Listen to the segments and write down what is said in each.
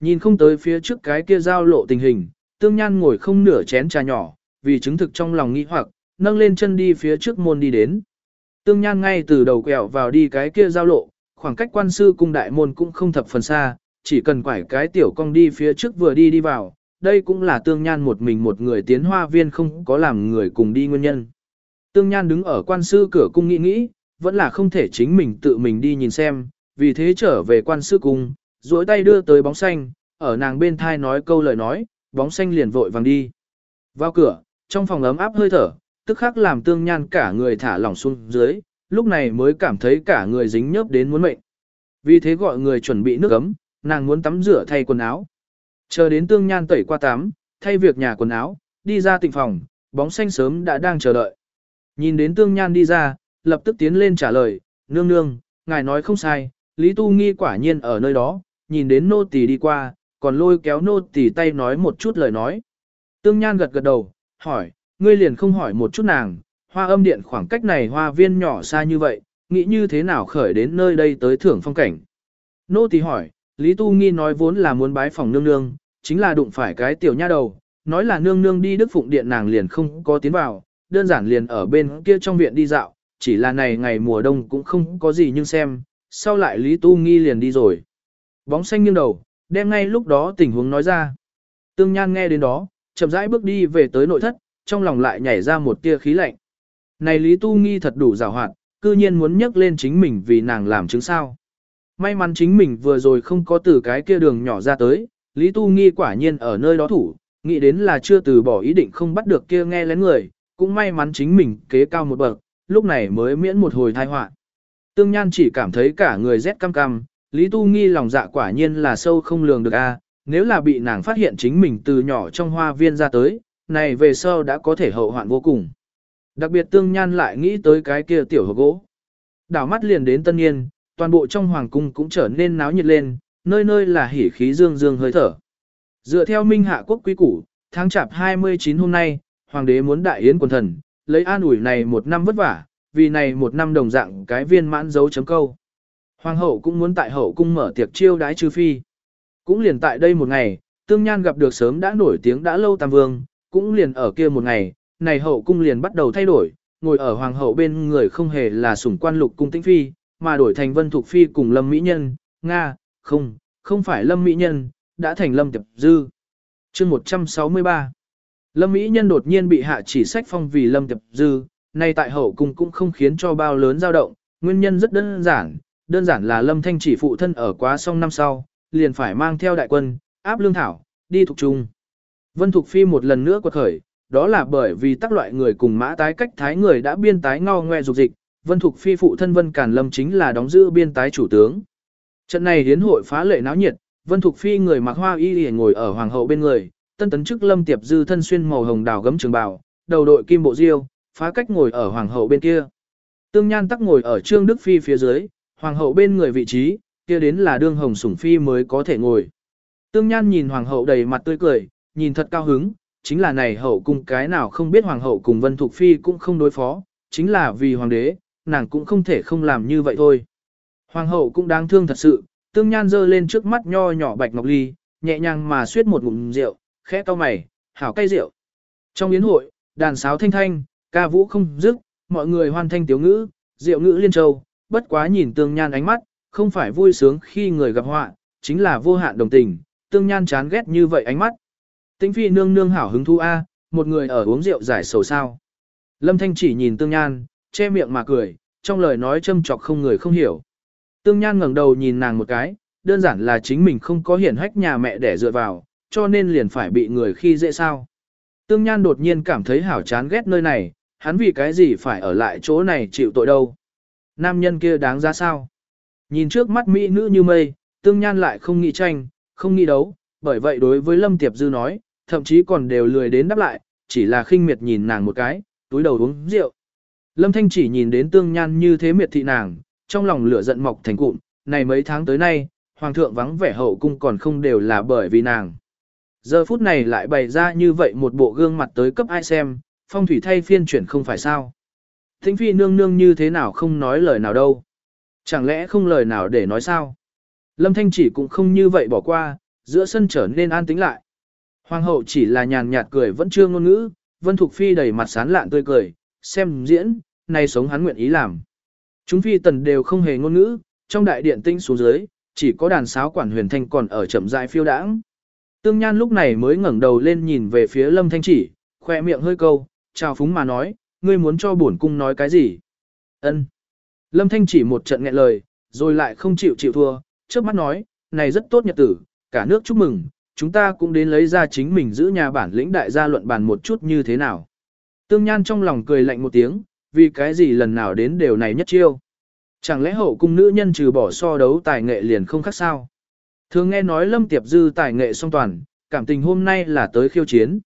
Nhìn không tới phía trước cái kia giao lộ tình hình, tương nhan ngồi không nửa chén trà nhỏ, vì chứng thực trong lòng nghĩ hoặc, nâng lên chân đi phía trước môn đi đến. Tương nhan ngay từ đầu quẹo vào đi cái kia giao lộ, khoảng cách quan sư cung đại môn cũng không thập phần xa, chỉ cần quải cái tiểu cong đi phía trước vừa đi đi vào, đây cũng là tương nhan một mình một người tiến hoa viên không có làm người cùng đi nguyên nhân. Tương nhan đứng ở quan sư cửa cung nghĩ nghĩ, vẫn là không thể chính mình tự mình đi nhìn xem, vì thế trở về quan sư cung, duỗi tay đưa tới bóng xanh, ở nàng bên thai nói câu lời nói, bóng xanh liền vội vàng đi. Vào cửa, trong phòng ấm áp hơi thở, tức khắc làm tương nhan cả người thả lỏng xuống dưới, lúc này mới cảm thấy cả người dính nhớp đến muốn mệnh. Vì thế gọi người chuẩn bị nước ấm, nàng muốn tắm rửa thay quần áo. Chờ đến tương nhan tẩy qua tắm, thay việc nhà quần áo, đi ra tịnh phòng, bóng xanh sớm đã đang chờ đợi. Nhìn đến tương nhan đi ra, lập tức tiến lên trả lời, nương nương, ngài nói không sai, Lý Tu Nghi quả nhiên ở nơi đó, nhìn đến nô tỳ đi qua, còn lôi kéo nô tỳ tay nói một chút lời nói. Tương Nhan gật gật đầu, hỏi, ngươi liền không hỏi một chút nàng, hoa âm điện khoảng cách này hoa viên nhỏ xa như vậy, nghĩ như thế nào khởi đến nơi đây tới thưởng phong cảnh. Nô tỳ hỏi, Lý Tu Nghi nói vốn là muốn bái phòng nương nương, chính là đụng phải cái tiểu nha đầu, nói là nương nương đi đức phụng điện nàng liền không có tiến vào, đơn giản liền ở bên kia trong viện đi dạo, chỉ là này ngày mùa đông cũng không có gì nhưng xem, sau lại Lý Tu Nghi liền đi rồi. Bóng xanh nghiêng đầu, đem ngay lúc đó tình huống nói ra. Tương Nhan nghe đến đó, chậm rãi bước đi về tới nội thất, trong lòng lại nhảy ra một tia khí lạnh. Này Lý Tu Nghi thật đủ rào hoạt, cư nhiên muốn nhắc lên chính mình vì nàng làm chứng sao. May mắn chính mình vừa rồi không có từ cái kia đường nhỏ ra tới, Lý Tu Nghi quả nhiên ở nơi đó thủ, nghĩ đến là chưa từ bỏ ý định không bắt được kia nghe lén người, cũng may mắn chính mình kế cao một bậc, lúc này mới miễn một hồi tai họa. Tương Nhan chỉ cảm thấy cả người rét cam cam, Lý Tu Nghi lòng dạ quả nhiên là sâu không lường được a, nếu là bị nàng phát hiện chính mình từ nhỏ trong hoa viên ra tới, này về sau đã có thể hậu hoạn vô cùng. Đặc biệt Tương Nhan lại nghĩ tới cái kia tiểu hộp gỗ. Đảo mắt liền đến Tân Niên, toàn bộ trong hoàng cung cũng trở nên náo nhiệt lên, nơi nơi là hỉ khí dương dương hơi thở. Dựa theo Minh Hạ quốc quý củ, tháng chạp 29 hôm nay, hoàng đế muốn đại yến quần thần, lấy an ủi này một năm vất vả, vì này một năm đồng dạng cái viên mãn dấu chấm câu. Hoàng hậu cũng muốn tại hậu cung mở tiệc chiêu đái trừ phi. Cũng liền tại đây một ngày, tương nhan gặp được sớm đã nổi tiếng đã lâu tam vương, cũng liền ở kia một ngày, này hậu cung liền bắt đầu thay đổi, ngồi ở hoàng hậu bên người không hề là sủng quan lục cung tĩnh phi, mà đổi thành vân thục phi cùng lâm mỹ nhân, Nga, không, không phải lâm mỹ nhân, đã thành lâm tiệp dư. chương 163 Lâm Mỹ Nhân đột nhiên bị hạ chỉ sách phong vì Lâm Tiệp Dư, nay tại hậu cung cũng không khiến cho bao lớn dao động, nguyên nhân rất đơn giản, đơn giản là Lâm Thanh chỉ phụ thân ở quá xong năm sau, liền phải mang theo đại quân, áp lương thảo, đi thuộc trung. Vân Thục Phi một lần nữa quật khởi, đó là bởi vì tác loại người cùng mã tái cách thái người đã biên tái ngao ngoe dục dịch, Vân Thục Phi phụ thân Vân Càn Lâm chính là đóng giữ biên tái chủ tướng. Trận này hiến hội phá lệ náo nhiệt, Vân Thục Phi người mặc hoa y y ngồi ở hoàng hậu bên người, tân tấn chức Lâm Tiệp Dư thân xuyên màu hồng đào gấm trường bào, đầu đội kim bộ diêu, phá cách ngồi ở hoàng hậu bên kia. Tương Nhan tắc ngồi ở Trương Đức Phi phía dưới, hoàng hậu bên người vị trí, kia đến là đương hồng sủng phi mới có thể ngồi. Tương Nhan nhìn hoàng hậu đầy mặt tươi cười, nhìn thật cao hứng, chính là này hậu cung cái nào không biết hoàng hậu cùng Vân Thục Phi cũng không đối phó, chính là vì hoàng đế, nàng cũng không thể không làm như vậy thôi. Hoàng hậu cũng đáng thương thật sự, Tương Nhan giơ lên trước mắt nho nhỏ bạch ngọc ly, nhẹ nhàng mà suýt một ngụm rượu, khẽ cau mày, hảo cay rượu. Trong yến hội, đàn sáo thanh thanh, ca vũ không dứt, mọi người hoan thanh tiếu ngữ, rượu ngữ liên châu, bất quá nhìn tương nhan ánh mắt, không phải vui sướng khi người gặp họa, chính là vô hạn đồng tình, tương nhan chán ghét như vậy ánh mắt. Tĩnh phi nương nương hảo hứng thú A, một người ở uống rượu giải sầu sao. Lâm thanh chỉ nhìn tương nhan, che miệng mà cười, trong lời nói châm chọc không người không hiểu. Tương nhan ngẩng đầu nhìn nàng một cái, đơn giản là chính mình không có hiển hách nhà mẹ để dựa vào, cho nên liền phải bị người khi dễ sao. Tương Nhan đột nhiên cảm thấy hảo chán ghét nơi này, hắn vì cái gì phải ở lại chỗ này chịu tội đâu. Nam nhân kia đáng giá sao? Nhìn trước mắt mỹ nữ như mây, Tương Nhan lại không nghĩ tranh, không nghĩ đấu, bởi vậy đối với Lâm Tiệp Dư nói, thậm chí còn đều lười đến đáp lại, chỉ là khinh miệt nhìn nàng một cái, túi đầu uống rượu. Lâm Thanh chỉ nhìn đến Tương Nhan như thế miệt thị nàng, trong lòng lửa giận mọc thành cụm, này mấy tháng tới nay, Hoàng thượng vắng vẻ hậu cung còn không đều là bởi vì nàng. Giờ phút này lại bày ra như vậy một bộ gương mặt tới cấp ai xem, phong thủy thay phiên chuyển không phải sao. Thính phi nương nương như thế nào không nói lời nào đâu. Chẳng lẽ không lời nào để nói sao? Lâm Thanh chỉ cũng không như vậy bỏ qua, Giữa sân trở nên an tĩnh lại. Hoàng hậu chỉ là nhàn nhạt cười vẫn chưa ngôn ngữ, Vân Thục Phi đầy mặt sán lạn tươi cười, xem diễn, nay sống hắn nguyện ý làm. Chúng phi tần đều không hề ngôn ngữ, trong đại điện tinh xuống dưới, chỉ có đàn sáo quản huyền thanh còn ở chậm rãi phiêu đãng. Tương Nhan lúc này mới ngẩng đầu lên nhìn về phía Lâm Thanh Chỉ, khoe miệng hơi câu, chào phúng mà nói, ngươi muốn cho bổn cung nói cái gì? Ân. Lâm Thanh Chỉ một trận nghẹn lời, rồi lại không chịu chịu thua, trước mắt nói, này rất tốt nhật tử, cả nước chúc mừng, chúng ta cũng đến lấy ra chính mình giữ nhà bản lĩnh đại gia luận bàn một chút như thế nào. Tương Nhan trong lòng cười lạnh một tiếng, vì cái gì lần nào đến đều này nhất chiêu. Chẳng lẽ hậu cung nữ nhân trừ bỏ so đấu tài nghệ liền không khác sao? Thường nghe nói Lâm Tiệp Dư tài nghệ song toàn, cảm tình hôm nay là tới khiêu chiến.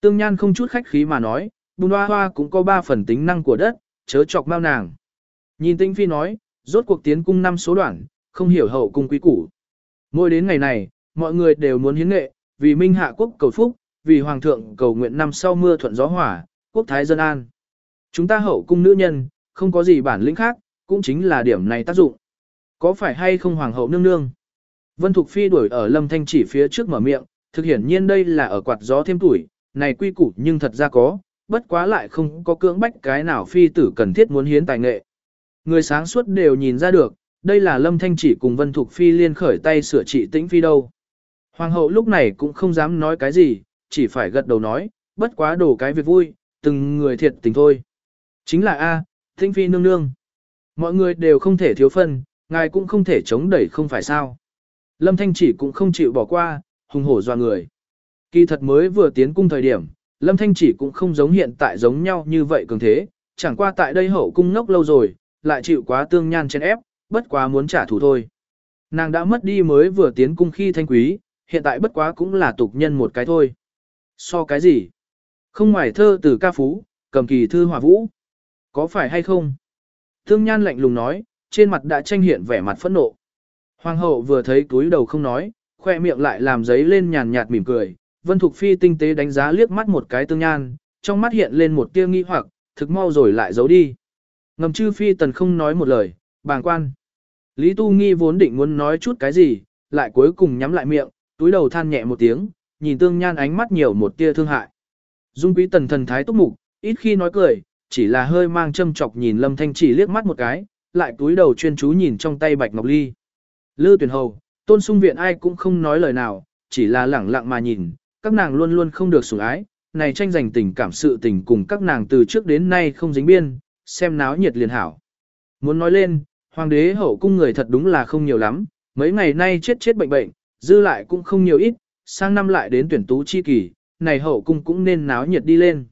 Tương Nhan không chút khách khí mà nói, bùn hoa hoa cũng có ba phần tính năng của đất, chớ chọc mau nàng. Nhìn Tinh Phi nói, rốt cuộc tiến cung năm số đoạn, không hiểu hậu cung quý củ. Mỗi đến ngày này, mọi người đều muốn hiến nghệ, vì minh hạ quốc cầu phúc, vì hoàng thượng cầu nguyện năm sau mưa thuận gió hỏa, quốc thái dân an. Chúng ta hậu cung nữ nhân, không có gì bản lĩnh khác, cũng chính là điểm này tác dụng. Có phải hay không hoàng hậu nương nương? Vân Thục Phi đuổi ở lâm thanh chỉ phía trước mở miệng, thực hiển nhiên đây là ở quạt gió thêm tuổi, này quy củ nhưng thật ra có, bất quá lại không có cưỡng bách cái nào phi tử cần thiết muốn hiến tài nghệ. Người sáng suốt đều nhìn ra được, đây là lâm thanh chỉ cùng Vân Thục Phi liên khởi tay sửa trị tĩnh phi đâu. Hoàng hậu lúc này cũng không dám nói cái gì, chỉ phải gật đầu nói, bất quá đổ cái việc vui, từng người thiệt tình thôi. Chính là A, Tĩnh Phi nương nương. Mọi người đều không thể thiếu phân, ngài cũng không thể chống đẩy không phải sao. Lâm Thanh chỉ cũng không chịu bỏ qua, hùng hổ doa người. Kỳ thật mới vừa tiến cung thời điểm, Lâm Thanh chỉ cũng không giống hiện tại giống nhau như vậy cường thế, chẳng qua tại đây hậu cung ngốc lâu rồi, lại chịu quá tương nhan chen ép, bất quá muốn trả thù thôi. Nàng đã mất đi mới vừa tiến cung khi thanh quý, hiện tại bất quá cũng là tục nhân một cái thôi. So cái gì? Không ngoài thơ từ ca phú, cầm kỳ thư hòa vũ. Có phải hay không? Tương Nhan lạnh lùng nói, trên mặt đã tranh hiện vẻ mặt phẫn nộ. Hoàng hậu vừa thấy túi đầu không nói, khoe miệng lại làm giấy lên nhàn nhạt mỉm cười. Vân Thục Phi tinh tế đánh giá liếc mắt một cái Tương Nhan, trong mắt hiện lên một tia nghi hoặc, thực mau rồi lại giấu đi. Ngầm chư Phi tần không nói một lời, bàng quan. Lý Tu Nghi vốn định muốn nói chút cái gì, lại cuối cùng nhắm lại miệng, túi đầu than nhẹ một tiếng, nhìn Tương Nhan ánh mắt nhiều một tia thương hại. Dung quý tần thần thái túc mục, ít khi nói cười, chỉ là hơi mang châm chọc nhìn Lâm Thanh chỉ liếc mắt một cái, lại túi đầu chuyên chú nhìn trong tay Bạch Ngọc Ly. Lư tuyển hầu, tôn sung viện ai cũng không nói lời nào, chỉ là lẳng lặng mà nhìn, các nàng luôn luôn không được sủng ái, này tranh giành tình cảm sự tình cùng các nàng từ trước đến nay không dính biên, xem náo nhiệt liền hảo. Muốn nói lên, hoàng đế hậu cung người thật đúng là không nhiều lắm, mấy ngày nay chết chết bệnh bệnh, dư lại cũng không nhiều ít, sang năm lại đến tuyển tú chi kỳ, này hậu cung cũng nên náo nhiệt đi lên.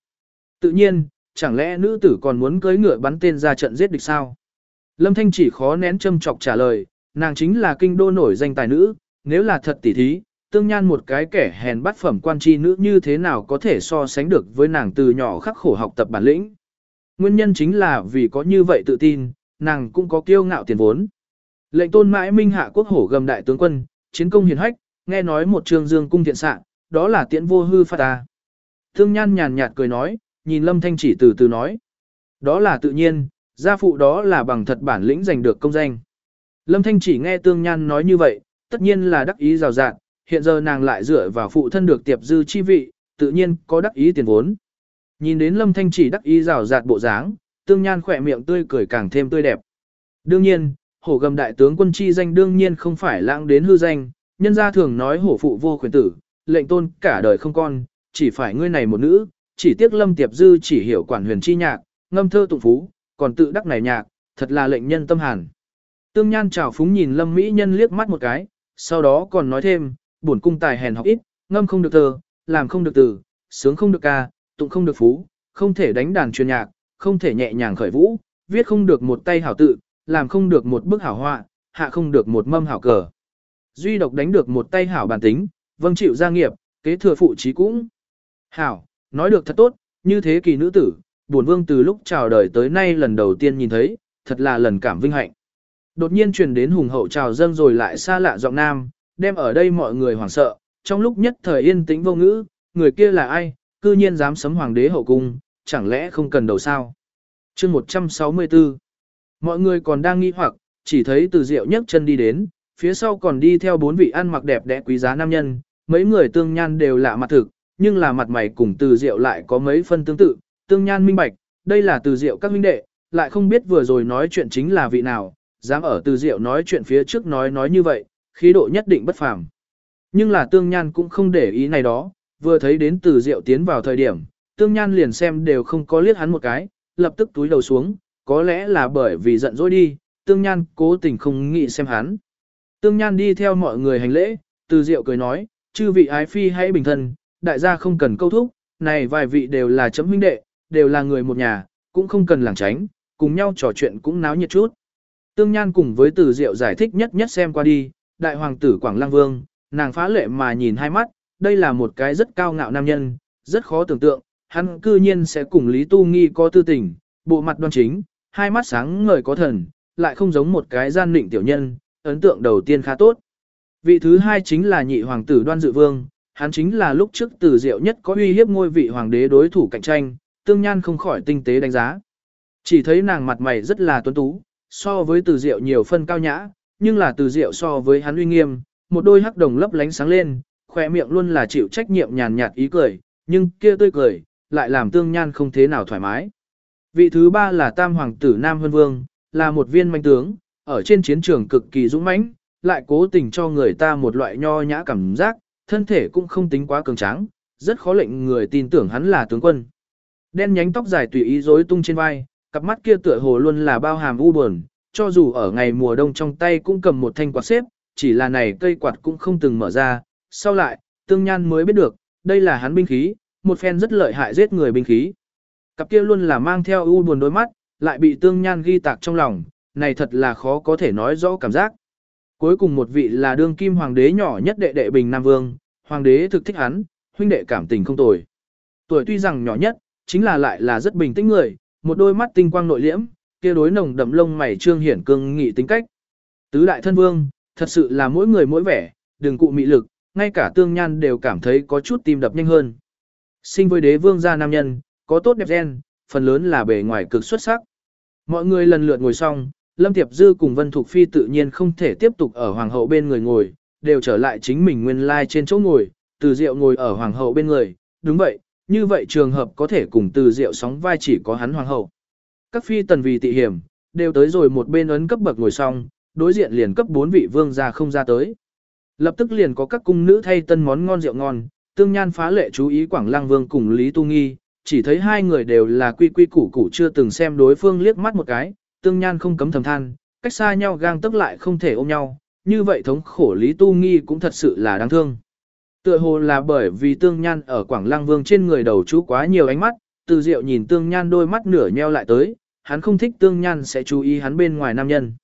Tự nhiên, chẳng lẽ nữ tử còn muốn cưới ngựa bắn tên ra trận giết địch sao? Lâm Thanh chỉ khó nén châm chọc trả lời, nàng chính là kinh đô nổi danh tài nữ, nếu là thật tỉ thí, tương nhan một cái kẻ hèn bắt phẩm quan tri nữ như thế nào có thể so sánh được với nàng từ nhỏ khắc khổ học tập bản lĩnh. Nguyên nhân chính là vì có như vậy tự tin, nàng cũng có kiêu ngạo tiền vốn. Lệnh tôn mãi minh hạ quốc hổ gầm đại tướng quân, chiến công hiền hách, nghe nói một trường dương cung thiện sạng, đó là tiễn vô hư phát ta. Thương nhan nhàn nhạt cười nói, nhìn lâm thanh chỉ từ từ nói. Đó là tự nhiên, gia phụ đó là bằng thật bản lĩnh giành được công danh. Lâm thanh chỉ nghe tương nhan nói như vậy, tất nhiên là đắc ý rào rạng, hiện giờ nàng lại dựa vào phụ thân được tiệp dư chi vị, tự nhiên có đắc ý tiền vốn. Nhìn đến lâm thanh chỉ đắc ý rào rạt bộ dáng, tương nhan khỏe miệng tươi cười càng thêm tươi đẹp. Đương nhiên, hổ gầm đại tướng quân chi danh đương nhiên không phải lãng đến hư danh, nhân gia thường nói hổ phụ vô khuyến tử, lệnh tôn cả đời không con, chỉ phải ngươi này một nữ, chỉ tiếc lâm tiệp dư chỉ hiểu quản huyền chi nhạc, ngâm thơ tụng phú, còn tự đắc này nhạc, thật là lệnh nhân tâm hàn. Tương Nhan chào phúng nhìn lâm mỹ nhân liếc mắt một cái, sau đó còn nói thêm, bổn cung tài hèn học ít, ngâm không được thơ, làm không được từ, sướng không được ca, tụng không được phú, không thể đánh đàn truyền nhạc, không thể nhẹ nhàng khởi vũ, viết không được một tay hảo tự, làm không được một bức hảo họa, hạ không được một mâm hảo cờ. Duy độc đánh được một tay hảo bản tính, vâng chịu gia nghiệp, kế thừa phụ trí cũng. Hảo, nói được thật tốt, như thế kỳ nữ tử, buồn vương từ lúc chào đời tới nay lần đầu tiên nhìn thấy, thật là lần cảm vinh hạnh. Đột nhiên truyền đến hùng hậu chào dâng rồi lại xa lạ giọng nam, đem ở đây mọi người hoảng sợ, trong lúc nhất thời yên tĩnh vô ngữ, người kia là ai, cư nhiên dám sấm hoàng đế hậu cung, chẳng lẽ không cần đầu sao. chương 164 Mọi người còn đang nghi hoặc, chỉ thấy từ diệu nhấc chân đi đến, phía sau còn đi theo bốn vị ăn mặc đẹp đẽ quý giá nam nhân, mấy người tương nhan đều lạ mặt thực, nhưng là mặt mày cùng từ diệu lại có mấy phân tương tự, tương nhan minh bạch, đây là từ diệu các huynh đệ, lại không biết vừa rồi nói chuyện chính là vị nào, dám ở từ diệu nói chuyện phía trước nói nói như vậy, khí độ nhất định bất phàm. Nhưng là tương nhan cũng không để ý này đó, vừa thấy đến từ diệu tiến vào thời điểm, tương nhan liền xem đều không có liếc hắn một cái, lập tức túi đầu xuống, có lẽ là bởi vì giận dỗi đi, tương nhan cố tình không nghĩ xem hắn. Tương nhan đi theo mọi người hành lễ, từ diệu cười nói, chư vị ái phi hãy bình thân, đại gia không cần câu thúc, này vài vị đều là chấm huynh đệ, đều là người một nhà, cũng không cần lảng tránh, cùng nhau trò chuyện cũng náo nhiệt chút. Tương Nhan cùng với Từ Diệu giải thích nhất nhất xem qua đi, đại hoàng tử Quảng Lăng Vương, nàng phá lệ mà nhìn hai mắt, đây là một cái rất cao ngạo nam nhân, rất khó tưởng tượng, hắn cư nhiên sẽ cùng Lý Tu Nghi có tư tình, bộ mặt đoan chính, hai mắt sáng ngời có thần, lại không giống một cái gian nịnh tiểu nhân, ấn tượng đầu tiên khá tốt. Vị thứ hai chính là nhị hoàng tử Đoan Dự Vương, hắn chính là lúc trước Từ Diệu nhất có uy hiếp ngôi vị hoàng đế đối thủ cạnh tranh, Tương Nhan không khỏi tinh tế đánh giá. Chỉ thấy nàng mặt mày rất là tuấn tú, so với từ diệu nhiều phân cao nhã, nhưng là từ diệu so với hắn uy nghiêm, một đôi hắc đồng lấp lánh sáng lên, khỏe miệng luôn là chịu trách nhiệm nhàn nhạt ý cười, nhưng kia tươi cười, lại làm tương nhan không thế nào thoải mái. Vị thứ ba là tam hoàng tử Nam Hân Vương, là một viên manh tướng, ở trên chiến trường cực kỳ dũng mãnh, lại cố tình cho người ta một loại nho nhã cảm giác, thân thể cũng không tính quá cường tráng, rất khó lệnh người tin tưởng hắn là tướng quân. Đen nhánh tóc dài tùy ý rối tung trên vai, cặp mắt kia tựa hồ luôn là bao hàm u buồn, cho dù ở ngày mùa đông trong tay cũng cầm một thanh quạt xếp, chỉ là này cây quạt cũng không từng mở ra, sau lại, tương nhan mới biết được, đây là hắn binh khí, một phen rất lợi hại giết người binh khí. Cặp kia luôn là mang theo u buồn đôi mắt, lại bị tương nhan ghi tạc trong lòng, này thật là khó có thể nói rõ cảm giác. Cuối cùng một vị là đương kim hoàng đế nhỏ nhất đệ đệ Bình Nam Vương, hoàng đế thực thích hắn, huynh đệ cảm tình không tồi. Tuổi tuy rằng nhỏ nhất, chính là lại là rất bình tĩnh người, một đôi mắt tinh quang nội liễm, kia đối nồng đậm lông mày trương hiển cương nghị tính cách. Tứ đại thân vương, thật sự là mỗi người mỗi vẻ, đừng cụ mị lực, ngay cả tương nhan đều cảm thấy có chút tim đập nhanh hơn. Sinh với đế vương gia nam nhân, có tốt đẹp gen, phần lớn là bề ngoài cực xuất sắc. Mọi người lần lượt ngồi xong, Lâm Tiệp Dư cùng Vân Thục Phi tự nhiên không thể tiếp tục ở hoàng hậu bên người ngồi, đều trở lại chính mình nguyên lai like trên chỗ ngồi, từ diệu ngồi ở hoàng hậu bên người, đúng vậy, như vậy trường hợp có thể cùng từ diệu sóng vai chỉ có hắn hoàng hậu. Các phi tần vì tị hiểm, đều tới rồi một bên ấn cấp bậc ngồi xong, đối diện liền cấp bốn vị vương gia không ra tới. Lập tức liền có các cung nữ thay tân món ngon rượu ngon, tương nhan phá lệ chú ý Quảng Lăng Vương cùng Lý Tu Nghi, chỉ thấy hai người đều là quy quy củ củ chưa từng xem đối phương liếc mắt một cái, tương nhan không cấm thầm than, cách xa nhau gang tức lại không thể ôm nhau, như vậy thống khổ Lý Tu Nghi cũng thật sự là đáng thương. Tựa hồ là bởi vì tương nhan ở Quảng Lăng Vương trên người đầu chú quá nhiều ánh mắt, từ diệu nhìn tương nhan đôi mắt nửa nheo lại tới, hắn không thích tương nhan sẽ chú ý hắn bên ngoài nam nhân.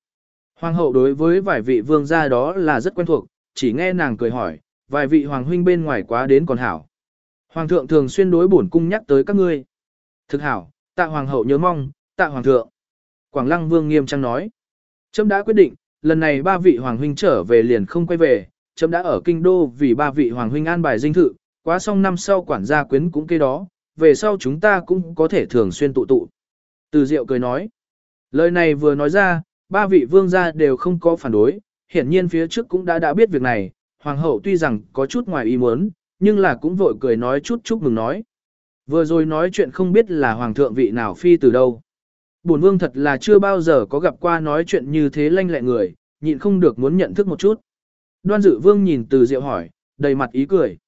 Hoàng hậu đối với vài vị vương gia đó là rất quen thuộc, chỉ nghe nàng cười hỏi, vài vị hoàng huynh bên ngoài quá đến còn hảo. Hoàng thượng thường xuyên đối bổn cung nhắc tới các ngươi. Thực hảo, tạ hoàng hậu nhớ mong, tạ hoàng thượng. Quảng lăng vương nghiêm trang nói. Trâm đã quyết định, lần này ba vị hoàng huynh trở về liền không quay về, trâm đã ở kinh đô vì ba vị hoàng huynh an bài dinh thự, quá xong năm sau quản gia quyến cũng kê đó, về sau chúng ta cũng có thể thường xuyên tụ tụ. Từ Diệu cười nói, lời này vừa nói ra, ba vị vương gia đều không có phản đối, hiển nhiên phía trước cũng đã đã biết việc này, hoàng hậu tuy rằng có chút ngoài ý muốn, nhưng là cũng vội cười nói chút chúc mừng nói. Vừa rồi nói chuyện không biết là hoàng thượng vị nào phi từ đâu. Bổn vương thật là chưa bao giờ có gặp qua nói chuyện như thế lanh lẹ người, nhịn không được muốn nhận thức một chút. Đoan dự vương nhìn từ diệu hỏi, đầy mặt ý cười.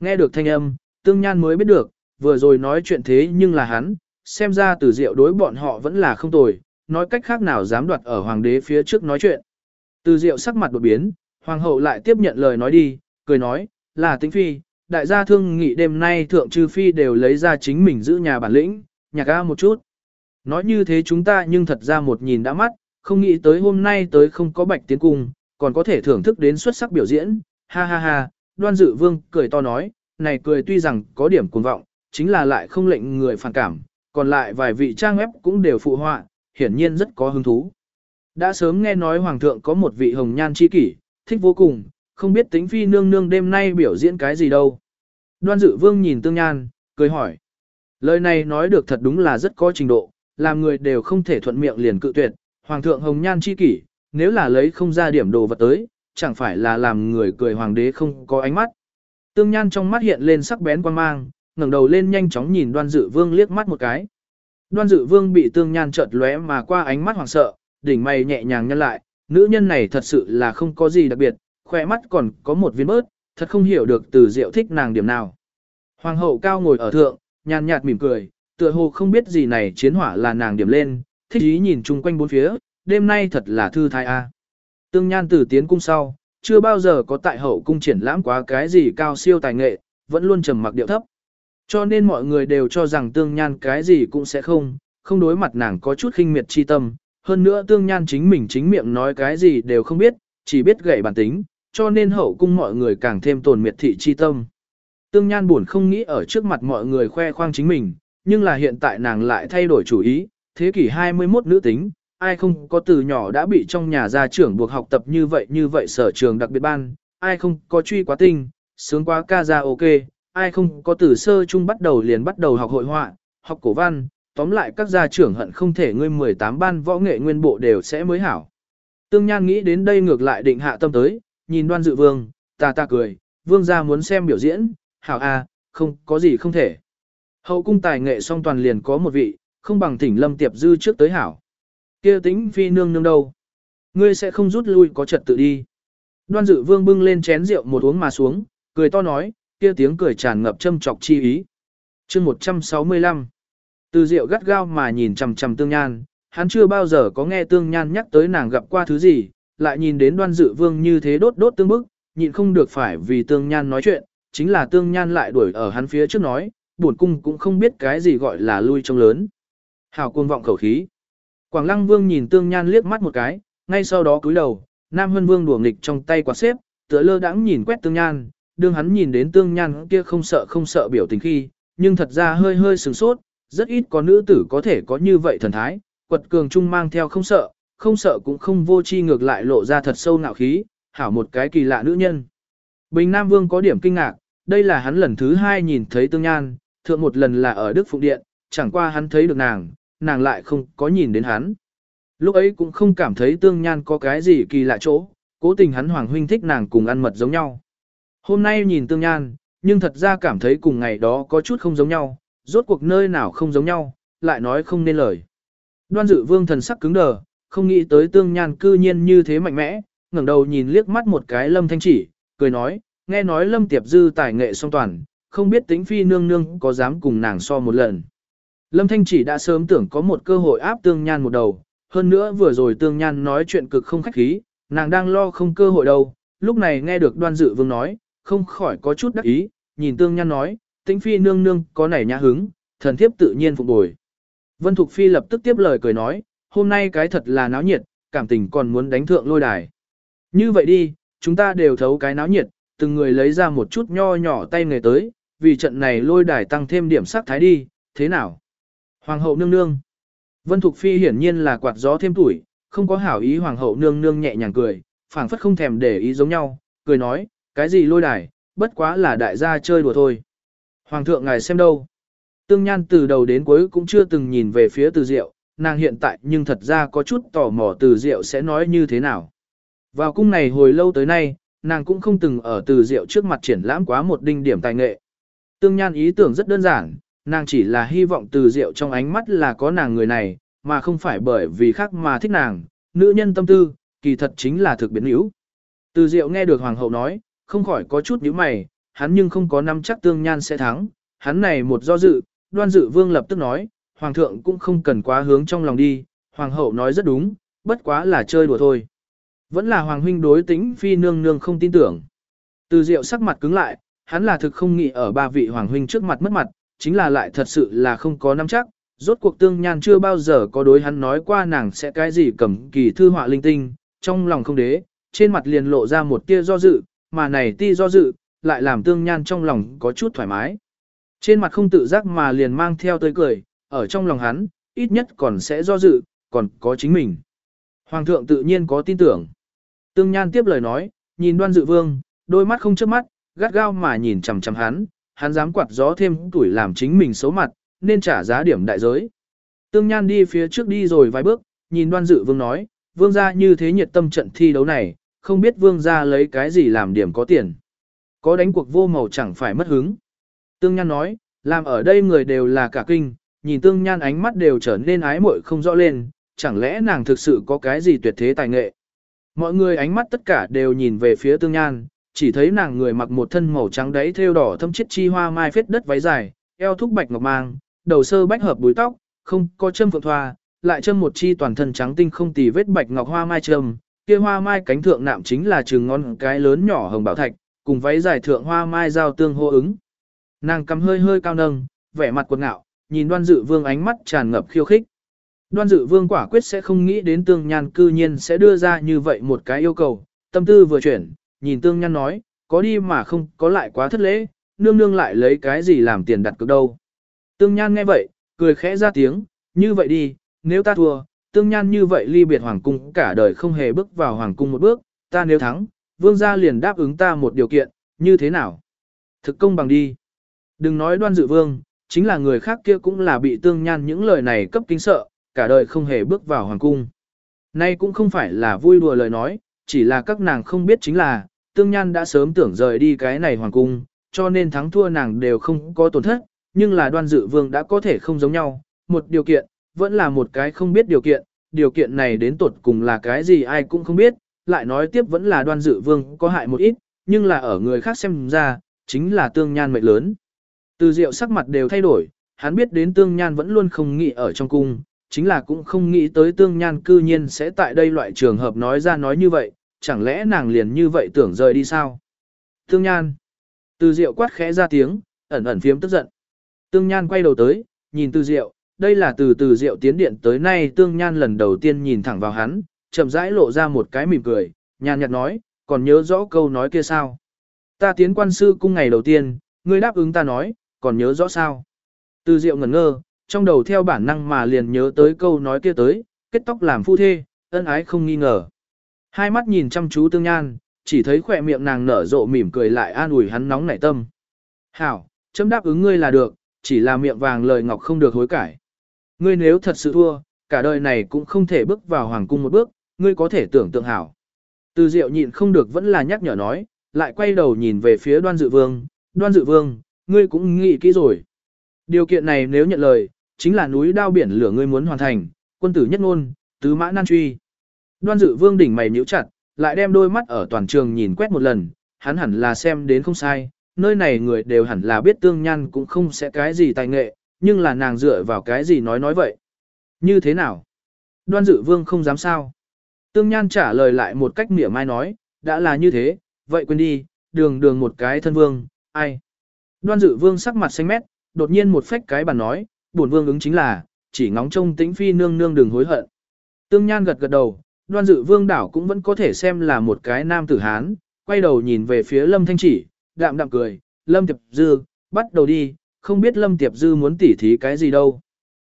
Nghe được thanh âm, tương nhan mới biết được, vừa rồi nói chuyện thế nhưng là hắn, xem ra từ diệu đối bọn họ vẫn là không tồi, nói cách khác nào dám đoạt ở hoàng đế phía trước nói chuyện. Từ diệu sắc mặt đột biến, hoàng hậu lại tiếp nhận lời nói đi, cười nói, là tính phi, đại gia thương nghị đêm nay thượng trừ phi đều lấy ra chính mình giữ nhà bản lĩnh, nhạc ga một chút. Nói như thế chúng ta nhưng thật ra một nhìn đã mắt, không nghĩ tới hôm nay tới không có bạch tiến cung, còn có thể thưởng thức đến xuất sắc biểu diễn, ha ha ha, đoan dự vương cười to nói, này cười tuy rằng có điểm cuồng vọng, chính là lại không lệnh người phản cảm, còn lại vài vị trang web cũng đều phụ họa, hiển nhiên rất có hứng thú. Đã sớm nghe nói hoàng thượng có một vị hồng nhan chi kỷ, thích vô cùng, không biết tính phi nương nương đêm nay biểu diễn cái gì đâu. Đoan dự vương nhìn tương nhan, cười hỏi. Lời này nói được thật đúng là rất có trình độ, làm người đều không thể thuận miệng liền cự tuyệt, hoàng thượng hồng nhan chi kỷ, nếu là lấy không ra điểm đồ vật tới, chẳng phải là làm người cười hoàng đế không có ánh mắt. Tương Nhan trong mắt hiện lên sắc bén quan mang, ngẩng đầu lên nhanh chóng nhìn Đoan Dự Vương liếc mắt một cái. Đoan Dự Vương bị Tương Nhan chợt lóe mà qua ánh mắt hoảng sợ, đỉnh mày nhẹ nhàng nhăn lại, nữ nhân này thật sự là không có gì đặc biệt, khỏe mắt còn có một viên bớt, thật không hiểu được từ diệu thích nàng điểm nào. Hoàng hậu cao ngồi ở thượng, nhàn nhạt mỉm cười, tựa hồ không biết gì này chiến hỏa là nàng điểm lên, thích ý nhìn chung quanh bốn phía, đêm nay thật là thư thái a. Tương Nhan từ tiến cung sau, chưa bao giờ có tại hậu cung triển lãm quá cái gì cao siêu tài nghệ, vẫn luôn trầm mặc điệu thấp. Cho nên mọi người đều cho rằng Tương Nhan cái gì cũng sẽ không, không đối mặt nàng có chút khinh miệt chi tâm, hơn nữa Tương Nhan chính mình chính miệng nói cái gì đều không biết, chỉ biết gậy bản tính, cho nên hậu cung mọi người càng thêm tồn miệt thị chi tâm. Tương Nhan buồn không nghĩ ở trước mặt mọi người khoe khoang chính mình, nhưng là hiện tại nàng lại thay đổi chủ ý, thế kỷ 21 nữ tính, ai không có từ nhỏ đã bị trong nhà gia trưởng buộc học tập như vậy như vậy sở trường đặc biệt ban, ai không có truy quá tinh, sướng quá ca ra ok, ai không có từ sơ chung bắt đầu liền bắt đầu học hội họa, học cổ văn, tóm lại các gia trưởng hận không thể ngươi 18 ban võ nghệ nguyên bộ đều sẽ mới hảo. Tương Nhan nghĩ đến đây ngược lại định hạ tâm tới, nhìn đoan dự vương, ta ta cười, vương gia muốn xem biểu diễn, hảo a, à, không có gì không thể. Hậu cung tài nghệ song toàn liền có một vị, không bằng thỉnh lâm tiệp dư trước tới hảo. kia tính phi nương nương đâu. Ngươi sẽ không rút lui có trật tự đi. Đoan dự vương bưng lên chén rượu một uống mà xuống, cười to nói, kia tiếng cười tràn ngập châm trọc chi ý. chương 165 Từ rượu gắt gao mà nhìn chằm chằm tương nhan, hắn chưa bao giờ có nghe tương nhan nhắc tới nàng gặp qua thứ gì, lại nhìn đến đoan dự vương như thế đốt đốt tương bức, nhịn không được phải vì tương nhan nói chuyện, chính là tương nhan lại đuổi ở hắn phía trước nói, buồn cung cũng không biết cái gì gọi là lui trông lớn. Hào cuồng vọng khẩu khí. Quảng lăng vương nhìn tương nhan liếc mắt một cái, ngay sau đó cúi đầu, nam hân vương đùa nghịch trong tay quạt xếp, tựa lơ đãng nhìn quét tương nhan, đương hắn nhìn đến tương nhan kia không sợ không sợ biểu tình khi, nhưng thật ra hơi hơi sừng sốt, rất ít có nữ tử có thể có như vậy thần thái, quật cường trung mang theo không sợ, không sợ cũng không vô chi ngược lại lộ ra thật sâu ngạo khí, hảo một cái kỳ lạ nữ nhân. Bình Nam Vương có điểm kinh ngạc, đây là hắn lần thứ hai nhìn thấy tương nhan, thượng một lần là ở Đức Phụng Điện, chẳng qua hắn thấy được nàng, nàng lại không có nhìn đến hắn. Lúc ấy cũng không cảm thấy tương nhan có cái gì kỳ lạ chỗ, cố tình hắn hoàng huynh thích nàng cùng ăn mật giống nhau. Hôm nay nhìn tương nhan, nhưng thật ra cảm thấy cùng ngày đó có chút không giống nhau, rốt cuộc nơi nào không giống nhau, lại nói không nên lời. Đoan dự vương thần sắc cứng đờ, không nghĩ tới tương nhan cư nhiên như thế mạnh mẽ, ngẩng đầu nhìn liếc mắt một cái lâm thanh chỉ, cười nói, nghe nói lâm tiệp dư tài nghệ song toàn, không biết tính phi nương nương có dám cùng nàng so một lần. Lâm thanh chỉ đã sớm tưởng có một cơ hội áp tương nhan một đầu, hơn nữa vừa rồi tương nhan nói chuyện cực không khách khí, nàng đang lo không cơ hội đâu, lúc này nghe được đoan dự vương nói, không khỏi có chút đắc ý, nhìn tương nhan nói, tĩnh phi nương nương có nảy nhã hứng, thần thiếp tự nhiên phục bồi. Vân Thục Phi lập tức tiếp lời cười nói, hôm nay cái thật là náo nhiệt, cảm tình còn muốn đánh thượng lôi đài. Như vậy đi, chúng ta đều thấu cái náo nhiệt, từng người lấy ra một chút nho nhỏ tay nghề tới, vì trận này lôi đài tăng thêm điểm sắc thái đi, thế nào? Hoàng hậu nương nương. Vân Thục Phi hiển nhiên là quạt gió thêm tuổi, không có hảo ý hoàng hậu nương nương nhẹ nhàng cười, phảng phất không thèm để ý giống nhau, cười nói, cái gì lôi đài, bất quá là đại gia chơi đùa thôi. Hoàng thượng ngài xem đâu? Tương Nhan từ đầu đến cuối cũng chưa từng nhìn về phía Từ Diệu, nàng hiện tại nhưng thật ra có chút tò mò Từ Diệu sẽ nói như thế nào. Vào cung này hồi lâu tới nay, nàng cũng không từng ở Từ Diệu trước mặt triển lãm quá một đinh điểm tài nghệ. Tương Nhan ý tưởng rất đơn giản, nàng chỉ là hy vọng Từ Diệu trong ánh mắt là có nàng người này, mà không phải bởi vì khác mà thích nàng, nữ nhân tâm tư, kỳ thật chính là thực biến yếu. Từ Diệu nghe được Hoàng hậu nói, không khỏi có chút nhíu mày, hắn nhưng không có nắm chắc Tương Nhan sẽ thắng, hắn này một do dự, đoan dự vương lập tức nói, Hoàng thượng cũng không cần quá hướng trong lòng đi, Hoàng hậu nói rất đúng, bất quá là chơi đùa thôi. Vẫn là Hoàng huynh đối tính phi nương nương không tin tưởng. Từ Diệu sắc mặt cứng lại, hắn là thực không nghĩ ở ba vị Hoàng huynh trước mặt mất mặt, chính là lại thật sự là không có nắm chắc. Rốt cuộc tương nhan chưa bao giờ có đối hắn nói qua nàng sẽ cái gì cầm kỳ thư họa linh tinh, trong lòng không đế, trên mặt liền lộ ra một tia do dự, mà này ti do dự, lại làm tương nhan trong lòng có chút thoải mái. Trên mặt không tự giác mà liền mang theo tươi cười, ở trong lòng hắn, ít nhất còn sẽ do dự, còn có chính mình. Hoàng thượng tự nhiên có tin tưởng. Tương Nhan tiếp lời nói, nhìn đoan dự vương, đôi mắt không chớp mắt, gắt gao mà nhìn chằm chằm hắn, hắn dám quạt gió thêm tuổi làm chính mình xấu mặt, nên trả giá điểm đại giới. Tương Nhan đi phía trước đi rồi vài bước, nhìn đoan dự vương nói, vương ra như thế nhiệt tâm trận thi đấu này, không biết vương gia lấy cái gì làm điểm có tiền. Có đánh cuộc vô màu chẳng phải mất hứng. Tương Nhan nói, làm ở đây người đều là cả kinh, nhìn Tương Nhan ánh mắt đều trở nên ái muội không rõ lên, chẳng lẽ nàng thực sự có cái gì tuyệt thế tài nghệ. Mọi người ánh mắt tất cả đều nhìn về phía Tương Nhan, chỉ thấy nàng người mặc một thân màu trắng đáy thêu đỏ thâm chiết chi hoa mai phết đất váy dài, eo thúc bạch ngọc mang, đầu sơ bách hợp búi tóc, không có châm phượng thoa, lại châm một chi toàn thân trắng tinh không tì vết bạch ngọc hoa mai châm, kia hoa mai cánh thượng nạm chính là trường ngon cái lớn nhỏ hồng bảo thạch, cùng váy dài thượng hoa mai giao tương hô ứng. Nàng cầm hơi hơi cao nâng, vẻ mặt quật ngạo, nhìn đoan dự vương ánh mắt tràn ngập khiêu khích. Đoan dự vương quả quyết sẽ không nghĩ đến tương nhan cư nhiên sẽ đưa ra như vậy một cái yêu cầu, tâm tư vừa chuyển, nhìn tương nhan nói, có đi mà không có lại quá thất lễ, nương nương lại lấy cái gì làm tiền đặt cược đâu. Tương nhan nghe vậy, cười khẽ ra tiếng, như vậy đi, nếu ta thua, tương nhan như vậy ly biệt hoàng cung cả đời không hề bước vào hoàng cung một bước, ta nếu thắng, vương gia liền đáp ứng ta một điều kiện, như thế nào? Thực công bằng đi. Đừng nói đoan dự vương, chính là người khác kia cũng là bị tương nhan những lời này cấp kính sợ, cả đời không hề bước vào hoàng cung. Nay cũng không phải là vui đùa lời nói, chỉ là các nàng không biết chính là, tương nhan đã sớm tưởng rời đi cái này hoàng cung, cho nên thắng thua nàng đều không có tổn thất, nhưng là đoan dự vương đã có thể không giống nhau, một điều kiện, vẫn là một cái không biết điều kiện, điều kiện này đến tột cùng là cái gì ai cũng không biết, lại nói tiếp vẫn là đoan dự vương có hại một ít, nhưng là ở người khác xem ra, chính là tương nhan mệnh lớn. Từ diệu sắc mặt đều thay đổi, hắn biết đến tương nhan vẫn luôn không nghĩ ở trong cung, chính là cũng không nghĩ tới tương nhan cư nhiên sẽ tại đây loại trường hợp nói ra nói như vậy, chẳng lẽ nàng liền như vậy tưởng rời đi sao? Tương nhan. Từ diệu quát khẽ ra tiếng, ẩn ẩn phiếm tức giận. Tương nhan quay đầu tới, nhìn từ diệu, đây là từ từ diệu tiến điện tới nay tương nhan lần đầu tiên nhìn thẳng vào hắn, chậm rãi lộ ra một cái mỉm cười, nhàn nhạt nói, còn nhớ rõ câu nói kia sao? Ta tiến quan sư cung ngày đầu tiên, ngươi đáp ứng ta nói, còn nhớ rõ sao? Từ diệu ngẩn ngơ, trong đầu theo bản năng mà liền nhớ tới câu nói kia tới, kết tóc làm phu thê, ân ái không nghi ngờ. Hai mắt nhìn chăm chú tương nhan, chỉ thấy khỏe miệng nàng nở rộ mỉm cười lại an ủi hắn nóng nảy tâm. Hảo, chấm đáp ứng ngươi là được, chỉ là miệng vàng lời ngọc không được hối cải. Ngươi nếu thật sự thua, cả đời này cũng không thể bước vào hoàng cung một bước, ngươi có thể tưởng tượng hảo. Từ diệu nhịn không được vẫn là nhắc nhở nói, lại quay đầu nhìn về phía đoan dự vương, đoan dự vương, ngươi cũng nghĩ kỹ rồi. Điều kiện này nếu nhận lời, chính là núi đao biển lửa ngươi muốn hoàn thành, quân tử nhất ngôn, tứ mã nan truy. Đoan dự vương đỉnh mày nhíu chặt, lại đem đôi mắt ở toàn trường nhìn quét một lần, hắn hẳn là xem đến không sai, nơi này người đều hẳn là biết tương nhan cũng không sẽ cái gì tài nghệ, nhưng là nàng dựa vào cái gì nói nói vậy. Như thế nào? Đoan dự vương không dám sao. Tương nhan trả lời lại một cách mỉa mai nói, đã là như thế, vậy quên đi, đường đường một cái thân vương, ai? Đoan dự vương sắc mặt xanh mét, đột nhiên một phách cái bàn nói, bổn vương ứng chính là, chỉ ngóng trông tĩnh phi nương nương đừng hối hận. Tương Nhan gật gật đầu, đoan dự vương đảo cũng vẫn có thể xem là một cái nam tử Hán, quay đầu nhìn về phía Lâm Thanh Chỉ, đạm đạm cười, Lâm Tiệp Dư, bắt đầu đi, không biết Lâm Tiệp Dư muốn tỉ thí cái gì đâu.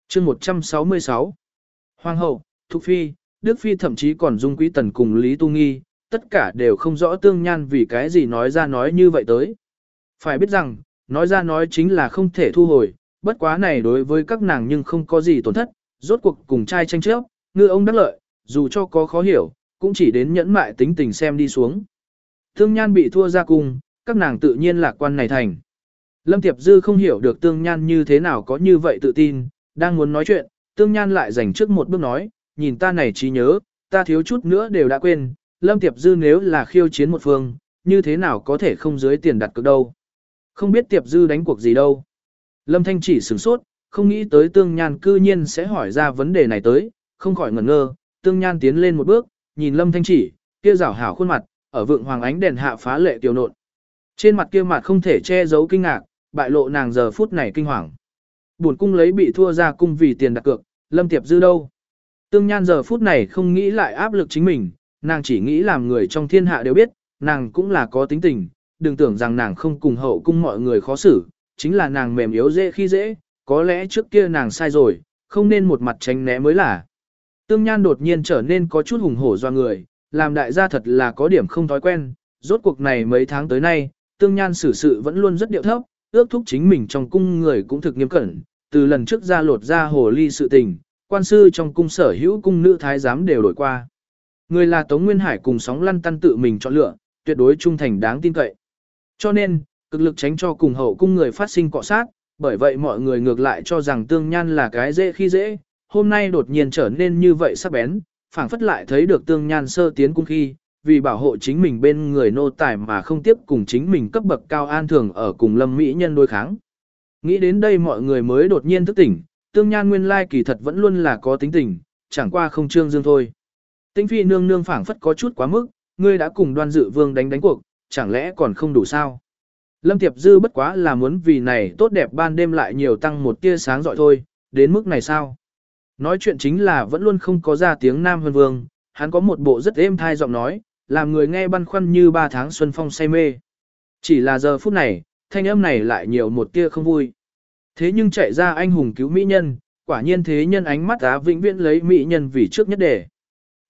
chương 166 Hoàng hậu, Thục Phi, Đức Phi thậm chí còn Dung Quý Tần cùng Lý Tu Nghi, tất cả đều không rõ Tương Nhan vì cái gì nói ra nói như vậy tới. Phải biết rằng, nói ra nói chính là không thể thu hồi, bất quá này đối với các nàng nhưng không có gì tổn thất, rốt cuộc cùng trai tranh chấp, ngư ông đắc lợi, dù cho có khó hiểu, cũng chỉ đến nhẫn mại tính tình xem đi xuống. Tương Nhan bị thua ra cùng, các nàng tự nhiên lạc quan này thành. Lâm Tiệp Dư không hiểu được Tương Nhan như thế nào có như vậy tự tin, đang muốn nói chuyện, Tương Nhan lại dành trước một bước nói, nhìn ta này trí nhớ, ta thiếu chút nữa đều đã quên, Lâm Tiệp Dư nếu là khiêu chiến một phương, như thế nào có thể không dưới tiền đặt cược đâu. Không biết Tiệp Dư đánh cuộc gì đâu. Lâm Thanh chỉ sửng sốt, không nghĩ tới Tương Nhan cư nhiên sẽ hỏi ra vấn đề này tới, không khỏi ngẩn ngơ, Tương Nhan tiến lên một bước, nhìn Lâm Thanh chỉ, kia rảo hảo khuôn mặt, ở vượng hoàng ánh đèn hạ phá lệ tiểu nộn. Trên mặt kia mặt không thể che giấu kinh ngạc, bại lộ nàng giờ phút này kinh hoàng. Buồn cung lấy bị thua ra cung vì tiền đặt cược, Lâm Tiệp Dư đâu? Tương Nhan giờ phút này không nghĩ lại áp lực chính mình, nàng chỉ nghĩ làm người trong thiên hạ đều biết, nàng cũng là có tính tình, đừng tưởng rằng nàng không cùng hậu cung mọi người khó xử, chính là nàng mềm yếu dễ khi dễ, có lẽ trước kia nàng sai rồi, không nên một mặt tránh né mới là. Tương Nhan đột nhiên trở nên có chút hùng hổ do người, làm đại gia thật là có điểm không thói quen, rốt cuộc này mấy tháng tới nay, Tương Nhan xử sự vẫn luôn rất điệu thấp, ước thúc chính mình trong cung người cũng thực nghiêm cẩn, từ lần trước ra lột ra hồ ly sự tình, quan sư trong cung sở hữu cung nữ thái giám đều đổi qua. Người là Tống Nguyên Hải cùng sóng lăn tăn tự mình chọn lựa, tuyệt đối trung thành đáng tin cậy. Cho nên, cực lực tránh cho cùng hậu cung người phát sinh cọ sát, bởi vậy mọi người ngược lại cho rằng tương nhan là cái dễ khi dễ, hôm nay đột nhiên trở nên như vậy sắc bén, phảng phất lại thấy được tương nhan sơ tiến cung khi, vì bảo hộ chính mình bên người nô tài mà không tiếp cùng chính mình cấp bậc cao an thường ở cùng lâm mỹ nhân đối kháng. Nghĩ đến đây mọi người mới đột nhiên thức tỉnh, tương nhan nguyên lai kỳ thật vẫn luôn là có tính tình, chẳng qua không trương dương thôi. Tinh phi nương nương phảng phất có chút quá mức, ngươi đã cùng đoan dự vương đánh đánh cuộc, chẳng lẽ còn không đủ sao? Lâm Tiệp Dư bất quá là muốn vì này tốt đẹp ban đêm lại nhiều tăng một tia sáng dọi thôi, đến mức này sao? Nói chuyện chính là vẫn luôn không có ra tiếng Nam Hân Vương, hắn có một bộ rất êm thai giọng nói, làm người nghe băn khoăn như ba tháng xuân phong say mê. Chỉ là giờ phút này, thanh âm này lại nhiều một tia không vui. Thế nhưng chạy ra anh hùng cứu mỹ nhân, quả nhiên thế nhân ánh mắt á vĩnh viễn lấy mỹ nhân vì trước nhất để.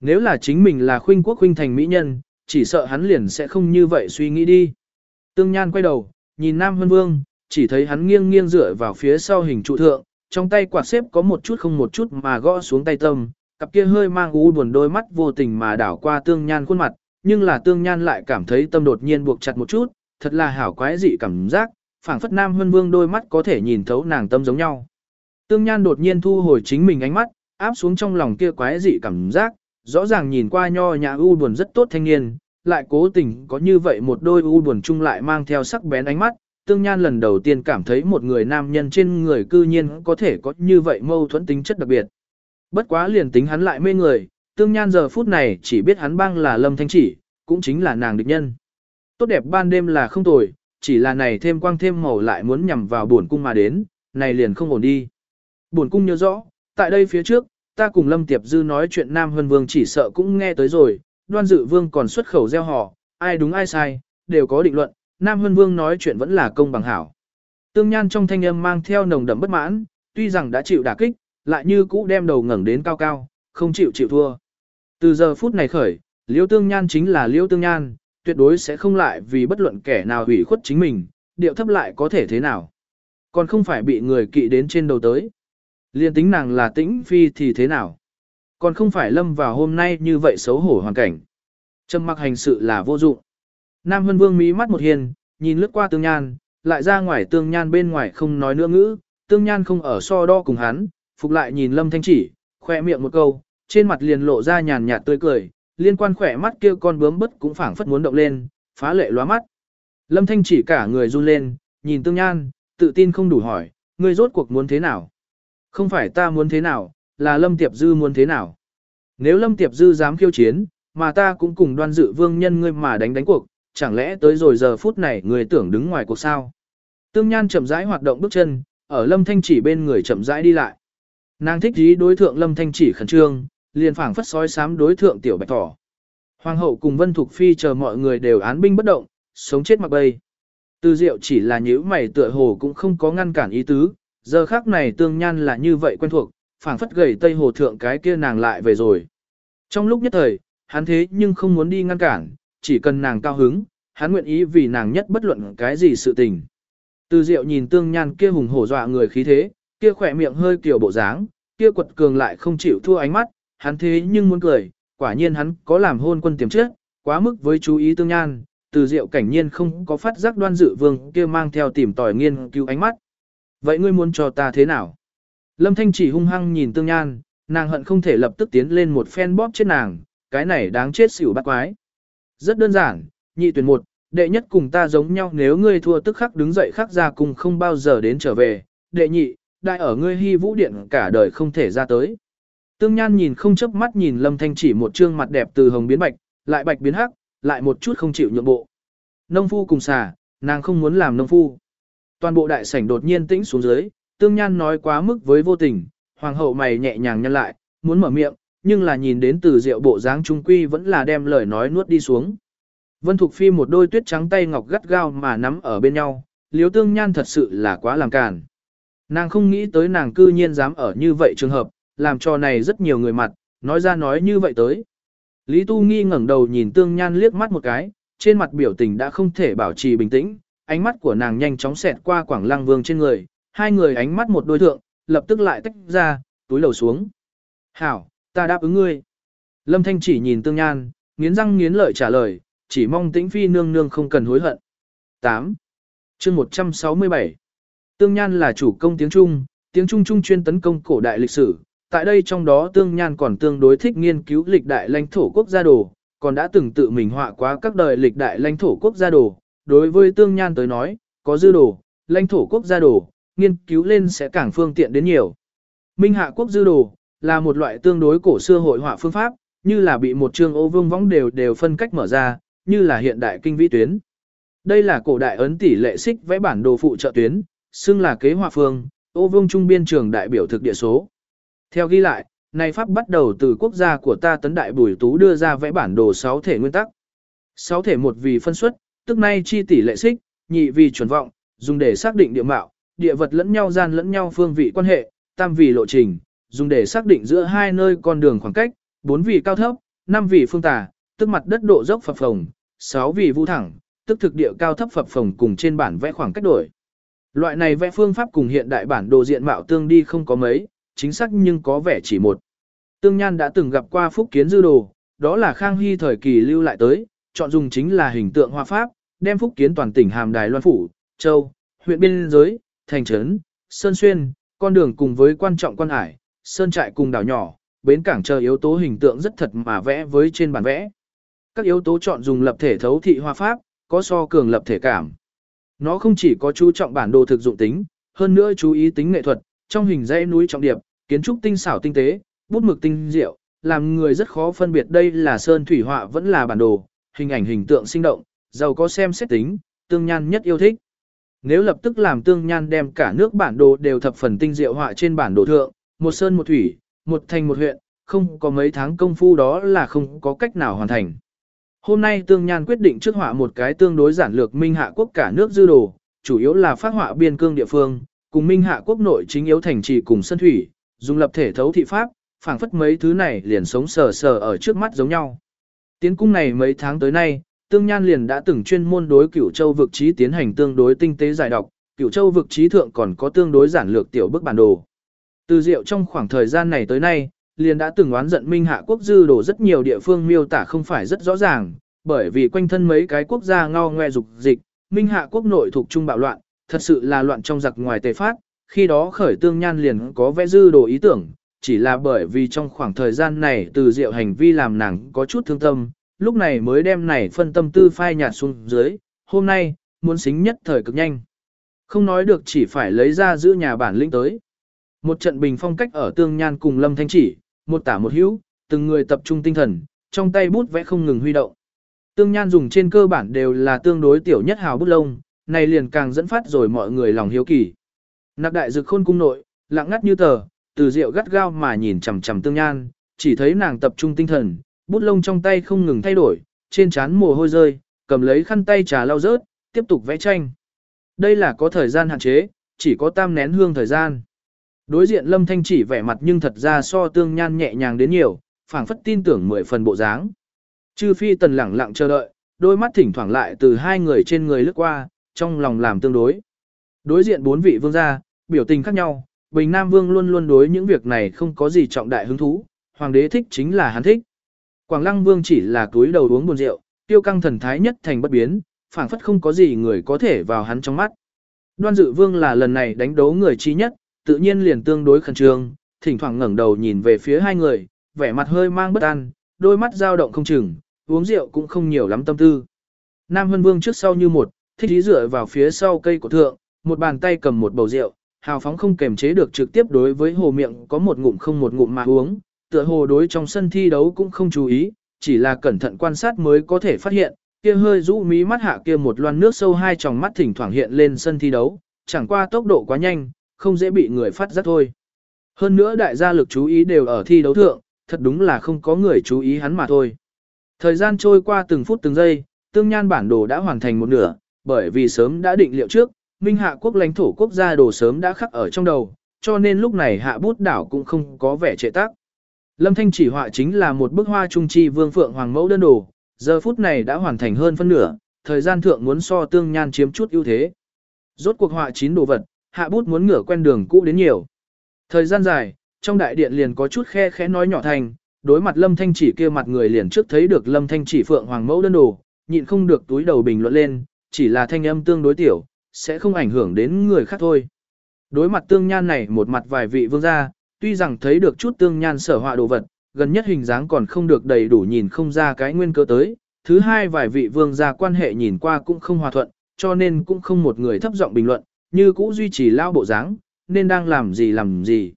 Nếu là chính mình là khuynh quốc khuynh thành mỹ nhân, chỉ sợ hắn liền sẽ không như vậy suy nghĩ đi. Tương Nhan quay đầu, nhìn Nam Hân Vương, chỉ thấy hắn nghiêng nghiêng dựa vào phía sau hình trụ thượng, trong tay quạt xếp có một chút không một chút mà gõ xuống tay tâm, cặp kia hơi mang u buồn đôi mắt vô tình mà đảo qua Tương Nhan khuôn mặt, nhưng là Tương Nhan lại cảm thấy tâm đột nhiên buộc chặt một chút, thật là hảo quái dị cảm giác, phảng phất Nam Hân Vương đôi mắt có thể nhìn thấu nàng tâm giống nhau. Tương Nhan đột nhiên thu hồi chính mình ánh mắt, áp xuống trong lòng kia quái dị cảm giác, rõ ràng nhìn qua nho nhã u buồn rất tốt thanh niên, lại cố tình có như vậy một đôi u buồn chung lại mang theo sắc bén ánh mắt. Tương Nhan lần đầu tiên cảm thấy một người nam nhân trên người cư nhiên có thể có như vậy mâu thuẫn tính chất đặc biệt. Bất quá liền tính hắn lại mê người, Tương Nhan giờ phút này chỉ biết hắn băng là Lâm Thanh Chỉ, cũng chính là nàng địch nhân. Tốt đẹp ban đêm là không tồi, chỉ là này thêm quang thêm màu lại muốn nhằm vào buồn cung mà đến, này liền không ổn đi. Buồn cung nhớ rõ, tại đây phía trước, ta cùng Lâm Tiệp Dư nói chuyện Nam Hân Vương chỉ sợ cũng nghe tới rồi, đoan dự vương còn xuất khẩu gieo họ, ai đúng ai sai, đều có định luận, Nam Hân Vương nói chuyện vẫn là công bằng hảo. Tương Nhan trong thanh âm mang theo nồng đậm bất mãn, tuy rằng đã chịu đả kích, lại như cũ đem đầu ngẩng đến cao cao, không chịu chịu thua. Từ giờ phút này khởi, Liêu Tương Nhan chính là Liêu Tương Nhan, tuyệt đối sẽ không lại vì bất luận kẻ nào hủy khuất chính mình, điệu thấp lại có thể thế nào. Còn không phải bị người kỵ đến trên đầu tới. Liên tính nàng là tĩnh phi thì thế nào? Còn không phải lâm vào hôm nay như vậy xấu hổ hoàn cảnh. Trầm mặc hành sự là vô dụng. Nam Hân Vương mí mắt một hiền, nhìn lướt qua tương nhan, lại ra ngoài tương nhan bên ngoài không nói nữa ngữ, tương nhan không ở so đo cùng hắn, phục lại nhìn lâm thanh chỉ, khoe miệng một câu, trên mặt liền lộ ra nhàn nhạt tươi cười, liên quan khỏe mắt kia con bướm bất cũng phảng phất muốn động lên, phá lệ lóa mắt. Lâm thanh chỉ cả người run lên, nhìn tương nhan, tự tin không đủ hỏi, ngươi rốt cuộc muốn thế nào? Không phải ta muốn thế nào, là Lâm Tiệp Dư muốn thế nào. Nếu Lâm Tiệp Dư dám khiêu chiến, mà ta cũng cùng đoan dự vương nhân ngươi mà đánh đánh cuộc, chẳng lẽ tới rồi giờ phút này người tưởng đứng ngoài cuộc sao. Tương Nhan chậm rãi hoạt động bước chân, ở Lâm Thanh chỉ bên người chậm rãi đi lại. Nàng thích ý đối thượng Lâm Thanh chỉ khẩn trương, liền phảng phất sói sám đối thượng tiểu bạch thỏ. Hoàng hậu cùng Vân Thục Phi chờ mọi người đều án binh bất động, sống chết mặc bay. Tư Diệu chỉ là nhíu mày tựa hồ cũng không có ngăn cản ý tứ, giờ khác này tương nhan là như vậy quen thuộc, phảng phất gầy tây hồ thượng cái kia nàng lại về rồi. Trong lúc nhất thời, hắn thế nhưng không muốn đi ngăn cản, chỉ cần nàng cao hứng, hắn nguyện ý vì nàng nhất bất luận cái gì sự tình. Từ diệu nhìn tương nhan kia hùng hổ dọa người khí thế, kia khỏe miệng hơi kiểu bộ dáng, kia quật cường lại không chịu thua ánh mắt, hắn thế nhưng muốn cười, quả nhiên hắn có làm hôn quân tiềm trước, quá mức với chú ý tương nhan, từ diệu cảnh nhiên không có phát giác đoan dự vương kia mang theo tìm tòi nghiên cứu ánh mắt. Vậy ngươi muốn cho ta thế nào? Lâm Thanh chỉ hung hăng nhìn tương nhan, nàng hận không thể lập tức tiến lên một phen bóp chết nàng, cái này đáng chết xỉu bắt quái. Rất đơn giản, nhị tuyển một, đệ nhất cùng ta giống nhau nếu ngươi thua tức khắc đứng dậy khắc ra cùng không bao giờ đến trở về, đệ nhị, đại ở ngươi hy vũ điện cả đời không thể ra tới. Tương Nhan nhìn không chớp mắt nhìn Lâm Thanh chỉ một trương mặt đẹp từ hồng biến bạch, lại bạch biến hắc, lại một chút không chịu nhượng bộ. Nông phu cùng xà, nàng không muốn làm nông phu. Toàn bộ đại sảnh đột nhiên tĩnh xuống dưới, Tương Nhan nói quá mức với vô tình, hoàng hậu mày nhẹ nhàng nhăn lại, muốn mở miệng, nhưng là nhìn đến từ rượu bộ dáng trung quy vẫn là đem lời nói nuốt đi xuống. Vân Thục Phi một đôi tuyết trắng tay ngọc gắt gao mà nắm ở bên nhau, liếu tương nhan thật sự là quá làm càn. Nàng không nghĩ tới nàng cư nhiên dám ở như vậy trường hợp, làm cho này rất nhiều người mặt, nói ra nói như vậy tới. Lý Tu Nghi ngẩng đầu nhìn tương nhan liếc mắt một cái, trên mặt biểu tình đã không thể bảo trì bình tĩnh, ánh mắt của nàng nhanh chóng xẹt qua quảng lăng vương trên người, hai người ánh mắt một đôi thượng, lập tức lại tách ra, túi lầu xuống. Hảo, ta đáp ứng ngươi. Lâm Thanh chỉ nhìn tương nhan, nghiến răng nghiến lợi trả lời, chỉ mong tĩnh phi nương nương không cần hối hận. 8. chương 167 Tương Nhan là chủ công tiếng Trung, tiếng Trung Trung chuyên tấn công cổ đại lịch sử. Tại đây trong đó Tương Nhan còn tương đối thích nghiên cứu lịch đại lãnh thổ quốc gia đồ, còn đã từng tự mình họa quá các đời lịch đại lãnh thổ quốc gia đồ. Đối với Tương Nhan tới nói, có dư đồ, lãnh thổ quốc gia đồ, nghiên cứu lên sẽ càng phương tiện đến nhiều. Minh hạ quốc dư đồ, là một loại tương đối cổ xưa hội họa phương pháp, như là bị một chương ô vương võng đều đều phân cách mở ra, như là hiện đại kinh vĩ tuyến. Đây là cổ đại ấn tỷ lệ xích vẽ bản đồ phụ trợ tuyến, xưng là kế họa phương, ô vương trung biên trường đại biểu thực địa số. Theo ghi lại, này pháp bắt đầu từ quốc gia của ta tấn đại bùi tú đưa ra vẽ bản đồ 6 thể nguyên tắc. 6 thể một vì phân suất, tức nay chi tỷ lệ xích, nhị vì chuẩn vọng, dùng để xác định địa mạo, địa vật lẫn nhau gian lẫn nhau phương vị quan hệ, tam vì lộ trình, dùng để xác định giữa hai nơi con đường khoảng cách, bốn vì cao thấp, năm vì phương tả, tức mặt đất độ dốc phập phồng, sáu vì vũ thẳng, tức thực địa cao thấp phập phồng cùng trên bản vẽ khoảng cách đổi. Loại này vẽ phương pháp cùng hiện đại bản đồ diện mạo tương đi không có mấy, chính xác nhưng có vẻ chỉ một. Tương Nhan đã từng gặp qua phúc kiến dư đồ, đó là Khang Hy thời kỳ lưu lại tới, chọn dùng chính là hình tượng hoa pháp, đem phúc kiến toàn tỉnh hàm đài loan phủ, châu, huyện biên giới, thành trấn, sơn xuyên, con đường cùng với quan trọng quan hải, sơn trại cùng đảo nhỏ, bến cảng chờ yếu tố hình tượng rất thật mà vẽ với trên bản vẽ. Các yếu tố chọn dùng lập thể thấu thị hoa pháp, có so cường lập thể cảm. Nó không chỉ có chú trọng bản đồ thực dụng tính, hơn nữa chú ý tính nghệ thuật, trong hình dãy núi trọng điệp, kiến trúc tinh xảo tinh tế, bút mực tinh diệu, làm người rất khó phân biệt đây là sơn thủy họa vẫn là bản đồ, hình ảnh hình tượng sinh động, giàu có xem xét tính, tương nhan nhất yêu thích. Nếu lập tức làm tương nhan đem cả nước bản đồ đều thập phần tinh diệu họa trên bản đồ thượng, một sơn một thủy, một thành một huyện, không có mấy tháng công phu đó là không có cách nào hoàn thành. Hôm nay Tương Nhan quyết định trước họa một cái tương đối giản lược minh hạ quốc cả nước dư đồ, chủ yếu là phát họa biên cương địa phương, cùng minh hạ quốc nội chính yếu thành trì cùng sân thủy, dùng lập thể thấu thị pháp, phảng phất mấy thứ này liền sống sờ sờ ở trước mắt giống nhau. Tiến cung này mấy tháng tới nay, Tương Nhan liền đã từng chuyên môn đối cửu châu vực trí tiến hành tương đối tinh tế giải đọc, cửu châu vực trí thượng còn có tương đối giản lược tiểu bức bản đồ. Từ diệu trong khoảng thời gian này tới nay, liền đã từng oán giận Minh Hạ quốc dư đổ rất nhiều địa phương miêu tả không phải rất rõ ràng, bởi vì quanh thân mấy cái quốc gia ngao ngoe dục dịch, Minh Hạ quốc nội thuộc trung bạo loạn, thật sự là loạn trong giặc ngoài tề phát, khi đó khởi tương nhan liền có vẽ dư đồ ý tưởng, chỉ là bởi vì trong khoảng thời gian này từ diệu hành vi làm nàng có chút thương tâm, lúc này mới đem này phân tâm tư phai nhạt xuống dưới, hôm nay, muốn xính nhất thời cực nhanh. Không nói được chỉ phải lấy ra giữ nhà bản lĩnh tới. Một trận bình phong cách ở tương nhan cùng lâm thanh chỉ, một tả một hữu, từng người tập trung tinh thần, trong tay bút vẽ không ngừng huy động. Tương nhan dùng trên cơ bản đều là tương đối tiểu nhất hào bút lông, này liền càng dẫn phát rồi mọi người lòng hiếu kỳ. Nạc đại dực khôn cung nội, lặng ngắt như tờ, từ rượu gắt gao mà nhìn chằm chằm tương nhan, chỉ thấy nàng tập trung tinh thần, bút lông trong tay không ngừng thay đổi, trên trán mồ hôi rơi, cầm lấy khăn tay trà lau rớt, tiếp tục vẽ tranh. Đây là có thời gian hạn chế, chỉ có tam nén hương thời gian. Đối diện lâm thanh chỉ vẻ mặt nhưng thật ra so tương nhan nhẹ nhàng đến nhiều, phảng phất tin tưởng mười phần bộ dáng. Chư phi tần lẳng lặng chờ đợi, đôi mắt thỉnh thoảng lại từ hai người trên người lướt qua, trong lòng làm tương đối. Đối diện bốn vị vương gia, biểu tình khác nhau, Bình Nam Vương luôn luôn đối những việc này không có gì trọng đại hứng thú, hoàng đế thích chính là hắn thích. Quảng Lăng Vương chỉ là túi đầu uống buồn rượu, tiêu căng thần thái nhất thành bất biến, phảng phất không có gì người có thể vào hắn trong mắt. Đoan Dự Vương là lần này đánh đấu người trí nhất, tự nhiên liền tương đối khẩn trương, thỉnh thoảng ngẩng đầu nhìn về phía hai người, vẻ mặt hơi mang bất an, đôi mắt dao động không chừng, uống rượu cũng không nhiều lắm tâm tư. Nam Hân Vương trước sau như một, thích ý dựa vào phía sau cây của thượng, một bàn tay cầm một bầu rượu, hào phóng không kềm chế được trực tiếp đối với hồ miệng có một ngụm không một ngụm mà uống, tựa hồ đối trong sân thi đấu cũng không chú ý, chỉ là cẩn thận quan sát mới có thể phát hiện, kia hơi rũ mí mắt hạ kia một loan nước sâu hai tròng mắt thỉnh thoảng hiện lên sân thi đấu, chẳng qua tốc độ quá nhanh, không dễ bị người phát giác thôi. Hơn nữa đại gia lực chú ý đều ở thi đấu thượng, thật đúng là không có người chú ý hắn mà thôi. Thời gian trôi qua từng phút từng giây, tương nhan bản đồ đã hoàn thành một nửa, bởi vì sớm đã định liệu trước, minh hạ quốc lãnh thổ quốc gia đồ sớm đã khắc ở trong đầu, cho nên lúc này hạ bút đảo cũng không có vẻ trệ tác. Lâm Thanh chỉ họa chính là một bức hoa trung chi vương phượng hoàng mẫu đơn đồ, giờ phút này đã hoàn thành hơn phân nửa, thời gian thượng muốn so tương nhan chiếm chút ưu thế. Rốt cuộc họa chín đồ vật, hạ bút muốn ngửa quen đường cũ đến nhiều. Thời gian dài, trong đại điện liền có chút khe khẽ nói nhỏ thành, Đối mặt Lâm Thanh chỉ kia mặt người liền trước thấy được Lâm Thanh chỉ phượng hoàng mẫu đơn đồ, nhịn không được túi đầu bình luận lên, chỉ là thanh âm tương đối tiểu, sẽ không ảnh hưởng đến người khác thôi. Đối mặt tương nhan này một mặt vài vị vương gia, tuy rằng thấy được chút tương nhan sở họa đồ vật, gần nhất hình dáng còn không được đầy đủ nhìn không ra cái nguyên cơ tới. Thứ hai vài vị vương gia quan hệ nhìn qua cũng không hòa thuận, cho nên cũng không một người thấp giọng bình luận, như cũ duy trì lao bộ dáng, nên đang làm gì làm gì.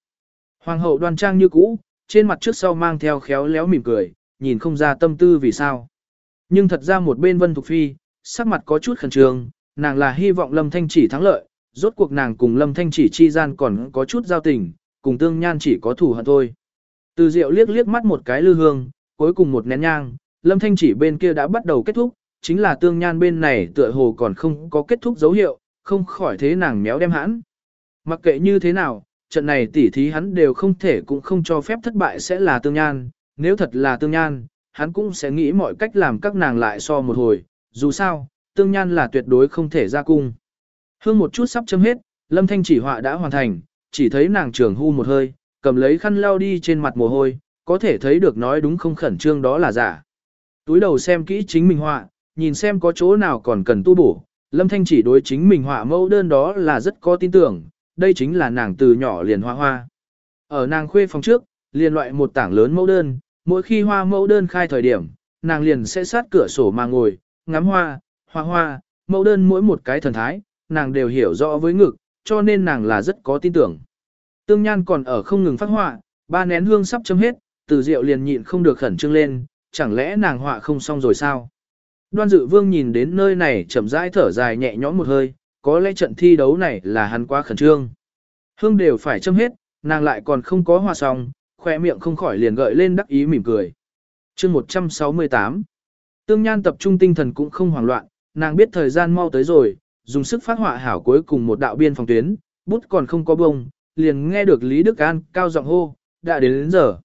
Hoàng hậu đoan trang như cũ, trên mặt trước sau mang theo khéo léo mỉm cười, nhìn không ra tâm tư vì sao. Nhưng thật ra một bên Vân Thục Phi, sắc mặt có chút khẩn trương, nàng là hy vọng Lâm Thanh chỉ thắng lợi, rốt cuộc nàng cùng Lâm Thanh chỉ chi gian còn có chút giao tình, cùng tương nhan chỉ có thủ hận thôi. Từ Diệu liếc liếc mắt một cái lư hương, cuối cùng một nén nhang, Lâm Thanh chỉ bên kia đã bắt đầu kết thúc, chính là tương nhan bên này tựa hồ còn không có kết thúc dấu hiệu, không khỏi thế nàng méo đem hãn. Mặc kệ như thế nào, trận này tỉ thí hắn đều không thể cũng không cho phép thất bại sẽ là tương nhan, nếu thật là tương nhan, hắn cũng sẽ nghĩ mọi cách làm các nàng lại so một hồi, dù sao, tương nhan là tuyệt đối không thể ra cung. Hương một chút sắp chấm hết, lâm thanh chỉ họa đã hoàn thành, chỉ thấy nàng trường hưu một hơi, cầm lấy khăn lau đi trên mặt mồ hôi, có thể thấy được nói đúng không khẩn trương đó là giả. Túi đầu xem kỹ chính mình họa, nhìn xem có chỗ nào còn cần tu bổ, lâm thanh chỉ đối chính mình họa mẫu đơn đó là rất có tin tưởng, đây chính là nàng từ nhỏ liền hoa hoa. Ở nàng khuê phòng trước, liền loại một tảng lớn mẫu đơn, mỗi khi hoa mẫu đơn khai thời điểm, nàng liền sẽ sát cửa sổ mà ngồi, ngắm hoa, hoa hoa, mẫu đơn mỗi một cái thần thái, nàng đều hiểu rõ với ngực, cho nên nàng là rất có tin tưởng. Tương Nhan còn ở không ngừng phát họa, ba nén hương sắp chấm hết, từ rượu liền nhịn không được khẩn trương lên, chẳng lẽ nàng họa không xong rồi sao? Đoan dự vương nhìn đến nơi này chậm rãi thở dài nhẹ nhõm một hơi, có lẽ trận thi đấu này là hắn quá khẩn trương. Hương đều phải châm hết, nàng lại còn không có hòa xong, khoe miệng không khỏi liền gợi lên đắc ý mỉm cười. chương 168 Tương Nhan tập trung tinh thần cũng không hoảng loạn, nàng biết thời gian mau tới rồi, dùng sức phát họa hảo cuối cùng một đạo biên phòng tuyến, bút còn không có bông, liền nghe được Lý Đức An cao giọng hô, đã đến đến giờ.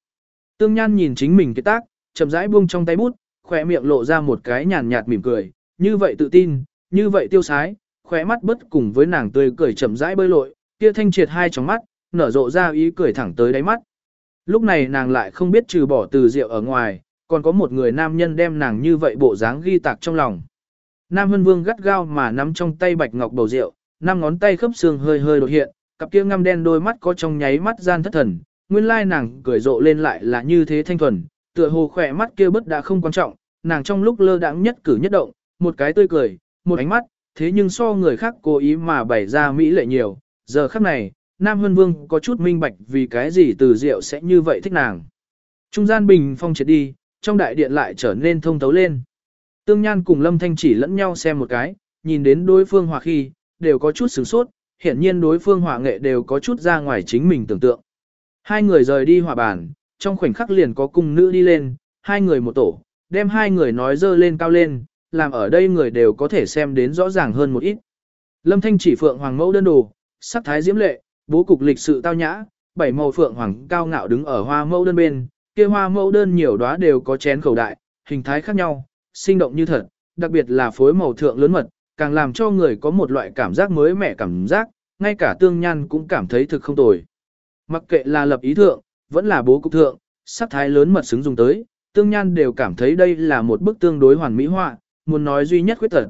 Tương Nhan nhìn chính mình cái tác, chậm rãi buông trong tay bút, khỏe miệng lộ ra một cái nhàn nhạt mỉm cười, như vậy tự tin, như vậy tiêu sái, khóe mắt bất cùng với nàng tươi cười chậm rãi bơi lội, kia thanh triệt hai tròng mắt, nở rộ ra ý cười thẳng tới đáy mắt. Lúc này nàng lại không biết trừ bỏ từ rượu ở ngoài, còn có một người nam nhân đem nàng như vậy bộ dáng ghi tạc trong lòng. Nam Hân Vương gắt gao mà nắm trong tay bạch ngọc bầu rượu, năm ngón tay khớp xương hơi hơi đột hiện, cặp kia ngăm đen đôi mắt có trong nháy mắt gian thất thần, nguyên lai nàng cười rộ lên lại là như thế thanh thuần, tựa hồ khỏe mắt kia bất đã không quan trọng, nàng trong lúc lơ đãng nhất cử nhất động, một cái tươi cười, một ánh mắt, thế nhưng so người khác cố ý mà bày ra mỹ lệ nhiều, giờ khắc này, Nam Hân Vương có chút minh bạch vì cái gì từ rượu sẽ như vậy thích nàng. Trung gian bình phong triệt đi, trong đại điện lại trở nên thông thấu lên. Tương Nhan cùng Lâm Thanh chỉ lẫn nhau xem một cái, nhìn đến đối phương hòa khi, đều có chút sửng sốt, hiện nhiên đối phương hòa nghệ đều có chút ra ngoài chính mình tưởng tượng. Hai người rời đi hòa bàn, trong khoảnh khắc liền có cung nữ đi lên, hai người một tổ, đem hai người nói dơ lên cao lên, làm ở đây người đều có thể xem đến rõ ràng hơn một ít. Lâm Thanh chỉ phượng hoàng mẫu đơn đồ, sắc thái diễm lệ, bố cục lịch sự tao nhã, bảy màu phượng hoàng cao ngạo đứng ở hoa mẫu đơn bên, kia hoa mẫu đơn nhiều đóa đều có chén khẩu đại, hình thái khác nhau, sinh động như thật, đặc biệt là phối màu thượng lớn mật, càng làm cho người có một loại cảm giác mới mẻ cảm giác, ngay cả tương nhan cũng cảm thấy thực không tồi. Mặc kệ là lập ý thượng, vẫn là bố cục thượng, sắc thái lớn mật xứng dùng tới, tương nhan đều cảm thấy đây là một bức tương đối hoàn mỹ họa, muốn nói duy nhất khuyết tật.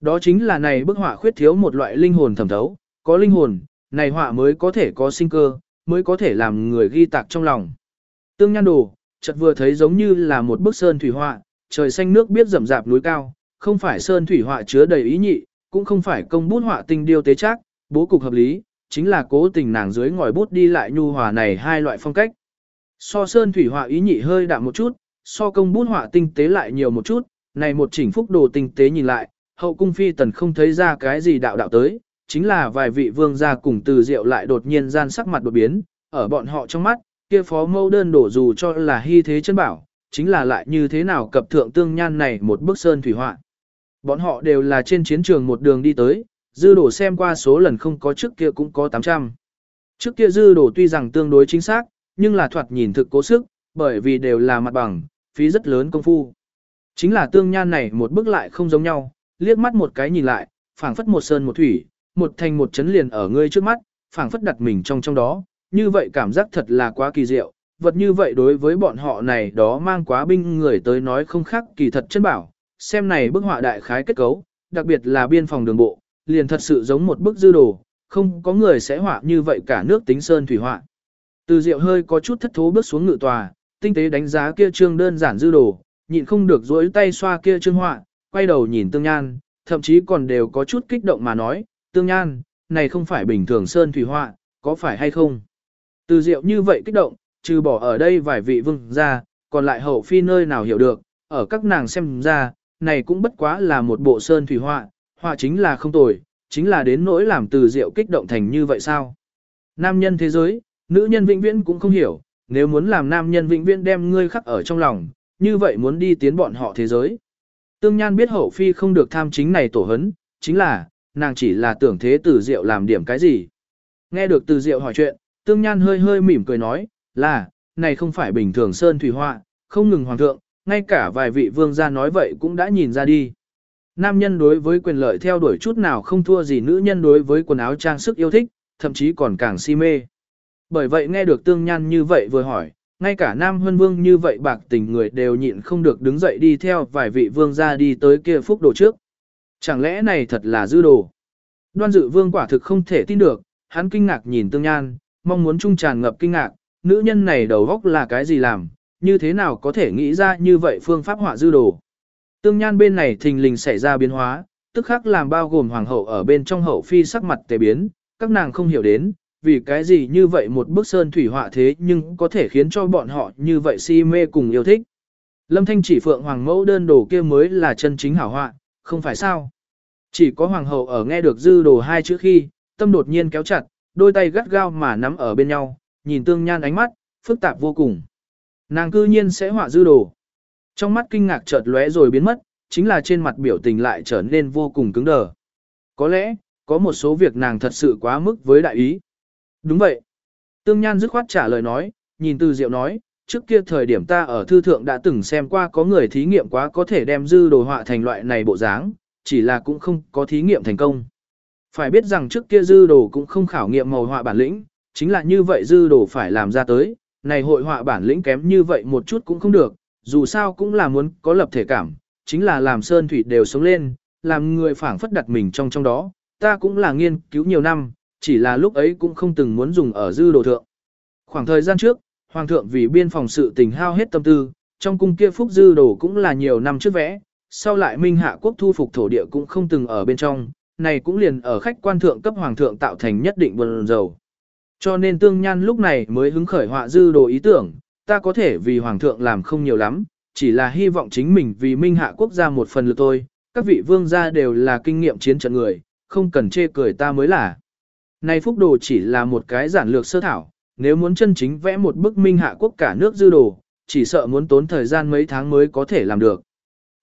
Đó chính là này bức họa khuyết thiếu một loại linh hồn thẩm thấu, có linh hồn, này họa mới có thể có sinh cơ, mới có thể làm người ghi tạc trong lòng. Tương nhan đồ, chợt vừa thấy giống như là một bức sơn thủy họa, trời xanh nước biết rậm rạp núi cao, không phải sơn thủy họa chứa đầy ý nhị, cũng không phải công bút họa tinh điêu tế chắc, bố cục hợp lý, chính là cố tình nàng dưới ngòi bút đi lại nhu hòa này hai loại phong cách. So sơn thủy họa ý nhị hơi đạm một chút, so công bút họa tinh tế lại nhiều một chút, này một chỉnh phúc đồ tinh tế nhìn lại, hậu cung phi tần không thấy ra cái gì đạo đạo tới, chính là vài vị vương gia cùng từ diệu lại đột nhiên gian sắc mặt đột biến, ở bọn họ trong mắt, kia phó mâu đơn đổ dù cho là hy thế chân bảo, chính là lại như thế nào cập thượng tương nhan này một bức sơn thủy họa. Bọn họ đều là trên chiến trường một đường đi tới, dư đổ xem qua số lần không có trước kia cũng có 800. Trước kia dư đổ tuy rằng tương đối chính xác, nhưng là thoạt nhìn thực cố sức, bởi vì đều là mặt bằng, phí rất lớn công phu. Chính là tương nhan này một bức lại không giống nhau, liếc mắt một cái nhìn lại, phảng phất một sơn một thủy, một thành một chấn liền ở ngươi trước mắt, phảng phất đặt mình trong trong đó, như vậy cảm giác thật là quá kỳ diệu, vật như vậy đối với bọn họ này đó mang quá binh người tới nói không khác kỳ thật chân bảo, xem này bức họa đại khái kết cấu, đặc biệt là biên phòng đường bộ, liền thật sự giống một bức dư đồ, không có người sẽ họa như vậy cả nước tính sơn thủy họa. Từ Diệu hơi có chút thất thố bước xuống ngự tòa, tinh tế đánh giá kia trương đơn giản dư đồ, nhịn không được duỗi tay xoa kia trương họa, quay đầu nhìn Tương Nhan, thậm chí còn đều có chút kích động mà nói, Tương Nhan, này không phải bình thường sơn thủy họa, có phải hay không? Từ Diệu như vậy kích động, trừ bỏ ở đây vài vị vương ra, còn lại hậu phi nơi nào hiểu được, ở các nàng xem ra, này cũng bất quá là một bộ sơn thủy họa, họa chính là không tồi, chính là đến nỗi làm từ Diệu kích động thành như vậy sao? Nam nhân thế giới, nữ nhân vĩnh viễn cũng không hiểu, nếu muốn làm nam nhân vĩnh viễn đem ngươi khắc ở trong lòng, như vậy muốn đi tiến bọn họ thế giới. Tương Nhan biết hậu phi không được tham chính này tổ hấn, chính là, nàng chỉ là tưởng thế từ Diệu làm điểm cái gì. Nghe được từ Diệu hỏi chuyện, Tương Nhan hơi hơi mỉm cười nói, là, này không phải bình thường sơn thủy họa, không ngừng hoàng thượng, ngay cả vài vị vương gia nói vậy cũng đã nhìn ra đi. Nam nhân đối với quyền lợi theo đuổi chút nào không thua gì nữ nhân đối với quần áo trang sức yêu thích, thậm chí còn càng si mê. Bởi vậy nghe được tương nhan như vậy vừa hỏi, ngay cả Nam Huân Vương như vậy bạc tình người đều nhịn không được đứng dậy đi theo vài vị vương gia đi tới kia phúc đồ trước. Chẳng lẽ này thật là dư đồ? Đoan dự vương quả thực không thể tin được, hắn kinh ngạc nhìn tương nhan, mong muốn trung tràn ngập kinh ngạc, nữ nhân này đầu góc là cái gì làm, như thế nào có thể nghĩ ra như vậy phương pháp họa dư đồ. Tương nhan bên này thình lình xảy ra biến hóa, tức khắc làm bao gồm hoàng hậu ở bên trong hậu phi sắc mặt tề biến, các nàng không hiểu đến, vì cái gì như vậy một bức sơn thủy họa thế nhưng có thể khiến cho bọn họ như vậy si mê cùng yêu thích. Lâm Thanh chỉ phượng hoàng mẫu đơn đồ kia mới là chân chính hảo họa, không phải sao. Chỉ có hoàng hậu ở nghe được dư đồ hai chữ khi, tâm đột nhiên kéo chặt, đôi tay gắt gao mà nắm ở bên nhau, nhìn tương nhan ánh mắt, phức tạp vô cùng. Nàng cư nhiên sẽ họa dư đồ. Trong mắt kinh ngạc chợt lóe rồi biến mất, chính là trên mặt biểu tình lại trở nên vô cùng cứng đờ. Có lẽ, có một số việc nàng thật sự quá mức với đại ý. Đúng vậy. Tương Nhan dứt khoát trả lời nói, nhìn từ diệu nói, trước kia thời điểm ta ở thư thượng đã từng xem qua có người thí nghiệm quá có thể đem dư đồ họa thành loại này bộ dáng, chỉ là cũng không có thí nghiệm thành công. Phải biết rằng trước kia dư đồ cũng không khảo nghiệm màu họa bản lĩnh, chính là như vậy dư đồ phải làm ra tới, này hội họa bản lĩnh kém như vậy một chút cũng không được, dù sao cũng là muốn có lập thể cảm, chính là làm sơn thủy đều sống lên, làm người phảng phất đặt mình trong trong đó, ta cũng là nghiên cứu nhiều năm, chỉ là lúc ấy cũng không từng muốn dùng ở dư đồ thượng. Khoảng thời gian trước, Hoàng thượng vì biên phòng sự tình hao hết tâm tư, trong cung kia phúc dư đồ cũng là nhiều năm trước vẽ, sau lại Minh Hạ quốc thu phục thổ địa cũng không từng ở bên trong, này cũng liền ở khách quan thượng cấp Hoàng thượng tạo thành nhất định buồn dầu. Cho nên tương nhan lúc này mới hứng khởi họa dư đồ ý tưởng, ta có thể vì Hoàng thượng làm không nhiều lắm, chỉ là hy vọng chính mình vì Minh Hạ quốc gia một phần lực tôi, các vị vương gia đều là kinh nghiệm chiến trận người, không cần chê cười ta mới là. Này phúc đồ chỉ là một cái giản lược sơ thảo, nếu muốn chân chính vẽ một bức minh hạ quốc cả nước dư đồ, chỉ sợ muốn tốn thời gian mấy tháng mới có thể làm được.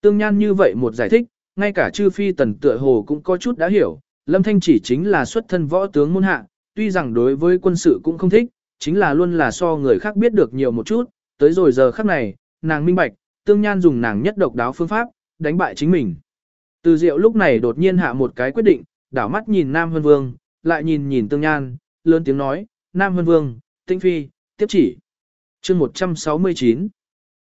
Tương nhan như vậy một giải thích, ngay cả chư phi tần tựa hồ cũng có chút đã hiểu, Lâm Thanh chỉ chính là xuất thân võ tướng môn hạ, tuy rằng đối với quân sự cũng không thích, chính là luôn là so người khác biết được nhiều một chút, tới rồi giờ khắc này, nàng minh bạch, tương nhan dùng nàng nhất độc đáo phương pháp, đánh bại chính mình. Từ diệu lúc này đột nhiên hạ một cái quyết định, đảo mắt nhìn Nam Hân Vương, lại nhìn nhìn tương nhan, lớn tiếng nói, Nam Hân Vương, Tinh Phi, tiếp chỉ. chương 169.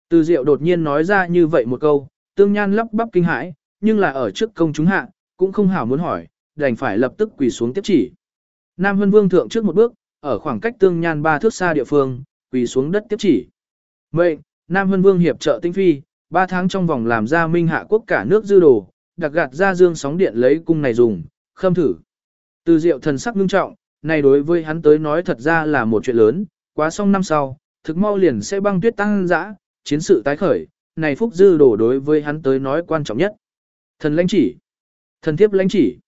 Từ Diệu đột nhiên nói ra như vậy một câu, tương nhan lắp bắp kinh hãi, nhưng là ở trước công chúng hạ, cũng không hảo muốn hỏi, đành phải lập tức quỳ xuống tiếp chỉ. Nam Hân Vương thượng trước một bước, ở khoảng cách tương nhan ba thước xa địa phương, quỳ xuống đất tiếp chỉ. Mệnh, Nam Hân Vương hiệp trợ Tinh Phi, ba tháng trong vòng làm ra minh hạ quốc cả nước dư đồ, đặc gạt ra dương sóng điện lấy cung này dùng, khâm thử. Từ diệu thần sắc ngưng trọng, này đối với hắn tới nói thật ra là một chuyện lớn, quá xong năm sau, thực mau liền sẽ băng tuyết tăng dã, chiến sự tái khởi, này phúc dư đồ đối với hắn tới nói quan trọng nhất. Thần lãnh chỉ, thần thiếp lãnh chỉ.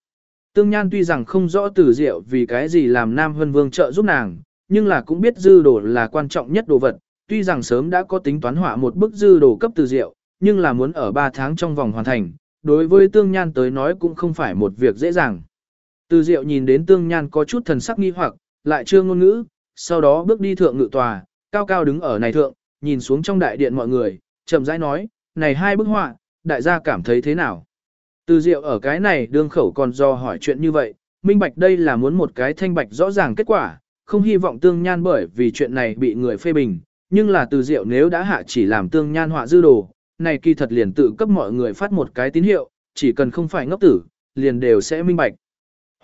Tương Nhan tuy rằng không rõ từ diệu vì cái gì làm Nam Hân Vương trợ giúp nàng, nhưng là cũng biết dư đồ là quan trọng nhất đồ vật, tuy rằng sớm đã có tính toán họa một bức dư đồ cấp từ diệu, nhưng là muốn ở 3 tháng trong vòng hoàn thành, đối với Tương Nhan tới nói cũng không phải một việc dễ dàng. Từ Diệu nhìn đến Tương Nhan có chút thần sắc nghi hoặc, lại chưa ngôn ngữ, sau đó bước đi thượng ngự tòa, cao cao đứng ở này thượng, nhìn xuống trong đại điện mọi người, chậm rãi nói, này hai bức họa, đại gia cảm thấy thế nào? Từ Diệu ở cái này đương khẩu còn do hỏi chuyện như vậy, minh bạch đây là muốn một cái thanh bạch rõ ràng kết quả, không hy vọng Tương Nhan bởi vì chuyện này bị người phê bình, nhưng là từ diệu nếu đã hạ chỉ làm tương nhan họa dư đồ, này kỳ thật liền tự cấp mọi người phát một cái tín hiệu, chỉ cần không phải ngốc tử, liền đều sẽ minh bạch.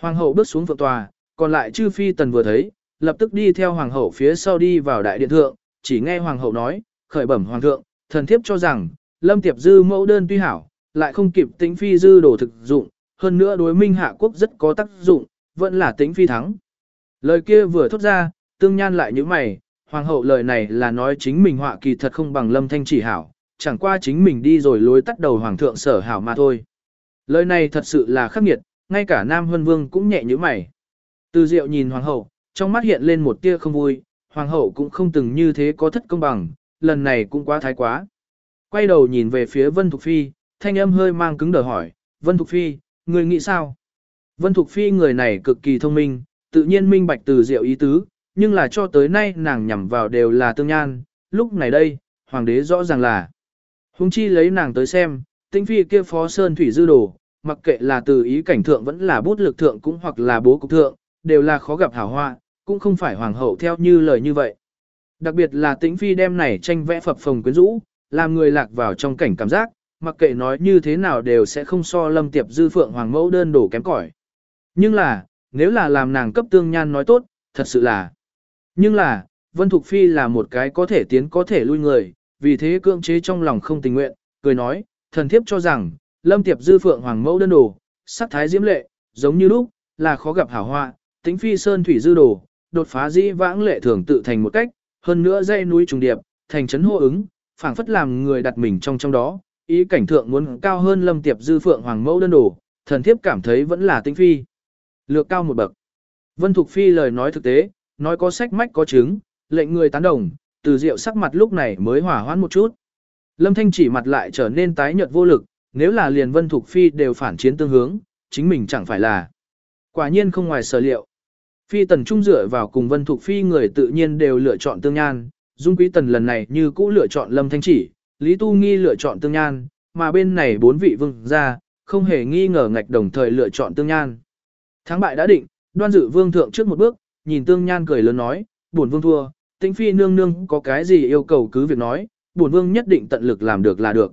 Hoàng hậu bước xuống phượng tòa, còn lại chư phi tần vừa thấy, lập tức đi theo hoàng hậu phía sau đi vào đại điện thượng, chỉ nghe hoàng hậu nói, khởi bẩm hoàng thượng, thần thiếp cho rằng, lâm tiệp dư mẫu đơn tuy hảo, lại không kịp tính phi dư đồ thực dụng, hơn nữa đối minh hạ quốc rất có tác dụng, vẫn là tính phi thắng. Lời kia vừa thốt ra, tương nhan lại như mày, hoàng hậu lời này là nói chính mình họa kỳ thật không bằng lâm thanh chỉ hảo, chẳng qua chính mình đi rồi lối tắt đầu hoàng thượng sở hảo mà thôi. Lời này thật sự là khắc nghiệt, ngay cả Nam Hân Vương cũng nhẹ như mày. Từ diệu nhìn hoàng hậu, trong mắt hiện lên một tia không vui, hoàng hậu cũng không từng như thế có thất công bằng, lần này cũng quá thái quá. Quay đầu nhìn về phía Vân Thục Phi, thanh âm hơi mang cứng đờ hỏi, Vân Thục Phi, người nghĩ sao? Vân Thục Phi người này cực kỳ thông minh, tự nhiên minh bạch từ diệu ý tứ, nhưng là cho tới nay nàng nhằm vào đều là tương nhan, lúc này đây, hoàng đế rõ ràng là. Hùng chi lấy nàng tới xem, tinh phi kia phó sơn thủy dư đồ, mặc kệ là từ ý cảnh thượng vẫn là bút lực thượng cũng hoặc là bố cục thượng, đều là khó gặp hảo hoa, cũng không phải hoàng hậu theo như lời như vậy. Đặc biệt là tĩnh phi đem này tranh vẽ phập phồng quyến rũ, làm người lạc vào trong cảnh cảm giác, mặc kệ nói như thế nào đều sẽ không so lâm tiệp dư phượng hoàng mẫu đơn đổ kém cỏi. Nhưng là, nếu là làm nàng cấp tương nhan nói tốt, thật sự là. Nhưng là, Vân Thục Phi là một cái có thể tiến có thể lui người, vì thế cưỡng chế trong lòng không tình nguyện, cười nói, thần thiếp cho rằng, lâm tiệp dư phượng hoàng mẫu đơn đồ, sắc thái diễm lệ, giống như lúc, là khó gặp hảo họa, tính phi sơn thủy dư đồ, đột phá dĩ vãng lệ thường tự thành một cách, hơn nữa dây núi trùng điệp, thành trấn hô ứng, phảng phất làm người đặt mình trong trong đó, ý cảnh thượng muốn cao hơn lâm tiệp dư phượng hoàng mẫu đơn đồ, thần thiếp cảm thấy vẫn là tinh phi. Lược cao một bậc. Vân Thục Phi lời nói thực tế, nói có sách mách có chứng, lệnh người tán đồng, từ rượu sắc mặt lúc này mới hỏa hoãn một chút. Lâm Thanh chỉ mặt lại trở nên tái nhợt vô lực, nếu là liền Vân Thục Phi đều phản chiến tương hướng, chính mình chẳng phải là. Quả nhiên không ngoài sở liệu. Phi tần trung dựa vào cùng Vân Thục Phi người tự nhiên đều lựa chọn tương nhan, Dung Quý tần lần này như cũ lựa chọn Lâm Thanh chỉ, Lý Tu Nghi lựa chọn tương nhan, mà bên này bốn vị vương gia không hề nghi ngờ ngạch đồng thời lựa chọn tương nhan. Thắng bại đã định, đoan dự vương thượng trước một bước, nhìn tương nhan cười lớn nói, buồn vương thua, tĩnh phi nương nương có cái gì yêu cầu cứ việc nói, buồn vương nhất định tận lực làm được là được.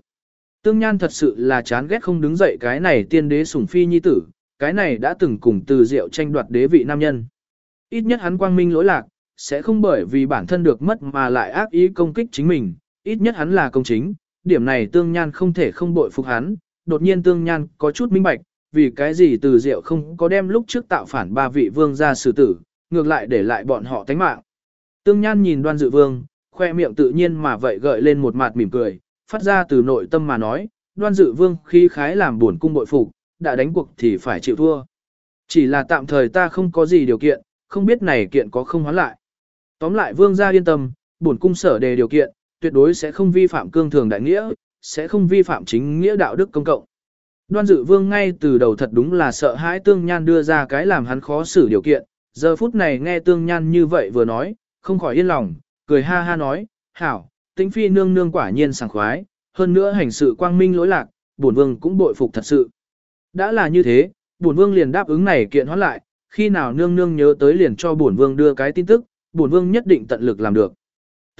Tương nhan thật sự là chán ghét không đứng dậy cái này tiên đế sủng phi nhi tử, cái này đã từng cùng từ diệu tranh đoạt đế vị nam nhân. Ít nhất hắn quang minh lỗi lạc, sẽ không bởi vì bản thân được mất mà lại ác ý công kích chính mình, ít nhất hắn là công chính, điểm này tương nhan không thể không bội phục hắn, đột nhiên tương nhan có chút minh bạch, vì cái gì từ diệu không có đem lúc trước tạo phản ba vị vương ra xử tử, ngược lại để lại bọn họ tánh mạng. Tương nhan nhìn đoan dự vương, khoe miệng tự nhiên mà vậy gợi lên một mặt mỉm cười, phát ra từ nội tâm mà nói, đoan dự vương khi khái làm buồn cung bội phục, đã đánh cuộc thì phải chịu thua. Chỉ là tạm thời ta không có gì điều kiện, không biết này kiện có không hoán lại. Tóm lại vương gia yên tâm, bổn cung sở đề điều kiện, tuyệt đối sẽ không vi phạm cương thường đại nghĩa, sẽ không vi phạm chính nghĩa đạo đức công cộng. Đoan dự vương ngay từ đầu thật đúng là sợ hãi tương nhan đưa ra cái làm hắn khó xử điều kiện, giờ phút này nghe tương nhan như vậy vừa nói, không khỏi yên lòng, cười ha ha nói, hảo, tĩnh phi nương nương quả nhiên sảng khoái, hơn nữa hành sự quang minh lỗi lạc, bổn vương cũng bội phục thật sự. Đã là như thế, bổn vương liền đáp ứng này kiện hoán lại, khi nào nương nương nhớ tới liền cho bổn vương đưa cái tin tức, bổn vương nhất định tận lực làm được.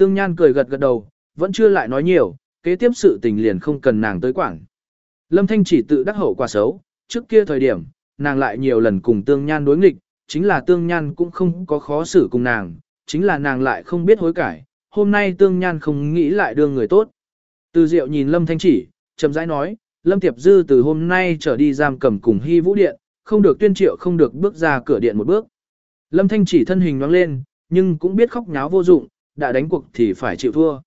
Tương Nhan cười gật gật đầu, vẫn chưa lại nói nhiều, kế tiếp sự tình liền không cần nàng tới quảng. Lâm Thanh chỉ tự đắc hậu quả xấu, trước kia thời điểm, nàng lại nhiều lần cùng Tương Nhan đối nghịch, chính là Tương Nhan cũng không có khó xử cùng nàng, chính là nàng lại không biết hối cải, hôm nay Tương Nhan không nghĩ lại đưa người tốt. Từ Diệu nhìn Lâm Thanh chỉ, chậm rãi nói, Lâm Tiệp Dư từ hôm nay trở đi giam cầm cùng Hy Vũ Điện, không được tuyên triệu không được bước ra cửa điện một bước. Lâm Thanh chỉ thân hình nhoáng lên, nhưng cũng biết khóc nháo vô dụng, đã đánh cuộc thì phải chịu thua.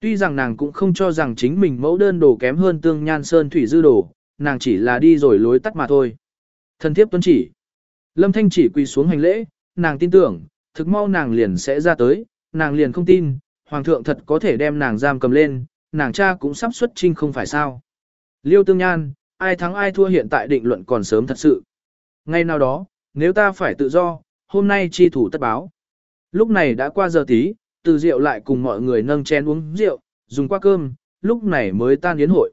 Tuy rằng nàng cũng không cho rằng chính mình mẫu đơn đồ kém hơn tương nhan sơn thủy dư đồ, nàng chỉ là đi rồi lối tắt mà thôi. Thân thiếp tuân chỉ. Lâm Thanh chỉ quỳ xuống hành lễ, nàng tin tưởng, thực mau nàng liền sẽ ra tới, nàng liền không tin, hoàng thượng thật có thể đem nàng giam cầm lên, nàng cha cũng sắp xuất trinh không phải sao. Liêu tương nhan, ai thắng ai thua hiện tại định luận còn sớm thật sự. Ngay nào đó, nếu ta phải tự do, hôm nay chi thủ tất báo. Lúc này đã qua giờ tí, từ rượu lại cùng mọi người nâng chén uống rượu, dùng qua cơm, lúc này mới tan yến hội.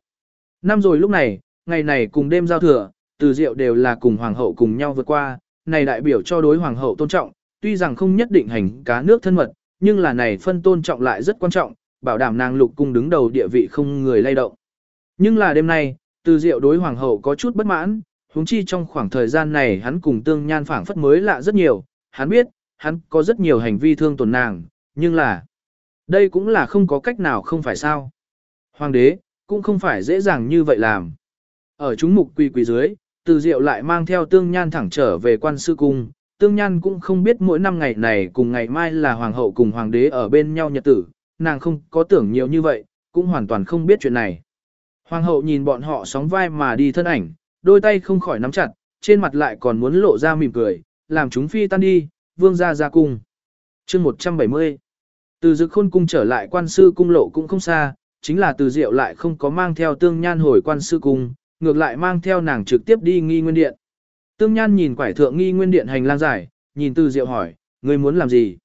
Năm rồi lúc này, ngày này cùng đêm giao thừa, từ rượu đều là cùng hoàng hậu cùng nhau vượt qua, này đại biểu cho đối hoàng hậu tôn trọng, tuy rằng không nhất định hành cá nước thân mật, nhưng là này phân tôn trọng lại rất quan trọng, bảo đảm nàng lục cung đứng đầu địa vị không người lay động. Nhưng là đêm nay, từ diệu đối hoàng hậu có chút bất mãn, huống chi trong khoảng thời gian này hắn cùng tương nhan phảng phất mới lạ rất nhiều, hắn biết, hắn có rất nhiều hành vi thương tổn nàng, nhưng là, đây cũng là không có cách nào không phải sao. Hoàng đế, cũng không phải dễ dàng như vậy làm. Ở chúng mục quỳ quỳ dưới, từ diệu lại mang theo tương nhan thẳng trở về quan sư cung, tương nhan cũng không biết mỗi năm ngày này cùng ngày mai là hoàng hậu cùng hoàng đế ở bên nhau nhật tử, nàng không có tưởng nhiều như vậy, cũng hoàn toàn không biết chuyện này. Hoàng hậu nhìn bọn họ sóng vai mà đi thân ảnh, đôi tay không khỏi nắm chặt, trên mặt lại còn muốn lộ ra mỉm cười, làm chúng phi tan đi, vương ra ra cung. chương 170 từ dực khôn cung trở lại quan sư cung lộ cũng không xa, chính là từ diệu lại không có mang theo tương nhan hồi quan sư cung, ngược lại mang theo nàng trực tiếp đi nghi nguyên điện. Tương nhan nhìn quải thượng nghi nguyên điện hành lang dài, nhìn từ diệu hỏi, ngươi muốn làm gì?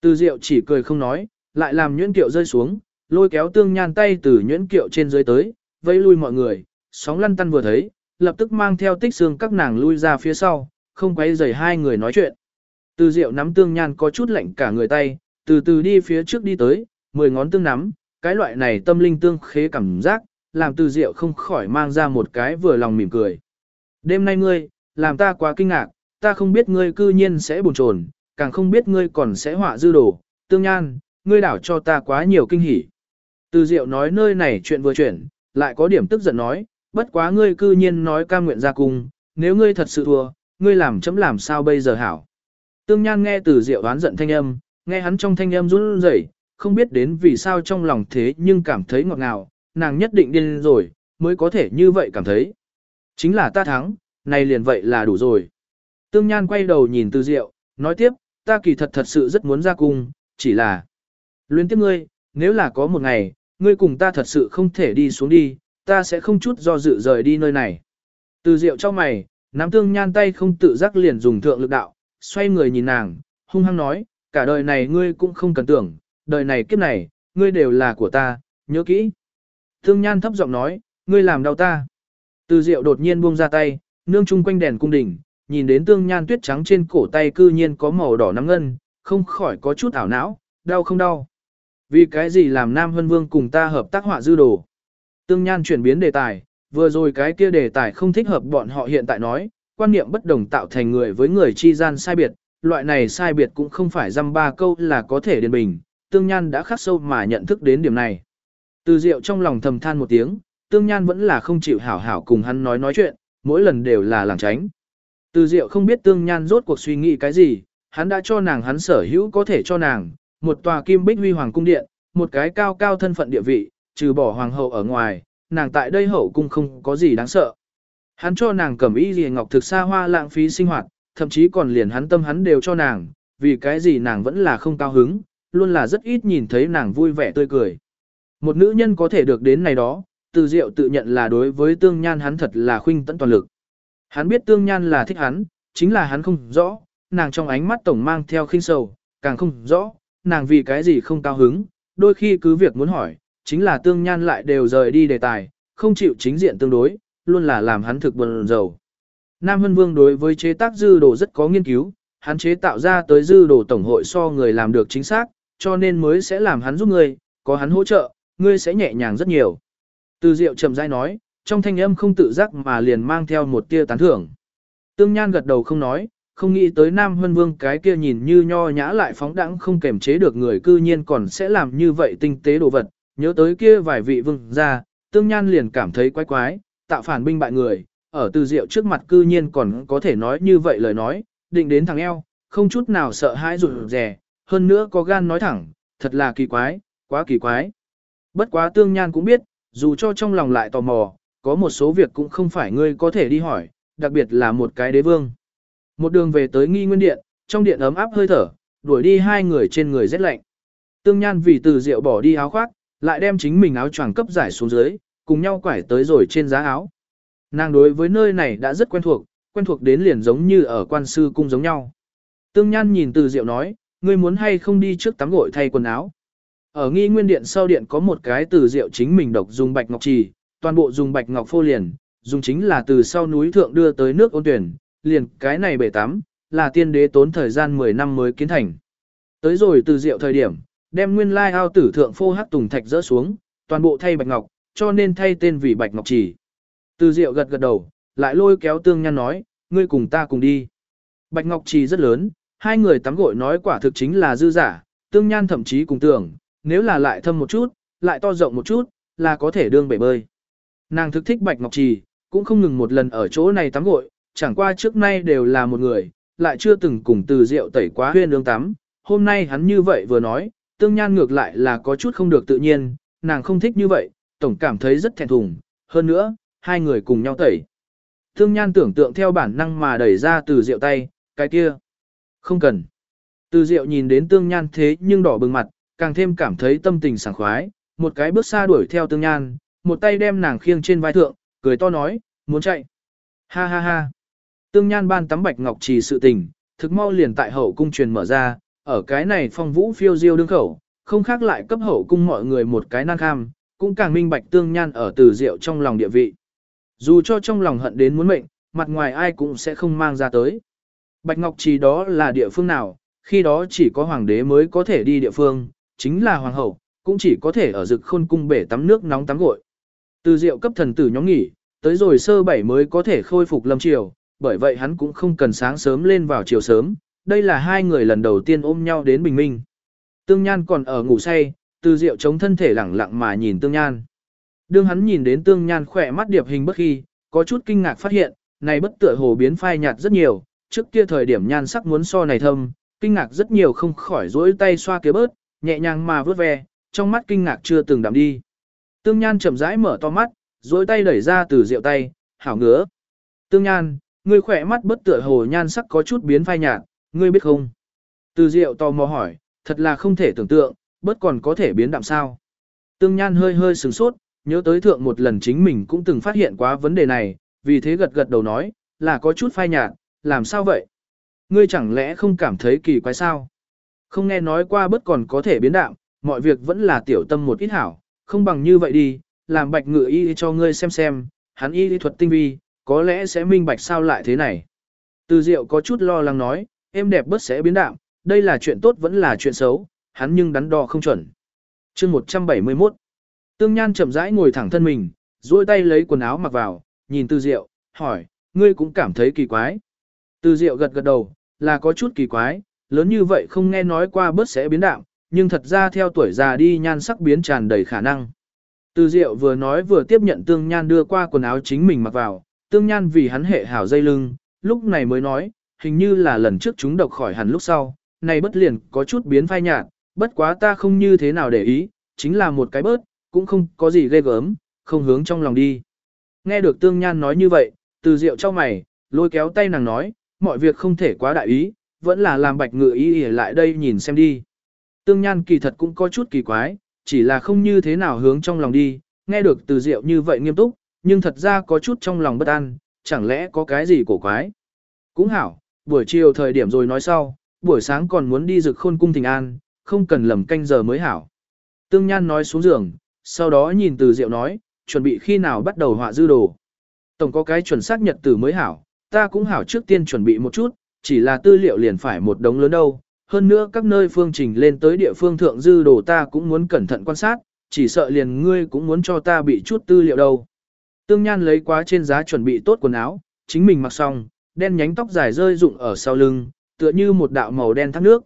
Từ diệu chỉ cười không nói, lại làm nhuyễn kiệu rơi xuống, lôi kéo tương nhan tay từ nhuyễn kiệu trên dưới tới, vẫy lui mọi người, sóng lăn tăn vừa thấy, lập tức mang theo tích xương các nàng lui ra phía sau, không quấy rầy hai người nói chuyện. Từ diệu nắm tương nhan có chút lạnh cả người tay, từ từ đi phía trước đi tới, mười ngón tương nắm, cái loại này tâm linh tương khế cảm giác, làm từ diệu không khỏi mang ra một cái vừa lòng mỉm cười. Đêm nay ngươi, làm ta quá kinh ngạc, ta không biết ngươi cư nhiên sẽ buồn trồn, càng không biết ngươi còn sẽ họa dư đồ, tương nhan, ngươi đảo cho ta quá nhiều kinh hỉ. Từ diệu nói nơi này chuyện vừa chuyển, lại có điểm tức giận nói, bất quá ngươi cư nhiên nói ca nguyện ra cung, nếu ngươi thật sự thua, ngươi làm chấm làm sao bây giờ hảo. Tương Nhan nghe từ Diệu đoán giận thanh âm, nghe hắn trong thanh âm run rẩy, không biết đến vì sao trong lòng thế nhưng cảm thấy ngọt ngào, nàng nhất định điên rồi, mới có thể như vậy cảm thấy. Chính là ta thắng, này liền vậy là đủ rồi. Tương Nhan quay đầu nhìn từ Diệu, nói tiếp, ta kỳ thật thật sự rất muốn ra cung, chỉ là luyến tiếp ngươi, nếu là có một ngày, ngươi cùng ta thật sự không thể đi xuống đi, ta sẽ không chút do dự rời đi nơi này. Từ Diệu cho mày, nắm tương nhan tay không tự giác liền dùng thượng lực đạo, xoay người nhìn nàng, hung hăng nói, cả đời này ngươi cũng không cần tưởng, đời này kiếp này, ngươi đều là của ta, nhớ kỹ. Tương nhan thấp giọng nói, ngươi làm đau ta. Từ diệu đột nhiên buông ra tay, nương chung quanh đèn cung đỉnh, nhìn đến tương nhan tuyết trắng trên cổ tay cư nhiên có màu đỏ nắm ngân, không khỏi có chút ảo não, đau không đau. Vì cái gì làm Nam Hân Vương cùng ta hợp tác họa dư đồ. Tương nhan chuyển biến đề tài, vừa rồi cái kia đề tài không thích hợp bọn họ hiện tại nói, quan niệm bất đồng tạo thành người với người chi gian sai biệt, loại này sai biệt cũng không phải dăm ba câu là có thể điền bình, tương nhan đã khắc sâu mà nhận thức đến điểm này. Từ diệu trong lòng thầm than một tiếng, tương nhan vẫn là không chịu hảo hảo cùng hắn nói nói chuyện, mỗi lần đều là làng tránh. Từ diệu không biết tương nhan rốt cuộc suy nghĩ cái gì, hắn đã cho nàng hắn sở hữu có thể cho nàng, một tòa kim bích huy hoàng cung điện, một cái cao cao thân phận địa vị, trừ bỏ hoàng hậu ở ngoài, nàng tại đây hậu cung không có gì đáng sợ. Hắn cho nàng cầm y gì ngọc thực xa hoa lãng phí sinh hoạt, thậm chí còn liền hắn tâm hắn đều cho nàng, vì cái gì nàng vẫn là không cao hứng, luôn là rất ít nhìn thấy nàng vui vẻ tươi cười. Một nữ nhân có thể được đến này đó, từ diệu tự nhận là đối với tương nhan hắn thật là khuynh tận toàn lực. Hắn biết tương nhan là thích hắn, chính là hắn không rõ, nàng trong ánh mắt tổng mang theo khinh sầu, càng không rõ, nàng vì cái gì không cao hứng, đôi khi cứ việc muốn hỏi, chính là tương nhan lại đều rời đi đề tài, không chịu chính diện tương đối, luôn là làm hắn thực buồn rầu. Nam Hân Vương đối với chế tác dư đồ rất có nghiên cứu, hắn chế tạo ra tới dư đồ tổng hội so người làm được chính xác, cho nên mới sẽ làm hắn giúp ngươi, có hắn hỗ trợ, ngươi sẽ nhẹ nhàng rất nhiều. Từ Diệu chậm rãi nói, trong thanh âm không tự giác mà liền mang theo một tia tán thưởng. Tương Nhan gật đầu không nói, không nghĩ tới Nam Hân Vương cái kia nhìn như nho nhã lại phóng đẳng không kềm chế được người cư nhiên còn sẽ làm như vậy tinh tế đồ vật, nhớ tới kia vài vị vương ra, Tương Nhan liền cảm thấy quái quái, tạo phản binh bại người, ở từ diệu trước mặt cư nhiên còn có thể nói như vậy lời nói, định đến thằng eo, không chút nào sợ hãi rụt rè, hơn nữa có gan nói thẳng, thật là kỳ quái, quá kỳ quái. Bất quá tương nhan cũng biết, dù cho trong lòng lại tò mò, có một số việc cũng không phải ngươi có thể đi hỏi, đặc biệt là một cái đế vương. Một đường về tới nghi nguyên điện, trong điện ấm áp hơi thở, đuổi đi hai người trên người rét lạnh. Tương nhan vì từ rượu bỏ đi áo khoác, lại đem chính mình áo choàng cấp giải xuống dưới, cùng nhau quải tới rồi trên giá áo. Nàng đối với nơi này đã rất quen thuộc, quen thuộc đến liền giống như ở quan sư cung giống nhau. Tương Nhan nhìn từ diệu nói, ngươi muốn hay không đi trước tắm gội thay quần áo. Ở nghi nguyên điện sau điện có một cái từ diệu chính mình độc dùng bạch ngọc trì, toàn bộ dùng bạch ngọc phô liền, dùng chính là từ sau núi thượng đưa tới nước ôn tuyển, liền cái này bể tắm, là tiên đế tốn thời gian 10 năm mới kiến thành. Tới rồi từ Diệu thời điểm, đem nguyên lai ao tử thượng phô hắc tùng thạch rỡ xuống, toàn bộ thay bạch ngọc, cho nên thay tên vì bạch ngọc trì. Từ Diệu gật gật đầu, lại lôi kéo tương nhan nói, ngươi cùng ta cùng đi. Bạch ngọc chỉ rất lớn, hai người tắm gội nói quả thực chính là dư giả, tương nhan thậm chí cùng tưởng, nếu là lại thâm một chút, lại to rộng một chút, là có thể đương bể bơi. Nàng thực thích bạch ngọc trì, cũng không ngừng một lần ở chỗ này tắm gội, chẳng qua trước nay đều là một người, lại chưa từng cùng từ Diệu tẩy quá huyên ương tắm. Hôm nay hắn như vậy vừa nói, tương nhan ngược lại là có chút không được tự nhiên, nàng không thích như vậy, tổng cảm thấy rất thẹn thùng. Hơn nữa, hai người cùng nhau tẩy. Tương nhan tưởng tượng theo bản năng mà đẩy ra từ rượu tay, cái kia. Không cần. Từ rượu nhìn đến tương nhan thế nhưng đỏ bừng mặt, càng thêm cảm thấy tâm tình sảng khoái, một cái bước xa đuổi theo tương nhan, một tay đem nàng khiêng trên vai thượng, cười to nói, muốn chạy. Ha ha ha. Tương nhan ban tắm bạch ngọc trì sự tình, thực mau liền tại hậu cung truyền mở ra, ở cái này phong vũ phiêu diêu đương khẩu, không khác lại cấp hậu cung mọi người một cái năng kham, cũng càng minh bạch tương nhan ở từ rượu trong lòng địa vị. Dù cho trong lòng hận đến muốn mệnh, mặt ngoài ai cũng sẽ không mang ra tới. Bạch Ngọc Trì đó là địa phương nào, khi đó chỉ có hoàng đế mới có thể đi địa phương, chính là hoàng hậu, cũng chỉ có thể ở rực khôn cung bể tắm nước nóng tắm gội. Từ rượu cấp thần tử nhóm nghỉ, tới rồi sơ bảy mới có thể khôi phục lâm triều, bởi vậy hắn cũng không cần sáng sớm lên vào chiều sớm, đây là hai người lần đầu tiên ôm nhau đến bình minh. Tương Nhan còn ở ngủ say, từ rượu chống thân thể lẳng lặng mà nhìn Tương Nhan. Đương hắn nhìn đến Tương Nhan khỏe mắt điệp hình bất khi, có chút kinh ngạc phát hiện, này bất tựa hồ biến phai nhạt rất nhiều, trước kia thời điểm nhan sắc muốn so này thâm, kinh ngạc rất nhiều không khỏi rỗi tay xoa kế bớt, nhẹ nhàng mà vớt ve, trong mắt kinh ngạc chưa từng đạm đi. Tương Nhan chậm rãi mở to mắt, dối tay đẩy ra từ rượu tay, hảo ngứa. Tương Nhan, ngươi khỏe mắt bất tựa hồ nhan sắc có chút biến phai nhạt, ngươi biết không? Từ rượu tò mò hỏi, thật là không thể tưởng tượng, bất còn có thể biến đạm sao. Tương Nhan hơi hơi sửng sốt, nhớ tới thượng một lần chính mình cũng từng phát hiện quá vấn đề này, vì thế gật gật đầu nói, là có chút phai nhạt, làm sao vậy? Ngươi chẳng lẽ không cảm thấy kỳ quái sao? Không nghe nói qua bất còn có thể biến đạo mọi việc vẫn là tiểu tâm một ít hảo, không bằng như vậy đi, làm bạch ngự y cho ngươi xem xem, hắn y thuật tinh vi, có lẽ sẽ minh bạch sao lại thế này. Từ diệu có chút lo lắng nói, em đẹp bớt sẽ biến đạo đây là chuyện tốt vẫn là chuyện xấu, hắn nhưng đắn đo không chuẩn. chương 171 Tương Nhan chậm rãi ngồi thẳng thân mình, duỗi tay lấy quần áo mặc vào, nhìn Từ Diệu, hỏi, ngươi cũng cảm thấy kỳ quái. Từ Diệu gật gật đầu, là có chút kỳ quái, lớn như vậy không nghe nói qua bớt sẽ biến đạm, nhưng thật ra theo tuổi già đi nhan sắc biến tràn đầy khả năng. Từ Diệu vừa nói vừa tiếp nhận Tương Nhan đưa qua quần áo chính mình mặc vào, Tương Nhan vì hắn hệ hảo dây lưng, lúc này mới nói, hình như là lần trước chúng độc khỏi hẳn lúc sau, này bất liền có chút biến phai nhạt, bất quá ta không như thế nào để ý, chính là một cái bớt, cũng không có gì ghê gớm, không hướng trong lòng đi. Nghe được Tương Nhan nói như vậy, Từ Diệu cho mày, lôi kéo tay nàng nói, mọi việc không thể quá đại ý, vẫn là làm bạch ngựa ý ỉa lại đây nhìn xem đi. Tương Nhan kỳ thật cũng có chút kỳ quái, chỉ là không như thế nào hướng trong lòng đi, nghe được từ diệu như vậy nghiêm túc, nhưng thật ra có chút trong lòng bất an, chẳng lẽ có cái gì cổ quái. Cũng hảo, buổi chiều thời điểm rồi nói sau, buổi sáng còn muốn đi rực khôn cung thình an, không cần lầm canh giờ mới hảo. Tương Nhan nói xuống giường, sau đó nhìn từ diệu nói, chuẩn bị khi nào bắt đầu họa dư đồ. Tổng có cái chuẩn xác nhật tử mới hảo, ta cũng hảo trước tiên chuẩn bị một chút, chỉ là tư liệu liền phải một đống lớn đâu. Hơn nữa các nơi phương trình lên tới địa phương thượng dư đồ ta cũng muốn cẩn thận quan sát, chỉ sợ liền ngươi cũng muốn cho ta bị chút tư liệu đâu. Tương Nhan lấy quá trên giá chuẩn bị tốt quần áo, chính mình mặc xong, đen nhánh tóc dài rơi rụng ở sau lưng, tựa như một đạo màu đen thác nước.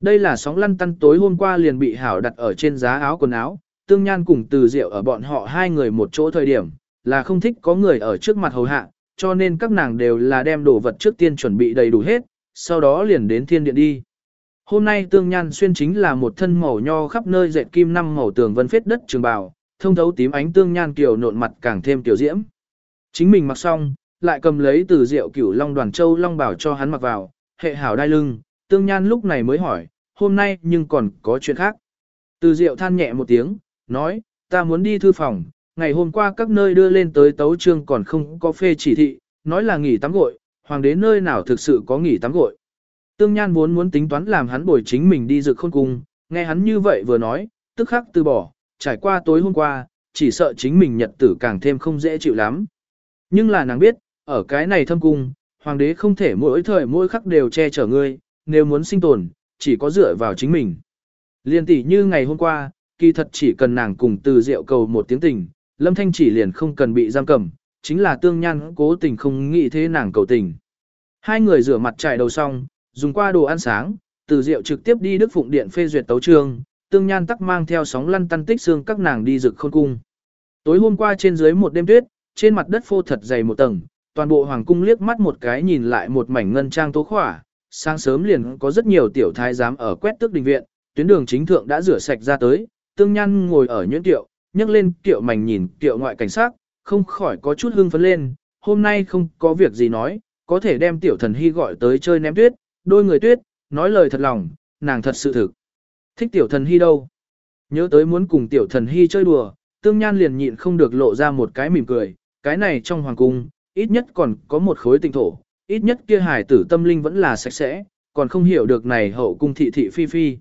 Đây là sóng lăn tăn tối hôm qua liền bị hảo đặt ở trên giá áo quần áo, Tương Nhan cùng từ Diệu ở bọn họ hai người một chỗ thời điểm, là không thích có người ở trước mặt hầu hạ, cho nên các nàng đều là đem đồ vật trước tiên chuẩn bị đầy đủ hết, sau đó liền đến thiên điện đi. Hôm nay tương nhan xuyên chính là một thân màu nho khắp nơi dệt kim năm màu tường vân phết đất trường bào, thông thấu tím ánh tương nhan kiều nộn mặt càng thêm tiểu diễm. Chính mình mặc xong, lại cầm lấy từ rượu cửu long đoàn châu long bảo cho hắn mặc vào, hệ hảo đai lưng, tương nhan lúc này mới hỏi, hôm nay nhưng còn có chuyện khác. Từ rượu than nhẹ một tiếng, nói, ta muốn đi thư phòng, ngày hôm qua các nơi đưa lên tới tấu trương còn không có phê chỉ thị, nói là nghỉ tắm gội, hoàng đế nơi nào thực sự có nghỉ tắm gội. Tương Nhan vốn muốn tính toán làm hắn bồi chính mình đi dược khôn cung, nghe hắn như vậy vừa nói, tức khắc từ bỏ, trải qua tối hôm qua, chỉ sợ chính mình nhật tử càng thêm không dễ chịu lắm. Nhưng là nàng biết, ở cái này thâm cung, hoàng đế không thể mỗi thời mỗi khắc đều che chở ngươi, nếu muốn sinh tồn, chỉ có dựa vào chính mình. Liên tỷ như ngày hôm qua, kỳ thật chỉ cần nàng cùng từ rượu cầu một tiếng tình, Lâm Thanh chỉ liền không cần bị giam cầm, chính là tương nhan cố tình không nghĩ thế nàng cầu tình. Hai người rửa mặt chạy đầu xong, dùng qua đồ ăn sáng, từ rượu trực tiếp đi Đức Phụng Điện phê duyệt tấu trương, tương nhan tắc mang theo sóng lăn tăn tích xương các nàng đi rực khôn cung. Tối hôm qua trên dưới một đêm tuyết, trên mặt đất phô thật dày một tầng, toàn bộ hoàng cung liếc mắt một cái nhìn lại một mảnh ngân trang tố khỏa, sáng sớm liền có rất nhiều tiểu thái giám ở quét tước đình viện, tuyến đường chính thượng đã rửa sạch ra tới, tương nhan ngồi ở nhuyễn tiệu, nhấc lên tiệu mảnh nhìn tiệu ngoại cảnh sát, không khỏi có chút hưng phấn lên, hôm nay không có việc gì nói, có thể đem tiểu thần hy gọi tới chơi ném tuyết, đôi người tuyết, nói lời thật lòng, nàng thật sự thực. Thích tiểu thần hy đâu? Nhớ tới muốn cùng tiểu thần hy chơi đùa, tương nhan liền nhịn không được lộ ra một cái mỉm cười, cái này trong hoàng cung, ít nhất còn có một khối tinh thổ, ít nhất kia hải tử tâm linh vẫn là sạch sẽ, còn không hiểu được này hậu cung thị thị phi phi.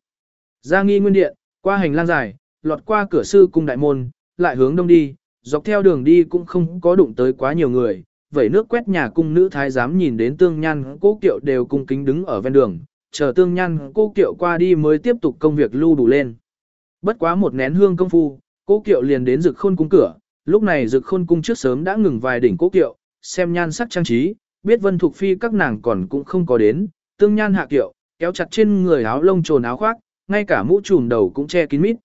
Ra nghi nguyên điện, qua hành lang dài, lọt qua cửa sư cung đại môn, lại hướng đông đi, dọc theo đường đi cũng không có đụng tới quá nhiều người, Vậy nước quét nhà cung nữ thái giám nhìn đến tương nhan cố kiệu đều cung kính đứng ở ven đường, chờ tương nhan cố kiệu qua đi mới tiếp tục công việc lưu đủ lên. Bất quá một nén hương công phu, cố kiệu liền đến rực khôn cung cửa, lúc này rực khôn cung trước sớm đã ngừng vài đỉnh cố kiệu, xem nhan sắc trang trí, biết vân thuộc phi các nàng còn cũng không có đến, tương nhan hạ kiệu, kéo chặt trên người áo lông trồn áo khoác, ngay cả mũ trùm đầu cũng che kín mít.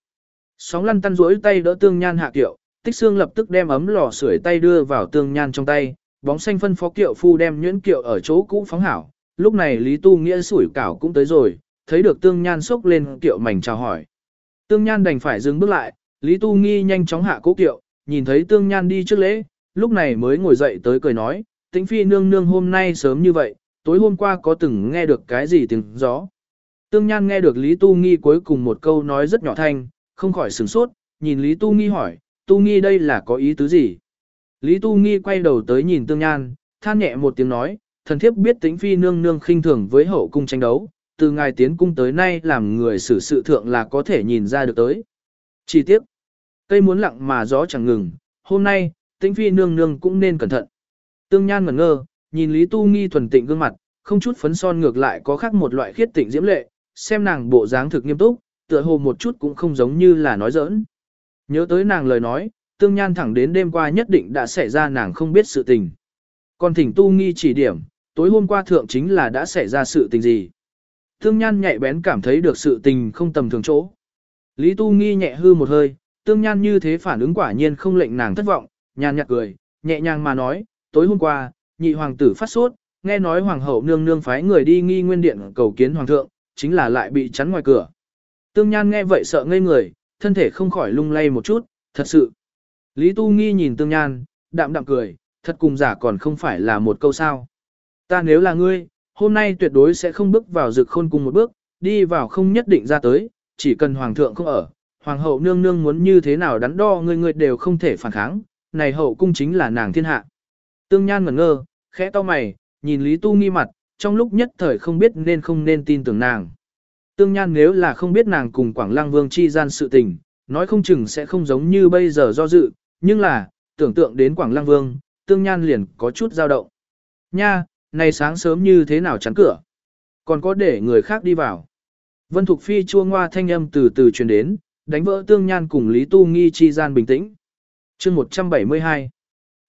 Sóng lăn tăn rỗi tay đỡ tương nhan hạ kiệu, tích xương lập tức đem ấm lò sưởi tay đưa vào tương nhan trong tay, bóng xanh phân phó kiệu phu đem nhuyễn kiệu ở chỗ cũ phóng hảo. Lúc này Lý Tu Nghĩa sủi cảo cũng tới rồi, thấy được tương nhan sốc lên kiệu mảnh chào hỏi. Tương nhan đành phải dừng bước lại, Lý Tu Nghi nhanh chóng hạ cố kiệu, nhìn thấy tương nhan đi trước lễ, lúc này mới ngồi dậy tới cười nói, tĩnh phi nương nương hôm nay sớm như vậy, tối hôm qua có từng nghe được cái gì tiếng gió. Tương Nhan nghe được Lý Tu Nghi cuối cùng một câu nói rất nhỏ thanh, không khỏi sửng sốt, nhìn Lý Tu Nghi hỏi, Tu Nghi đây là có ý tứ gì? Lý Tu Nghi quay đầu tới nhìn Tương Nhan, than nhẹ một tiếng nói, thần thiếp biết tĩnh phi nương nương khinh thường với hậu cung tranh đấu, từ ngài tiến cung tới nay làm người xử sự thượng là có thể nhìn ra được tới. Chỉ tiếc, cây muốn lặng mà gió chẳng ngừng, hôm nay, tĩnh phi nương nương cũng nên cẩn thận. Tương Nhan ngẩn ngơ, nhìn Lý Tu Nghi thuần tịnh gương mặt, không chút phấn son ngược lại có khác một loại khiết tịnh diễm lệ, xem nàng bộ dáng thực nghiêm túc, tựa hồ một chút cũng không giống như là nói giỡn. Nhớ tới nàng lời nói, tương nhan thẳng đến đêm qua nhất định đã xảy ra nàng không biết sự tình. Còn thỉnh tu nghi chỉ điểm, tối hôm qua thượng chính là đã xảy ra sự tình gì. Tương nhan nhạy bén cảm thấy được sự tình không tầm thường chỗ. Lý tu nghi nhẹ hư một hơi, tương nhan như thế phản ứng quả nhiên không lệnh nàng thất vọng, nhàn nhạt cười, nhẹ nhàng mà nói, tối hôm qua, nhị hoàng tử phát sốt, nghe nói hoàng hậu nương nương phái người đi nghi nguyên điện cầu kiến hoàng thượng, chính là lại bị chắn ngoài cửa. Tương Nhan nghe vậy sợ ngây người, thân thể không khỏi lung lay một chút, thật sự. Lý Tu Nghi nhìn Tương Nhan, đạm đạm cười, thật cùng giả còn không phải là một câu sao. Ta nếu là ngươi, hôm nay tuyệt đối sẽ không bước vào rực khôn cùng một bước, đi vào không nhất định ra tới, chỉ cần hoàng thượng không ở, hoàng hậu nương nương muốn như thế nào đắn đo ngươi ngươi đều không thể phản kháng, này hậu cung chính là nàng thiên hạ. Tương Nhan ngẩn ngơ, khẽ to mày, nhìn Lý Tu Nghi mặt, trong lúc nhất thời không biết nên không nên tin tưởng nàng. Tương Nhan nếu là không biết nàng cùng Quảng Lăng Vương chi gian sự tình, nói không chừng sẽ không giống như bây giờ do dự, nhưng là, tưởng tượng đến Quảng Lăng Vương, Tương Nhan liền có chút dao động. Nha, này sáng sớm như thế nào chắn cửa? Còn có để người khác đi vào. Vân Thục Phi chua ngoa thanh âm từ từ truyền đến, đánh vỡ Tương Nhan cùng Lý Tu Nghi chi gian bình tĩnh. chương 172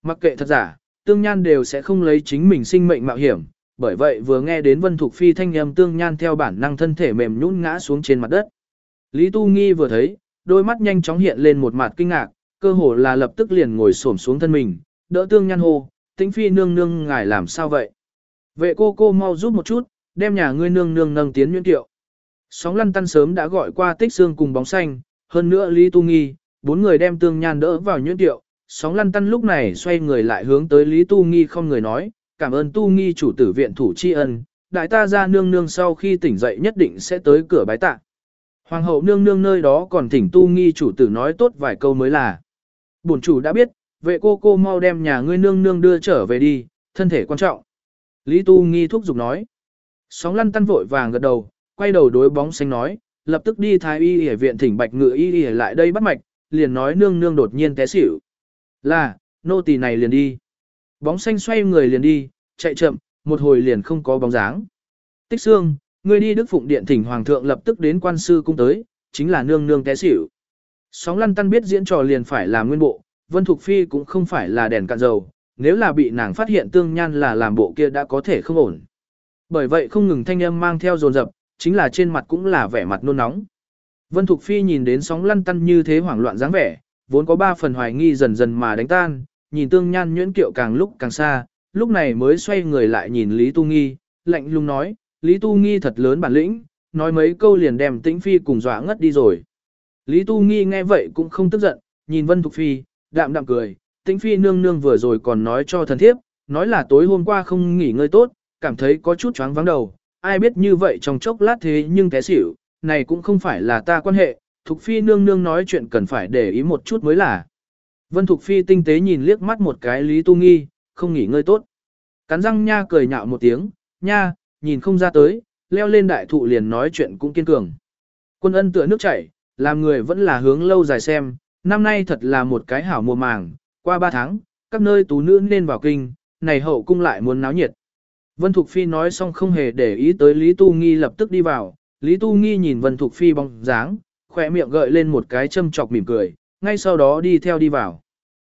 Mặc kệ thật giả, Tương Nhan đều sẽ không lấy chính mình sinh mệnh mạo hiểm, bởi vậy vừa nghe đến Vân Thục Phi thanh âm tương nhan theo bản năng thân thể mềm nhũn ngã xuống trên mặt đất. Lý Tu Nghi vừa thấy, đôi mắt nhanh chóng hiện lên một mặt kinh ngạc, cơ hồ là lập tức liền ngồi xổm xuống thân mình, đỡ tương nhan hô, tĩnh phi nương nương ngài làm sao vậy? Vệ cô cô mau giúp một chút, đem nhà ngươi nương nương nâng tiến nhuyễn tiệu. Sóng lăn tăn sớm đã gọi qua tích xương cùng bóng xanh, hơn nữa Lý Tu Nghi, bốn người đem tương nhan đỡ vào nhuyễn tiệu. Sóng lăn tăn lúc này xoay người lại hướng tới Lý Tu Nghi không người nói, cảm ơn tu nghi chủ tử viện thủ tri ân, đại ta ra nương nương sau khi tỉnh dậy nhất định sẽ tới cửa bái tạ. Hoàng hậu nương nương nơi đó còn thỉnh tu nghi chủ tử nói tốt vài câu mới là. Bổn chủ đã biết, vệ cô cô mau đem nhà ngươi nương nương đưa trở về đi, thân thể quan trọng. Lý tu nghi thúc giục nói. Sóng lăn tăn vội vàng gật đầu, quay đầu đối bóng xanh nói, lập tức đi thái y y viện thỉnh bạch ngựa y y lại đây bắt mạch, liền nói nương nương đột nhiên té xỉu. Là, nô tỳ này liền đi. Bóng xanh xoay người liền đi, chạy chậm, một hồi liền không có bóng dáng. Tích xương, ngươi đi Đức Phụng Điện thỉnh Hoàng thượng lập tức đến quan sư cung tới, chính là nương nương té xỉu. Sóng lăn tăn biết diễn trò liền phải làm nguyên bộ, Vân Thục Phi cũng không phải là đèn cạn dầu, nếu là bị nàng phát hiện tương nhan là làm bộ kia đã có thể không ổn. Bởi vậy không ngừng thanh âm mang theo dồn dập, chính là trên mặt cũng là vẻ mặt nôn nóng. Vân Thục Phi nhìn đến sóng lăn tăn như thế hoảng loạn dáng vẻ, vốn có ba phần hoài nghi dần dần mà đánh tan, nhìn tương nhan nhuyễn kiệu càng lúc càng xa, lúc này mới xoay người lại nhìn Lý Tu Nghi, lạnh lùng nói, Lý Tu Nghi thật lớn bản lĩnh, nói mấy câu liền đem tĩnh phi cùng dọa ngất đi rồi. Lý Tu Nghi nghe vậy cũng không tức giận, nhìn Vân Thục Phi, đạm đạm cười, tĩnh phi nương nương vừa rồi còn nói cho thần thiếp, nói là tối hôm qua không nghỉ ngơi tốt, cảm thấy có chút choáng vắng đầu, ai biết như vậy trong chốc lát thế nhưng té xỉu, này cũng không phải là ta quan hệ, Thục Phi nương nương nói chuyện cần phải để ý một chút mới là. Vân Thục Phi tinh tế nhìn liếc mắt một cái Lý Tu Nghi, không nghỉ ngơi tốt. Cắn răng nha cười nhạo một tiếng, nha, nhìn không ra tới, leo lên đại thụ liền nói chuyện cũng kiên cường. Quân ân tựa nước chảy, làm người vẫn là hướng lâu dài xem, năm nay thật là một cái hảo mùa màng, qua ba tháng, các nơi tú nữ nên vào kinh, này hậu cung lại muốn náo nhiệt. Vân Thục Phi nói xong không hề để ý tới Lý Tu Nghi lập tức đi vào, Lý Tu Nghi nhìn Vân Thục Phi bóng dáng, khỏe miệng gợi lên một cái châm chọc mỉm cười, ngay sau đó đi theo đi vào.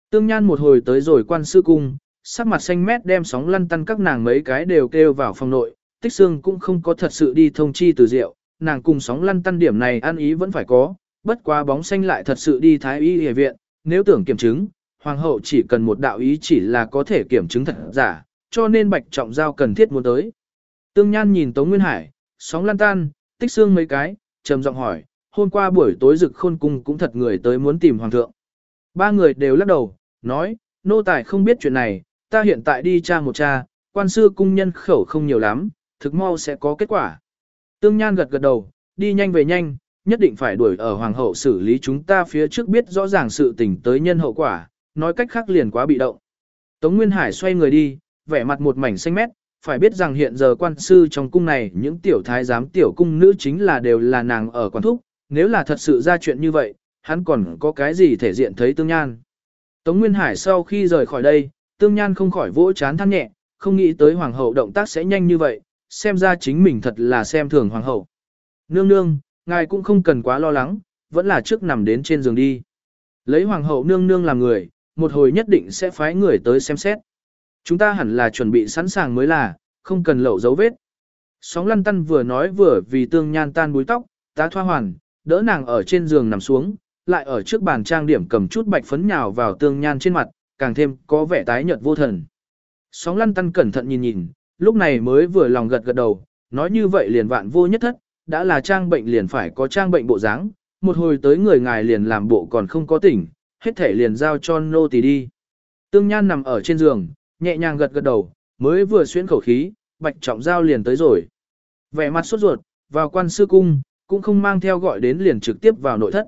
Tương Nhan một hồi tới rồi quan sư cung, sắc mặt xanh mét đem sóng lăn tăn các nàng mấy cái đều kêu vào phòng nội, tích xương cũng không có thật sự đi thông chi từ rượu, nàng cùng sóng lăn tăn điểm này ăn ý vẫn phải có, bất quá bóng xanh lại thật sự đi thái y y viện, nếu tưởng kiểm chứng, hoàng hậu chỉ cần một đạo ý chỉ là có thể kiểm chứng thật giả, cho nên bạch trọng giao cần thiết muốn tới. Tương Nhan nhìn Tống Nguyên Hải, sóng lăn tan, tích xương mấy cái, trầm giọng hỏi, hôm qua buổi tối rực khôn cung cũng thật người tới muốn tìm hoàng thượng. Ba người đều lắc đầu, nói, nô tài không biết chuyện này, ta hiện tại đi tra một tra, quan sư cung nhân khẩu không nhiều lắm, thực mau sẽ có kết quả. Tương Nhan gật gật đầu, đi nhanh về nhanh, nhất định phải đuổi ở hoàng hậu xử lý chúng ta phía trước biết rõ ràng sự tình tới nhân hậu quả, nói cách khác liền quá bị động. Tống Nguyên Hải xoay người đi, vẻ mặt một mảnh xanh mét, phải biết rằng hiện giờ quan sư trong cung này những tiểu thái giám tiểu cung nữ chính là đều là nàng ở quan thúc, nếu là thật sự ra chuyện như vậy, hắn còn có cái gì thể diện thấy tương nhan. Tống Nguyên Hải sau khi rời khỏi đây, tương nhan không khỏi vỗ chán than nhẹ, không nghĩ tới hoàng hậu động tác sẽ nhanh như vậy, xem ra chính mình thật là xem thường hoàng hậu. Nương nương, ngài cũng không cần quá lo lắng, vẫn là trước nằm đến trên giường đi. Lấy hoàng hậu nương nương làm người, một hồi nhất định sẽ phái người tới xem xét. Chúng ta hẳn là chuẩn bị sẵn sàng mới là, không cần lẩu dấu vết. Sóng lăn tăn vừa nói vừa vì tương nhan tan búi tóc, tá thoa hoàn, đỡ nàng ở trên giường nằm xuống, lại ở trước bàn trang điểm cầm chút bạch phấn nhào vào tương nhan trên mặt, càng thêm có vẻ tái nhợt vô thần. Sóng lăn tăn cẩn thận nhìn nhìn, lúc này mới vừa lòng gật gật đầu, nói như vậy liền vạn vô nhất thất, đã là trang bệnh liền phải có trang bệnh bộ dáng, một hồi tới người ngài liền làm bộ còn không có tỉnh, hết thể liền giao cho nô tỳ đi. Tương Nhan nằm ở trên giường, nhẹ nhàng gật gật đầu, mới vừa xuyên khẩu khí, bạch trọng giao liền tới rồi. Vẻ mặt sốt ruột, vào quan sư cung, cũng không mang theo gọi đến liền trực tiếp vào nội thất.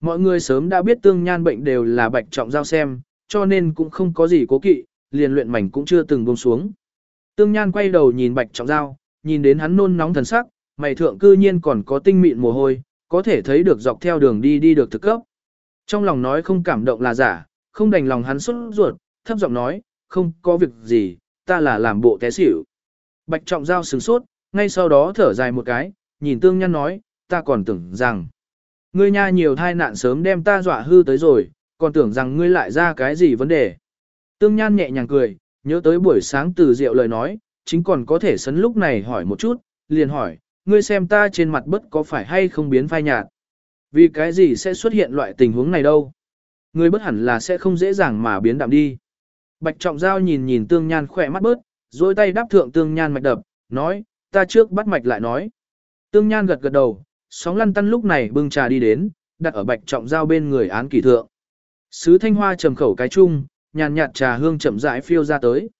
Mọi người sớm đã biết tương nhan bệnh đều là bạch trọng giao xem, cho nên cũng không có gì cố kỵ, liền luyện mảnh cũng chưa từng buông xuống. Tương nhan quay đầu nhìn bạch trọng giao, nhìn đến hắn nôn nóng thần sắc, mày thượng cư nhiên còn có tinh mịn mồ hôi, có thể thấy được dọc theo đường đi đi được thực cấp. Trong lòng nói không cảm động là giả, không đành lòng hắn xuất ruột, thấp giọng nói, không có việc gì, ta là làm bộ té xỉu. Bạch trọng giao sừng sốt, ngay sau đó thở dài một cái, nhìn tương nhan nói, ta còn tưởng rằng, ngươi nha nhiều thai nạn sớm đem ta dọa hư tới rồi, còn tưởng rằng ngươi lại ra cái gì vấn đề. Tương nhan nhẹ nhàng cười, nhớ tới buổi sáng từ rượu lời nói, chính còn có thể sấn lúc này hỏi một chút, liền hỏi, ngươi xem ta trên mặt bất có phải hay không biến phai nhạt. Vì cái gì sẽ xuất hiện loại tình huống này đâu? Ngươi bất hẳn là sẽ không dễ dàng mà biến đạm đi. Bạch trọng giao nhìn nhìn tương nhan khỏe mắt bớt, rồi tay đáp thượng tương nhan mạch đập, nói, ta trước bắt mạch lại nói. Tương nhan gật gật đầu, sóng lăn tăn lúc này bưng trà đi đến, đặt ở bạch trọng giao bên người án kỳ thượng. Sứ thanh hoa trầm khẩu cái chung, nhàn nhạt trà hương chậm rãi phiêu ra tới.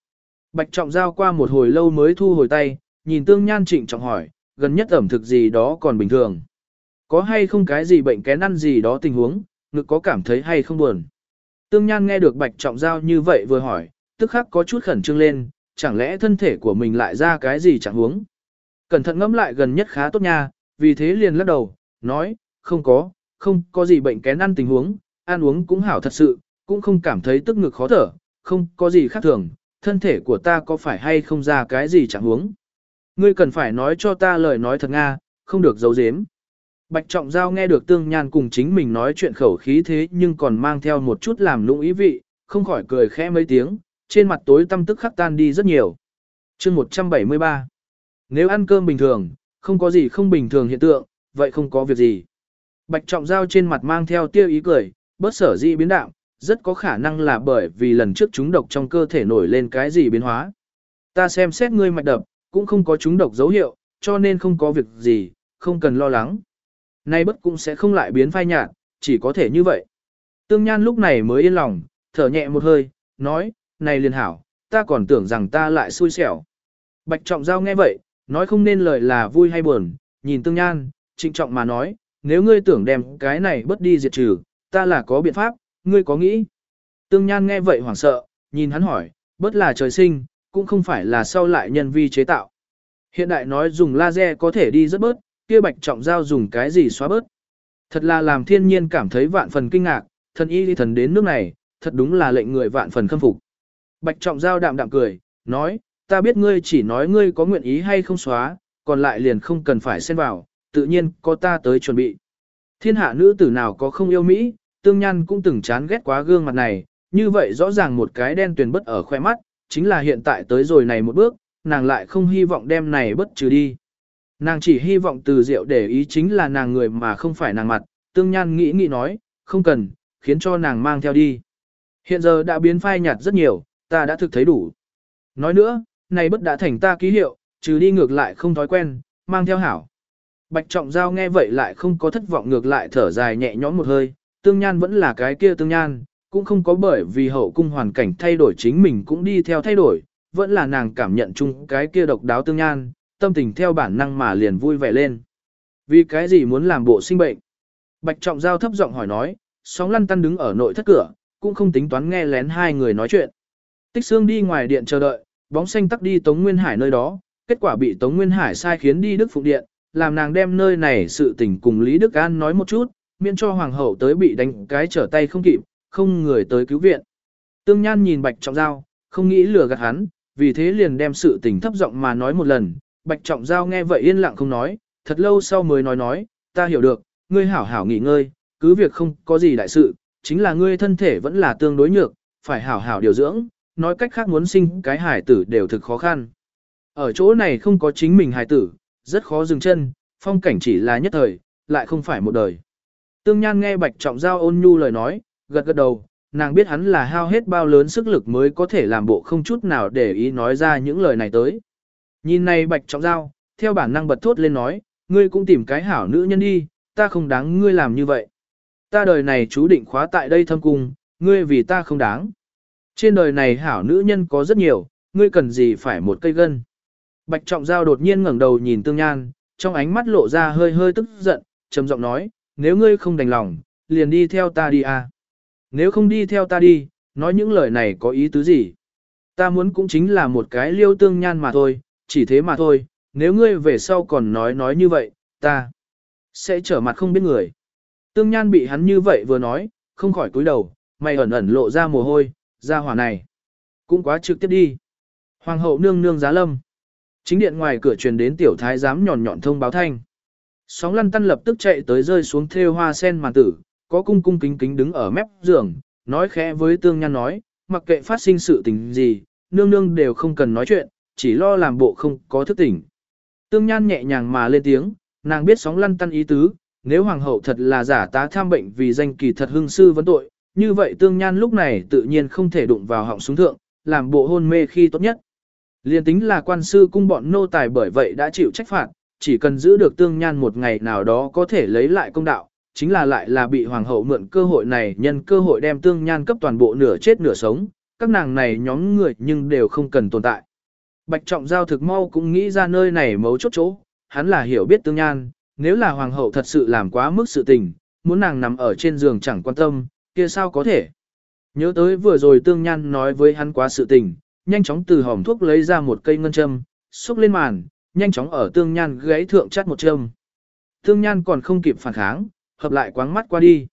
Bạch trọng giao qua một hồi lâu mới thu hồi tay, nhìn tương nhan trịnh trọng hỏi, gần nhất ẩm thực gì đó còn bình thường. Có hay không cái gì bệnh kén ăn gì đó tình huống, ngực có cảm thấy hay không buồn. Tương Nhan nghe được Bạch Trọng Giao như vậy vừa hỏi, tức khắc có chút khẩn trương lên, chẳng lẽ thân thể của mình lại ra cái gì chẳng huống. Cẩn thận ngẫm lại gần nhất khá tốt nha, vì thế liền lắc đầu, nói, không có, không có gì bệnh kén ăn tình huống, ăn uống cũng hảo thật sự, cũng không cảm thấy tức ngực khó thở, không có gì khác thường, thân thể của ta có phải hay không ra cái gì chẳng uống? Ngươi cần phải nói cho ta lời nói thật Nga, không được giấu giếm. Bạch Trọng Giao nghe được Tương Nhan cùng chính mình nói chuyện khẩu khí thế nhưng còn mang theo một chút làm lũng ý vị, không khỏi cười khẽ mấy tiếng, trên mặt tối tâm tức khắc tan đi rất nhiều. chương 173 Nếu ăn cơm bình thường, không có gì không bình thường hiện tượng, vậy không có việc gì. Bạch Trọng Giao trên mặt mang theo tiêu ý cười, bớt sở dị biến đạo, rất có khả năng là bởi vì lần trước chúng độc trong cơ thể nổi lên cái gì biến hóa. Ta xem xét ngươi mạch đập, cũng không có chúng độc dấu hiệu, cho nên không có việc gì, không cần lo lắng. Nay bất cũng sẽ không lại biến phai nhạt, chỉ có thể như vậy. Tương Nhan lúc này mới yên lòng, thở nhẹ một hơi, nói, này liền hảo, ta còn tưởng rằng ta lại xui xẻo. Bạch Trọng Giao nghe vậy, nói không nên lời là vui hay buồn, nhìn Tương Nhan, trịnh trọng mà nói, nếu ngươi tưởng đem cái này bớt đi diệt trừ, ta là có biện pháp, ngươi có nghĩ. Tương Nhan nghe vậy hoảng sợ, nhìn hắn hỏi, bớt là trời sinh, cũng không phải là sau lại nhân vi chế tạo. Hiện đại nói dùng laser có thể đi rất bớt, kia bạch trọng giao dùng cái gì xóa bớt. Thật là làm thiên nhiên cảm thấy vạn phần kinh ngạc, thần y đi thần đến nước này, thật đúng là lệnh người vạn phần khâm phục. Bạch trọng giao đạm đạm cười, nói, ta biết ngươi chỉ nói ngươi có nguyện ý hay không xóa, còn lại liền không cần phải xen vào, tự nhiên có ta tới chuẩn bị. Thiên hạ nữ tử nào có không yêu Mỹ, tương nhan cũng từng chán ghét quá gương mặt này, như vậy rõ ràng một cái đen tuyền bất ở khoe mắt, chính là hiện tại tới rồi này một bước, nàng lại không hy vọng đem này bất trừ đi. Nàng chỉ hy vọng từ diệu để ý chính là nàng người mà không phải nàng mặt, tương nhan nghĩ nghĩ nói, không cần, khiến cho nàng mang theo đi. Hiện giờ đã biến phai nhạt rất nhiều, ta đã thực thấy đủ. Nói nữa, này bất đã thành ta ký hiệu, trừ đi ngược lại không thói quen, mang theo hảo. Bạch Trọng Giao nghe vậy lại không có thất vọng ngược lại thở dài nhẹ nhõm một hơi, tương nhan vẫn là cái kia tương nhan, cũng không có bởi vì hậu cung hoàn cảnh thay đổi chính mình cũng đi theo thay đổi, vẫn là nàng cảm nhận chung cái kia độc đáo tương nhan, tâm tình theo bản năng mà liền vui vẻ lên. Vì cái gì muốn làm bộ sinh bệnh? Bạch Trọng Giao thấp giọng hỏi nói, sóng lăn tăn đứng ở nội thất cửa, cũng không tính toán nghe lén hai người nói chuyện. Tích xương đi ngoài điện chờ đợi, bóng xanh tắc đi Tống Nguyên Hải nơi đó, kết quả bị Tống Nguyên Hải sai khiến đi Đức Phụng Điện, làm nàng đem nơi này sự tình cùng Lý Đức An nói một chút, miễn cho Hoàng hậu tới bị đánh cái trở tay không kịp, không người tới cứu viện. Tương Nhan nhìn Bạch Trọng Giao, không nghĩ lừa gạt hắn, vì thế liền đem sự tình thấp giọng mà nói một lần, Bạch Trọng Giao nghe vậy yên lặng không nói, thật lâu sau mới nói nói, ta hiểu được, ngươi hảo hảo nghỉ ngơi, cứ việc không có gì đại sự, chính là ngươi thân thể vẫn là tương đối nhược, phải hảo hảo điều dưỡng, nói cách khác muốn sinh cái hải tử đều thực khó khăn. Ở chỗ này không có chính mình hải tử, rất khó dừng chân, phong cảnh chỉ là nhất thời, lại không phải một đời. Tương Nhan nghe Bạch Trọng Giao ôn nhu lời nói, gật gật đầu, nàng biết hắn là hao hết bao lớn sức lực mới có thể làm bộ không chút nào để ý nói ra những lời này tới. Nhìn này bạch trọng giao, theo bản năng bật thốt lên nói, ngươi cũng tìm cái hảo nữ nhân đi, ta không đáng ngươi làm như vậy. Ta đời này chú định khóa tại đây thâm cung, ngươi vì ta không đáng. Trên đời này hảo nữ nhân có rất nhiều, ngươi cần gì phải một cây gân. Bạch trọng giao đột nhiên ngẩng đầu nhìn tương nhan, trong ánh mắt lộ ra hơi hơi tức giận, trầm giọng nói, nếu ngươi không đành lòng, liền đi theo ta đi à. Nếu không đi theo ta đi, nói những lời này có ý tứ gì? Ta muốn cũng chính là một cái liêu tương nhan mà thôi, chỉ thế mà thôi, nếu ngươi về sau còn nói nói như vậy, ta sẽ trở mặt không biết người. Tương Nhan bị hắn như vậy vừa nói, không khỏi cúi đầu, mày ẩn ẩn lộ ra mồ hôi, ra hỏa này. Cũng quá trực tiếp đi. Hoàng hậu nương nương giá lâm. Chính điện ngoài cửa truyền đến tiểu thái giám nhọn nhọn thông báo thanh. Sóng lăn tăn lập tức chạy tới rơi xuống thêu hoa sen màn tử, có cung cung kính kính đứng ở mép giường, nói khẽ với tương nhan nói, mặc kệ phát sinh sự tình gì, nương nương đều không cần nói chuyện, chỉ lo làm bộ không có thức tỉnh. Tương Nhan nhẹ nhàng mà lên tiếng, nàng biết sóng lăn tăn ý tứ, nếu hoàng hậu thật là giả tá tham bệnh vì danh kỳ thật hưng sư vấn tội, như vậy Tương Nhan lúc này tự nhiên không thể đụng vào họng súng thượng, làm bộ hôn mê khi tốt nhất. Liên tính là quan sư cung bọn nô tài bởi vậy đã chịu trách phạt, chỉ cần giữ được Tương Nhan một ngày nào đó có thể lấy lại công đạo, chính là lại là bị hoàng hậu mượn cơ hội này nhân cơ hội đem Tương Nhan cấp toàn bộ nửa chết nửa sống, các nàng này nhóm người nhưng đều không cần tồn tại. Bạch Trọng Giao thực mau cũng nghĩ ra nơi này mấu chốt chỗ, hắn là hiểu biết tương nhan, nếu là hoàng hậu thật sự làm quá mức sự tình, muốn nàng nằm ở trên giường chẳng quan tâm, kia sao có thể. Nhớ tới vừa rồi tương nhan nói với hắn quá sự tình, nhanh chóng từ hòm thuốc lấy ra một cây ngân châm, xúc lên màn, nhanh chóng ở tương nhan gãy thượng chắt một châm. Tương nhan còn không kịp phản kháng, hợp lại quáng mắt qua đi.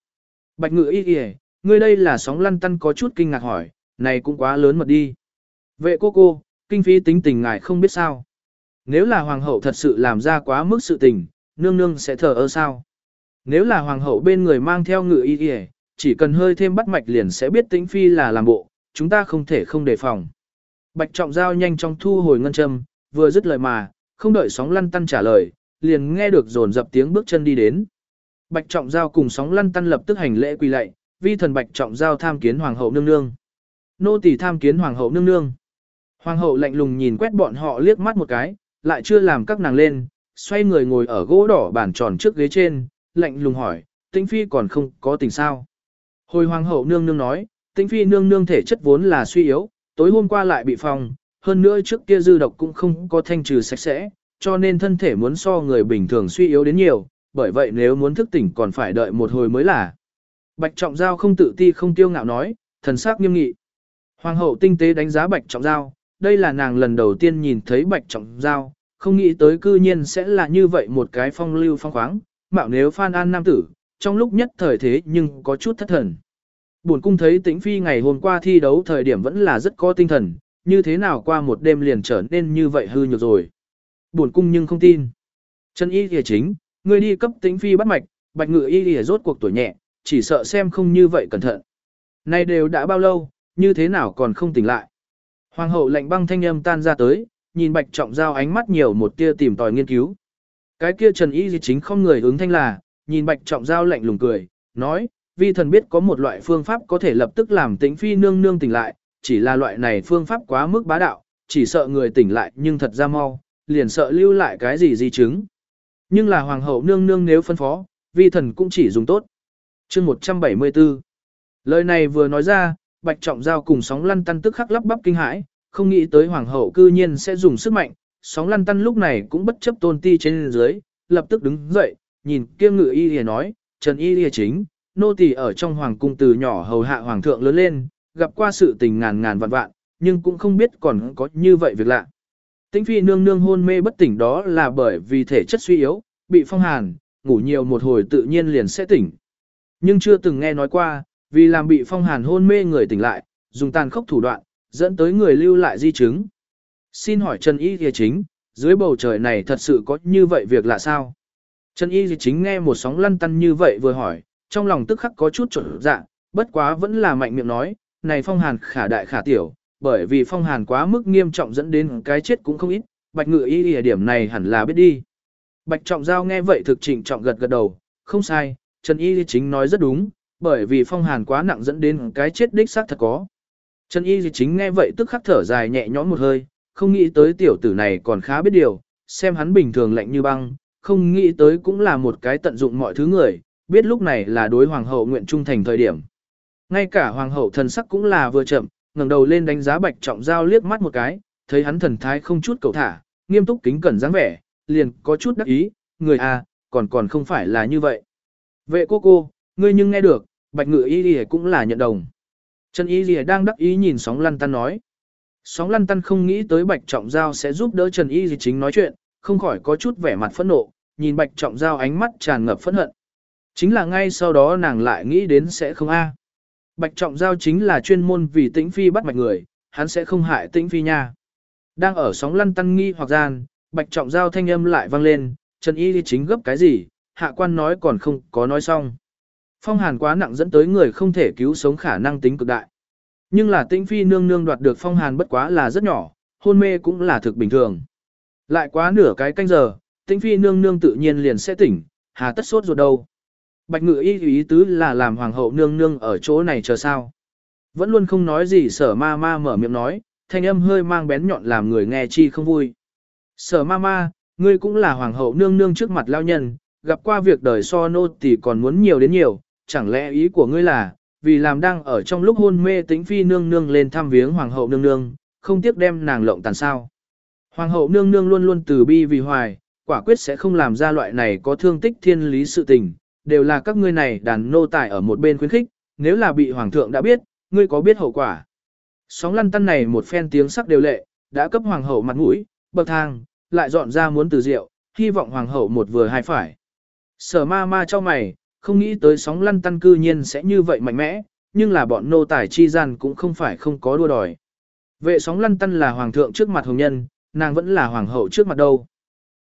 Bạch ngự y kìa, ngươi đây là sóng lăn tăn có chút kinh ngạc hỏi, này cũng quá lớn mật đi. Vệ cô cô, kinh phí tính tình ngài không biết sao. nếu là hoàng hậu thật sự làm ra quá mức sự tình, nương nương sẽ thờ ơ sao? Nếu là hoàng hậu bên người mang theo ngự y kìa, chỉ cần hơi thêm bắt mạch liền sẽ biết tĩnh phi là làm bộ, chúng ta không thể không đề phòng. Bạch trọng giao nhanh trong thu hồi ngân châm, vừa dứt lời mà, không đợi sóng lăn tăn trả lời, liền nghe được dồn dập tiếng bước chân đi đến. Bạch trọng giao cùng sóng lăn tăn lập tức hành lễ quỳ lạy, vi thần bạch trọng giao tham kiến hoàng hậu nương nương. Nô tỳ tham kiến hoàng hậu nương nương. Hoàng hậu lạnh lùng nhìn quét bọn họ liếc mắt một cái, lại chưa làm các nàng lên, xoay người ngồi ở gỗ đỏ bàn tròn trước ghế trên, lạnh lùng hỏi, tĩnh phi còn không có tình sao. Hồi hoàng hậu nương nương nói, tĩnh phi nương nương thể chất vốn là suy yếu, tối hôm qua lại bị phong, hơn nữa trước kia dư độc cũng không có thanh trừ sạch sẽ, cho nên thân thể muốn so người bình thường suy yếu đến nhiều, bởi vậy nếu muốn thức tỉnh còn phải đợi một hồi mới là. Bạch Trọng Giao không tự ti không tiêu ngạo nói, thần sắc nghiêm nghị. Hoàng hậu tinh tế đánh giá Bạch Trọng Giao, đây là nàng lần đầu tiên nhìn thấy Bạch Trọng Giao, không nghĩ tới cư nhiên sẽ là như vậy một cái phong lưu phong khoáng, mạo nếu Phan An Nam Tử, trong lúc nhất thời thế nhưng có chút thất thần. Buồn cung thấy tĩnh phi ngày hôm qua thi đấu thời điểm vẫn là rất có tinh thần, như thế nào qua một đêm liền trở nên như vậy hư nhược rồi. Buồn cung nhưng không tin. Chân y kìa chính, người đi cấp tĩnh phi bắt mạch, bạch ngự y kìa rốt cuộc tuổi nhẹ, chỉ sợ xem không như vậy cẩn thận. Này đều đã bao lâu, như thế nào còn không tỉnh lại. Hoàng hậu lạnh băng thanh âm tan ra tới, nhìn bạch trọng giao ánh mắt nhiều một tia tìm tòi nghiên cứu. Cái kia Trần Y gì chính không người ứng thanh là, nhìn bạch trọng giao lạnh lùng cười, nói, vi thần biết có một loại phương pháp có thể lập tức làm tĩnh phi nương nương tỉnh lại, chỉ là loại này phương pháp quá mức bá đạo, chỉ sợ người tỉnh lại nhưng thật ra mau, liền sợ lưu lại cái gì di chứng. Nhưng là hoàng hậu nương nương nếu phân phó, vi thần cũng chỉ dùng tốt. chương 174 Lời này vừa nói ra, bạch trọng giao cùng sóng lăn tăn tức khắc lắp bắp kinh hãi, không nghĩ tới hoàng hậu cư nhiên sẽ dùng sức mạnh, sóng lăn tăn lúc này cũng bất chấp tôn ti trên dưới, lập tức đứng dậy, nhìn kia ngự y lìa nói, trần y lìa chính, nô tỳ ở trong hoàng cung từ nhỏ hầu hạ hoàng thượng lớn lên, gặp qua sự tình ngàn ngàn vạn vạn, nhưng cũng không biết còn có như vậy việc lạ. Tĩnh phi nương nương hôn mê bất tỉnh đó là bởi vì thể chất suy yếu, bị phong hàn, ngủ nhiều một hồi tự nhiên liền sẽ tỉnh. Nhưng chưa từng nghe nói qua, vì làm bị phong hàn hôn mê người tỉnh lại, dùng tàn khốc thủ đoạn, dẫn tới người lưu lại di chứng. Xin hỏi Trần Y lìa Chính, dưới bầu trời này thật sự có như vậy việc lạ sao? Trần Y Ghi Chính nghe một sóng lăn tăn như vậy vừa hỏi, trong lòng tức khắc có chút trộn dạ, bất quá vẫn là mạnh miệng nói, này phong hàn khả đại khả tiểu, bởi vì phong hàn quá mức nghiêm trọng dẫn đến cái chết cũng không ít, bạch ngự y ở điểm này hẳn là biết đi. Bạch trọng giao nghe vậy thực chỉnh trọng gật gật đầu, không sai, Trần Y chính nói rất đúng, bởi vì phong hàn quá nặng dẫn đến cái chết đích xác thật có. Trần Y chính nghe vậy tức khắc thở dài nhẹ nhõm một hơi, không nghĩ tới tiểu tử này còn khá biết điều, xem hắn bình thường lạnh như băng, không nghĩ tới cũng là một cái tận dụng mọi thứ người, biết lúc này là đối hoàng hậu nguyện trung thành thời điểm. Ngay cả hoàng hậu thần sắc cũng là vừa chậm, ngẩng đầu lên đánh giá bạch trọng giao liếc mắt một cái, thấy hắn thần thái không chút cầu thả, nghiêm túc kính cẩn dáng vẻ, liền có chút đắc ý, người à, còn còn không phải là như vậy. Vệ cô cô, ngươi nhưng nghe được, bạch ngự y lìa cũng là nhận đồng. Trần y lìa đang đắc ý nhìn sóng lăn tăn nói. Sóng lăn tăn không nghĩ tới bạch trọng giao sẽ giúp đỡ Trần y Lìa chính nói chuyện, không khỏi có chút vẻ mặt phẫn nộ, nhìn bạch trọng giao ánh mắt tràn ngập phẫn hận. Chính là ngay sau đó nàng lại nghĩ đến sẽ không a. Bạch trọng giao chính là chuyên môn vì tĩnh phi bắt mạch người, hắn sẽ không hại tĩnh phi nha. Đang ở sóng lăn tăn nghi hoặc gian, bạch trọng giao thanh âm lại vang lên, Trần Y chính gấp cái gì, hạ quan nói còn không có nói xong. Phong hàn quá nặng dẫn tới người không thể cứu sống khả năng tính cực đại. Nhưng là tĩnh phi nương nương đoạt được phong hàn bất quá là rất nhỏ, hôn mê cũng là thực bình thường. Lại quá nửa cái canh giờ, tinh phi nương nương tự nhiên liền sẽ tỉnh, hà tất sốt ruột đâu. Bạch ngự y ý tứ là làm hoàng hậu nương nương ở chỗ này chờ sao. Vẫn luôn không nói gì sở ma ma mở miệng nói, thanh âm hơi mang bén nhọn làm người nghe chi không vui. Sở ma ma, ngươi cũng là hoàng hậu nương nương trước mặt lao nhân, gặp qua việc đời so nô thì còn muốn nhiều đến nhiều, chẳng lẽ ý của ngươi là, vì làm đang ở trong lúc hôn mê tính phi nương nương lên thăm viếng hoàng hậu nương nương, không tiếc đem nàng lộng tàn sao. Hoàng hậu nương nương luôn luôn từ bi vì hoài, quả quyết sẽ không làm ra loại này có thương tích thiên lý sự tình, đều là các ngươi này đàn nô tài ở một bên khuyến khích, nếu là bị hoàng thượng đã biết, ngươi có biết hậu quả. Sóng lăn tăn này một phen tiếng sắc đều lệ, đã cấp hoàng hậu mặt mũi, bậc thang, lại dọn ra muốn từ rượu, hy vọng hoàng hậu một vừa hai phải. Sở ma ma cho mày, không nghĩ tới sóng lăn tăn cư nhiên sẽ như vậy mạnh mẽ, nhưng là bọn nô tài chi gian cũng không phải không có đua đòi. Vệ sóng lăn tăn là hoàng thượng trước mặt hồng nhân, nàng vẫn là hoàng hậu trước mặt đâu.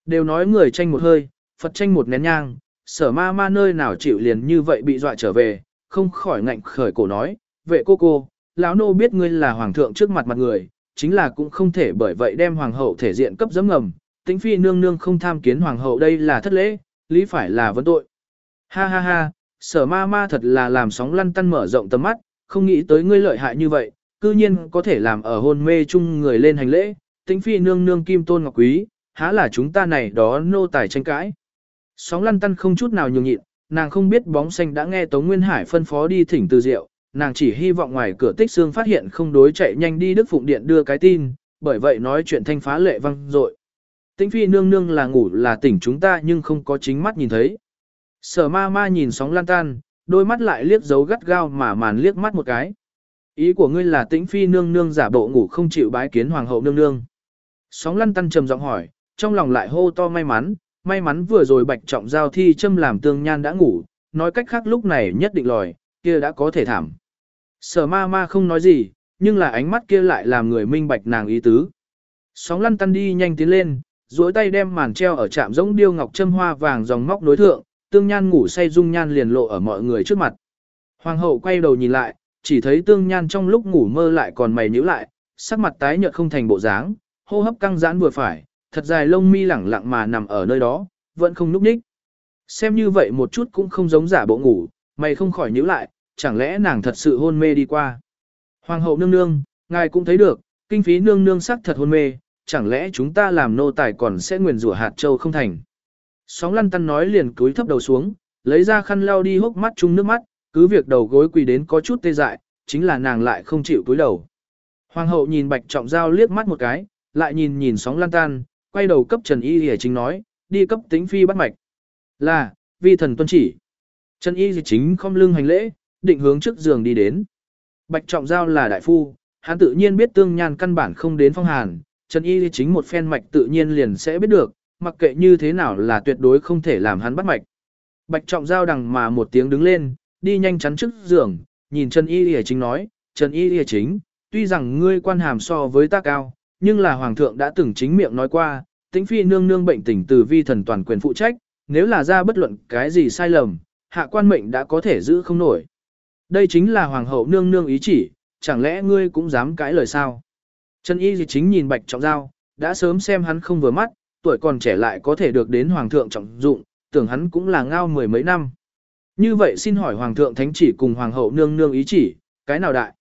Đều nói người tranh một hơi, Phật tranh một nén nhang, sở ma ma nơi nào chịu liền như vậy bị dọa trở về, không khỏi ngạnh khởi cổ nói, vệ cô cô, lão nô biết ngươi là hoàng thượng trước mặt mặt người, chính là cũng không thể bởi vậy đem hoàng hậu thể diện cấp giấm ngầm, tính phi nương nương không tham kiến hoàng hậu đây là thất lễ, lý phải là vấn tội. Ha ha ha, sở ma ma thật là làm sóng lăn tăn mở rộng tầm mắt, không nghĩ tới ngươi lợi hại như vậy, cư nhiên có thể làm ở hôn mê chung người lên hành lễ, tính phi nương nương kim tôn ngọc quý, há là chúng ta này đó nô tài tranh cãi. Sóng lăn tăn không chút nào nhường nhịn, nàng không biết bóng xanh đã nghe Tống Nguyên Hải phân phó đi thỉnh từ rượu, nàng chỉ hy vọng ngoài cửa tích xương phát hiện không đối chạy nhanh đi Đức Phụng Điện đưa cái tin, bởi vậy nói chuyện thanh phá lệ văng rội. Tĩnh phi nương nương là ngủ là tỉnh chúng ta nhưng không có chính mắt nhìn thấy. Sở ma ma nhìn sóng lan tan, đôi mắt lại liếc dấu gắt gao mà màn liếc mắt một cái. Ý của ngươi là tĩnh phi nương nương giả bộ ngủ không chịu bái kiến hoàng hậu nương nương. Sóng lăn tăn trầm giọng hỏi, trong lòng lại hô to may mắn, may mắn vừa rồi bạch trọng giao thi châm làm tương nhan đã ngủ, nói cách khác lúc này nhất định lòi, kia đã có thể thảm. Sở ma ma không nói gì, nhưng là ánh mắt kia lại làm người minh bạch nàng ý tứ. Sóng lăn tăn đi nhanh tiến lên, duỗi tay đem màn treo ở trạm giống điêu ngọc châm hoa vàng dòng móc nối thượng, tương nhan ngủ say dung nhan liền lộ ở mọi người trước mặt. Hoàng hậu quay đầu nhìn lại, chỉ thấy tương nhan trong lúc ngủ mơ lại còn mày nhíu lại, sắc mặt tái nhợt không thành bộ dáng, hô hấp căng giãn vừa phải, thật dài lông mi lẳng lặng mà nằm ở nơi đó, vẫn không núp ních. Xem như vậy một chút cũng không giống giả bộ ngủ, mày không khỏi nhíu lại, chẳng lẽ nàng thật sự hôn mê đi qua. Hoàng hậu nương nương, ngài cũng thấy được, kinh phí nương nương sắc thật hôn mê, chẳng lẽ chúng ta làm nô tài còn sẽ nguyền rủa hạt châu không thành. Sóng lăn tăn nói liền cúi thấp đầu xuống, lấy ra khăn lau đi hốc mắt chung nước mắt, cứ việc đầu gối quỳ đến có chút tê dại, chính là nàng lại không chịu cúi đầu. Hoàng hậu nhìn bạch trọng giao liếc mắt một cái, lại nhìn nhìn sóng lan tan, quay đầu cấp Trần Y Lìa chính nói, đi cấp tính phi bắt mạch. Là, vi thần tuân chỉ. Trần Y Lìa chính không lưng hành lễ, định hướng trước giường đi đến. Bạch trọng giao là đại phu, hắn tự nhiên biết tương nhan căn bản không đến phong hàn, Trần Y Lìa chính một phen mạch tự nhiên liền sẽ biết được, mặc kệ như thế nào là tuyệt đối không thể làm hắn bắt mạch. Bạch trọng giao đằng mà một tiếng đứng lên, đi nhanh chắn trước giường, nhìn Trần Y Lìa chính nói, Trần Y Lìa chính, tuy rằng ngươi quan hàm so với ta cao, nhưng là Hoàng thượng đã từng chính miệng nói qua, tĩnh phi nương nương bệnh tình từ vi thần toàn quyền phụ trách, nếu là ra bất luận cái gì sai lầm, hạ quan mệnh đã có thể giữ không nổi. Đây chính là Hoàng hậu nương nương ý chỉ, chẳng lẽ ngươi cũng dám cãi lời sao? Trần Y Lìa chính nhìn Bạch Trọng Giao, đã sớm xem hắn không vừa mắt, tuổi còn trẻ lại có thể được đến Hoàng thượng trọng dụng, tưởng hắn cũng là ngao mười mấy năm. Như vậy xin hỏi Hoàng thượng Thánh chỉ cùng Hoàng hậu nương nương ý chỉ, cái nào đại?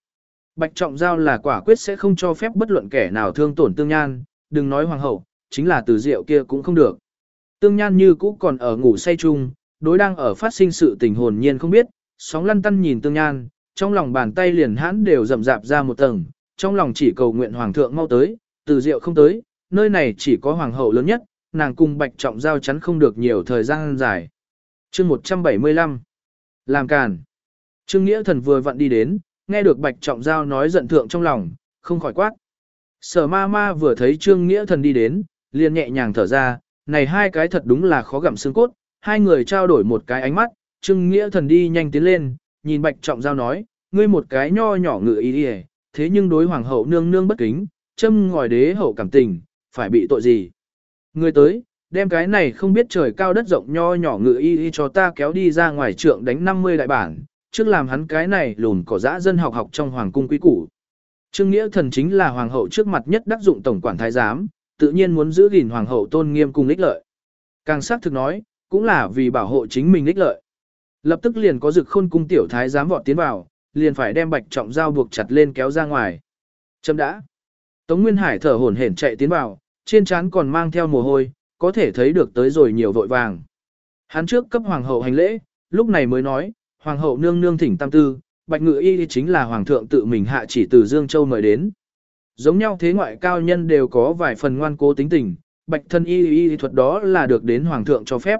Bạch Trọng Giao là quả quyết sẽ không cho phép bất luận kẻ nào thương tổn tương nhan, đừng nói Hoàng hậu, chính là từ rượu kia cũng không được. Tương nhan như cũ còn ở ngủ say chung, đối đang ở phát sinh sự tình hồn nhiên không biết, sóng lăn tăn nhìn tương nhan, trong lòng bàn tay liền hãn đều rậm rạp ra một tầng, trong lòng chỉ cầu nguyện Hoàng thượng mau tới, từ rượu không tới, nơi này chỉ có Hoàng hậu lớn nhất, nàng cùng Bạch Trọng Giao chắn không được nhiều thời gian dài. chương 175 Làm càn Trương Nghĩa Thần vừa vặn đi đến, nghe được Bạch Trọng Giao nói giận thượng trong lòng, không khỏi quát. Sở ma ma vừa thấy Trương Nghĩa Thần đi đến, liền nhẹ nhàng thở ra, này hai cái thật đúng là khó gặm xương cốt, hai người trao đổi một cái ánh mắt, Trương Nghĩa Thần đi nhanh tiến lên, nhìn Bạch Trọng Giao nói, ngươi một cái nho nhỏ ngự ý đi thế nhưng đối hoàng hậu nương nương bất kính, châm ngòi đế hậu cảm tình, phải bị tội gì? Ngươi tới, đem cái này không biết trời cao đất rộng nho nhỏ ngự y y cho ta kéo đi ra ngoài trượng đánh 50 đại bản, trước làm hắn cái này lùn cỏ dã dân học học trong hoàng cung quý củ. Trương Nghĩa thần chính là hoàng hậu trước mặt nhất đắc dụng tổng quản thái giám, tự nhiên muốn giữ gìn hoàng hậu tôn nghiêm cùng ích lợi. Càng xác thực nói, cũng là vì bảo hộ chính mình ích lợi. Lập tức liền có dực khôn cung tiểu thái giám vọt tiến vào, liền phải đem bạch trọng dao buộc chặt lên kéo ra ngoài. Chấm đã. Tống Nguyên Hải thở hổn hển chạy tiến vào, trên trán còn mang theo mồ hôi, có thể thấy được tới rồi nhiều vội vàng. Hắn trước cấp hoàng hậu hành lễ, lúc này mới nói, hoàng hậu nương nương thỉnh tam tư, bạch ngự y chính là hoàng thượng tự mình hạ chỉ từ Dương Châu mời đến. Giống nhau thế ngoại cao nhân đều có vài phần ngoan cố tính tình, bạch thân y y thuật đó là được đến hoàng thượng cho phép.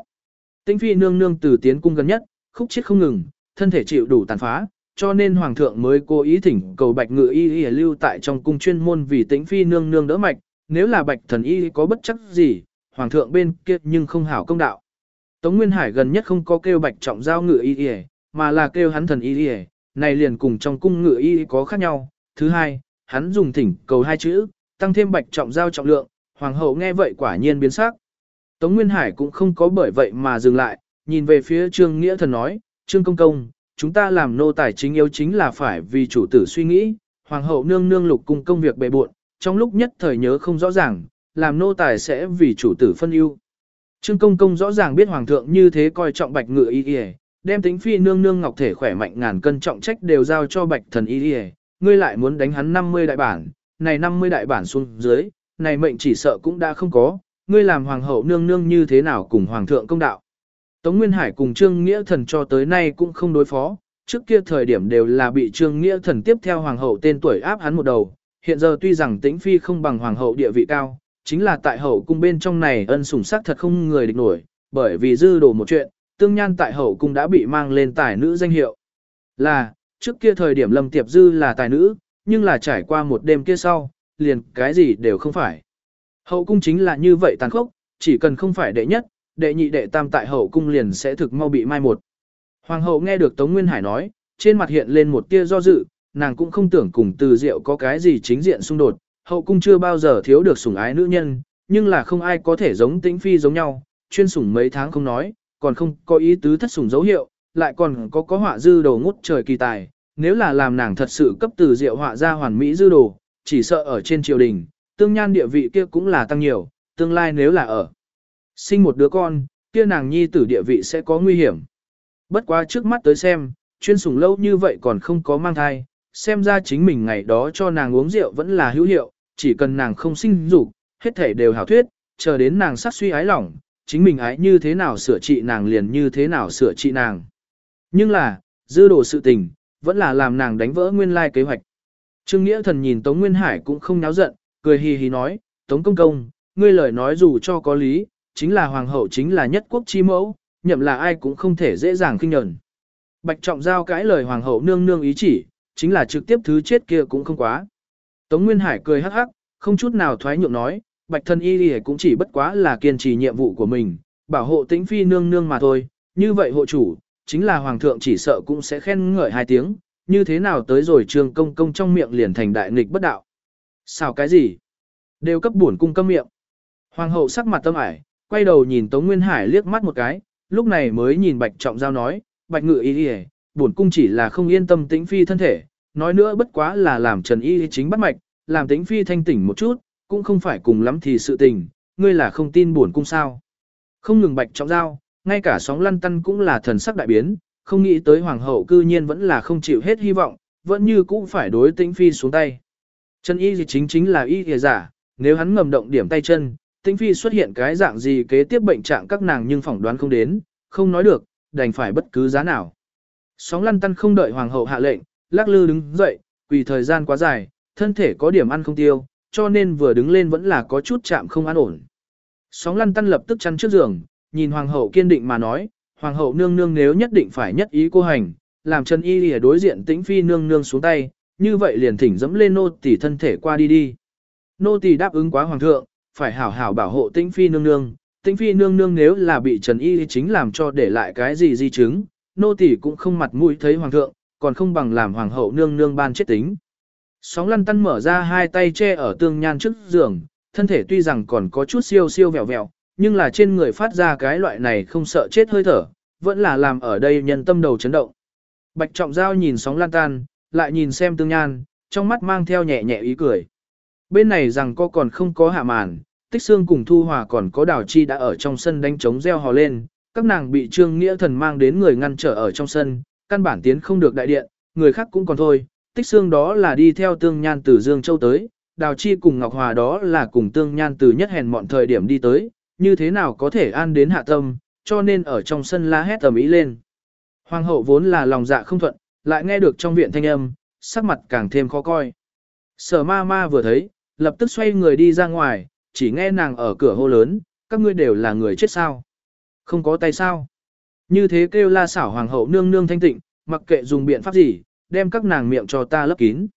Tinh phi nương nương từ tiến cung gần nhất, khúc chết không ngừng, thân thể chịu đủ tàn phá, cho nên hoàng thượng mới cố ý thỉnh cầu bạch ngự y y lưu tại trong cung chuyên môn vì tĩnh phi nương nương đỡ mạch, nếu là bạch thần y có bất chắc gì, hoàng thượng bên kia nhưng không hảo công đạo. Tống Nguyên Hải gần nhất không có kêu bạch trọng giao ngự y y, mà là kêu hắn thần y đi này liền cùng trong cung ngự y có khác nhau. Thứ hai, hắn dùng thỉnh cầu hai chữ, tăng thêm bạch trọng giao trọng lượng, hoàng hậu nghe vậy quả nhiên biến sắc. Tống Nguyên Hải cũng không có bởi vậy mà dừng lại, nhìn về phía Trương Nghĩa Thần nói, Trương Công Công, chúng ta làm nô tài chính yếu chính là phải vì chủ tử suy nghĩ, hoàng hậu nương nương lục cung công việc bề buộn, trong lúc nhất thời nhớ không rõ ràng, làm nô tài sẽ vì chủ tử phân ưu. Trương Công Công rõ ràng biết hoàng thượng như thế coi trọng bạch ngựa y y, đem tính phi nương nương ngọc thể khỏe mạnh ngàn cân trọng trách đều giao cho bạch thần y đi ngươi lại muốn đánh hắn 50 đại bản, này 50 đại bản xuống dưới, này mệnh chỉ sợ cũng đã không có, ngươi làm hoàng hậu nương nương như thế nào cùng hoàng thượng công đạo. Tống Nguyên Hải cùng Trương Nghĩa Thần cho tới nay cũng không đối phó, trước kia thời điểm đều là bị Trương Nghĩa Thần tiếp theo hoàng hậu tên tuổi áp hắn một đầu, hiện giờ tuy rằng tĩnh phi không bằng hoàng hậu địa vị cao, chính là tại hậu cung bên trong này ân sủng sắc thật không người địch nổi, bởi vì dư đồ một chuyện, tương nhan tại hậu cung đã bị mang lên tài nữ danh hiệu. Là, trước kia thời điểm Lâm Tiệp Dư là tài nữ, nhưng là trải qua một đêm kia sau, liền cái gì đều không phải. Hậu cung chính là như vậy tàn khốc, chỉ cần không phải đệ nhất, đệ nhị đệ tam tại hậu cung liền sẽ thực mau bị mai một. Hoàng hậu nghe được Tống Nguyên Hải nói, trên mặt hiện lên một tia do dự, nàng cũng không tưởng cùng từ diệu có cái gì chính diện xung đột, hậu cung chưa bao giờ thiếu được sủng ái nữ nhân, nhưng là không ai có thể giống tĩnh phi giống nhau, chuyên sủng mấy tháng không nói, còn không có ý tứ thất sủng dấu hiệu, lại còn có có họa dư đồ ngút trời kỳ tài, nếu là làm nàng thật sự cấp từ diệu họa ra hoàn mỹ dư đồ, chỉ sợ ở trên triều đình, tương nhan địa vị kia cũng là tăng nhiều, tương lai nếu là ở. Sinh một đứa con, kia nàng nhi tử địa vị sẽ có nguy hiểm. Bất quá trước mắt tới xem, chuyên sủng lâu như vậy còn không có mang thai, xem ra chính mình ngày đó cho nàng uống rượu vẫn là hữu hiệu, chỉ cần nàng không sinh dục, hết thể đều hảo thuyết, chờ đến nàng sát suy ái lòng, chính mình ái như thế nào sửa trị nàng liền như thế nào sửa trị nàng. Nhưng là, dư đồ sự tình, vẫn là làm nàng đánh vỡ nguyên lai kế hoạch. Trương Nghĩa Thần nhìn Tống Nguyên Hải cũng không náo giận, cười hì hì nói, Tống Công Công, ngươi lời nói dù cho có lý, chính là hoàng hậu chính là nhất quốc chi mẫu, nhậm là ai cũng không thể dễ dàng kinh nhẫn. Bạch Trọng Giao cãi lời hoàng hậu nương nương ý chỉ, chính là trực tiếp thứ chết kia cũng không quá. Tống Nguyên Hải cười hắc hắc, không chút nào thoái nhượng nói, Bạch thân y đi cũng chỉ bất quá là kiên trì nhiệm vụ của mình, bảo hộ tĩnh phi nương nương mà thôi, như vậy hộ chủ, chính là hoàng thượng chỉ sợ cũng sẽ khen ngợi hai tiếng, như thế nào tới rồi trường công công trong miệng liền thành đại nghịch bất đạo. Sao cái gì? Đều cấp buồn cung câm miệng. Hoàng hậu sắc mặt tâm ải, quay đầu nhìn Tống Nguyên Hải liếc mắt một cái, lúc này mới nhìn Bạch Trọng Giao nói, Bạch Ngự Y đi buồn cung chỉ là không yên tâm tĩnh phi thân thể, nói nữa bất quá là làm Trần Y chính bắt mạch, làm tĩnh phi thanh tỉnh một chút, cũng không phải cùng lắm thì sự tình, ngươi là không tin buồn cung sao. Không ngừng Bạch Trọng Giao, ngay cả sóng lăn tăn cũng là thần sắc đại biến, không nghĩ tới hoàng hậu cư nhiên vẫn là không chịu hết hy vọng, vẫn như cũng phải đối tĩnh phi xuống tay. Chân y gì chính chính là y thìa giả, nếu hắn ngầm động điểm tay chân, tĩnh phi xuất hiện cái dạng gì kế tiếp bệnh trạng các nàng nhưng phỏng đoán không đến, không nói được, đành phải bất cứ giá nào. Sóng lăn tăn không đợi hoàng hậu hạ lệnh, lắc lư đứng dậy, vì thời gian quá dài, thân thể có điểm ăn không tiêu, cho nên vừa đứng lên vẫn là có chút chạm không an ổn. Sóng lăn tăn lập tức chăn trước giường, nhìn hoàng hậu kiên định mà nói, hoàng hậu nương nương nếu nhất định phải nhất ý cô hành, làm Trần Y Lìa đối diện tĩnh phi nương nương xuống tay, như vậy liền thỉnh dẫm lên nô tỳ thân thể qua đi đi. Nô tỳ đáp ứng quá hoàng thượng, phải hảo hảo bảo hộ tĩnh phi nương nương, tĩnh phi nương nương nếu là bị Trần Y chính làm cho để lại cái gì di chứng, nô tỳ cũng không mặt mũi thấy hoàng thượng, còn không bằng làm hoàng hậu nương nương ban chết tính. Sóng lăn tăn mở ra hai tay che ở tương nhan trước giường, thân thể tuy rằng còn có chút siêu siêu vẹo vẹo, nhưng là trên người phát ra cái loại này không sợ chết hơi thở, vẫn là làm ở đây nhân tâm đầu chấn động. Bạch Trọng Giao nhìn sóng lan tan, lại nhìn xem tương nhan, trong mắt mang theo nhẹ nhẹ ý cười. Bên này rằng có còn không có hạ màn, tích xương cùng thu hòa còn có đào chi đã ở trong sân đánh trống reo hò lên, các nàng bị trương nghĩa thần mang đến người ngăn trở ở trong sân, căn bản tiến không được đại điện, người khác cũng còn thôi, tích xương đó là đi theo tương nhan từ Dương Châu tới, đào chi cùng Ngọc Hòa đó là cùng tương nhan từ nhất hèn mọn thời điểm đi tới, như thế nào có thể an đến hạ tâm, cho nên ở trong sân la hét tầm ý lên. Hoàng hậu vốn là lòng dạ không thuận, lại nghe được trong viện thanh âm, sắc mặt càng thêm khó coi. Sở ma ma vừa thấy, lập tức xoay người đi ra ngoài, chỉ nghe nàng ở cửa hô lớn, các ngươi đều là người chết sao. Không có tay sao. Như thế kêu la xảo hoàng hậu nương nương thanh tịnh, mặc kệ dùng biện pháp gì, đem các nàng miệng cho ta lấp kín.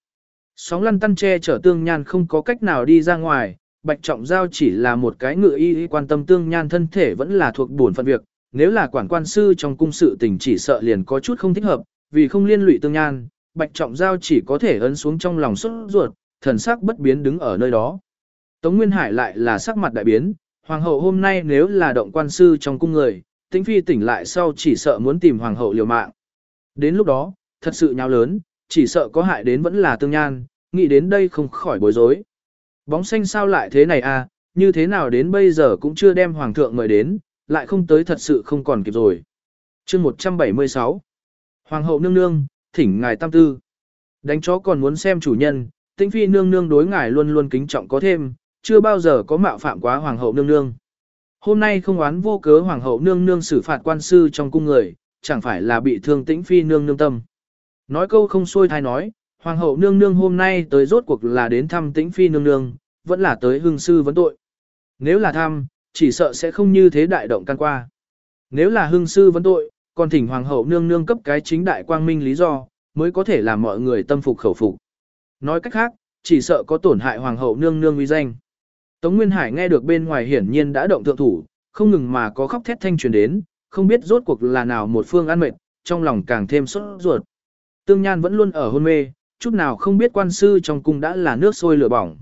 Sóng lăn tăn che chở tương nhan không có cách nào đi ra ngoài, Bạch Trọng Giao chỉ là một cái ngựa y quan tâm tương nhan thân thể vẫn là thuộc buồn phận việc, nếu là quản quan sư trong cung sự tình chỉ sợ liền có chút không thích hợp, vì không liên lụy tương nhan, Bạch Trọng Giao chỉ có thể ấn xuống trong lòng xuất ruột, thần sắc bất biến đứng ở nơi đó. Tống Nguyên Hải lại là sắc mặt đại biến, hoàng hậu hôm nay nếu là động quan sư trong cung người, tĩnh phi tỉnh lại sau chỉ sợ muốn tìm hoàng hậu liều mạng. Đến lúc đó, thật sự nháo lớn, chỉ sợ có hại đến vẫn là tương nhan, nghĩ đến đây không khỏi bối rối. Bóng xanh sao lại thế này à, như thế nào đến bây giờ cũng chưa đem hoàng thượng mời đến, lại không tới thật sự không còn kịp rồi. chương 176 Hoàng hậu nương nương, thỉnh ngài tam tư. Đánh chó còn muốn xem chủ nhân, tinh phi nương nương đối ngài luôn luôn kính trọng có thêm, chưa bao giờ có mạo phạm quá hoàng hậu nương nương. Hôm nay không oán vô cớ hoàng hậu nương nương xử phạt quan sư trong cung người, chẳng phải là bị thương tĩnh phi nương nương tâm. Nói câu không xuôi thai nói, hoàng hậu nương nương hôm nay tới rốt cuộc là đến thăm tĩnh phi nương nương, vẫn là tới hương sư vấn tội. Nếu là thăm, chỉ sợ sẽ không như thế đại động can qua. Nếu là hương sư vấn tội, còn thỉnh hoàng hậu nương nương cấp cái chính đại quang minh lý do, mới có thể làm mọi người tâm phục khẩu phục. Nói cách khác, chỉ sợ có tổn hại hoàng hậu nương nương uy danh. Tống Nguyên Hải nghe được bên ngoài hiển nhiên đã động thượng thủ, không ngừng mà có khóc thét thanh truyền đến, không biết rốt cuộc là nào một phương ăn mệt, trong lòng càng thêm sốt ruột. Tương Nhan vẫn luôn ở hôn mê, chút nào không biết quan sư trong cung đã là nước sôi lửa bỏng.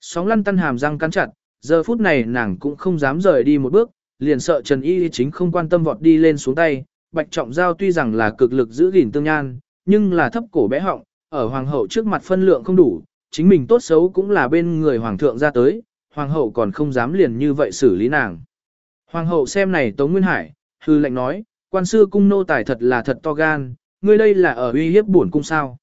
Sóng lăn tăn hàm răng cắn chặt, giờ phút này nàng cũng không dám rời đi một bước, liền sợ Trần Y chính không quan tâm vọt đi lên xuống tay. Bạch Trọng Giao tuy rằng là cực lực giữ gìn Tương Nhan, nhưng là thấp cổ bé họng, ở hoàng hậu trước mặt phân lượng không đủ, chính mình tốt xấu cũng là bên người hoàng thượng ra tới, hoàng hậu còn không dám liền như vậy xử lý nàng. Hoàng hậu xem này Tống Nguyên Hải, hư lệnh nói, quan sư cung nô tài thật là thật to gan, ngươi đây là ở uy hiếp bổn cung sao.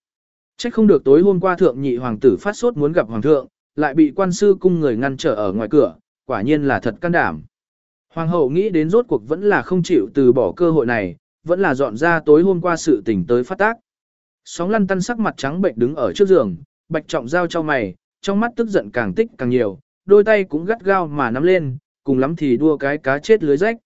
Trách không được tối hôm qua thượng nhị hoàng tử phát sốt muốn gặp hoàng thượng, lại bị quan sư cung người ngăn trở ở ngoài cửa, quả nhiên là thật can đảm. Hoàng hậu nghĩ đến rốt cuộc vẫn là không chịu từ bỏ cơ hội này, vẫn là dọn ra tối hôm qua sự tình tới phát tác. Sóng lăn tăn sắc mặt trắng bệnh đứng ở trước giường, bạch trọng giao cho mày, trong mắt tức giận càng tích càng nhiều, đôi tay cũng gắt gao mà nắm lên, cùng lắm thì đua cái cá chết lưới rách.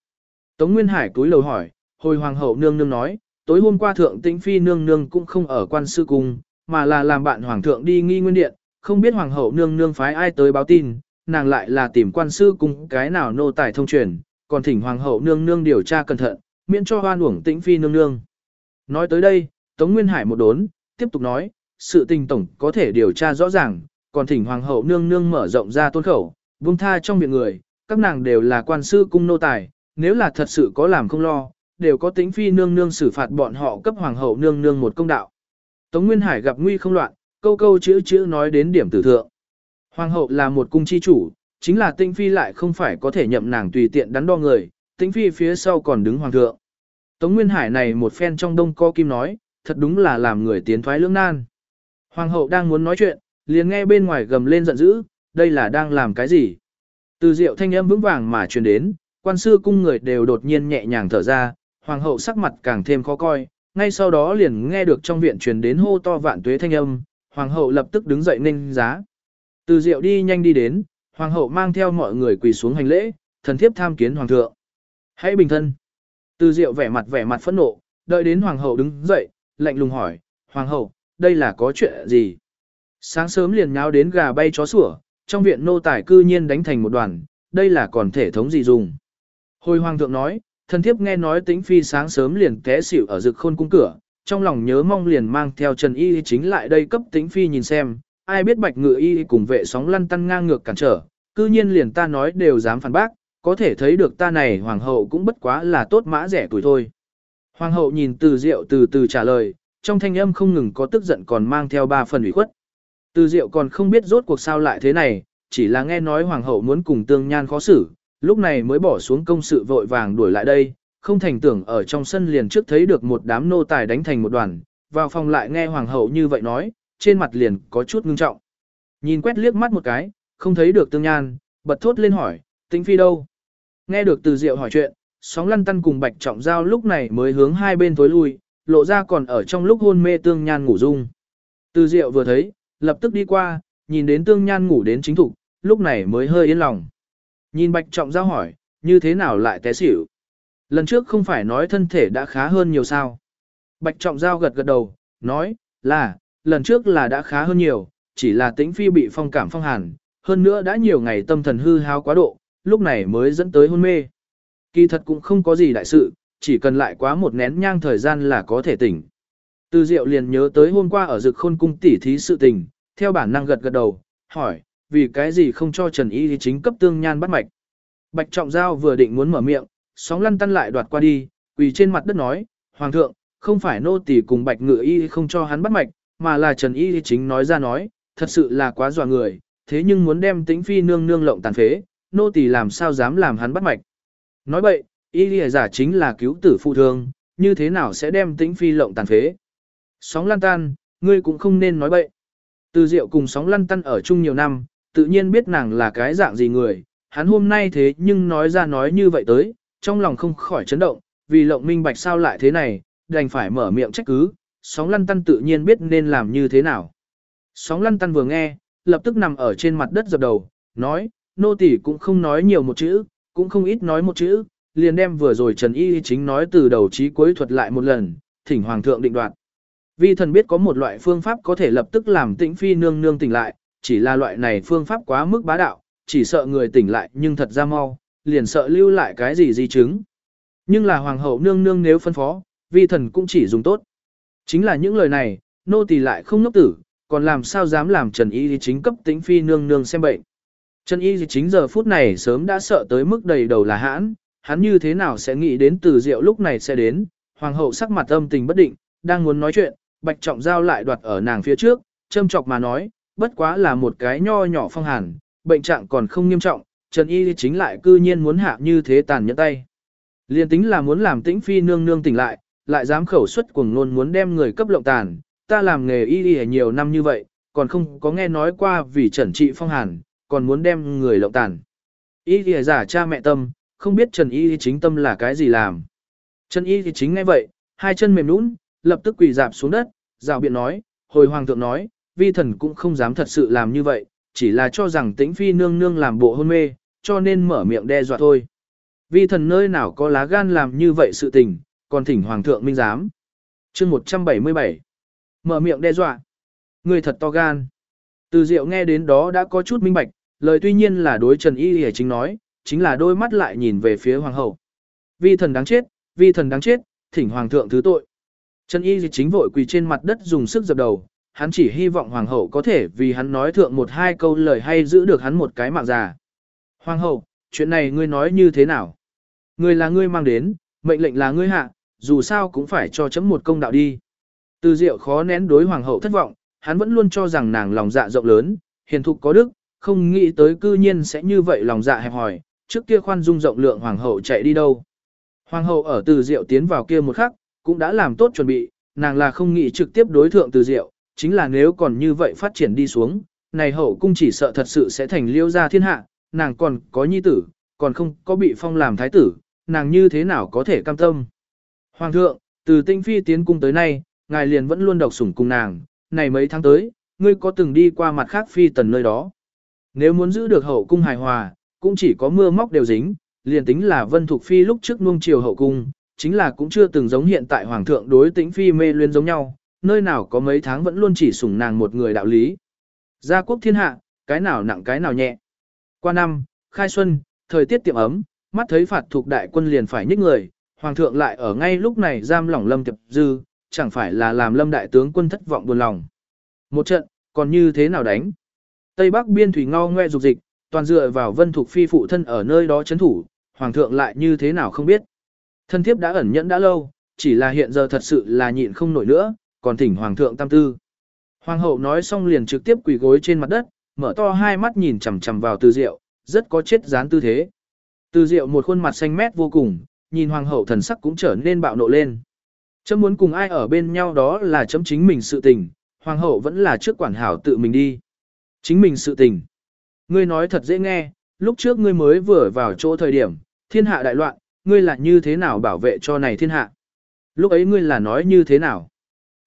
Tống Nguyên Hải cúi lầu hỏi, hồi hoàng hậu nương nương nói, tối hôm qua thượng tĩnh phi nương nương cũng không ở quan sư cung, mà là làm bạn hoàng thượng đi nghi nguyên điện, không biết hoàng hậu nương nương phái ai tới báo tin, nàng lại là tìm quan sư cung cái nào nô tài thông truyền, còn thỉnh hoàng hậu nương nương điều tra cẩn thận, miễn cho hoan uổng tĩnh phi nương nương. Nói tới đây, Tống Nguyên Hải một đốn, tiếp tục nói, sự tình tổng có thể điều tra rõ ràng, còn thỉnh hoàng hậu nương nương mở rộng ra tôn khẩu, vương tha trong miệng người, các nàng đều là quan sư cung nô tài, nếu là thật sự có làm không lo, đều có tính phi nương nương xử phạt bọn họ cấp hoàng hậu nương nương một công đạo. Tống Nguyên Hải gặp nguy không loạn, câu câu chữ chữ nói đến điểm tử thượng. Hoàng hậu là một cung chi chủ, chính là tinh phi lại không phải có thể nhậm nàng tùy tiện đắn đo người, tinh phi phía sau còn đứng hoàng thượng. Tống Nguyên Hải này một phen trong đông co kim nói, thật đúng là làm người tiến thoái lưỡng nan. Hoàng hậu đang muốn nói chuyện, liền nghe bên ngoài gầm lên giận dữ, đây là đang làm cái gì? Từ diệu thanh âm vững vàng mà truyền đến, quan sư cung người đều đột nhiên nhẹ nhàng thở ra, hoàng hậu sắc mặt càng thêm khó coi, ngay sau đó liền nghe được trong viện truyền đến hô to vạn tuế thanh âm, hoàng hậu lập tức đứng dậy ninh giá. Từ diệu đi nhanh đi đến, hoàng hậu mang theo mọi người quỳ xuống hành lễ, thần thiếp tham kiến hoàng thượng. Hãy bình thân. Từ diệu vẻ mặt vẻ mặt phẫn nộ, đợi đến hoàng hậu đứng dậy, lạnh lùng hỏi, hoàng hậu, đây là có chuyện gì? Sáng sớm liền nháo đến gà bay chó sủa, trong viện nô tài cư nhiên đánh thành một đoàn, đây là còn thể thống gì dùng. Hồi hoàng thượng nói, thần thiếp nghe nói tĩnh phi sáng sớm liền té xỉu ở rực khôn cung cửa, trong lòng nhớ mong liền mang theo Trần Y chính lại đây cấp tĩnh phi nhìn xem, ai biết bạch ngựa y cùng vệ sóng lăn tăn ngang ngược cản trở, cư nhiên liền ta nói đều dám phản bác, có thể thấy được ta này hoàng hậu cũng bất quá là tốt mã rẻ tuổi thôi. Hoàng hậu nhìn từ diệu từ từ trả lời, trong thanh âm không ngừng có tức giận còn mang theo ba phần ủy khuất. Từ diệu còn không biết rốt cuộc sao lại thế này, chỉ là nghe nói hoàng hậu muốn cùng tương nhan khó xử, lúc này mới bỏ xuống công sự vội vàng đuổi lại đây, không thành tưởng ở trong sân liền trước thấy được một đám nô tài đánh thành một đoàn, vào phòng lại nghe hoàng hậu như vậy nói, trên mặt liền có chút ngưng trọng. Nhìn quét liếc mắt một cái, không thấy được tương nhan, bật thốt lên hỏi, tính phi đâu? Nghe được từ diệu hỏi chuyện, sóng lăn tăn cùng bạch trọng giao lúc này mới hướng hai bên tối lui, lộ ra còn ở trong lúc hôn mê tương nhan ngủ dung. Từ diệu vừa thấy, lập tức đi qua, nhìn đến tương nhan ngủ đến chính thục, lúc này mới hơi yên lòng. Nhìn bạch trọng giao hỏi, như thế nào lại té xỉu? Lần trước không phải nói thân thể đã khá hơn nhiều sao? Bạch trọng giao gật gật đầu, nói, là, lần trước là đã khá hơn nhiều, chỉ là tĩnh phi bị phong cảm phong hàn, hơn nữa đã nhiều ngày tâm thần hư hao quá độ, lúc này mới dẫn tới hôn mê. Kỳ thật cũng không có gì đại sự, chỉ cần lại quá một nén nhang thời gian là có thể tỉnh. Từ Diệu liền nhớ tới hôm qua ở Dực Khôn cung tỉ thí sự tình, theo bản năng gật gật đầu, hỏi, vì cái gì không cho Trần Y chính cấp tương nhan bắt mạch. Bạch Trọng Giao vừa định muốn mở miệng, sóng lăn tăn lại đoạt qua đi, quỳ trên mặt đất nói, Hoàng thượng, không phải nô tỳ cùng Bạch Ngự Y không cho hắn bắt mạch, mà là Trần Y chính nói ra nói, thật sự là quá dọa người, thế nhưng muốn đem tĩnh phi nương nương lộng tàn phế, nô tỳ làm sao dám làm hắn bắt mạch. Nói bậy, Y lìa giả chính là cứu tử phụ thương, như thế nào sẽ đem tĩnh phi lộng tàn phế. Sóng lăn tan, ngươi cũng không nên nói bậy. Từ diệu cùng sóng lăn tăn ở chung nhiều năm, tự nhiên biết nàng là cái dạng gì người, hắn hôm nay thế nhưng nói ra nói như vậy tới, trong lòng không khỏi chấn động, vì lộng minh bạch sao lại thế này, đành phải mở miệng trách cứ, sóng lăn tăn tự nhiên biết nên làm như thế nào. Sóng lăn tăn vừa nghe, lập tức nằm ở trên mặt đất dập đầu, nói, nô tỳ cũng không nói nhiều một chữ, cũng không ít nói một chữ, liền đem vừa rồi Trần Y chính nói từ đầu chí cuối thuật lại một lần, thỉnh Hoàng thượng định đoạt. Vi thần biết có một loại phương pháp có thể lập tức làm tĩnh phi nương nương tỉnh lại, chỉ là loại này phương pháp quá mức bá đạo, chỉ sợ người tỉnh lại nhưng thật ra mau, liền sợ lưu lại cái gì di chứng. Nhưng là hoàng hậu nương nương nếu phân phó, vi thần cũng chỉ dùng tốt. Chính là những lời này, nô tỳ lại không ngốc tử, còn làm sao dám làm Trần Y chính cấp tĩnh phi nương nương xem bệnh. Trần Y chính giờ phút này sớm đã sợ tới mức đầy đầu là hãn, hắn như thế nào sẽ nghĩ đến từ rượu lúc này sẽ đến, hoàng hậu sắc mặt âm tình bất định, đang muốn nói chuyện, bạch trọng giao lại đoạt ở nàng phía trước, châm chọc mà nói, bất quá là một cái nho nhỏ phong hàn, bệnh trạng còn không nghiêm trọng, Trần Y chính lại cư nhiên muốn hạ như thế tàn nhẫn tay. Liên tính là muốn làm tĩnh phi nương nương tỉnh lại, lại dám khẩu xuất cuồng luôn muốn đem người cấp lộng tàn, ta làm nghề y y nhiều năm như vậy, còn không có nghe nói qua vì trần trị phong hàn, còn muốn đem người lộng tàn. Y y giả cha mẹ tâm, không biết Trần Y chính tâm là cái gì làm. Trần Y thì chính ngay vậy, hai chân mềm nũng, lập tức quỳ dạp xuống đất, rào biện nói, hồi hoàng thượng nói, vi thần cũng không dám thật sự làm như vậy, chỉ là cho rằng tĩnh phi nương nương làm bộ hôn mê, cho nên mở miệng đe dọa thôi. Vi thần nơi nào có lá gan làm như vậy sự tình, còn thỉnh hoàng thượng minh giám. chương 177 Mở miệng đe dọa. Người thật to gan. Từ diệu nghe đến đó đã có chút minh bạch, lời tuy nhiên là đối Trần Y Lì chính nói, chính là đôi mắt lại nhìn về phía hoàng hậu. Vi thần đáng chết, vi thần đáng chết, thỉnh hoàng thượng thứ tội. Trần Y chính vội quỳ trên mặt đất dùng sức dập đầu, hắn chỉ hy vọng hoàng hậu có thể vì hắn nói thượng một hai câu lời hay giữ được hắn một cái mạng già. Hoàng hậu, chuyện này ngươi nói như thế nào? Ngươi là ngươi mang đến, mệnh lệnh là ngươi hạ, dù sao cũng phải cho chấm một công đạo đi. Từ diệu khó nén đối hoàng hậu thất vọng, hắn vẫn luôn cho rằng nàng lòng dạ rộng lớn, hiền thục có đức, không nghĩ tới cư nhiên sẽ như vậy lòng dạ hẹp hòi, trước kia khoan dung rộng lượng hoàng hậu chạy đi đâu. Hoàng hậu ở từ diệu tiến vào kia một khắc, cũng đã làm tốt chuẩn bị, nàng là không nghĩ trực tiếp đối thượng từ diệu, chính là nếu còn như vậy phát triển đi xuống, này hậu cung chỉ sợ thật sự sẽ thành liêu gia thiên hạ, nàng còn có nhi tử, còn không có bị phong làm thái tử, nàng như thế nào có thể cam tâm. Hoàng thượng, từ tinh phi tiến cung tới nay, ngài liền vẫn luôn độc sủng cùng nàng, này mấy tháng tới, ngươi có từng đi qua mặt khác phi tần nơi đó. Nếu muốn giữ được hậu cung hài hòa, cũng chỉ có mưa móc đều dính, liền tính là vân thục phi lúc trước nuông chiều hậu cung, chính là cũng chưa từng giống hiện tại hoàng thượng đối tĩnh phi mê luyến giống nhau, nơi nào có mấy tháng vẫn luôn chỉ sủng nàng một người đạo lý. Gia quốc thiên hạ, cái nào nặng cái nào nhẹ. Qua năm, khai xuân, thời tiết tiệm ấm, mắt thấy phạt thuộc đại quân liền phải nhích người, hoàng thượng lại ở ngay lúc này giam lỏng lâm tiệp dư, chẳng phải là làm lâm đại tướng quân thất vọng buồn lòng. Một trận, còn như thế nào đánh? Tây Bắc biên thủy ngao ngoe dục dịch, toàn dựa vào vân thuộc phi phụ thân ở nơi đó chấn thủ, hoàng thượng lại như thế nào không biết. Thân thiếp đã ẩn nhẫn đã lâu, chỉ là hiện giờ thật sự là nhịn không nổi nữa, còn thỉnh hoàng thượng tam tư. Hoàng hậu nói xong liền trực tiếp quỳ gối trên mặt đất, mở to hai mắt nhìn chằm chằm vào từ diệu, rất có chết dán tư thế. Từ diệu một khuôn mặt xanh mét vô cùng, nhìn hoàng hậu thần sắc cũng trở nên bạo nộ lên. Chấm muốn cùng ai ở bên nhau đó là chấm chính mình sự tình, hoàng hậu vẫn là trước quản hảo tự mình đi. Chính mình sự tình. Ngươi nói thật dễ nghe, lúc trước ngươi mới vừa vào chỗ thời điểm, thiên hạ đại loạn, ngươi là như thế nào bảo vệ cho này thiên hạ. Lúc ấy ngươi là nói như thế nào.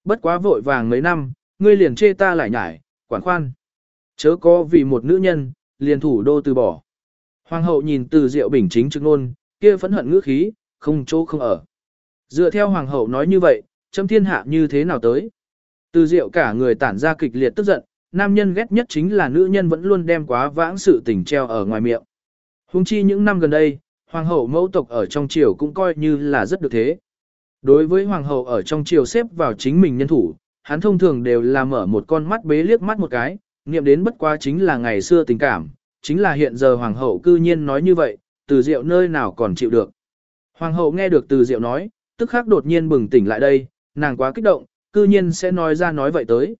Bất quá vội vàng mấy năm, ngươi liền chê ta lại nhải, quản khoan. Chớ có vì một nữ nhân, liền thủ đô từ bỏ. Hoàng hậu nhìn từ diệu bình chính trực nôn, kia phẫn hận ngữ khí, không chỗ không ở. Dựa theo hoàng hậu nói như vậy, châm thiên hạ như thế nào tới. Từ diệu cả người tản ra kịch liệt tức giận, nam nhân ghét nhất chính là nữ nhân vẫn luôn đem quá vãng sự tình treo ở ngoài miệng. Hùng chi những năm gần đây, hoàng hậu mẫu tộc ở trong triều cũng coi như là rất được thế. Đối với hoàng hậu ở trong triều xếp vào chính mình nhân thủ, hắn thông thường đều là mở một con mắt bế liếc mắt một cái, Niệm đến bất quá chính là ngày xưa tình cảm, chính là hiện giờ hoàng hậu cư nhiên nói như vậy, từ diệu nơi nào còn chịu được. Hoàng hậu nghe được từ diệu nói, tức khắc đột nhiên bừng tỉnh lại đây, nàng quá kích động, cư nhiên sẽ nói ra nói vậy tới.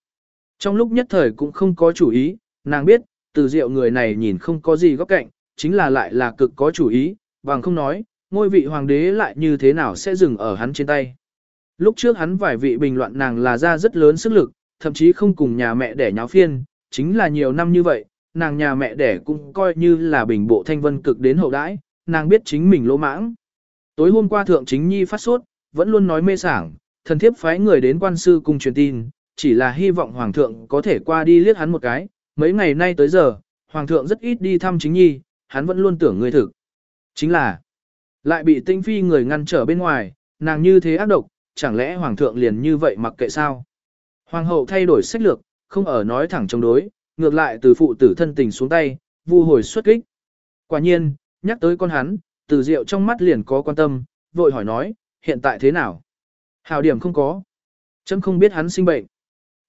Trong lúc nhất thời cũng không có chủ ý, nàng biết, từ diệu người này nhìn không có gì góc cạnh, chính là lại là cực có chủ ý, bằng không nói, ngôi vị hoàng đế lại như thế nào sẽ dừng ở hắn trên tay. Lúc trước hắn vài vị bình luận nàng là ra rất lớn sức lực, thậm chí không cùng nhà mẹ đẻ nháo phiên, chính là nhiều năm như vậy, nàng nhà mẹ đẻ cũng coi như là bình bộ thanh vân cực đến hậu đãi, nàng biết chính mình lỗ mãng. Tối hôm qua thượng chính nhi phát sốt, vẫn luôn nói mê sảng, thần thiếp phái người đến quan sư cùng truyền tin, chỉ là hy vọng hoàng thượng có thể qua đi liếc hắn một cái, mấy ngày nay tới giờ, hoàng thượng rất ít đi thăm chính nhi, hắn vẫn luôn tưởng người thực. Chính là, lại bị tinh phi người ngăn trở bên ngoài, nàng như thế ác độc, chẳng lẽ hoàng thượng liền như vậy mặc kệ sao? Hoàng hậu thay đổi sách lược, không ở nói thẳng chống đối, ngược lại từ phụ tử thân tình xuống tay, vu hồi xuất kích. Quả nhiên, nhắc tới con hắn, từ diệu trong mắt liền có quan tâm, vội hỏi nói, hiện tại thế nào? Hào điểm không có. Chấm không biết hắn sinh bệnh.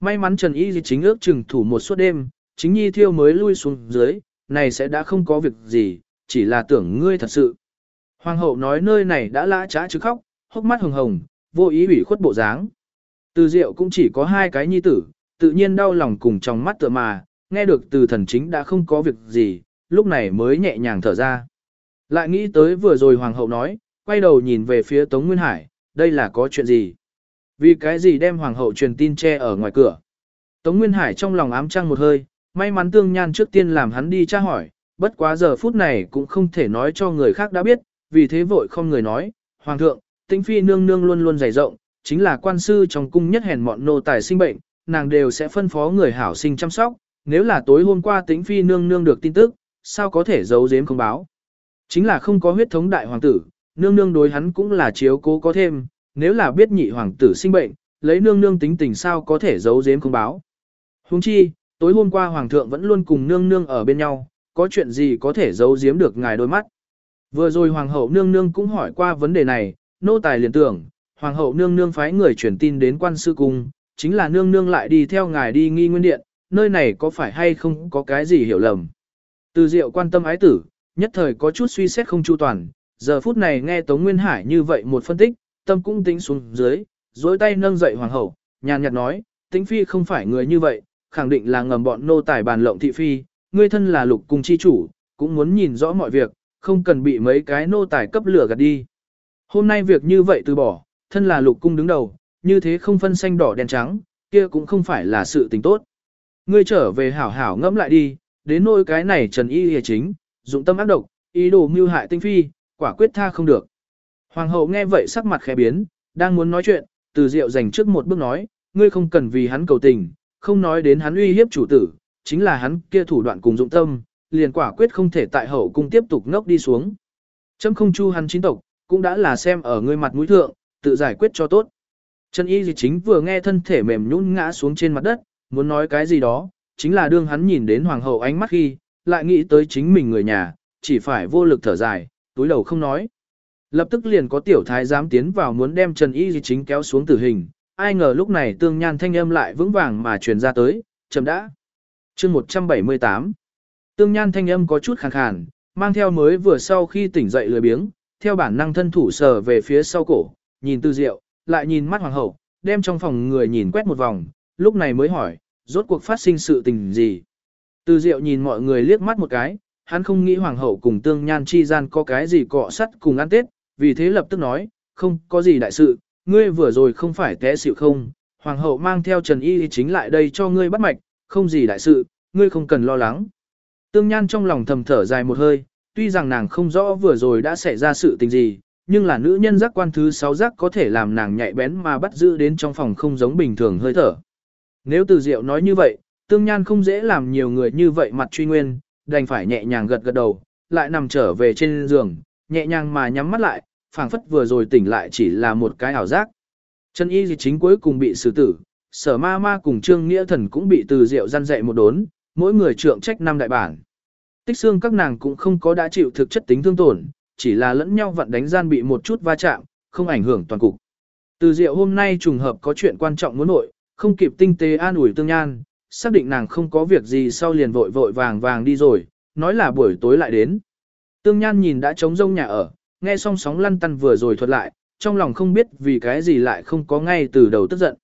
May mắn Trần Y di chính ước chừng thủ một suốt đêm, chính nhi thiêu mới lui xuống dưới, này sẽ đã không có việc gì, chỉ là tưởng ngươi thật sự. Hoàng hậu nói nơi này đã lã trá chứ khóc, hốc mắt hồng hồng, vô ý ủy khuất bộ dáng. Từ diệu cũng chỉ có hai cái nhi tử, tự nhiên đau lòng cùng trong mắt tựa mà, nghe được từ thần chính đã không có việc gì, lúc này mới nhẹ nhàng thở ra. Lại nghĩ tới vừa rồi hoàng hậu nói, quay đầu nhìn về phía Tống Nguyên Hải, đây là có chuyện gì? Vì cái gì đem hoàng hậu truyền tin che ở ngoài cửa? Tống Nguyên Hải trong lòng ám trăng một hơi, may mắn tương nhan trước tiên làm hắn đi tra hỏi, bất quá giờ phút này cũng không thể nói cho người khác đã biết, vì thế vội không người nói, Hoàng thượng, tĩnh phi nương nương luôn luôn dày rộng, chính là quan sư trong cung nhất hèn mọn nô tài sinh bệnh, nàng đều sẽ phân phó người hảo sinh chăm sóc, nếu là tối hôm qua tĩnh phi nương nương được tin tức, sao có thể giấu giếm không báo. Chính là không có huyết thống đại hoàng tử, nương nương đối hắn cũng là chiếu cố có thêm, nếu là biết nhị hoàng tử sinh bệnh, lấy nương nương tính tình sao có thể giấu giếm không báo. Huống chi, tối hôm qua hoàng thượng vẫn luôn cùng nương nương ở bên nhau, có chuyện gì có thể giấu giếm được ngài đôi mắt. Vừa rồi hoàng hậu nương nương cũng hỏi qua vấn đề này, nô tài liền tưởng, hoàng hậu nương nương phái người truyền tin đến quan sư cung, chính là nương nương lại đi theo ngài đi nghi nguyên điện, nơi này có phải hay không có cái gì hiểu lầm. Từ diệu quan tâm ái tử, nhất thời có chút suy xét không chu toàn, giờ phút này nghe Tống Nguyên Hải như vậy một phân tích, tâm cũng tính xuống dưới, dối tay nâng dậy hoàng hậu, nhàn nhạt nói, tính phi không phải người như vậy, khẳng định là ngầm bọn nô tài bàn lộng thị phi, ngươi thân là lục cung chi chủ, cũng muốn nhìn rõ mọi việc, không cần bị mấy cái nô tài cấp lửa gạt đi. Hôm nay việc như vậy từ bỏ, thân là lục cung đứng đầu, như thế không phân xanh đỏ đen trắng, kia cũng không phải là sự tình tốt. Ngươi trở về hảo hảo ngẫm lại đi, đến nỗi cái này Trần Y Hề chính, dụng tâm ác độc, ý đồ mưu hại tinh phi, quả quyết tha không được. Hoàng hậu nghe vậy sắc mặt khẽ biến, đang muốn nói chuyện, từ diệu dành trước một bước nói, ngươi không cần vì hắn cầu tình, không nói đến hắn uy hiếp chủ tử, chính là hắn kia thủ đoạn cùng dụng tâm, liền quả quyết không thể tại hậu cung tiếp tục ngốc đi xuống. Chấm không chu hắn chính tộc, cũng đã là xem ở ngươi mặt mũi thượng, tự giải quyết cho tốt. Trần Y Dì chính vừa nghe thân thể mềm nhũn ngã xuống trên mặt đất, muốn nói cái gì đó, chính là đương hắn nhìn đến hoàng hậu ánh mắt khi, lại nghĩ tới chính mình người nhà, chỉ phải vô lực thở dài, túi đầu không nói. Lập tức liền có tiểu thái giám tiến vào muốn đem Trần Y Dì chính kéo xuống tử hình, ai ngờ lúc này tương nhan thanh âm lại vững vàng mà truyền ra tới, chậm đã. chương 178 Tương nhan thanh âm có chút khàn khàn, mang theo mới vừa sau khi tỉnh dậy lười biếng, theo bản năng thân thủ sờ về phía sau cổ, nhìn tư diệu, lại nhìn mắt hoàng hậu, đem trong phòng người nhìn quét một vòng, lúc này mới hỏi, rốt cuộc phát sinh sự tình gì. Tư diệu nhìn mọi người liếc mắt một cái, hắn không nghĩ hoàng hậu cùng tương nhan chi gian có cái gì cọ sắt cùng ăn tết, vì thế lập tức nói, không có gì đại sự, ngươi vừa rồi không phải té xỉu không, hoàng hậu mang theo Trần Y chính lại đây cho ngươi bắt mạch, không gì đại sự, ngươi không cần lo lắng. Tương Nhan trong lòng thầm thở dài một hơi, tuy rằng nàng không rõ vừa rồi đã xảy ra sự tình gì, nhưng là nữ nhân giác quan thứ sáu giác có thể làm nàng nhạy bén mà bắt giữ đến trong phòng không giống bình thường hơi thở. Nếu từ diệu nói như vậy, Tương Nhan không dễ làm nhiều người như vậy mặt truy nguyên, đành phải nhẹ nhàng gật gật đầu, lại nằm trở về trên giường, nhẹ nhàng mà nhắm mắt lại, phảng phất vừa rồi tỉnh lại chỉ là một cái ảo giác. Chân Y Dị chính cuối cùng bị xử tử, sở ma ma cùng Trương Nghĩa Thần cũng bị từ rượu gian dạy một đốn, mỗi người trượng trách năm đại bản. Tích xương các nàng cũng không có đã chịu thực chất tính thương tổn, chỉ là lẫn nhau vận đánh gian bị một chút va chạm, không ảnh hưởng toàn cục. Từ diệu hôm nay trùng hợp có chuyện quan trọng muốn nội, không kịp tinh tế an ủi tương nhan, xác định nàng không có việc gì sau liền vội vội vàng vàng đi rồi, nói là buổi tối lại đến. Tương Nhan nhìn đã trống rông nhà ở, nghe xong sóng lăn tăn vừa rồi thuật lại, trong lòng không biết vì cái gì lại không có ngay từ đầu tức giận.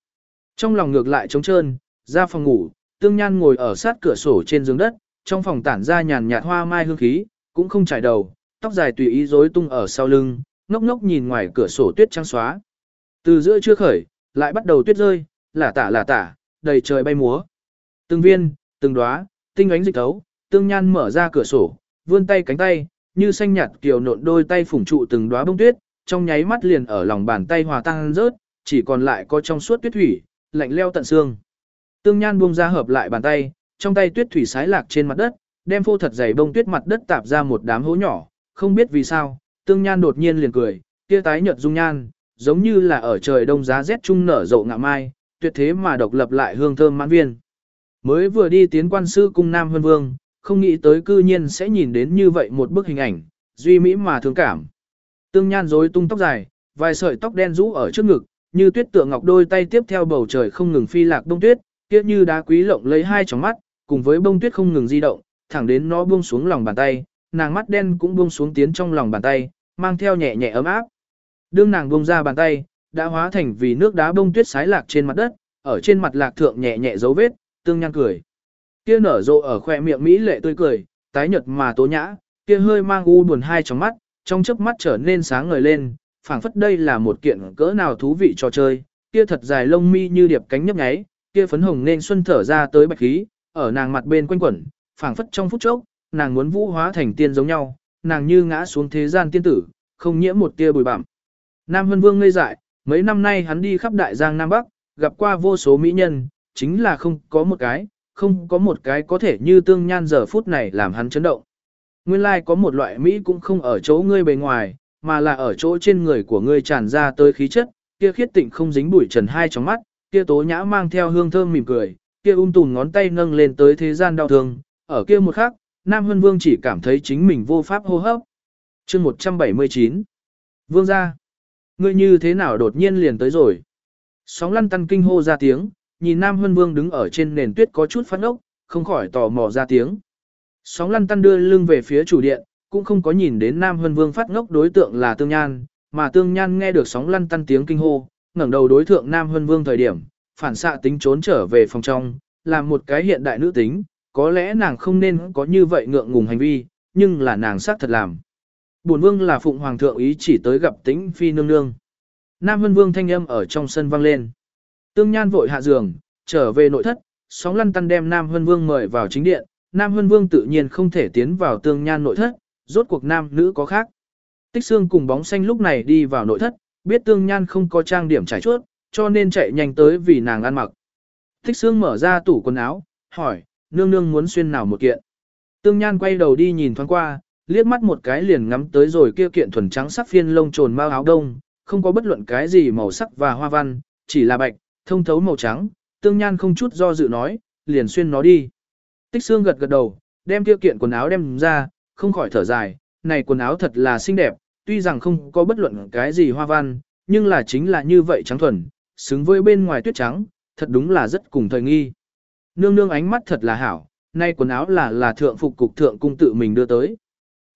Trong lòng ngược lại trống trơn, ra phòng ngủ, Tương Nhan ngồi ở sát cửa sổ trên giường đất, trong phòng tản ra nhàn nhạt hoa mai hương khí, cũng không trải đầu, tóc dài tùy ý rối tung ở sau lưng, ngốc ngốc nhìn ngoài cửa sổ tuyết trắng xóa. Từ giữa chưa khởi, lại bắt đầu tuyết rơi, lả tả lả tả, đầy trời bay múa. Từng viên, từng đóa, tinh ánh dịch tấu, tương nhan mở ra cửa sổ, vươn tay cánh tay, như xanh nhạt kiều nộn đôi tay phủng trụ từng đóa bông tuyết, trong nháy mắt liền ở lòng bàn tay hòa tan rớt, chỉ còn lại có trong suốt tuyết thủy, lạnh leo tận xương. Tương nhan buông ra hợp lại bàn tay, trong tay tuyết thủy sái lạc trên mặt đất, đem phô thật dày bông tuyết mặt đất tạp ra một đám hố nhỏ, không biết vì sao, tương nhan đột nhiên liền cười, kia tái nhợt dung nhan, giống như là ở trời đông giá rét trung nở rộ ngạ mai, tuyệt thế mà độc lập lại hương thơm mãn viên. Mới vừa đi tiến quan sư cung Nam Hân Vương, không nghĩ tới cư nhiên sẽ nhìn đến như vậy một bức hình ảnh, duy mỹ mà thương cảm. Tương nhan rối tung tóc dài, vài sợi tóc đen rũ ở trước ngực, như tuyết tượng ngọc đôi tay tiếp theo bầu trời không ngừng phi lạc đông tuyết, kia như đá quý lộng lấy hai tròng mắt, cùng với bông tuyết không ngừng di động, thẳng đến nó buông xuống lòng bàn tay, nàng mắt đen cũng buông xuống tiến trong lòng bàn tay, mang theo nhẹ nhẹ ấm áp. Đương nàng buông ra bàn tay, đã hóa thành vì nước đá bông tuyết sái lạc trên mặt đất, ở trên mặt lạc thượng nhẹ nhẹ dấu vết, tương nhan cười. Kia nở rộ ở khoe miệng mỹ lệ tươi cười, tái nhợt mà tố nhã, kia hơi mang u buồn hai trong mắt, trong chớp mắt trở nên sáng ngời lên, phảng phất đây là một kiện cỡ nào thú vị trò chơi, kia thật dài lông mi như điệp cánh nhấp nháy, kia phấn hồng nên xuân thở ra tới bạch khí, ở nàng mặt bên quanh quẩn, phảng phất trong phút chốc, nàng muốn vũ hóa thành tiên giống nhau, nàng như ngã xuống thế gian tiên tử, không nhiễm một tia bụi bặm. Nam Hân Vương ngây dại, mấy năm nay hắn đi khắp đại giang Nam Bắc, gặp qua vô số mỹ nhân, chính là không có một cái, không có một cái có thể như tương nhan giờ phút này làm hắn chấn động. Nguyên lai like có một loại Mỹ cũng không ở chỗ ngươi bề ngoài, mà là ở chỗ trên người của ngươi tràn ra tới khí chất, kia khiết tịnh không dính bụi trần hai trong mắt, kia tố nhã mang theo hương thơm mỉm cười, kia ung tùn ngón tay nâng lên tới thế gian đau thương, ở kia một khắc, Nam Hân Vương chỉ cảm thấy chính mình vô pháp hô hấp. chương 179 Vương ra Ngươi như thế nào đột nhiên liền tới rồi? Sóng lăn tăn kinh hô ra tiếng, nhìn Nam Hân Vương đứng ở trên nền tuyết có chút phát ốc, không khỏi tò mò ra tiếng. Sóng lăn tăn đưa lưng về phía chủ điện, cũng không có nhìn đến Nam Hân Vương phát ngốc đối tượng là Tương Nhan, mà Tương Nhan nghe được sóng lăn tăn tiếng kinh hô, ngẩng đầu đối thượng Nam Hân Vương thời điểm, phản xạ tính trốn trở về phòng trong, làm một cái hiện đại nữ tính, có lẽ nàng không nên có như vậy ngượng ngùng hành vi, nhưng là nàng xác thật làm. Bổn vương là phụng hoàng thượng ý chỉ tới gặp tĩnh phi nương nương. Nam Hân Vương thanh âm ở trong sân vang lên. Tương Nhan vội hạ giường, trở về nội thất, sóng lăn tăn đem Nam Hân Vương mời vào chính điện. Nam Hân Vương tự nhiên không thể tiến vào Tương Nhan nội thất, rốt cuộc nam nữ có khác. Tích Xương cùng bóng xanh lúc này đi vào nội thất, biết Tương Nhan không có trang điểm trải chuốt, cho nên chạy nhanh tới vì nàng ăn mặc. Tích Xương mở ra tủ quần áo, hỏi, nương nương muốn xuyên nào một kiện. Tương Nhan quay đầu đi nhìn thoáng qua, liếc mắt một cái liền ngắm tới rồi kia kiện thuần trắng sắc phiên lông trồn mao áo đông, không có bất luận cái gì màu sắc và hoa văn, chỉ là bạch, thông thấu màu trắng, tương nhan không chút do dự nói, liền xuyên nó đi. Tích xương gật gật đầu, đem kia kiện quần áo đem ra, không khỏi thở dài, này quần áo thật là xinh đẹp, tuy rằng không có bất luận cái gì hoa văn, nhưng là chính là như vậy trắng thuần, xứng với bên ngoài tuyết trắng, thật đúng là rất cùng thời nghi. Nương nương ánh mắt thật là hảo, nay quần áo là là thượng phục cục thượng cung tự mình đưa tới.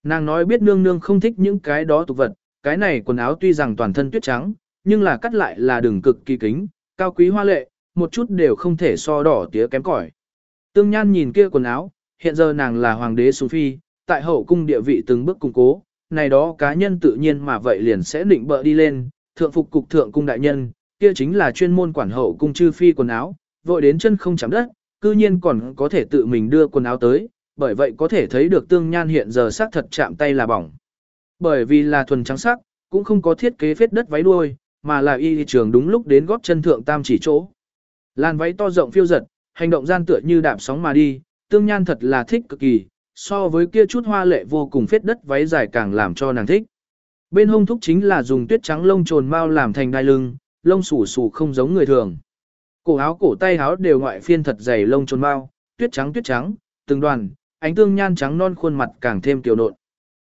Nàng nói biết nương nương không thích những cái đó tục vật, cái này quần áo tuy rằng toàn thân tuyết trắng, nhưng là cắt lại là đường cực kỳ kính, cao quý hoa lệ, một chút đều không thể so đỏ tía kém cỏi. Tương Nhan nhìn kia quần áo, hiện giờ nàng là hoàng đế Sophie, Phi, tại hậu cung địa vị từng bước củng cố, này đó cá nhân tự nhiên mà vậy liền sẽ định bợ đi lên, thượng phục cục thượng cung đại nhân, kia chính là chuyên môn quản hậu cung chư phi quần áo, vội đến chân không chạm đất, cư nhiên còn có thể tự mình đưa quần áo tới, bởi vậy có thể thấy được tương nhan hiện giờ sắc thật chạm tay là bỏng. Bởi vì là thuần trắng sắc, cũng không có thiết kế phết đất váy đuôi, mà là y trường đúng lúc đến góp chân thượng tam chỉ chỗ. Làn váy to rộng phiêu giật, hành động gian tựa như đạp sóng mà đi, tương nhan thật là thích cực kỳ, so với kia chút hoa lệ vô cùng phết đất váy dài càng làm cho nàng thích. Bên hông thúc chính là dùng tuyết trắng lông trồn mau làm thành đai lưng, lông xù xù không giống người thường. Cổ áo cổ tay áo đều ngoại phiên thật dày lông trồn mau, tuyết trắng tuyết trắng, từng đoàn, ánh tương nhan trắng non khuôn mặt càng thêm kiều nộn.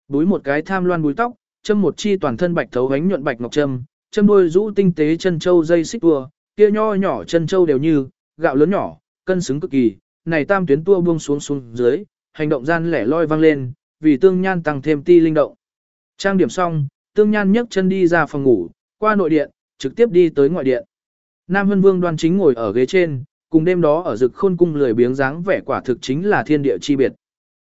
Búi một cái tham loan búi tóc, châm một chi toàn thân bạch thấu ánh nhuận bạch ngọc trâm, châm đôi rũ tinh tế chân châu dây xích tua, kia nho nhỏ chân châu đều như gạo lớn nhỏ, cân xứng cực kỳ, này tam tuyến tua buông xuống xuống dưới, hành động gian lẻ loi vang lên, vì tương nhan tăng thêm ti linh động. Trang điểm xong, tương nhan nhấc chân đi ra phòng ngủ, qua nội điện, trực tiếp đi tới ngoại điện. Nam Hân Vương đoan chính ngồi ở ghế trên, cùng đêm đó ở rực khôn cung lười biếng dáng vẻ quả thực chính là thiên địa chi biệt.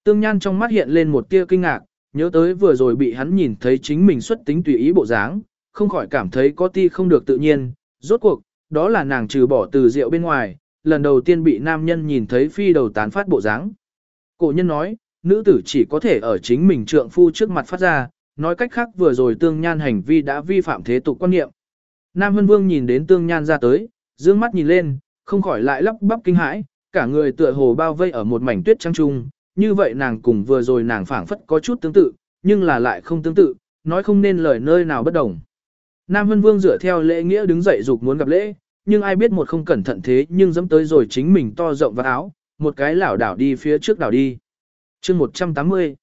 Tương Nhan trong mắt hiện lên một tia kinh ngạc, nhớ tới vừa rồi bị hắn nhìn thấy chính mình xuất tính tùy ý bộ dáng, không khỏi cảm thấy có ti không được tự nhiên, rốt cuộc, đó là nàng trừ bỏ từ rượu bên ngoài, lần đầu tiên bị nam nhân nhìn thấy phi đầu tán phát bộ dáng. Cổ nhân nói, nữ tử chỉ có thể ở chính mình trượng phu trước mặt phát ra, nói cách khác vừa rồi tương nhan hành vi đã vi phạm thế tục quan niệm. Nam Hân Vương nhìn đến tương nhan ra tới, dương mắt nhìn lên, không khỏi lại lắp bắp kinh hãi, cả người tựa hồ bao vây ở một mảnh tuyết trắng trung, như vậy nàng cùng vừa rồi nàng phảng phất có chút tương tự, nhưng là lại không tương tự, nói không nên lời nơi nào bất đồng. Nam Hân Vương dựa theo lễ nghĩa đứng dậy dục muốn gặp lễ, nhưng ai biết một không cẩn thận thế nhưng dẫm tới rồi chính mình to rộng vào áo, một cái lảo đảo đi phía trước đảo đi. chương 180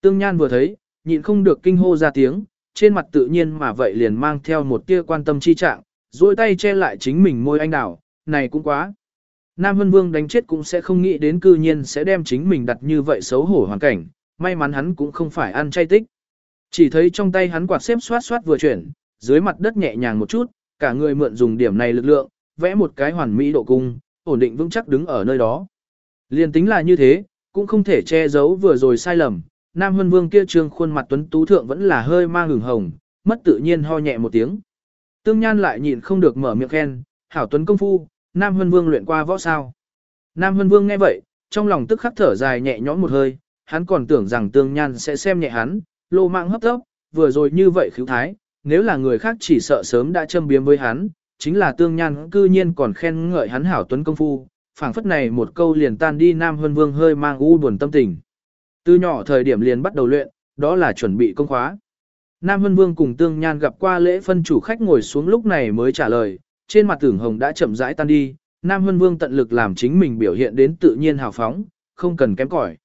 Tương Nhan vừa thấy, nhịn không được kinh hô ra tiếng, trên mặt tự nhiên mà vậy liền mang theo một tia quan tâm chi trạng, duỗi tay che lại chính mình môi anh đảo, này cũng quá. Nam Vân Vương đánh chết cũng sẽ không nghĩ đến cư nhiên sẽ đem chính mình đặt như vậy xấu hổ hoàn cảnh, may mắn hắn cũng không phải ăn chay tích. Chỉ thấy trong tay hắn quạt xếp xoát xoát vừa chuyển, dưới mặt đất nhẹ nhàng một chút, cả người mượn dùng điểm này lực lượng, vẽ một cái hoàn mỹ độ cung, ổn định vững chắc đứng ở nơi đó. Liên tính là như thế, cũng không thể che giấu vừa rồi sai lầm, Nam Hân Vương kia trương khuôn mặt tuấn tú thượng vẫn là hơi mang hửng hồng, mất tự nhiên ho nhẹ một tiếng. Tương Nhan lại nhịn không được mở miệng khen, hảo tuấn công phu, Nam Hân Vương luyện qua võ sao. Nam Hân Vương nghe vậy, trong lòng tức khắc thở dài nhẹ nhõm một hơi, hắn còn tưởng rằng Tương Nhan sẽ xem nhẹ hắn, lô mạng hấp tốc, vừa rồi như vậy khiếu thái, nếu là người khác chỉ sợ sớm đã châm biếm với hắn, chính là Tương Nhan cư nhiên còn khen ngợi hắn hảo tuấn công phu, phảng phất này một câu liền tan đi Nam Hân Vương hơi mang u buồn tâm tình. Từ nhỏ thời điểm liền bắt đầu luyện, đó là chuẩn bị công khóa. Nam Hân Vương cùng Tương Nhan gặp qua lễ phân chủ khách ngồi xuống lúc này mới trả lời, trên mặt tưởng hồng đã chậm rãi tan đi, Nam Hân Vương tận lực làm chính mình biểu hiện đến tự nhiên hào phóng, không cần kém cỏi.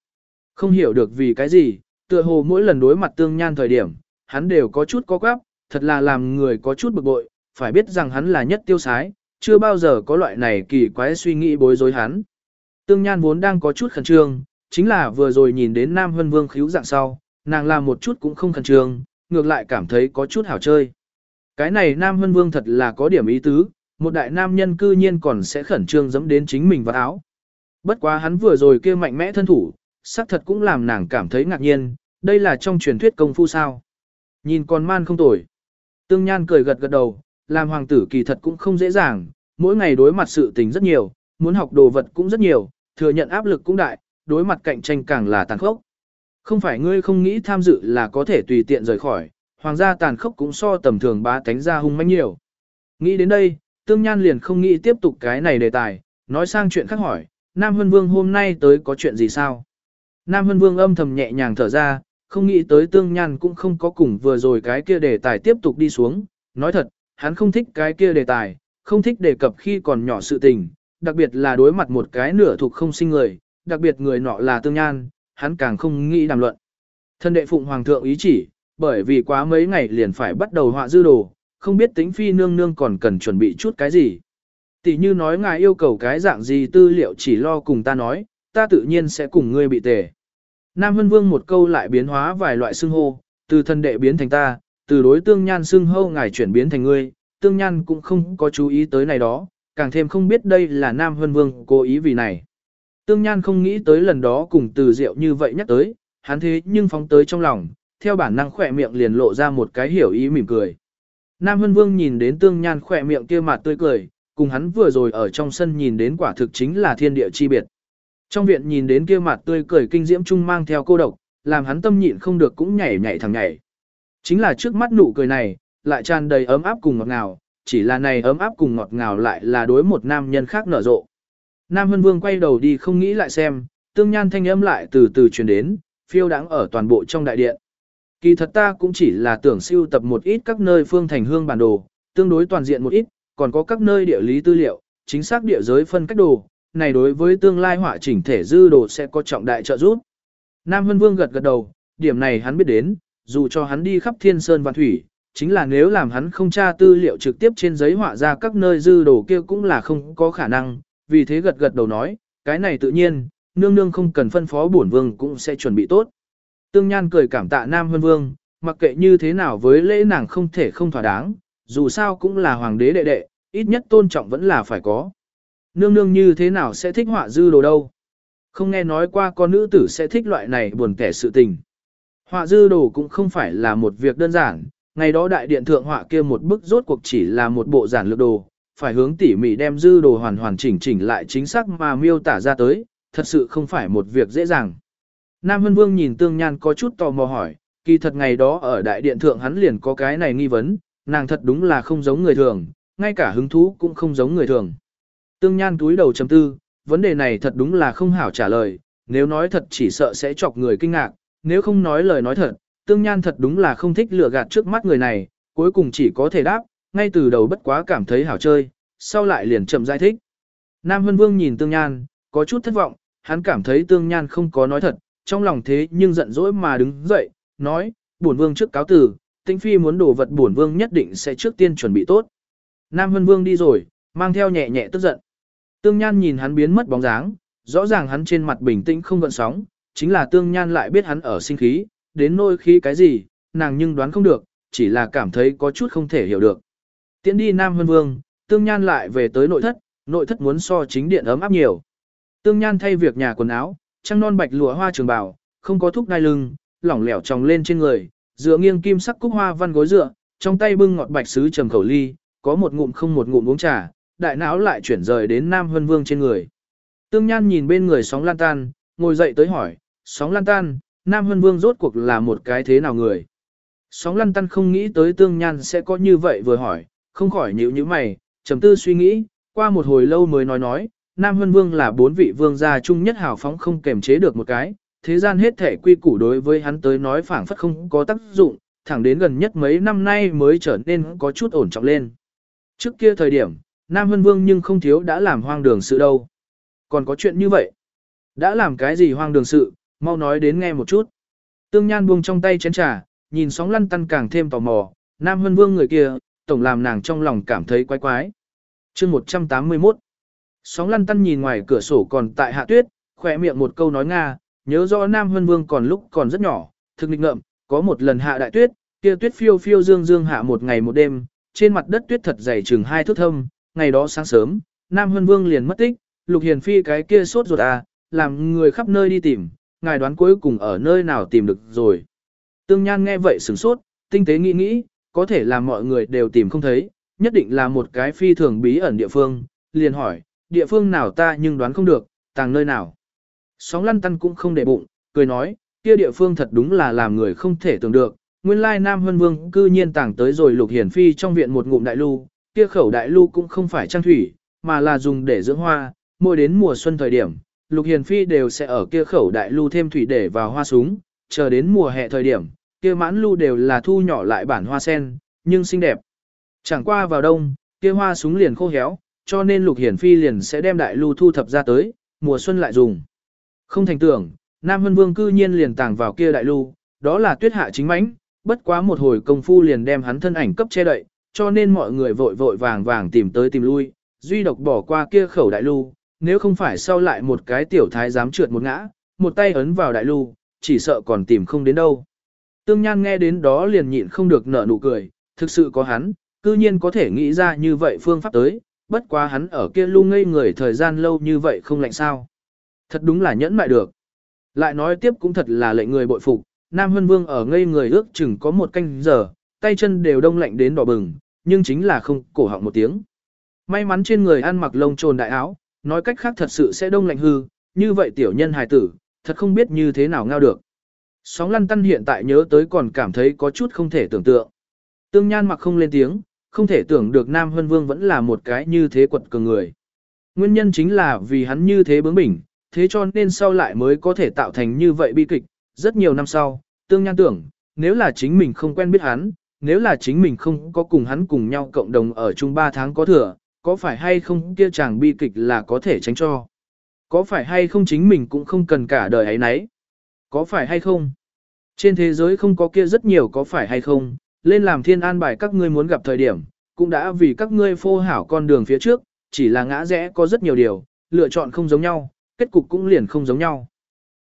Không hiểu được vì cái gì, tựa hồ mỗi lần đối mặt Tương Nhan thời điểm, hắn đều có chút có quáp, thật là làm người có chút bực bội, phải biết rằng hắn là nhất tiêu sái, chưa bao giờ có loại này kỳ quái suy nghĩ bối rối hắn. Tương Nhan vốn đang có chút khẩn trương, chính là vừa rồi nhìn đến Nam Hân Vương khíu dạng sau, nàng làm một chút cũng không khẩn trương, ngược lại cảm thấy có chút hảo chơi. Cái này Nam Hân Vương thật là có điểm ý tứ, một đại nam nhân cư nhiên còn sẽ khẩn trương dẫm đến chính mình vào áo. Bất quá hắn vừa rồi kia mạnh mẽ thân thủ, xác thật cũng làm nàng cảm thấy ngạc nhiên, đây là trong truyền thuyết công phu sao. Nhìn con man không tồi. Tương Nhan cười gật gật đầu, làm hoàng tử kỳ thật cũng không dễ dàng, mỗi ngày đối mặt sự tình rất nhiều, muốn học đồ vật cũng rất nhiều, thừa nhận áp lực cũng đại, đối mặt cạnh tranh càng là tàn khốc. Không phải ngươi không nghĩ tham dự là có thể tùy tiện rời khỏi, hoàng gia tàn khốc cũng so tầm thường bá tánh ra hung manh nhiều. Nghĩ đến đây, tương nhan liền không nghĩ tiếp tục cái này đề tài, nói sang chuyện khác hỏi, Nam Hân Vương hôm nay tới có chuyện gì sao? Nam Hân Vương âm thầm nhẹ nhàng thở ra, không nghĩ tới tương nhan cũng không có cùng vừa rồi cái kia đề tài tiếp tục đi xuống, nói thật, hắn không thích cái kia đề tài, không thích đề cập khi còn nhỏ sự tình, đặc biệt là đối mặt một cái nửa thuộc không sinh người, đặc biệt người nọ là tương nhan, hắn càng không nghĩ đàm luận. Thân đệ phụng hoàng thượng ý chỉ, bởi vì quá mấy ngày liền phải bắt đầu họa dư đồ, không biết tính phi nương nương còn cần chuẩn bị chút cái gì. Tỷ như nói ngài yêu cầu cái dạng gì tư liệu chỉ lo cùng ta nói, ta tự nhiên sẽ cùng ngươi bị tề. Nam Hân Vương một câu lại biến hóa vài loại xưng hô, từ thân đệ biến thành ta, từ đối tương nhan xưng hâu ngài chuyển biến thành ngươi, tương nhan cũng không có chú ý tới này đó, càng thêm không biết đây là Nam Hân Vương cố ý vì này. Tương Nhan không nghĩ tới lần đó cùng từ diệu như vậy nhắc tới, hắn thế nhưng phóng tới trong lòng, theo bản năng khỏe miệng liền lộ ra một cái hiểu ý mỉm cười. Nam Hân Vương nhìn đến Tương Nhan khỏe miệng kia mặt tươi cười, cùng hắn vừa rồi ở trong sân nhìn đến quả thực chính là thiên địa chi biệt. Trong viện nhìn đến kia mặt tươi cười kinh diễm trung mang theo cô độc, làm hắn tâm nhịn không được cũng nhảy nhảy thằng nhảy. Chính là trước mắt nụ cười này, lại tràn đầy ấm áp cùng ngọt ngào, chỉ là này ấm áp cùng ngọt ngào lại là đối một nam nhân khác nở rộ. Nam Hân Vương quay đầu đi không nghĩ lại xem, tương nhan thanh âm lại từ từ truyền đến, phiêu đáng ở toàn bộ trong đại điện. Kỳ thật ta cũng chỉ là tưởng siêu tập một ít các nơi phương thành hương bản đồ, tương đối toàn diện một ít, còn có các nơi địa lý tư liệu, chính xác địa giới phân cách đồ, này đối với tương lai họa chỉnh thể dư đồ sẽ có trọng đại trợ giúp. Nam Hân Vương gật gật đầu, điểm này hắn biết đến, dù cho hắn đi khắp thiên sơn và thủy, chính là nếu làm hắn không tra tư liệu trực tiếp trên giấy họa ra các nơi dư đồ kia cũng là không có khả năng, vì thế gật gật đầu nói, cái này tự nhiên, nương nương không cần phân phó bổn vương cũng sẽ chuẩn bị tốt. Tương Nhan cười cảm tạ Nam Hân Vương, mặc kệ như thế nào với lễ nàng không thể không thỏa đáng, dù sao cũng là hoàng đế đệ đệ, ít nhất tôn trọng vẫn là phải có. Nương nương như thế nào sẽ thích họa dư đồ đâu. Không nghe nói qua con nữ tử sẽ thích loại này buồn kẻ sự tình. Họa dư đồ cũng không phải là một việc đơn giản, ngày đó đại điện thượng họa kia một bức rốt cuộc chỉ là một bộ giản lược đồ, phải hướng tỉ mỉ đem dư đồ hoàn hoàn chỉnh chỉnh lại chính xác mà miêu tả ra tới, thật sự không phải một việc dễ dàng. Nam Hân Vương nhìn Tương Nhan có chút tò mò hỏi, kỳ thật ngày đó ở đại điện thượng hắn liền có cái này nghi vấn, nàng thật đúng là không giống người thường, ngay cả hứng thú cũng không giống người thường. Tương Nhan túi đầu chấm tư, vấn đề này thật đúng là không hảo trả lời, nếu nói thật chỉ sợ sẽ chọc người kinh ngạc, nếu không nói lời nói thật, Tương Nhan thật đúng là không thích lừa gạt trước mắt người này, cuối cùng chỉ có thể đáp, ngay từ đầu bất quá cảm thấy hảo chơi, sau lại liền chậm giải thích. Nam Hân Vương nhìn Tương Nhan, có chút thất vọng, hắn cảm thấy Tương Nhan không có nói thật, trong lòng thế nhưng giận dỗi mà đứng dậy, nói, bổn vương trước cáo tử, Tĩnh Phi muốn đổ vật bổn vương nhất định sẽ trước tiên chuẩn bị tốt. Nam Hân Vương đi rồi, mang theo nhẹ nhẹ tức giận. Tương Nhan nhìn hắn biến mất bóng dáng, rõ ràng hắn trên mặt bình tĩnh không gợn sóng, chính là Tương Nhan lại biết hắn ở sinh khí, đến nôi khí cái gì, nàng nhưng đoán không được, chỉ là cảm thấy có chút không thể hiểu được. Tiến đi Nam Hân Vương, Tương Nhan lại về tới nội thất, nội thất muốn so chính điện ấm áp nhiều. Tương Nhan thay việc nhà quần áo, trăng non bạch lụa hoa trường bào, không có thúc đai lưng, lỏng lẻo tròng lên trên người, dựa nghiêng kim sắc cúc hoa văn gối dựa, trong tay bưng ngọt bạch sứ trầm khẩu ly, có một ngụm không một ngụm uống trà, đại não lại chuyển rời đến Nam Hân Vương trên người. Tương Nhan nhìn bên người sóng lan tan, ngồi dậy tới hỏi, sóng lan tan, Nam Hân Vương rốt cuộc là một cái thế nào người? Sóng lan tan không nghĩ tới Tương Nhan sẽ có như vậy vừa hỏi, không khỏi nhíu như mày, trầm tư suy nghĩ, qua một hồi lâu mới nói nói, Nam Hân Vương là bốn vị vương gia chung nhất hào phóng không kềm chế được một cái, thế gian hết thể quy củ đối với hắn tới nói phảng phất không có tác dụng, thẳng đến gần nhất mấy năm nay mới trở nên có chút ổn trọng lên. Trước kia thời điểm, Nam Hân Vương nhưng không thiếu đã làm hoang đường sự đâu. Còn có chuyện như vậy. Đã làm cái gì hoang đường sự, mau nói đến nghe một chút. Tương Nhan buông trong tay chén trà, nhìn sóng lăn tăn càng thêm tò mò, Nam Hân Vương người kia, tổng làm nàng trong lòng cảm thấy quái quái. chương 181 Sóng lăn tăn nhìn ngoài cửa sổ còn tại hạ tuyết, khỏe miệng một câu nói Nga, nhớ rõ Nam Hân Vương còn lúc còn rất nhỏ, thực nghịch ngợm, có một lần hạ đại tuyết, kia tuyết phiêu phiêu dương dương hạ một ngày một đêm, trên mặt đất tuyết thật dày chừng hai thước thâm, ngày đó sáng sớm, Nam Hân Vương liền mất tích, Lục Hiền Phi cái kia sốt ruột à, làm người khắp nơi đi tìm, ngài đoán cuối cùng ở nơi nào tìm được rồi. Tương Nhan nghe vậy sửng sốt, tinh tế nghĩ nghĩ, có thể là mọi người đều tìm không thấy, nhất định là một cái phi thường bí ẩn địa phương, liền hỏi, địa phương nào ta nhưng đoán không được, tàng nơi nào. Sóng lăn tăn cũng không để bụng, cười nói, kia địa phương thật đúng là làm người không thể tưởng được. Nguyên lai Nam Hân Vương cư nhiên tàng tới rồi Lục Hiển Phi trong viện một ngụm đại lưu, kia khẩu đại lưu cũng không phải trang thủy, mà là dùng để dưỡng hoa, mỗi đến mùa xuân thời điểm, Lục Hiền Phi đều sẽ ở kia khẩu đại lưu thêm thủy để vào hoa súng, chờ đến mùa hè thời điểm, kia mãn lưu đều là thu nhỏ lại bản hoa sen, nhưng xinh đẹp. Chẳng qua vào đông, kia hoa súng liền khô héo, cho nên Lục Hiển Phi liền sẽ đem đại lưu thu thập ra tới, mùa xuân lại dùng. Không thành tưởng, Nam Hân Vương cư nhiên liền tàng vào kia đại lưu, đó là tuyết hạ chính mãnh, bất quá một hồi công phu liền đem hắn thân ảnh cấp che đậy, cho nên mọi người vội vội vàng vàng tìm tới tìm lui, duy độc bỏ qua kia khẩu đại lưu, nếu không phải sau lại một cái tiểu thái dám trượt một ngã, một tay ấn vào đại lưu, chỉ sợ còn tìm không đến đâu. Tương Nhan nghe đến đó liền nhịn không được nở nụ cười, thực sự có hắn, cư nhiên có thể nghĩ ra như vậy phương pháp tới, bất quá hắn ở kia lu ngây người thời gian lâu như vậy không lạnh sao. Thật đúng là nhẫn mại được. Lại nói tiếp cũng thật là lệnh người bội phục, Nam Hân Vương ở ngây người ước chừng có một canh giờ, tay chân đều đông lạnh đến đỏ bừng, nhưng chính là không cổ họng một tiếng. May mắn trên người ăn mặc lông trồn đại áo, nói cách khác thật sự sẽ đông lạnh hư, như vậy tiểu nhân hài tử, thật không biết như thế nào ngao được. Sóng lăn tăn hiện tại nhớ tới còn cảm thấy có chút không thể tưởng tượng. Tương Nhan mặc không lên tiếng, không thể tưởng được Nam Hân Vương vẫn là một cái như thế quật cường người. Nguyên nhân chính là vì hắn như thế bướng bỉnh, thế cho nên sau lại mới có thể tạo thành như vậy bi kịch. Rất nhiều năm sau, Tương Nhan tưởng, nếu là chính mình không quen biết hắn, nếu là chính mình không có cùng hắn cùng nhau cộng đồng ở chung 3 tháng có thừa, có phải hay không kia chàng bi kịch là có thể tránh cho. Có phải hay không chính mình cũng không cần cả đời ấy nấy. Có phải hay không? Trên thế giới không có kia rất nhiều có phải hay không, lên làm thiên an bài các ngươi muốn gặp thời điểm, cũng đã vì các ngươi phô hảo con đường phía trước, chỉ là ngã rẽ có rất nhiều điều, lựa chọn không giống nhau, kết cục cũng liền không giống nhau.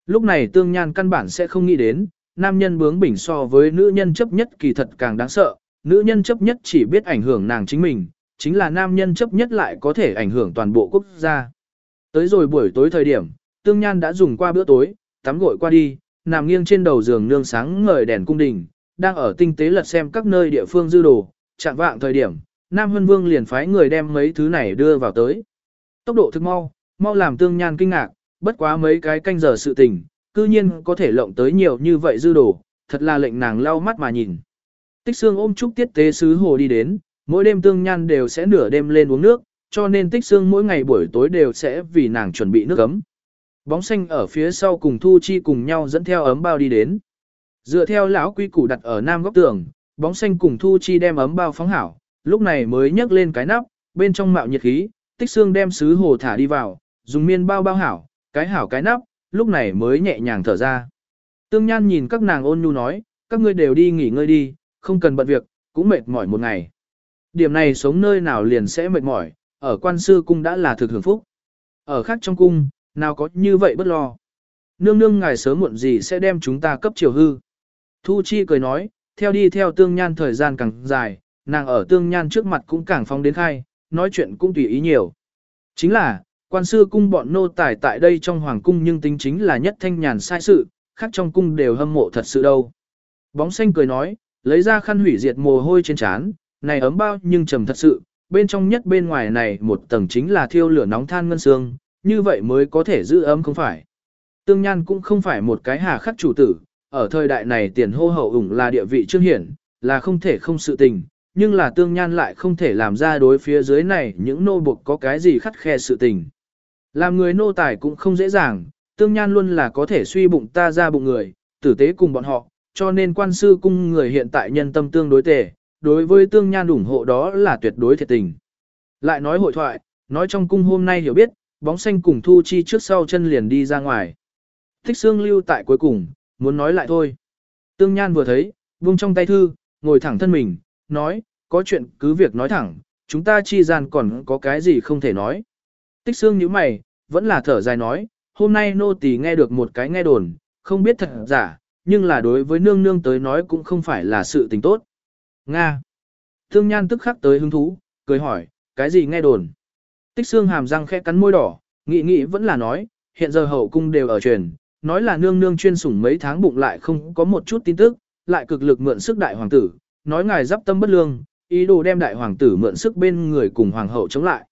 Lúc này tương nhan căn bản sẽ không nghĩ đến, nam nhân bướng bỉnh so với nữ nhân chấp nhất kỳ thật càng đáng sợ, nữ nhân chấp nhất chỉ biết ảnh hưởng nàng chính mình, chính là nam nhân chấp nhất lại có thể ảnh hưởng toàn bộ quốc gia. Tới rồi buổi tối thời điểm, tương nhan đã dùng qua bữa tối, tắm gội qua đi, nằm nghiêng trên đầu giường nương sáng ngời đèn cung đình, đang ở tinh tế lật xem các nơi địa phương dư đồ, chạm vạng thời điểm, Nam Hân Vương liền phái người đem mấy thứ này đưa vào tới. Tốc độ thực mau, mau làm tương nhan kinh ngạc, bất quá mấy cái canh giờ sự tình, cư nhiên có thể lộng tới nhiều như vậy dư đồ, thật là lệnh nàng lau mắt mà nhìn. Tích xương ôm trúc tiết tế sứ hồ đi đến, mỗi đêm tương nhan đều sẽ nửa đêm lên uống nước, cho nên tích xương mỗi ngày buổi tối đều sẽ vì nàng chuẩn bị nước ấm. Bóng xanh ở phía sau cùng Thu Chi cùng nhau dẫn theo ấm bao đi đến. Dựa theo lão quy củ đặt ở nam góc tường, bóng xanh cùng Thu Chi đem ấm bao phóng hảo, lúc này mới nhấc lên cái nắp, bên trong mạo nhiệt khí, tích xương đem sứ hồ thả đi vào, dùng miên bao bao hảo, cái hảo cái nắp, lúc này mới nhẹ nhàng thở ra. Tương Nhan nhìn các nàng ôn nhu nói, các ngươi đều đi nghỉ ngơi đi, không cần bận việc, cũng mệt mỏi một ngày. Điểm này sống nơi nào liền sẽ mệt mỏi, ở quan sư cung đã là thực hưởng phúc. Ở khác trong cung, nào có như vậy bất lo. Nương nương ngài sớm muộn gì sẽ đem chúng ta cấp chiều hư. Thu Chi cười nói, theo đi theo tương nhan thời gian càng dài, nàng ở tương nhan trước mặt cũng càng phong đến khai, nói chuyện cũng tùy ý nhiều. Chính là, quan sư cung bọn nô tài tại đây trong hoàng cung nhưng tính chính là nhất thanh nhàn sai sự, khác trong cung đều hâm mộ thật sự đâu. Bóng xanh cười nói, lấy ra khăn hủy diệt mồ hôi trên trán, này ấm bao nhưng trầm thật sự, bên trong nhất bên ngoài này một tầng chính là thiêu lửa nóng than ngân xương, như vậy mới có thể giữ ấm không phải. Tương Nhan cũng không phải một cái hà khắc chủ tử, ở thời đại này tiền hô hậu ủng là địa vị trương hiển, là không thể không sự tình, nhưng là Tương Nhan lại không thể làm ra đối phía dưới này những nô buộc có cái gì khắt khe sự tình. Làm người nô tài cũng không dễ dàng, Tương Nhan luôn là có thể suy bụng ta ra bụng người, tử tế cùng bọn họ, cho nên quan sư cung người hiện tại nhân tâm tương đối tệ, đối với Tương Nhan ủng hộ đó là tuyệt đối thiệt tình. Lại nói hội thoại, nói trong cung hôm nay hiểu biết, bóng xanh cùng Thu Chi trước sau chân liền đi ra ngoài. Thích xương lưu tại cuối cùng, muốn nói lại thôi. Tương Nhan vừa thấy, buông trong tay thư, ngồi thẳng thân mình, nói, có chuyện cứ việc nói thẳng, chúng ta chi gian còn có cái gì không thể nói. Tích xương như mày, vẫn là thở dài nói, hôm nay nô tỳ nghe được một cái nghe đồn, không biết thật giả, nhưng là đối với nương nương tới nói cũng không phải là sự tình tốt. Nga. Thương Nhan tức khắc tới hứng thú, cười hỏi, cái gì nghe đồn? Tích xương hàm răng khẽ cắn môi đỏ, nghị nghị vẫn là nói, hiện giờ hậu cung đều ở truyền, nói là nương nương chuyên sủng mấy tháng bụng lại không có một chút tin tức, lại cực lực mượn sức đại hoàng tử, nói ngài giáp tâm bất lương, ý đồ đem đại hoàng tử mượn sức bên người cùng hoàng hậu chống lại.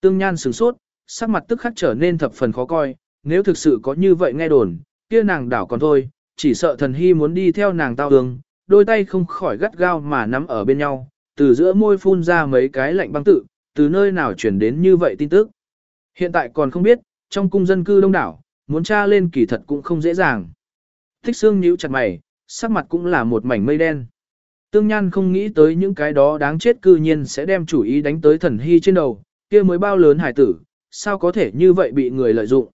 Tương Nhan sửng sốt, sắc mặt tức khắc trở nên thập phần khó coi, nếu thực sự có như vậy nghe đồn, kia nàng đảo còn thôi, chỉ sợ thần hy muốn đi theo nàng tao đường, đôi tay không khỏi gắt gao mà nắm ở bên nhau, từ giữa môi phun ra mấy cái lạnh băng tự, từ nơi nào chuyển đến như vậy tin tức. Hiện tại còn không biết, trong cung dân cư đông đảo, muốn tra lên kỳ thật cũng không dễ dàng. Thích xương nhíu chặt mày, sắc mặt cũng là một mảnh mây đen. Tương Nhan không nghĩ tới những cái đó đáng chết cư nhiên sẽ đem chủ ý đánh tới thần hy trên đầu, kia mới bao lớn hải tử, sao có thể như vậy bị người lợi dụng.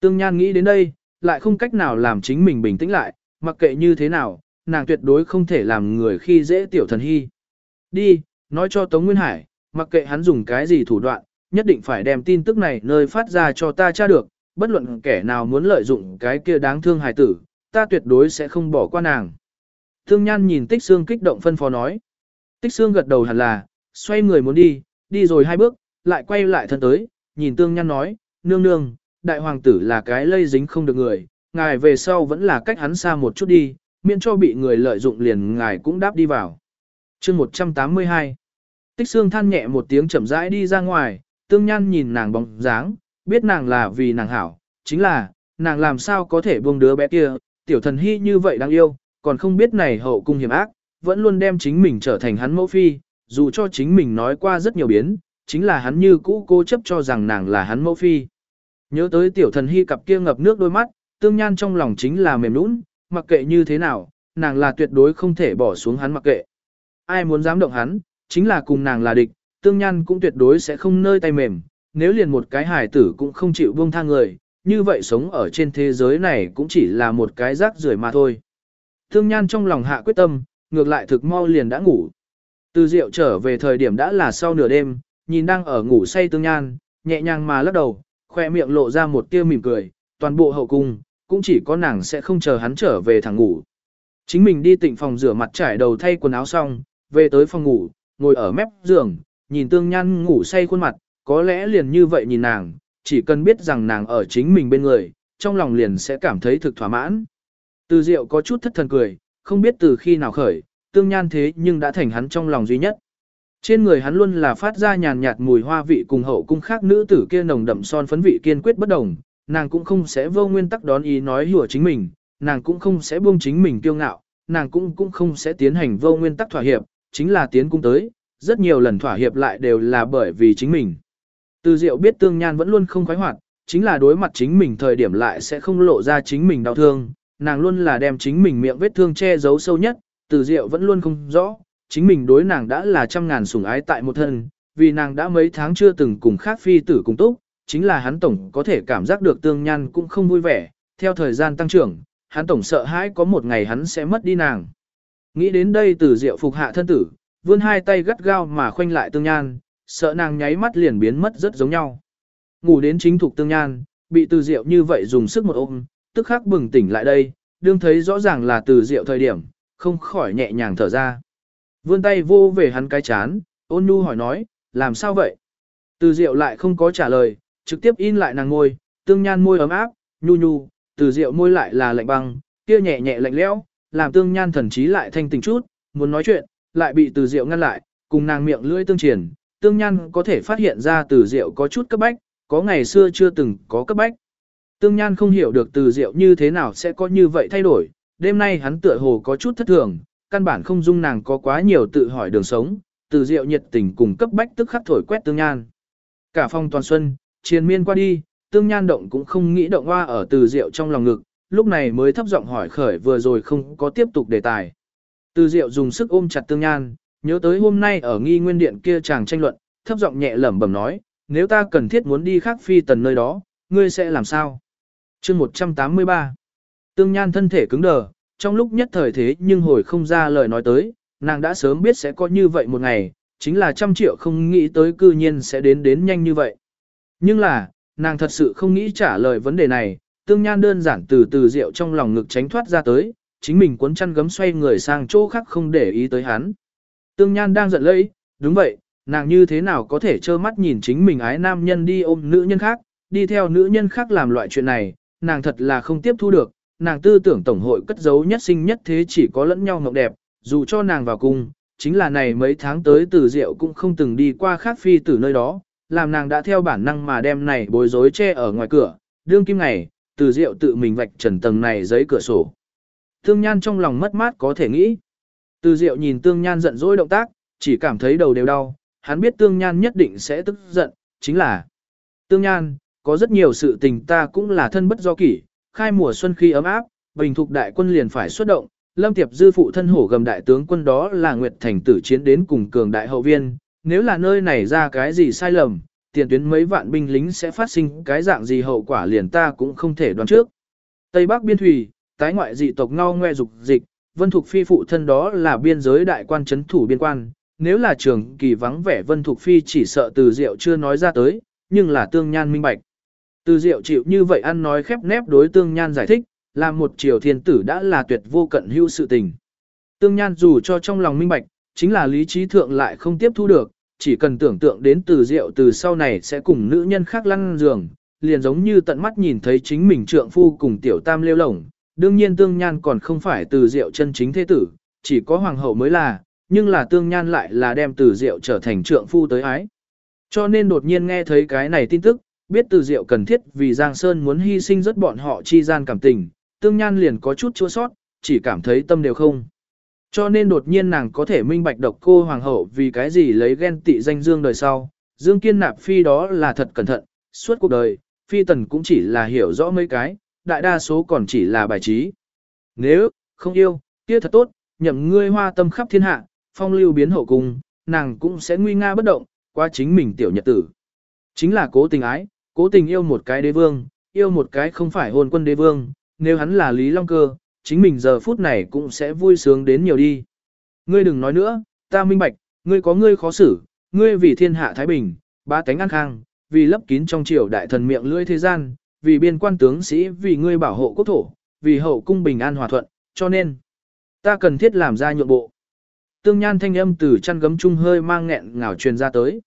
Tương Nhan nghĩ đến đây, lại không cách nào làm chính mình bình tĩnh lại, mặc kệ như thế nào, nàng tuyệt đối không thể làm người khi dễ tiểu thần hy. Đi, nói cho Tống Nguyên Hải, mặc kệ hắn dùng cái gì thủ đoạn, nhất định phải đem tin tức này nơi phát ra cho ta tra được, bất luận kẻ nào muốn lợi dụng cái kia đáng thương hài tử, ta tuyệt đối sẽ không bỏ qua nàng. Thương Nhan nhìn Tích Xương kích động phân phó nói. Tích Xương gật đầu hẳn là, xoay người muốn đi, đi rồi hai bước, lại quay lại thân tới, nhìn Tương Nhan nói, nương nương, đại hoàng tử là cái lây dính không được người, ngài về sau vẫn là cách hắn xa một chút đi, miễn cho bị người lợi dụng liền ngài cũng đáp đi vào. chương 182 Tích xương than nhẹ một tiếng chậm rãi đi ra ngoài, tương nhan nhìn nàng bóng dáng, biết nàng là vì nàng hảo, chính là, nàng làm sao có thể buông đứa bé kia, tiểu thần hy như vậy đáng yêu, còn không biết này hậu cung hiểm ác, vẫn luôn đem chính mình trở thành hắn mẫu phi, dù cho chính mình nói qua rất nhiều biến, chính là hắn như cũ cố chấp cho rằng nàng là hắn mẫu phi. Nhớ tới tiểu thần hy cặp kia ngập nước đôi mắt, tương nhan trong lòng chính là mềm nũng, mặc kệ như thế nào, nàng là tuyệt đối không thể bỏ xuống hắn mặc kệ. Ai muốn dám động hắn, chính là cùng nàng là địch, tương nhan cũng tuyệt đối sẽ không nơi tay mềm, nếu liền một cái hài tử cũng không chịu buông tha người, như vậy sống ở trên thế giới này cũng chỉ là một cái rác rưởi mà thôi. Tương nhan trong lòng hạ quyết tâm, ngược lại thực mau liền đã ngủ. Từ rượu trở về thời điểm đã là sau nửa đêm, nhìn đang ở ngủ say tương nhan, nhẹ nhàng mà lắc đầu, khoe miệng lộ ra một tia mỉm cười, toàn bộ hậu cung, cũng chỉ có nàng sẽ không chờ hắn trở về thẳng ngủ. Chính mình đi tịnh phòng rửa mặt trải đầu thay quần áo xong, về tới phòng ngủ, ngồi ở mép giường, nhìn tương nhan ngủ say khuôn mặt, có lẽ liền như vậy nhìn nàng, chỉ cần biết rằng nàng ở chính mình bên người, trong lòng liền sẽ cảm thấy thực thỏa mãn. Từ diệu có chút thất thần cười, không biết từ khi nào khởi, tương nhan thế nhưng đã thành hắn trong lòng duy nhất. Trên người hắn luôn là phát ra nhàn nhạt mùi hoa vị cùng hậu cung khác nữ tử kia nồng đậm son phấn vị kiên quyết bất đồng, nàng cũng không sẽ vô nguyên tắc đón ý nói hủa chính mình, nàng cũng không sẽ buông chính mình kiêu ngạo, nàng cũng cũng không sẽ tiến hành vô nguyên tắc thỏa hiệp, chính là tiến cung tới, rất nhiều lần thỏa hiệp lại đều là bởi vì chính mình. Từ diệu biết tương nhan vẫn luôn không khoái hoạt, chính là đối mặt chính mình thời điểm lại sẽ không lộ ra chính mình đau thương, nàng luôn là đem chính mình miệng vết thương che giấu sâu nhất, từ diệu vẫn luôn không rõ, chính mình đối nàng đã là trăm ngàn sủng ái tại một thân, vì nàng đã mấy tháng chưa từng cùng khác phi tử cùng túc, chính là hắn tổng có thể cảm giác được tương nhan cũng không vui vẻ, theo thời gian tăng trưởng, hắn tổng sợ hãi có một ngày hắn sẽ mất đi nàng. Nghĩ đến đây từ diệu phục hạ thân tử, vươn hai tay gắt gao mà khoanh lại tương nhan, sợ nàng nháy mắt liền biến mất rất giống nhau. Ngủ đến chính thuộc tương nhan, bị từ diệu như vậy dùng sức một ôm, tức khắc bừng tỉnh lại đây, đương thấy rõ ràng là từ diệu thời điểm, không khỏi nhẹ nhàng thở ra. Vươn tay vô về hắn cái chán, ôn nhu hỏi nói, làm sao vậy? Từ diệu lại không có trả lời, trực tiếp in lại nàng môi, tương nhan môi ấm áp, nhu nhu, từ diệu môi lại là lạnh băng, kia nhẹ nhẹ lạnh lẽo, làm tương nhan thần trí lại thanh tỉnh chút, muốn nói chuyện, lại bị từ diệu ngăn lại, cùng nàng miệng lưỡi tương triển, tương nhan có thể phát hiện ra từ diệu có chút cấp bách, có ngày xưa chưa từng có cấp bách. Tương nhan không hiểu được từ diệu như thế nào sẽ có như vậy thay đổi, đêm nay hắn tựa hồ có chút thất thường, căn bản không dung nàng có quá nhiều tự hỏi đường sống, từ diệu nhiệt tình cùng cấp bách tức khắc thổi quét tương nhan. Cả phong toàn xuân, triền miên qua đi, tương nhan động cũng không nghĩ động hoa ở từ diệu trong lòng ngực, lúc này mới thấp giọng hỏi khởi vừa rồi không có tiếp tục đề tài. Từ diệu dùng sức ôm chặt tương nhan, nhớ tới hôm nay ở nghi nguyên điện kia chàng tranh luận, thấp giọng nhẹ lẩm bẩm nói, nếu ta cần thiết muốn đi khác phi tần nơi đó, ngươi sẽ làm sao? chương 183 Tương nhan thân thể cứng đờ, trong lúc nhất thời thế nhưng hồi không ra lời nói tới, nàng đã sớm biết sẽ có như vậy một ngày, chính là trăm triệu không nghĩ tới cư nhiên sẽ đến đến nhanh như vậy. Nhưng là, nàng thật sự không nghĩ trả lời vấn đề này, tương nhan đơn giản từ từ rượu trong lòng ngực tránh thoát ra tới, chính mình cuốn chăn gấm xoay người sang chỗ khác không để ý tới hắn. Tương nhan đang giận lẫy, đúng vậy, nàng như thế nào có thể trơ mắt nhìn chính mình ái nam nhân đi ôm nữ nhân khác, đi theo nữ nhân khác làm loại chuyện này, nàng thật là không tiếp thu được, nàng tư tưởng tổng hội cất giấu nhất sinh nhất thế chỉ có lẫn nhau ngọc đẹp, dù cho nàng vào cung, chính là này mấy tháng tới từ rượu cũng không từng đi qua khác phi từ nơi đó, làm nàng đã theo bản năng mà đem này bối rối che ở ngoài cửa, đương kim này, từ rượu tự mình vạch trần tầng này giấy cửa sổ. Tương Nhan trong lòng mất mát có thể nghĩ. Từ Diệu nhìn Tương Nhan giận dỗi động tác, chỉ cảm thấy đầu đều đau, hắn biết Tương Nhan nhất định sẽ tức giận, chính là Tương Nhan, có rất nhiều sự tình ta cũng là thân bất do kỷ, khai mùa xuân khi ấm áp, bình thục đại quân liền phải xuất động, Lâm Tiệp dư phụ thân hổ gầm đại tướng quân đó là Nguyệt Thành tử chiến đến cùng cường đại hậu viên, nếu là nơi này ra cái gì sai lầm, tiền tuyến mấy vạn binh lính sẽ phát sinh cái dạng gì hậu quả liền ta cũng không thể đoán trước. Tây Bắc Biên Thủy, tái ngoại dị tộc ngao ngoe dục dịch, Vân Thục Phi phụ thân đó là biên giới đại quan chấn thủ biên quan, nếu là trường kỳ vắng vẻ Vân Thục Phi chỉ sợ từ diệu chưa nói ra tới, nhưng là tương nhan minh bạch. Từ diệu chịu như vậy ăn nói khép nép đối tương nhan giải thích, làm một triều thiên tử đã là tuyệt vô cận hữu sự tình. Tương nhan dù cho trong lòng minh bạch, chính là lý trí thượng lại không tiếp thu được, chỉ cần tưởng tượng đến từ diệu từ sau này sẽ cùng nữ nhân khác lăn giường, liền giống như tận mắt nhìn thấy chính mình trượng phu cùng tiểu tam lêu lổng, đương nhiên tương nhan còn không phải từ diệu chân chính thế tử, chỉ có hoàng hậu mới là, nhưng là tương nhan lại là đem từ diệu trở thành trượng phu tới ái. Cho nên đột nhiên nghe thấy cái này tin tức, biết từ diệu cần thiết vì Giang Sơn muốn hy sinh rất bọn họ chi gian cảm tình, tương nhan liền có chút chua sót, chỉ cảm thấy tâm đều không. Cho nên đột nhiên nàng có thể minh bạch độc cô hoàng hậu vì cái gì lấy ghen tị danh dương đời sau, dương kiên nạp phi đó là thật cẩn thận, suốt cuộc đời, phi tần cũng chỉ là hiểu rõ mấy cái, đại đa số còn chỉ là bài trí. Nếu, không yêu, kia thật tốt, nhậm ngươi hoa tâm khắp thiên hạ, phong lưu biến hậu cung, nàng cũng sẽ nguy nga bất động, qua chính mình tiểu nhật tử. Chính là cố tình ái, cố tình yêu một cái đế vương, yêu một cái không phải hôn quân đế vương, nếu hắn là Lý Long Cơ, chính mình giờ phút này cũng sẽ vui sướng đến nhiều đi. Ngươi đừng nói nữa, ta minh bạch, ngươi có ngươi khó xử, ngươi vì thiên hạ Thái Bình, ba tánh an khang, vì lấp kín trong triều đại thần miệng lưỡi thế gian, vì biên quan tướng sĩ, vì ngươi bảo hộ quốc thổ, vì hậu cung bình an hòa thuận, cho nên ta cần thiết làm ra nhượng bộ. Tương Nhan thanh âm từ chăn gấm chung hơi mang nghẹn ngào truyền ra tới.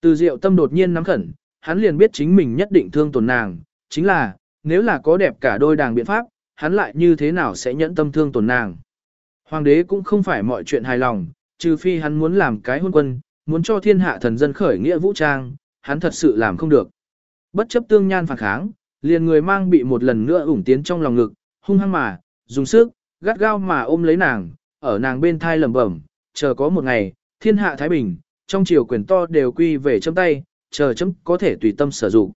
Từ Diệu Tâm đột nhiên nắm khẩn, hắn liền biết chính mình nhất định thương tổn nàng, chính là, nếu là có đẹp cả đôi đàng biện pháp, hắn lại như thế nào sẽ nhẫn tâm thương tổn nàng. Hoàng đế cũng không phải mọi chuyện hài lòng, trừ phi hắn muốn làm cái hôn quân, muốn cho thiên hạ thần dân khởi nghĩa vũ trang, hắn thật sự làm không được. Bất chấp tương nhan phản kháng, liền người mang bị một lần nữa ủng tiến trong lòng ngực, hung hăng mà, dùng sức, gắt gao mà ôm lấy nàng, ở nàng bên thai lẩm bẩm, chờ có một ngày, thiên hạ Thái Bình, trong chiều quyền to đều quy về chấm tay, chờ chấm có thể tùy tâm sử dụng.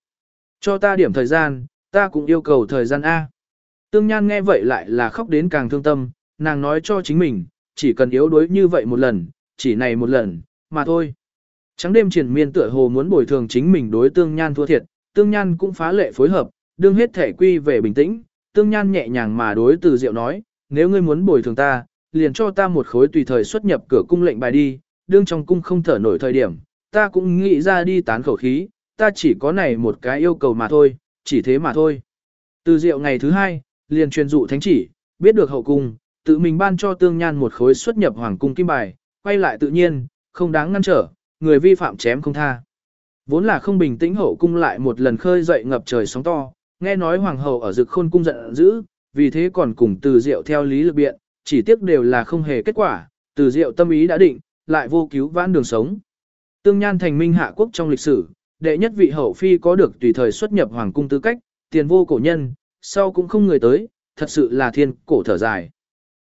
Cho ta điểm thời gian, ta cũng yêu cầu thời gian A. Tương Nhan nghe vậy lại là khóc đến càng thương tâm, nàng nói cho chính mình, chỉ cần yếu đuối như vậy một lần, chỉ này một lần, mà thôi. Trắng đêm triển miên tựa hồ muốn bồi thường chính mình đối Tương Nhan thua thiệt, Tương Nhan cũng phá lệ phối hợp, đương hết thể quy về bình tĩnh, Tương Nhan nhẹ nhàng mà đối từ Diệu nói, nếu ngươi muốn bồi thường ta, liền cho ta một khối tùy thời xuất nhập cửa cung lệnh bài đi, đương trong cung không thở nổi thời điểm, ta cũng nghĩ ra đi tán khẩu khí, ta chỉ có này một cái yêu cầu mà thôi, chỉ thế mà thôi. Từ Diệu ngày thứ hai, liền truyền dụ thánh chỉ, biết được hậu cung, tự mình ban cho Tương Nhan một khối xuất nhập hoàng cung kim bài, quay lại tự nhiên, không đáng ngăn trở, người vi phạm chém không tha. Vốn là không bình tĩnh hậu cung lại một lần khơi dậy ngập trời sóng to, nghe nói hoàng hậu ở dực khôn cung giận dữ, vì thế còn cùng từ diệu theo lý lực biện, chỉ tiếc đều là không hề kết quả, từ diệu tâm ý đã định, lại vô cứu vãn đường sống. Tương Nhan thành minh hạ quốc trong lịch sử, đệ nhất vị hậu phi có được tùy thời xuất nhập hoàng cung tư cách, tiền vô cổ nhân, sau cũng không người tới, thật sự là thiên cổ thở dài.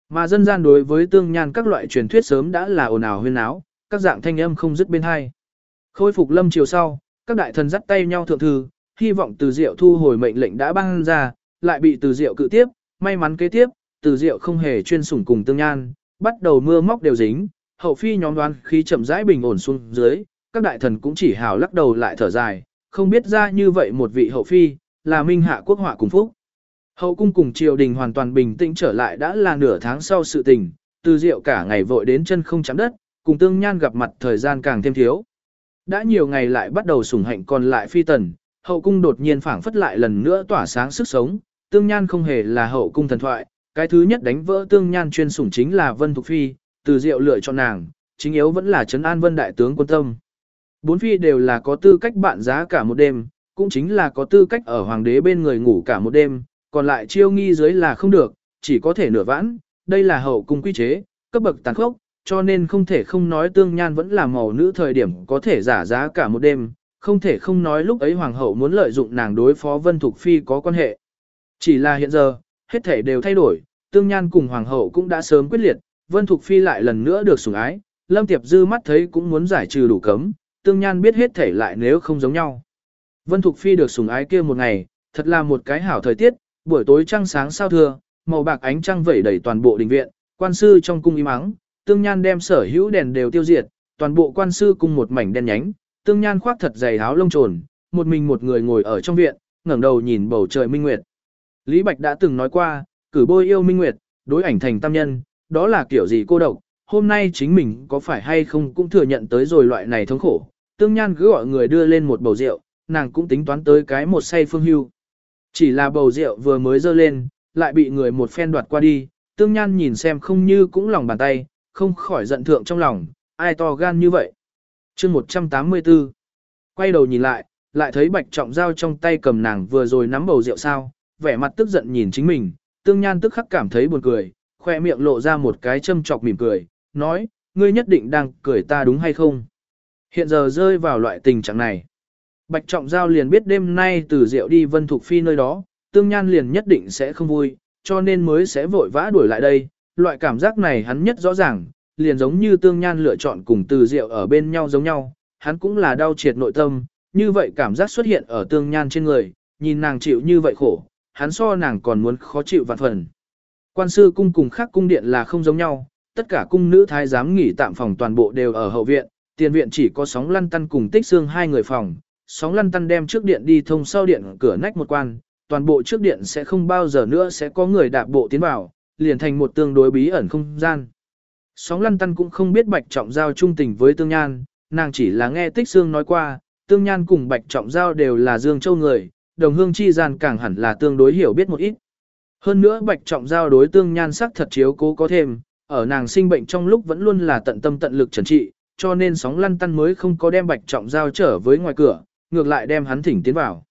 Mà dân gian đối với tương nhan các loại truyền thuyết sớm đã là ồn ào huyên áo, các dạng thanh âm không dứt bên hai. Khôi phục lâm chiều sau, các đại thần dắt tay nhau thượng thư, hy vọng từ diệu thu hồi mệnh lệnh đã ban ra, lại bị từ diệu cự tiếp, may mắn kế tiếp, từ diệu không hề chuyên sủng cùng tương nhan, bắt đầu mưa móc đều dính, hậu phi nhóm đoán khi chậm rãi bình ổn xuống dưới, các đại thần cũng chỉ hào lắc đầu lại thở dài, không biết ra như vậy một vị hậu phi, là minh hạ quốc họa cùng phúc. Hậu cung cùng triều đình hoàn toàn bình tĩnh trở lại đã là nửa tháng sau sự tình, từ diệu cả ngày vội đến chân không chạm đất, cùng tương nhan gặp mặt thời gian càng thêm thiếu. Đã nhiều ngày lại bắt đầu sủng hạnh còn lại phi tần, hậu cung đột nhiên phảng phất lại lần nữa tỏa sáng sức sống, tương nhan không hề là hậu cung thần thoại, cái thứ nhất đánh vỡ tương nhan chuyên sủng chính là Vân Thục Phi, từ diệu lựa chọn nàng, chính yếu vẫn là Trấn An Vân Đại tướng quân tâm. Bốn phi đều là có tư cách bạn giá cả một đêm, cũng chính là có tư cách ở hoàng đế bên người ngủ cả một đêm, còn lại chiêu nghi dưới là không được, chỉ có thể nửa vãn, đây là hậu cung quy chế, cấp bậc tàn khốc, cho nên không thể không nói tương nhan vẫn là màu nữ thời điểm có thể giả giá cả một đêm, không thể không nói lúc ấy hoàng hậu muốn lợi dụng nàng đối phó Vân Thục Phi có quan hệ. Chỉ là hiện giờ, hết thể đều thay đổi, tương nhan cùng hoàng hậu cũng đã sớm quyết liệt, Vân Thục Phi lại lần nữa được sủng ái, Lâm Tiệp Dư mắt thấy cũng muốn giải trừ đủ cấm, tương nhan biết hết thể lại nếu không giống nhau. Vân Thục Phi được sủng ái kia một ngày, thật là một cái hảo thời tiết, buổi tối trăng sáng sao thưa, màu bạc ánh trăng vẩy đầy toàn bộ đình viện, quan sư trong cung im ắng, tương nhan đem sở hữu đèn đều tiêu diệt, toàn bộ quan sư cung một mảnh đen nhánh, tương nhan khoác thật dày áo lông trồn, một mình một người ngồi ở trong viện, ngẩng đầu nhìn bầu trời minh nguyệt. Lý Bạch đã từng nói qua, cử bôi yêu minh nguyệt, đối ảnh thành tam nhân, đó là kiểu gì cô độc, hôm nay chính mình có phải hay không cũng thừa nhận tới rồi loại này thống khổ. Tương Nhan cứ gọi người đưa lên một bầu rượu, nàng cũng tính toán tới cái một say phương hưu. Chỉ là bầu rượu vừa mới dơ lên, lại bị người một phen đoạt qua đi, tương nhan nhìn xem không như cũng lòng bàn tay, không khỏi giận thượng trong lòng, ai to gan như vậy. chương 184 Quay đầu nhìn lại, lại thấy bạch trọng dao trong tay cầm nàng vừa rồi nắm bầu rượu sao, vẻ mặt tức giận nhìn chính mình, tương nhan tức khắc cảm thấy buồn cười, khoe miệng lộ ra một cái châm chọc mỉm cười, nói, ngươi nhất định đang cười ta đúng hay không? Hiện giờ rơi vào loại tình trạng này. Bạch Trọng Giao liền biết đêm nay từ rượu đi Vân Thục Phi nơi đó, Tương Nhan liền nhất định sẽ không vui, cho nên mới sẽ vội vã đuổi lại đây. Loại cảm giác này hắn nhất rõ ràng, liền giống như Tương Nhan lựa chọn cùng từ rượu ở bên nhau giống nhau, hắn cũng là đau triệt nội tâm, như vậy cảm giác xuất hiện ở Tương Nhan trên người, nhìn nàng chịu như vậy khổ, hắn so nàng còn muốn khó chịu vạn phần. Quan sư cung cùng khác cung điện là không giống nhau, tất cả cung nữ thái giám nghỉ tạm phòng toàn bộ đều ở hậu viện, tiền viện chỉ có sóng lăn tăn cùng tích xương hai người phòng, sóng lăn tăn đem trước điện đi thông sau điện cửa nách một quan, toàn bộ trước điện sẽ không bao giờ nữa sẽ có người đạp bộ tiến vào, liền thành một tương đối bí ẩn không gian. Sóng lăn tăn cũng không biết bạch trọng giao trung tình với tương nhan, nàng chỉ là nghe tích Sương nói qua, tương nhan cùng bạch trọng giao đều là Dương Châu người, đồng hương chi gian càng hẳn là tương đối hiểu biết một ít. Hơn nữa bạch trọng giao đối tương nhan sắc thật chiếu cố có thêm, ở nàng sinh bệnh trong lúc vẫn luôn là tận tâm tận lực trần trị, cho nên sóng lăn tăn mới không có đem bạch trọng giao trở với ngoài cửa, ngược lại đem hắn thỉnh tiến vào.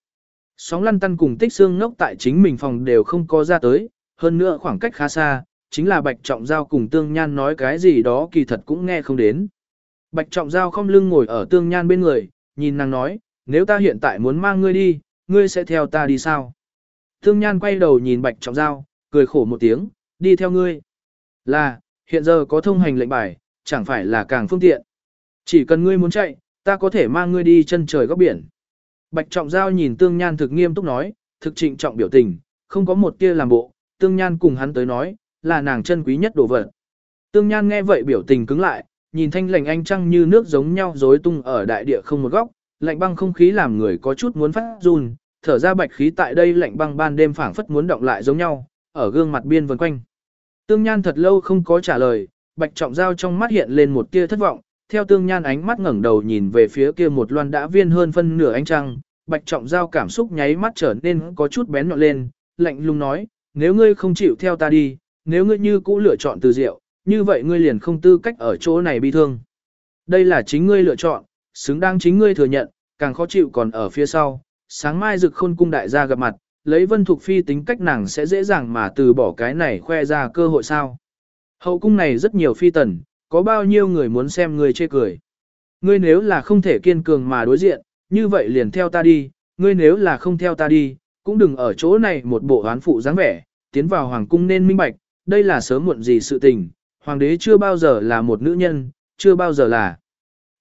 Sóng lăn tăn cùng tích xương ngốc tại chính mình phòng đều không có ra tới, hơn nữa khoảng cách khá xa, chính là bạch trọng giao cùng tương nhan nói cái gì đó kỳ thật cũng nghe không đến. Bạch trọng giao không lưng ngồi ở tương nhan bên người, nhìn nàng nói, nếu ta hiện tại muốn mang ngươi đi, ngươi sẽ theo ta đi sao? Tương nhan quay đầu nhìn bạch trọng giao, cười khổ một tiếng, đi theo ngươi. Là, hiện giờ có thông hành lệnh bài, chẳng phải là càng phương tiện. Chỉ cần ngươi muốn chạy, ta có thể mang ngươi đi chân trời góc biển. Bạch trọng giao nhìn tương nhan thực nghiêm túc nói, thực trịnh trọng biểu tình, không có một tia làm bộ, tương nhan cùng hắn tới nói, là nàng chân quý nhất đồ vật. Tương nhan nghe vậy biểu tình cứng lại, nhìn thanh lành anh trăng như nước giống nhau rối tung ở đại địa không một góc, lạnh băng không khí làm người có chút muốn phát run, thở ra bạch khí tại đây lạnh băng ban đêm phảng phất muốn động lại giống nhau, ở gương mặt biên vần quanh. Tương Nhan thật lâu không có trả lời, Bạch Trọng Giao trong mắt hiện lên một tia thất vọng, theo Tương Nhan ánh mắt ngẩng đầu nhìn về phía kia một loan đã viên hơn phân nửa ánh trăng, Bạch Trọng Giao cảm xúc nháy mắt trở nên có chút bén nhọn lên, lạnh lùng nói, nếu ngươi không chịu theo ta đi, nếu ngươi như cũ lựa chọn từ diệu, như vậy ngươi liền không tư cách ở chỗ này bi thương. Đây là chính ngươi lựa chọn, xứng đáng chính ngươi thừa nhận, càng khó chịu còn ở phía sau. Sáng mai rực khôn cung đại gia gặp mặt, lấy vân thục phi tính cách nàng sẽ dễ dàng mà từ bỏ cái này khoe ra cơ hội sao. Hậu cung này rất nhiều phi tần, có bao nhiêu người muốn xem ngươi chê cười. Ngươi nếu là không thể kiên cường mà đối diện, như vậy liền theo ta đi, ngươi nếu là không theo ta đi, cũng đừng ở chỗ này một bộ hoán phụ dáng vẻ, tiến vào hoàng cung nên minh bạch, đây là sớm muộn gì sự tình, hoàng đế chưa bao giờ là một nữ nhân, chưa bao giờ là.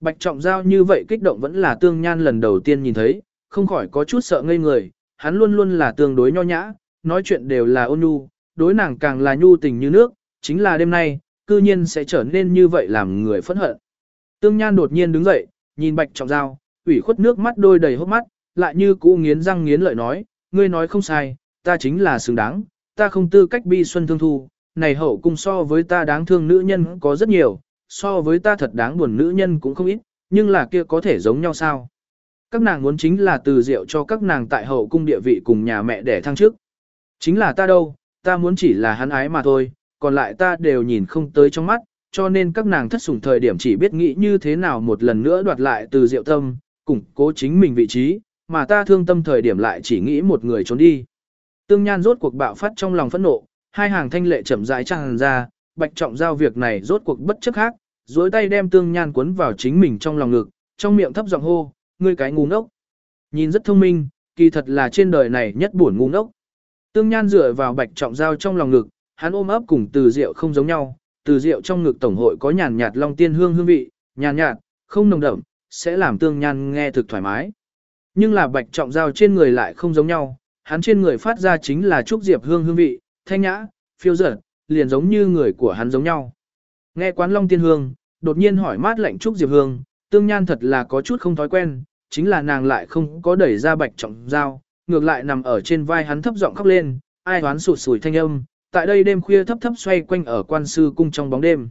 Bạch trọng giao như vậy kích động vẫn là tương nhan lần đầu tiên nhìn thấy, không khỏi có chút sợ ngây người, hắn luôn luôn là tương đối nho nhã, nói chuyện đều là ôn nhu, đối nàng càng là nhu tình như nước, chính là đêm nay, cư nhiên sẽ trở nên như vậy làm người phẫn hận. Tương Nhan đột nhiên đứng dậy, nhìn Bạch Trọng Giao, ủy khuất nước mắt đôi đầy hốc mắt, lại như cũ nghiến răng nghiến lợi nói, ngươi nói không sai, ta chính là xứng đáng, ta không tư cách bi xuân thương thu, này hậu cung so với ta đáng thương nữ nhân có rất nhiều, so với ta thật đáng buồn nữ nhân cũng không ít, nhưng là kia có thể giống nhau sao? Các nàng muốn chính là từ diệu cho các nàng tại hậu cung địa vị cùng nhà mẹ để thăng trước. Chính là ta đâu, ta muốn chỉ là hắn ái mà thôi, còn lại ta đều nhìn không tới trong mắt, cho nên các nàng thất sủng thời điểm chỉ biết nghĩ như thế nào một lần nữa đoạt lại từ diệu tâm, củng cố chính mình vị trí, mà ta thương tâm thời điểm lại chỉ nghĩ một người trốn đi. Tương Nhan rốt cuộc bạo phát trong lòng phẫn nộ, hai hàng thanh lệ chậm rãi tràn ra, Bạch Trọng giao việc này rốt cuộc bất chấp khác, duỗi tay đem Tương Nhan cuốn vào chính mình trong lòng ngực, trong miệng thấp giọng hô, ngươi cái ngu ngốc. Nhìn rất thông minh, kỳ thật là trên đời này nhất buồn ngu ngốc. Tương Nhan dựa vào Bạch Trọng Giao trong lòng ngực, hắn ôm ấp cùng Từ Diệu không giống nhau, Từ Diệu trong ngực tổng hội có nhàn nhạt long tiên hương hương vị, nhàn nhạt, không nồng đậm, sẽ làm Tương Nhan nghe thực thoải mái. Nhưng là Bạch Trọng Giao trên người lại không giống nhau, hắn trên người phát ra chính là trúc diệp hương hương vị, thanh nhã, phiêu dở, liền giống như người của hắn giống nhau. Nghe quán long tiên hương, đột nhiên hỏi mát lạnh trúc diệp hương, tương nhan thật là có chút không thói quen, chính là nàng lại không có đẩy ra bạch trọng dao, ngược lại nằm ở trên vai hắn thấp giọng khóc lên, ai hoán sụt sùi thanh âm, tại đây đêm khuya thấp thấp xoay quanh ở quan sư cung trong bóng đêm.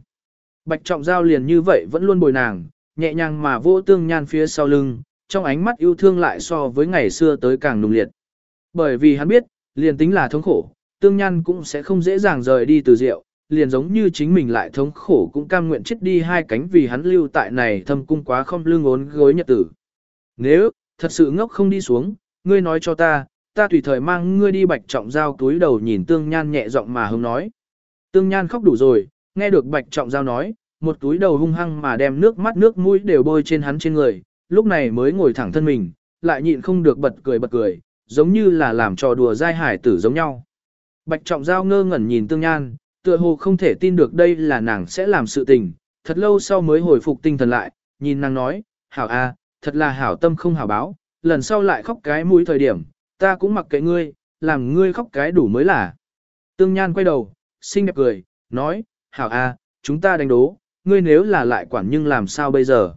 Bạch trọng giao liền như vậy vẫn luôn bồi nàng, nhẹ nhàng mà vỗ tương nhan phía sau lưng, trong ánh mắt yêu thương lại so với ngày xưa tới càng nùng liệt. Bởi vì hắn biết, liền tính là thống khổ, tương nhan cũng sẽ không dễ dàng rời đi từ rượu, liền giống như chính mình lại thống khổ cũng cam nguyện chết đi hai cánh vì hắn lưu tại này thâm cung quá không lương ốn gối nhật tử. Nếu, thật sự ngốc không đi xuống, ngươi nói cho ta, ta tùy thời mang ngươi đi bạch trọng giao túi đầu nhìn tương nhan nhẹ giọng mà hứng nói. Tương nhan khóc đủ rồi, nghe được bạch trọng giao nói, một túi đầu hung hăng mà đem nước mắt nước mũi đều bôi trên hắn trên người, lúc này mới ngồi thẳng thân mình, lại nhịn không được bật cười bật cười, giống như là làm trò đùa dai hải tử giống nhau. Bạch trọng giao ngơ ngẩn nhìn tương nhan, tựa hồ không thể tin được đây là nàng sẽ làm sự tình, thật lâu sau mới hồi phục tinh thần lại, nhìn nàng nói, hảo a, thật là hảo tâm không hảo báo, lần sau lại khóc cái mũi thời điểm, ta cũng mặc kệ ngươi, làm ngươi khóc cái đủ mới là. Tương Nhan quay đầu, xinh đẹp cười, nói, hảo a, chúng ta đánh đố, ngươi nếu là lại quản nhưng làm sao bây giờ.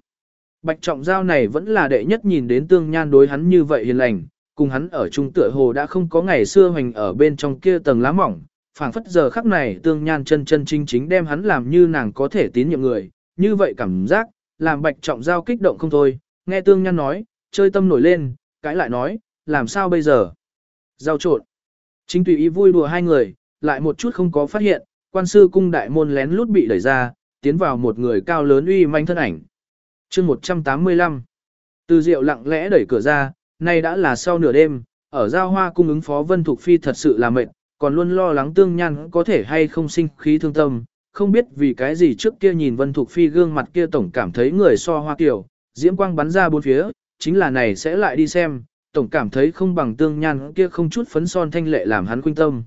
Bạch trọng giao này vẫn là đệ nhất nhìn đến Tương Nhan đối hắn như vậy hiền lành, cùng hắn ở trung tựa hồ đã không có ngày xưa hoành ở bên trong kia tầng lá mỏng, phảng phất giờ khắc này tương nhan chân chân chính chính đem hắn làm như nàng có thể tín nhiệm người, như vậy cảm giác, làm bạch trọng giao kích động không thôi, nghe tương nhan nói, chơi tâm nổi lên, cãi lại nói, làm sao bây giờ? Giao trộn. Chính tùy ý vui đùa hai người, lại một chút không có phát hiện, quan sư cung đại môn lén lút bị đẩy ra, tiến vào một người cao lớn uy manh thân ảnh. chương 185. Từ diệu lặng lẽ đẩy cửa ra, nay đã là sau nửa đêm, ở giao hoa cung ứng phó Vân Thục Phi thật sự là mệt, còn luôn lo lắng tương nhan có thể hay không sinh khí thương tâm, không biết vì cái gì trước kia nhìn Vân Thục Phi gương mặt kia tổng cảm thấy người so hoa kiểu, diễm quang bắn ra bốn phía, chính là này sẽ lại đi xem, tổng cảm thấy không bằng tương nhan kia không chút phấn son thanh lệ làm hắn khuynh tâm.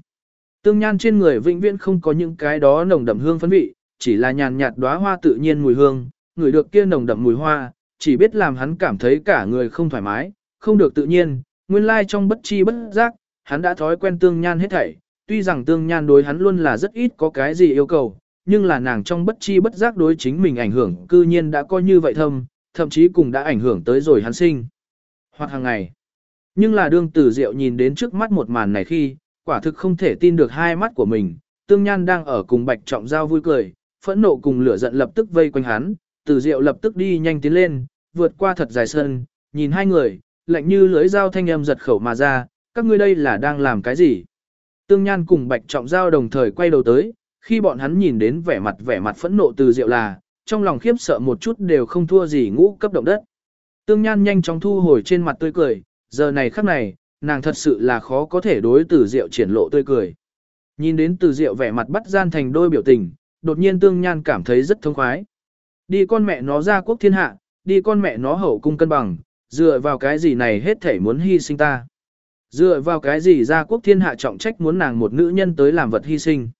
Tương nhan trên người vĩnh viễn không có những cái đó nồng đậm hương phấn vị, chỉ là nhàn nhạt đóa hoa tự nhiên mùi hương, người được kia nồng đậm mùi hoa, chỉ biết làm hắn cảm thấy cả người không thoải mái, không được tự nhiên, nguyên lai trong bất chi bất giác, hắn đã thói quen tương nhan hết thảy, tuy rằng tương nhan đối hắn luôn là rất ít có cái gì yêu cầu, nhưng là nàng trong bất chi bất giác đối chính mình ảnh hưởng cư nhiên đã coi như vậy thâm, thậm chí cùng đã ảnh hưởng tới rồi hắn sinh. Hoặc hàng ngày. Nhưng là đương tử diệu nhìn đến trước mắt một màn này khi, quả thực không thể tin được hai mắt của mình, tương nhan đang ở cùng bạch trọng giao vui cười, phẫn nộ cùng lửa giận lập tức vây quanh hắn, tử diệu lập tức đi nhanh tiến lên, vượt qua thật dài sân, nhìn hai người, lạnh như lưới dao thanh âm giật khẩu mà ra, các ngươi đây là đang làm cái gì? Tương Nhan cùng Bạch Trọng Giao đồng thời quay đầu tới, khi bọn hắn nhìn đến vẻ mặt vẻ mặt phẫn nộ từ Diệu là, trong lòng khiếp sợ một chút đều không thua gì ngũ cấp động đất. Tương Nhan nhanh chóng thu hồi trên mặt tươi cười, giờ này khắc này, nàng thật sự là khó có thể đối từ Diệu triển lộ tươi cười. Nhìn đến từ Diệu vẻ mặt bắt gian thành đôi biểu tình, đột nhiên Tương Nhan cảm thấy rất thông khoái. Đi con mẹ nó ra quốc thiên hạ, đi con mẹ nó hậu cung cân bằng, dựa vào cái gì này hết thể muốn hy sinh ta. Dựa vào cái gì ra quốc thiên hạ trọng trách muốn nàng một nữ nhân tới làm vật hy sinh.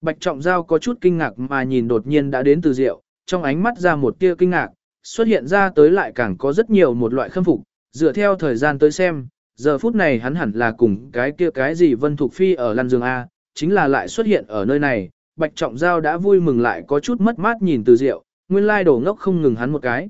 Bạch trọng giao có chút kinh ngạc mà nhìn đột nhiên đã đến từ rượu, trong ánh mắt ra một tia kinh ngạc, xuất hiện ra tới lại càng có rất nhiều một loại khâm phục, dựa theo thời gian tới xem, giờ phút này hắn hẳn là cùng cái kia cái gì Vân Thục Phi ở Lan giường A, chính là lại xuất hiện ở nơi này, Bạch Trọng Giao đã vui mừng lại có chút mất mát nhìn từ rượu, nguyên lai đổ ngốc không ngừng hắn một cái.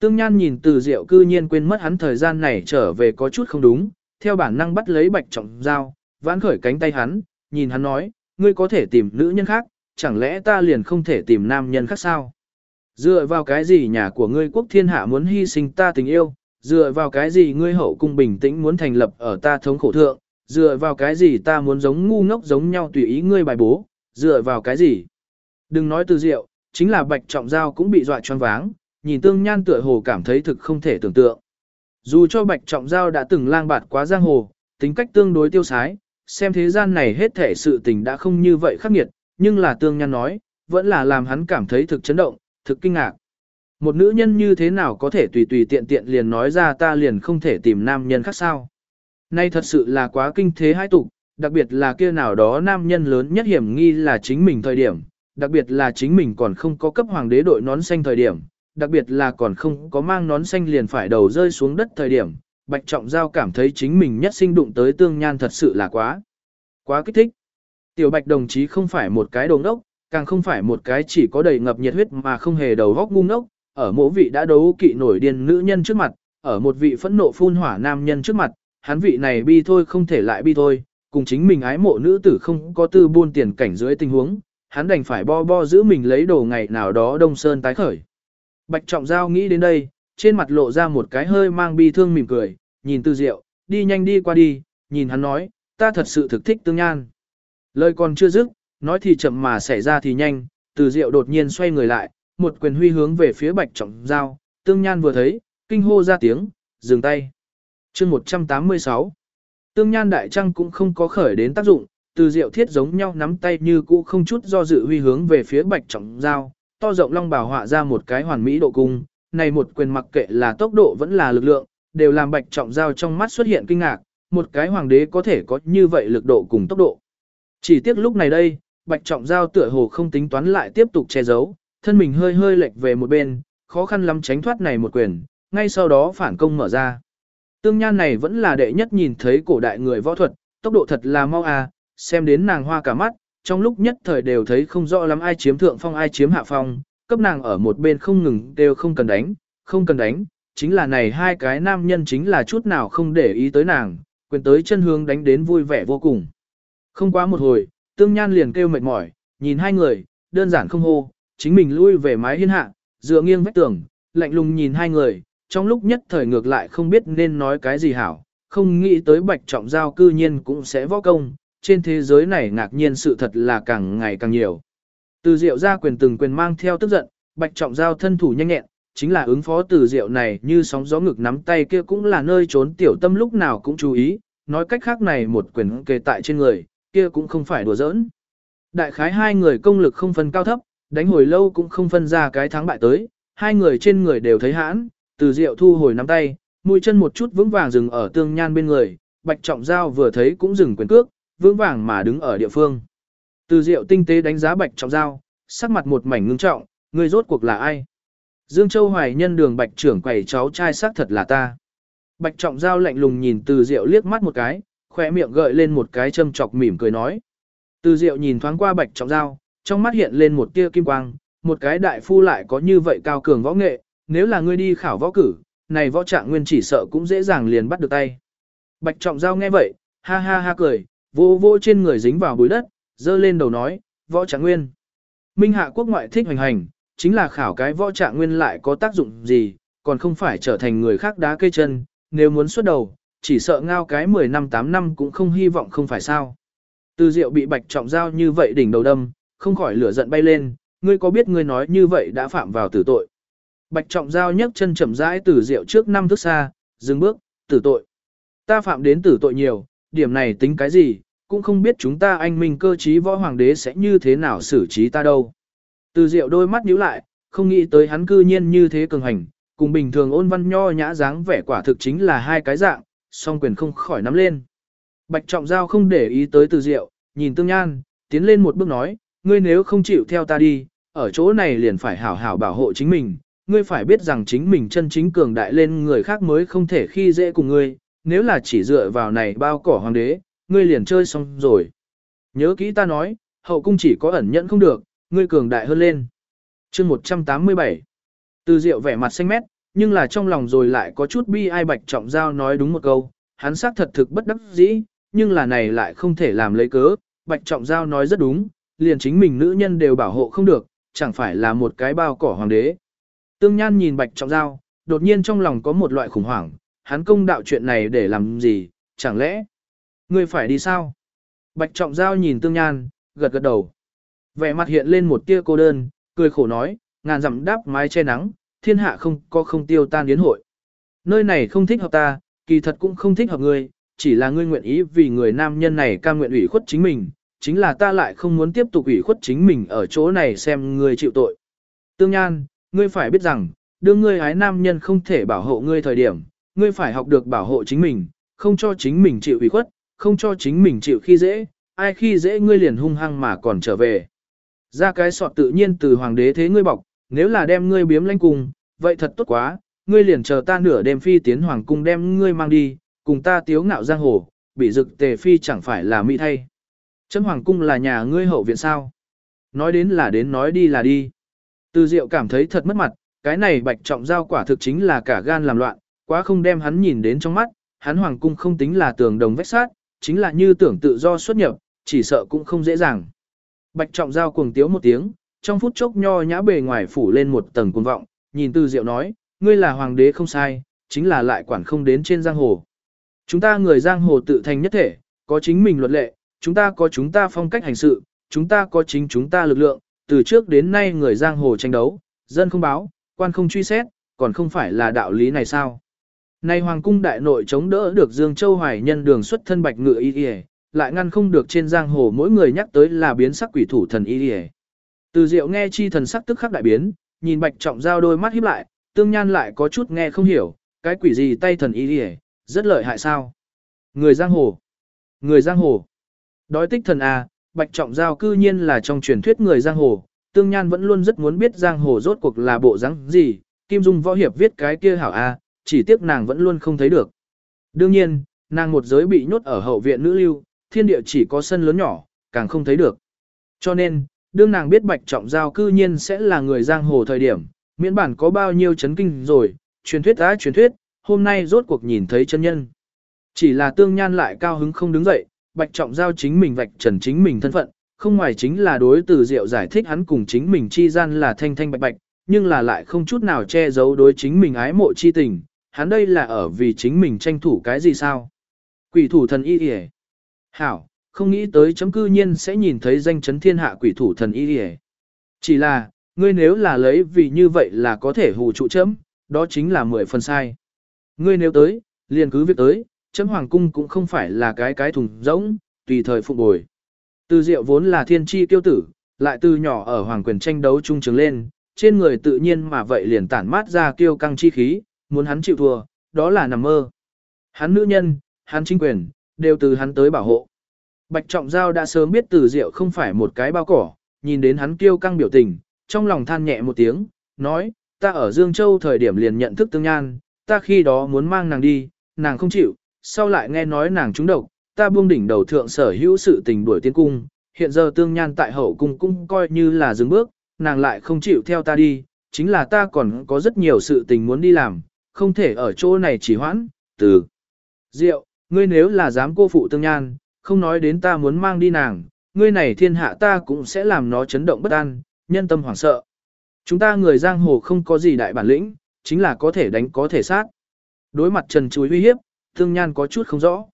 Tương Nhan nhìn từ Diệu cư nhiên quên mất hắn thời gian này trở về có chút không đúng, theo bản năng bắt lấy Bạch Trọng Giao, vãn khởi cánh tay hắn, nhìn hắn nói, ngươi có thể tìm nữ nhân khác, chẳng lẽ ta liền không thể tìm nam nhân khác sao? Dựa vào cái gì nhà của ngươi quốc thiên hạ muốn hy sinh ta tình yêu, dựa vào cái gì ngươi hậu cung bình tĩnh muốn thành lập ở ta thống khổ thượng, dựa vào cái gì ta muốn giống ngu ngốc giống nhau tùy ý ngươi bài bố, dựa vào cái gì? Đừng nói từ Diệu, chính là Bạch Trọng Giao cũng bị dọa choáng váng, nhìn tương nhan tựa hồ cảm thấy thực không thể tưởng tượng. Dù cho Bạch Trọng Giao đã từng lang bạt quá giang hồ, tính cách tương đối tiêu sái, xem thế gian này hết thể sự tình đã không như vậy khắc nghiệt, nhưng là tương nhan nói, vẫn là làm hắn cảm thấy thực chấn động, thực kinh ngạc. Một nữ nhân như thế nào có thể tùy tùy tiện tiện liền nói ra ta liền không thể tìm nam nhân khác sao. Nay thật sự là quá kinh thế hai tục, đặc biệt là kia nào đó nam nhân lớn nhất hiểm nghi là chính mình thời điểm, đặc biệt là chính mình còn không có cấp hoàng đế đội nón xanh thời điểm, đặc biệt là còn không có mang nón xanh liền phải đầu rơi xuống đất thời điểm, Bạch Trọng Giao cảm thấy chính mình nhất sinh đụng tới tương nhan thật sự là quá, quá kích thích. Tiểu Bạch đồng chí không phải một cái đồ ngốc, càng không phải một cái chỉ có đầy ngập nhiệt huyết mà không hề đầu góc ngu ngốc, ở mỗi vị đã đấu kỵ nổi điên nữ nhân trước mặt, ở một vị phẫn nộ phun hỏa nam nhân trước mặt, hắn vị này bi thôi không thể lại bi thôi, cùng chính mình ái mộ nữ tử không có tư buôn tiền cảnh dưới tình huống, hắn đành phải bo bo giữ mình lấy đồ ngày nào đó đông sơn tái khởi. Bạch Trọng Giao nghĩ đến đây, trên mặt lộ ra một cái hơi mang bi thương mỉm cười, nhìn Từ Diệu, đi nhanh đi qua đi, nhìn hắn nói, ta thật sự thực thích tương nhan. Lời còn chưa dứt, nói thì chậm mà xảy ra thì nhanh, Từ Diệu đột nhiên xoay người lại, một quyền huy hướng về phía Bạch Trọng Giao, tương nhan vừa thấy, kinh hô ra tiếng, dừng tay. chương 186 Tương nhan đại trăng cũng không có khởi đến tác dụng, từ diệu thiết giống nhau nắm tay như cũ không chút do dự huy hướng về phía bạch trọng giao, to rộng long bảo họa ra một cái hoàn mỹ độ cung, này một quyền mặc kệ là tốc độ vẫn là lực lượng, đều làm bạch trọng giao trong mắt xuất hiện kinh ngạc, một cái hoàng đế có thể có như vậy lực độ cùng tốc độ. Chỉ tiếc lúc này đây, bạch trọng giao tựa hồ không tính toán lại tiếp tục che giấu, thân mình hơi hơi lệch về một bên, khó khăn lắm tránh thoát này một quyền, ngay sau đó phản công mở ra. Tương nhan này vẫn là đệ nhất nhìn thấy cổ đại người võ thuật, tốc độ thật là mau à, xem đến nàng hoa cả mắt, trong lúc nhất thời đều thấy không rõ lắm ai chiếm thượng phong ai chiếm hạ phong, cấp nàng ở một bên không ngừng đều không cần đánh, không cần đánh, chính là này hai cái nam nhân chính là chút nào không để ý tới nàng, quyền tới chân hướng đánh đến vui vẻ vô cùng. Không quá một hồi, tương nhan liền kêu mệt mỏi, nhìn hai người, đơn giản không hô, chính mình lui về mái hiên hạ, dựa nghiêng vách tường, lạnh lùng nhìn hai người, trong lúc nhất thời ngược lại không biết nên nói cái gì hảo, không nghĩ tới bạch trọng giao cư nhiên cũng sẽ võ công, trên thế giới này ngạc nhiên sự thật là càng ngày càng nhiều. Từ diệu ra quyền từng quyền mang theo tức giận, bạch trọng giao thân thủ nhanh nhẹn, chính là ứng phó từ diệu này như sóng gió ngực nắm tay kia cũng là nơi trốn tiểu tâm lúc nào cũng chú ý, nói cách khác này một quyền kề tại trên người, kia cũng không phải đùa giỡn. Đại khái hai người công lực không phân cao thấp, đánh hồi lâu cũng không phân ra cái thắng bại tới, hai người trên người đều thấy hãn, từ diệu thu hồi nắm tay, mũi chân một chút vững vàng dừng ở tương nhan bên người, bạch trọng giao vừa thấy cũng dừng quyền cước, vững vàng mà đứng ở địa phương. Từ diệu tinh tế đánh giá bạch trọng giao, sắc mặt một mảnh ngưng trọng, người rốt cuộc là ai? Dương Châu Hoài nhân đường bạch trưởng quầy cháu trai xác thật là ta. Bạch trọng giao lạnh lùng nhìn từ diệu liếc mắt một cái, khỏe miệng gợi lên một cái châm chọc mỉm cười nói. Từ diệu nhìn thoáng qua bạch trọng giao, trong mắt hiện lên một tia kim quang, một cái đại phu lại có như vậy cao cường võ nghệ, nếu là ngươi đi khảo võ cử, này võ trạng nguyên chỉ sợ cũng dễ dàng liền bắt được tay. Bạch trọng giao nghe vậy, ha ha ha cười, vô vô trên người dính vào bụi đất, dơ lên đầu nói, võ trạng nguyên. Minh hạ quốc ngoại thích hoành hành, chính là khảo cái võ trạng nguyên lại có tác dụng gì, còn không phải trở thành người khác đá cây chân, nếu muốn xuất đầu, chỉ sợ ngao cái 10 năm 8 năm cũng không hy vọng không phải sao. Từ diệu bị bạch trọng giao như vậy đỉnh đầu đâm, không khỏi lửa giận bay lên, ngươi có biết ngươi nói như vậy đã phạm vào tử tội. Bạch trọng giao nhấc chân chậm rãi từ diệu trước năm thước xa, dừng bước, tử tội. Ta phạm đến tử tội nhiều, điểm này tính cái gì, cũng không biết chúng ta anh minh cơ trí võ hoàng đế sẽ như thế nào xử trí ta đâu. Từ diệu đôi mắt nhíu lại, không nghĩ tới hắn cư nhiên như thế cường hành, cùng bình thường ôn văn nho nhã dáng vẻ quả thực chính là hai cái dạng, song quyền không khỏi nắm lên. Bạch trọng giao không để ý tới từ diệu, nhìn tương nhan, tiến lên một bước nói, ngươi nếu không chịu theo ta đi, ở chỗ này liền phải hảo hảo bảo hộ chính mình, ngươi phải biết rằng chính mình chân chính cường đại lên người khác mới không thể khi dễ cùng ngươi, nếu là chỉ dựa vào này bao cỏ hoàng đế, ngươi liền chơi xong rồi. Nhớ kỹ ta nói, hậu cung chỉ có ẩn nhẫn không được, ngươi cường đại hơn lên. chương 187 Từ diệu vẻ mặt xanh mét, nhưng là trong lòng rồi lại có chút bi ai bạch trọng giao nói đúng một câu, hắn xác thật thực bất đắc dĩ, nhưng là này lại không thể làm lấy cớ, bạch trọng giao nói rất đúng, liền chính mình nữ nhân đều bảo hộ không được, chẳng phải là một cái bao cỏ hoàng đế. Tương Nhan nhìn Bạch Trọng Giao, đột nhiên trong lòng có một loại khủng hoảng, hắn công đạo chuyện này để làm gì, chẳng lẽ ngươi phải đi sao? Bạch Trọng Giao nhìn Tương Nhan, gật gật đầu. Vẻ mặt hiện lên một tia cô đơn, cười khổ nói, ngàn dặm đáp mái che nắng, thiên hạ không có không tiêu tan đến hội. Nơi này không thích hợp ta, kỳ thật cũng không thích hợp ngươi, chỉ là ngươi nguyện ý vì người nam nhân này cam nguyện ủy khuất chính mình, chính là ta lại không muốn tiếp tục ủy khuất chính mình ở chỗ này xem ngươi chịu tội. Tương Nhan, ngươi phải biết rằng, đương ngươi hái nam nhân không thể bảo hộ ngươi thời điểm, ngươi phải học được bảo hộ chính mình, không cho chính mình chịu ủy khuất, không cho chính mình chịu khi dễ, ai khi dễ ngươi liền hung hăng mà còn trở về. Ra cái sọt tự nhiên từ hoàng đế thế ngươi bọc, nếu là đem ngươi biếm lanh cùng, vậy thật tốt quá, ngươi liền chờ ta nửa đêm phi tiến hoàng cung đem ngươi mang đi, cùng ta tiếu ngạo giang hồ, bị dực tề phi chẳng phải là mỹ thay. Chấm hoàng cung là nhà ngươi hậu viện sao? Nói đến là đến nói đi là đi. Từ Diệu cảm thấy thật mất mặt, cái này bạch trọng giao quả thực chính là cả gan làm loạn, quá không đem hắn nhìn đến trong mắt, hắn hoàng cung không tính là tường đồng vách sát, chính là như tưởng tự do xuất nhập, chỉ sợ cũng không dễ dàng. Bạch trọng giao cuồng tiếu một tiếng, trong phút chốc nho nhã bề ngoài phủ lên một tầng cuồng vọng, nhìn Từ Diệu nói, ngươi là hoàng đế không sai, chính là lại quản không đến trên giang hồ. Chúng ta người giang hồ tự thành nhất thể, có chính mình luật lệ, chúng ta có chúng ta phong cách hành sự, chúng ta có chính chúng ta lực lượng, từ trước đến nay người giang hồ tranh đấu, dân không báo, quan không truy xét, còn không phải là đạo lý này sao? Nay hoàng cung đại nội chống đỡ được Dương Châu Hoài nhân đường xuất thân bạch ngựa y y, lại ngăn không được trên giang hồ mỗi người nhắc tới là biến sắc quỷ thủ thần y y. Từ Diệu nghe chi thần sắc tức khắc đại biến, nhìn bạch trọng giao đôi mắt híp lại, tương nhan lại có chút nghe không hiểu, cái quỷ gì tay thần y y, rất lợi hại sao? Người giang hồ, người giang hồ. Đói tích thần à, Bạch Trọng Giao cư nhiên là trong truyền thuyết người giang hồ, Tương Nhan vẫn luôn rất muốn biết giang hồ rốt cuộc là bộ dáng gì, Kim Dung võ hiệp viết cái kia hảo a, chỉ tiếc nàng vẫn luôn không thấy được. Đương nhiên, nàng một giới bị nhốt ở hậu viện nữ lưu, thiên địa chỉ có sân lớn nhỏ, càng không thấy được. Cho nên, đương nàng biết Bạch Trọng Giao cư nhiên sẽ là người giang hồ thời điểm, miễn bản có bao nhiêu chấn kinh rồi, truyền thuyết á truyền thuyết, hôm nay rốt cuộc nhìn thấy chân nhân. Chỉ là Tương Nhan lại cao hứng không đứng dậy, Bạch Trọng Giao chính mình vạch trần chính mình thân phận, không ngoài chính là đối từ diệu giải thích hắn cùng chính mình chi gian là thanh thanh bạch bạch, nhưng là lại không chút nào che giấu đối chính mình ái mộ chi tình, hắn đây là ở vì chính mình tranh thủ cái gì sao? Quỷ thủ thần y hề. Hảo, không nghĩ tới chấm cư nhiên sẽ nhìn thấy danh chấn thiên hạ quỷ thủ thần y hề. Chỉ là, ngươi nếu là lấy vì như vậy là có thể hù trụ chấm, đó chính là mười phần sai. Ngươi nếu tới, liền cứ việc tới, chấm hoàng cung cũng không phải là cái cái thùng rỗng, tùy thời phục bồi. Từ diệu vốn là thiên tri tiêu tử, lại từ nhỏ ở hoàng quyền tranh đấu trung trường lên, trên người tự nhiên mà vậy liền tản mát ra kiêu căng chi khí, muốn hắn chịu thua, đó là nằm mơ. Hắn nữ nhân, hắn chính quyền, đều từ hắn tới bảo hộ. Bạch Trọng Giao đã sớm biết từ diệu không phải một cái bao cỏ, nhìn đến hắn kiêu căng biểu tình, trong lòng than nhẹ một tiếng, nói, ta ở Dương Châu thời điểm liền nhận thức tương nhan, ta khi đó muốn mang nàng đi, nàng không chịu, sau lại nghe nói nàng trúng độc, ta buông đỉnh đầu thượng sở hữu sự tình đuổi tiến cung, hiện giờ tương nhan tại hậu cung cũng coi như là dừng bước, nàng lại không chịu theo ta đi, chính là ta còn có rất nhiều sự tình muốn đi làm, không thể ở chỗ này chỉ hoãn, từ. Diệu, ngươi nếu là dám cô phụ tương nhan, không nói đến ta muốn mang đi nàng, ngươi này thiên hạ ta cũng sẽ làm nó chấn động bất an, nhân tâm hoảng sợ. Chúng ta người giang hồ không có gì đại bản lĩnh, chính là có thể đánh có thể sát. Đối mặt trần chuối uy hiếp, thương nhan có chút không rõ.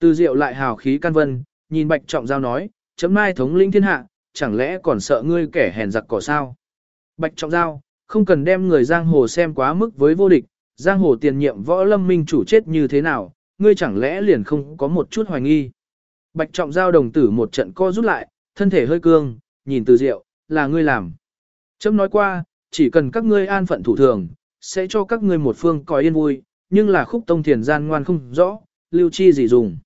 Từ diệu lại hào khí can vân, nhìn bạch trọng giao nói, chấm mai thống lĩnh thiên hạ, chẳng lẽ còn sợ ngươi kẻ hèn giặc cỏ sao? Bạch trọng giao, không cần đem người giang hồ xem quá mức với vô địch, giang hồ tiền nhiệm võ lâm minh chủ chết như thế nào, ngươi chẳng lẽ liền không có một chút hoài nghi. Bạch trọng giao đồng tử một trận co rút lại, thân thể hơi cương, nhìn từ diệu, là ngươi làm. Chấm nói qua, chỉ cần các ngươi an phận thủ thường, sẽ cho các ngươi một phương coi yên vui, nhưng là khúc tông thiền gian ngoan không rõ, lưu chi gì dùng.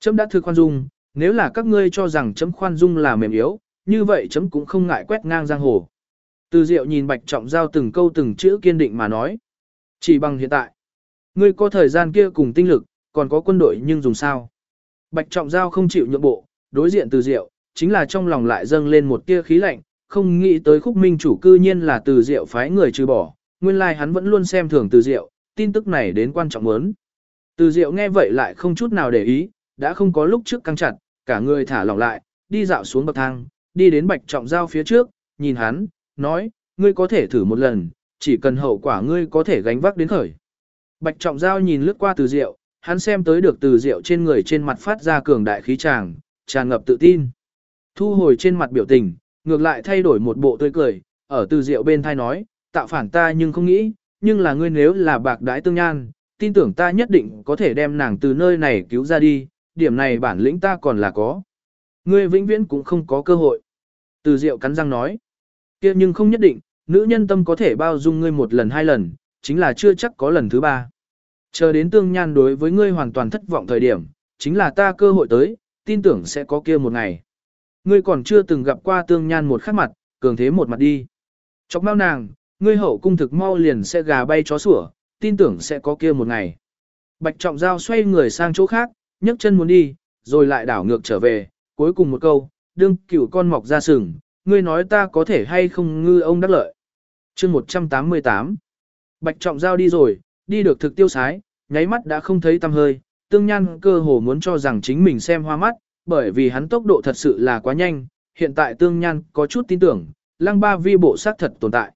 Chấm đã thư khoan dung, nếu là các ngươi cho rằng chấm khoan dung là mềm yếu, như vậy chấm cũng không ngại quét ngang giang hồ. Từ diệu nhìn bạch trọng giao từng câu từng chữ kiên định mà nói. Chỉ bằng hiện tại, ngươi có thời gian kia cùng tinh lực, còn có quân đội nhưng dùng sao. Bạch trọng giao không chịu nhượng bộ, đối diện từ diệu, chính là trong lòng lại dâng lên một tia khí lạnh, không nghĩ tới khúc minh chủ cư nhiên là từ diệu phái người trừ bỏ, nguyên lai like hắn vẫn luôn xem thường từ diệu, tin tức này đến quan trọng muốn. Từ diệu nghe vậy lại không chút nào để ý, đã không có lúc trước căng chặt, cả người thả lỏng lại, đi dạo xuống bậc thang, đi đến bạch trọng giao phía trước, nhìn hắn, nói, ngươi có thể thử một lần, chỉ cần hậu quả ngươi có thể gánh vác đến khởi. Bạch trọng giao nhìn lướt qua từ diệu, hắn xem tới được từ diệu trên người trên mặt phát ra cường đại khí tràng, tràn ngập tự tin. Thu hồi trên mặt biểu tình, ngược lại thay đổi một bộ tươi cười, ở từ diệu bên thai nói, tạo phản ta nhưng không nghĩ, nhưng là ngươi nếu là bạc đái tương nhan, tin tưởng ta nhất định có thể đem nàng từ nơi này cứu ra đi, điểm này bản lĩnh ta còn là có. Ngươi vĩnh viễn cũng không có cơ hội. Từ Diệu cắn răng nói. kia nhưng không nhất định, nữ nhân tâm có thể bao dung ngươi một lần hai lần, chính là chưa chắc có lần thứ ba. Chờ đến tương nhan đối với ngươi hoàn toàn thất vọng thời điểm, chính là ta cơ hội tới, tin tưởng sẽ có kia một ngày. Ngươi còn chưa từng gặp qua tương nhan một khắc mặt, cường thế một mặt đi. Chọc mau nàng, ngươi hậu cung thực mau liền sẽ gà bay chó sủa, tin tưởng sẽ có kia một ngày. Bạch trọng giao xoay người sang chỗ khác, nhấc chân muốn đi, rồi lại đảo ngược trở về, cuối cùng một câu, đương cửu con mọc ra sừng, ngươi nói ta có thể hay không ngư ông đắc lợi. chương 188 Bạch trọng giao đi rồi, đi được thực tiêu sái, nháy mắt đã không thấy tăm hơi, tương nhan cơ hồ muốn cho rằng chính mình xem hoa mắt, bởi vì hắn tốc độ thật sự là quá nhanh, hiện tại tương nhan có chút tin tưởng, lăng ba vi bộ xác thật tồn tại.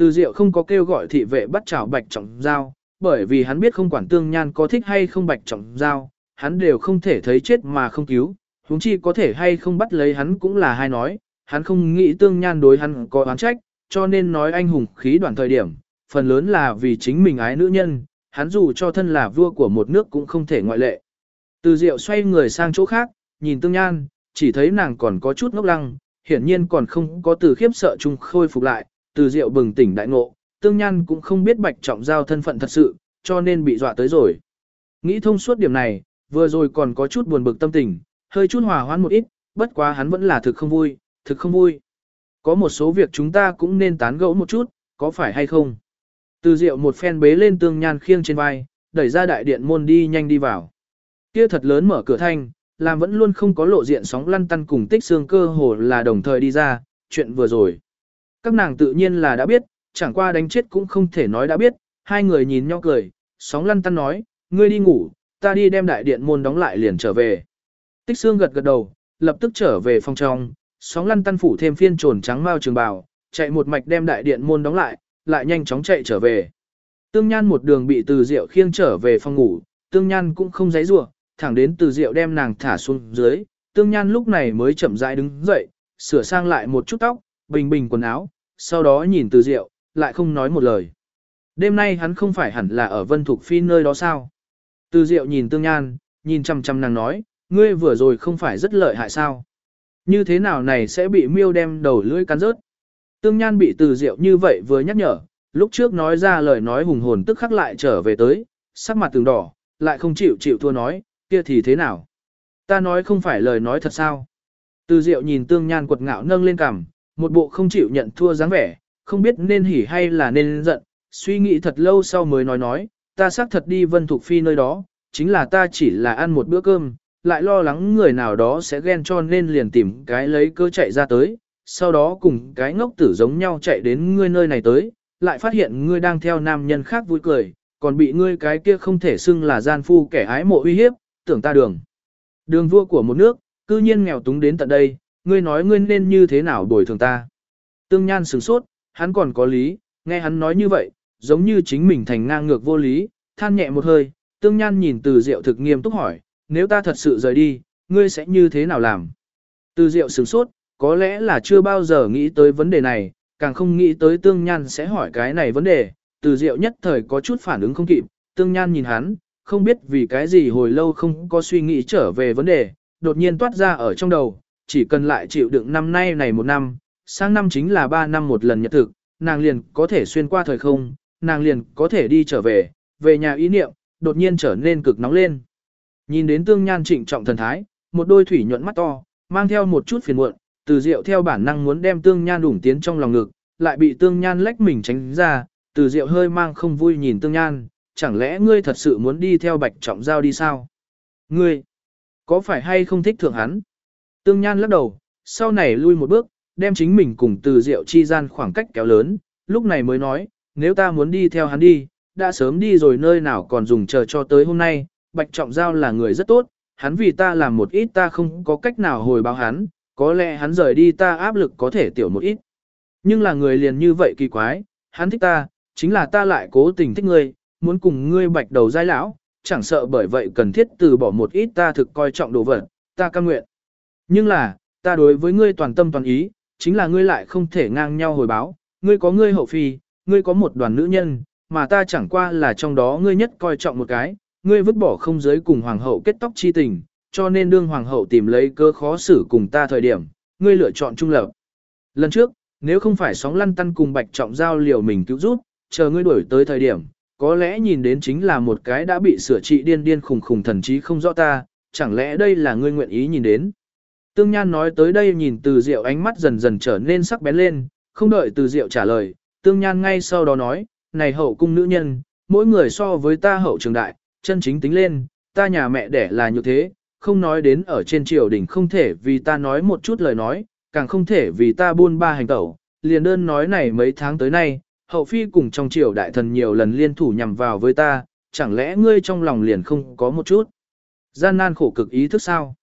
Từ diệu không có kêu gọi thị vệ bắt chảo bạch trọng giao, bởi vì hắn biết không quản tương nhan có thích hay không bạch trọng giao, hắn đều không thể thấy chết mà không cứu, huống chi có thể hay không bắt lấy hắn cũng là hai nói, hắn không nghĩ tương nhan đối hắn có oán trách, cho nên nói anh hùng khí đoạn thời điểm, phần lớn là vì chính mình ái nữ nhân, hắn dù cho thân là vua của một nước cũng không thể ngoại lệ. Từ diệu xoay người sang chỗ khác, nhìn tương nhan, chỉ thấy nàng còn có chút ngốc lăng, hiển nhiên còn không có từ khiếp sợ chung khôi phục lại, từ diệu bừng tỉnh đại ngộ, tương nhan cũng không biết bạch trọng giao thân phận thật sự, cho nên bị dọa tới rồi. Nghĩ thông suốt điểm này, vừa rồi còn có chút buồn bực tâm tình, hơi chút hòa hoãn một ít, bất quá hắn vẫn là thực không vui, thực không vui. Có một số việc chúng ta cũng nên tán gẫu một chút, có phải hay không? Từ diệu một phen bế lên tương nhan khiêng trên vai, đẩy ra đại điện môn đi nhanh đi vào. Kia thật lớn mở cửa thanh, làm vẫn luôn không có lộ diện sóng lăn tăn cùng tích xương cơ hồ là đồng thời đi ra, chuyện vừa rồi. Các nàng tự nhiên là đã biết, chẳng qua đánh chết cũng không thể nói đã biết, hai người nhìn nhau cười, sóng lăn tăn nói, ngươi đi ngủ, ta đi đem đại điện môn đóng lại liền trở về. Tích xương gật gật đầu, lập tức trở về phòng trong, sóng lăn tăn phủ thêm phiên trồn trắng mao trường bào, chạy một mạch đem đại điện môn đóng lại, lại nhanh chóng chạy trở về. Tương Nhan một đường bị Từ Diệu khiêng trở về phòng ngủ, Tương Nhan cũng không giấy rủa, thẳng đến Từ Diệu đem nàng thả xuống dưới, Tương Nhan lúc này mới chậm rãi đứng dậy, sửa sang lại một chút tóc, bình bình quần áo, sau đó nhìn Từ Diệu, lại không nói một lời. Đêm nay hắn không phải hẳn là ở Vân Thục Phi nơi đó sao? Từ Diệu nhìn Tương Nhan, nhìn chăm chăm nàng nói, ngươi vừa rồi không phải rất lợi hại sao? Như thế nào này sẽ bị miêu đem đầu lưỡi cắn rớt? Tương Nhan bị Từ Diệu như vậy vừa nhắc nhở, lúc trước nói ra lời nói hùng hồn tức khắc lại trở về tới, sắc mặt từng đỏ, lại không chịu chịu thua nói, kia thì thế nào? Ta nói không phải lời nói thật sao? Từ Diệu nhìn Tương Nhan quật ngạo nâng lên cằm, một bộ không chịu nhận thua dáng vẻ, không biết nên hỉ hay là nên giận, suy nghĩ thật lâu sau mới nói nói, ta xác thật đi Vân Thục Phi nơi đó, chính là ta chỉ là ăn một bữa cơm, lại lo lắng người nào đó sẽ ghen cho nên liền tìm cái lấy cơ chạy ra tới, sau đó cùng cái ngốc tử giống nhau chạy đến ngươi nơi này tới, lại phát hiện ngươi đang theo nam nhân khác vui cười, còn bị ngươi cái kia không thể xưng là gian phu kẻ ái mộ uy hiếp, tưởng ta đường. Đường vua của một nước, cư nhiên nghèo túng đến tận đây, ngươi nói ngươi nên như thế nào đổi thường ta. Tương Nhan sửng sốt, hắn còn có lý, nghe hắn nói như vậy, giống như chính mình thành ngang ngược vô lý, than nhẹ một hơi, Tương Nhan nhìn từ diệu thực nghiêm túc hỏi, nếu ta thật sự rời đi, ngươi sẽ như thế nào làm? Từ diệu sửng sốt, có lẽ là chưa bao giờ nghĩ tới vấn đề này, càng không nghĩ tới Tương Nhan sẽ hỏi cái này vấn đề, từ diệu nhất thời có chút phản ứng không kịp, Tương Nhan nhìn hắn, không biết vì cái gì hồi lâu không có suy nghĩ trở về vấn đề, đột nhiên toát ra ở trong đầu, chỉ cần lại chịu đựng năm nay này một năm, sang năm chính là ba năm một lần nhật thực, nàng liền có thể xuyên qua thời không, nàng liền có thể đi trở về, về nhà ý niệm, đột nhiên trở nên cực nóng lên. Nhìn đến tương nhan trịnh trọng thần thái, một đôi thủy nhuận mắt to, mang theo một chút phiền muộn, từ diệu theo bản năng muốn đem tương nhan đủng tiến trong lòng ngực, lại bị tương nhan lách mình tránh ra, từ diệu hơi mang không vui nhìn tương nhan, chẳng lẽ ngươi thật sự muốn đi theo bạch trọng giao đi sao? Ngươi, có phải hay không thích thượng hắn? Tương nhan lắc đầu, sau này lui một bước, đem chính mình cùng từ diệu chi gian khoảng cách kéo lớn, lúc này mới nói, nếu ta muốn đi theo hắn đi, đã sớm đi rồi nơi nào còn dùng chờ cho tới hôm nay, Bạch Trọng Giao là người rất tốt, hắn vì ta làm một ít ta không có cách nào hồi báo hắn, có lẽ hắn rời đi ta áp lực có thể tiểu một ít. Nhưng là người liền như vậy kỳ quái, hắn thích ta, chính là ta lại cố tình thích ngươi, muốn cùng ngươi bạch đầu giai lão, chẳng sợ bởi vậy cần thiết từ bỏ một ít ta thực coi trọng đồ vật, ta cam nguyện. Nhưng là, ta đối với ngươi toàn tâm toàn ý, chính là ngươi lại không thể ngang nhau hồi báo, ngươi có ngươi hậu phi, ngươi có một đoàn nữ nhân, mà ta chẳng qua là trong đó ngươi nhất coi trọng một cái, ngươi vứt bỏ không giới cùng hoàng hậu kết tóc chi tình, cho nên đương hoàng hậu tìm lấy cơ khó xử cùng ta thời điểm, ngươi lựa chọn trung lập. Lần trước, nếu không phải sóng lăn tăn cùng bạch trọng giao liều mình cứu rút, chờ ngươi đuổi tới thời điểm, có lẽ nhìn đến chính là một cái đã bị sửa trị điên điên khùng khùng thần trí không rõ ta, chẳng lẽ đây là ngươi nguyện ý nhìn đến. Tương Nhan nói tới đây nhìn từ diệu ánh mắt dần dần trở nên sắc bén lên, không đợi từ diệu trả lời, Tương Nhan ngay sau đó nói, này hậu cung nữ nhân, mỗi người so với ta hậu trường đại, chân chính tính lên, ta nhà mẹ đẻ là như thế, không nói đến ở trên triều đình không thể vì ta nói một chút lời nói, càng không thể vì ta buôn ba hành tẩu, liền đơn nói này mấy tháng tới nay, hậu phi cùng trong triều đại thần nhiều lần liên thủ nhằm vào với ta, chẳng lẽ ngươi trong lòng liền không có một chút gian nan khổ cực ý thức sao?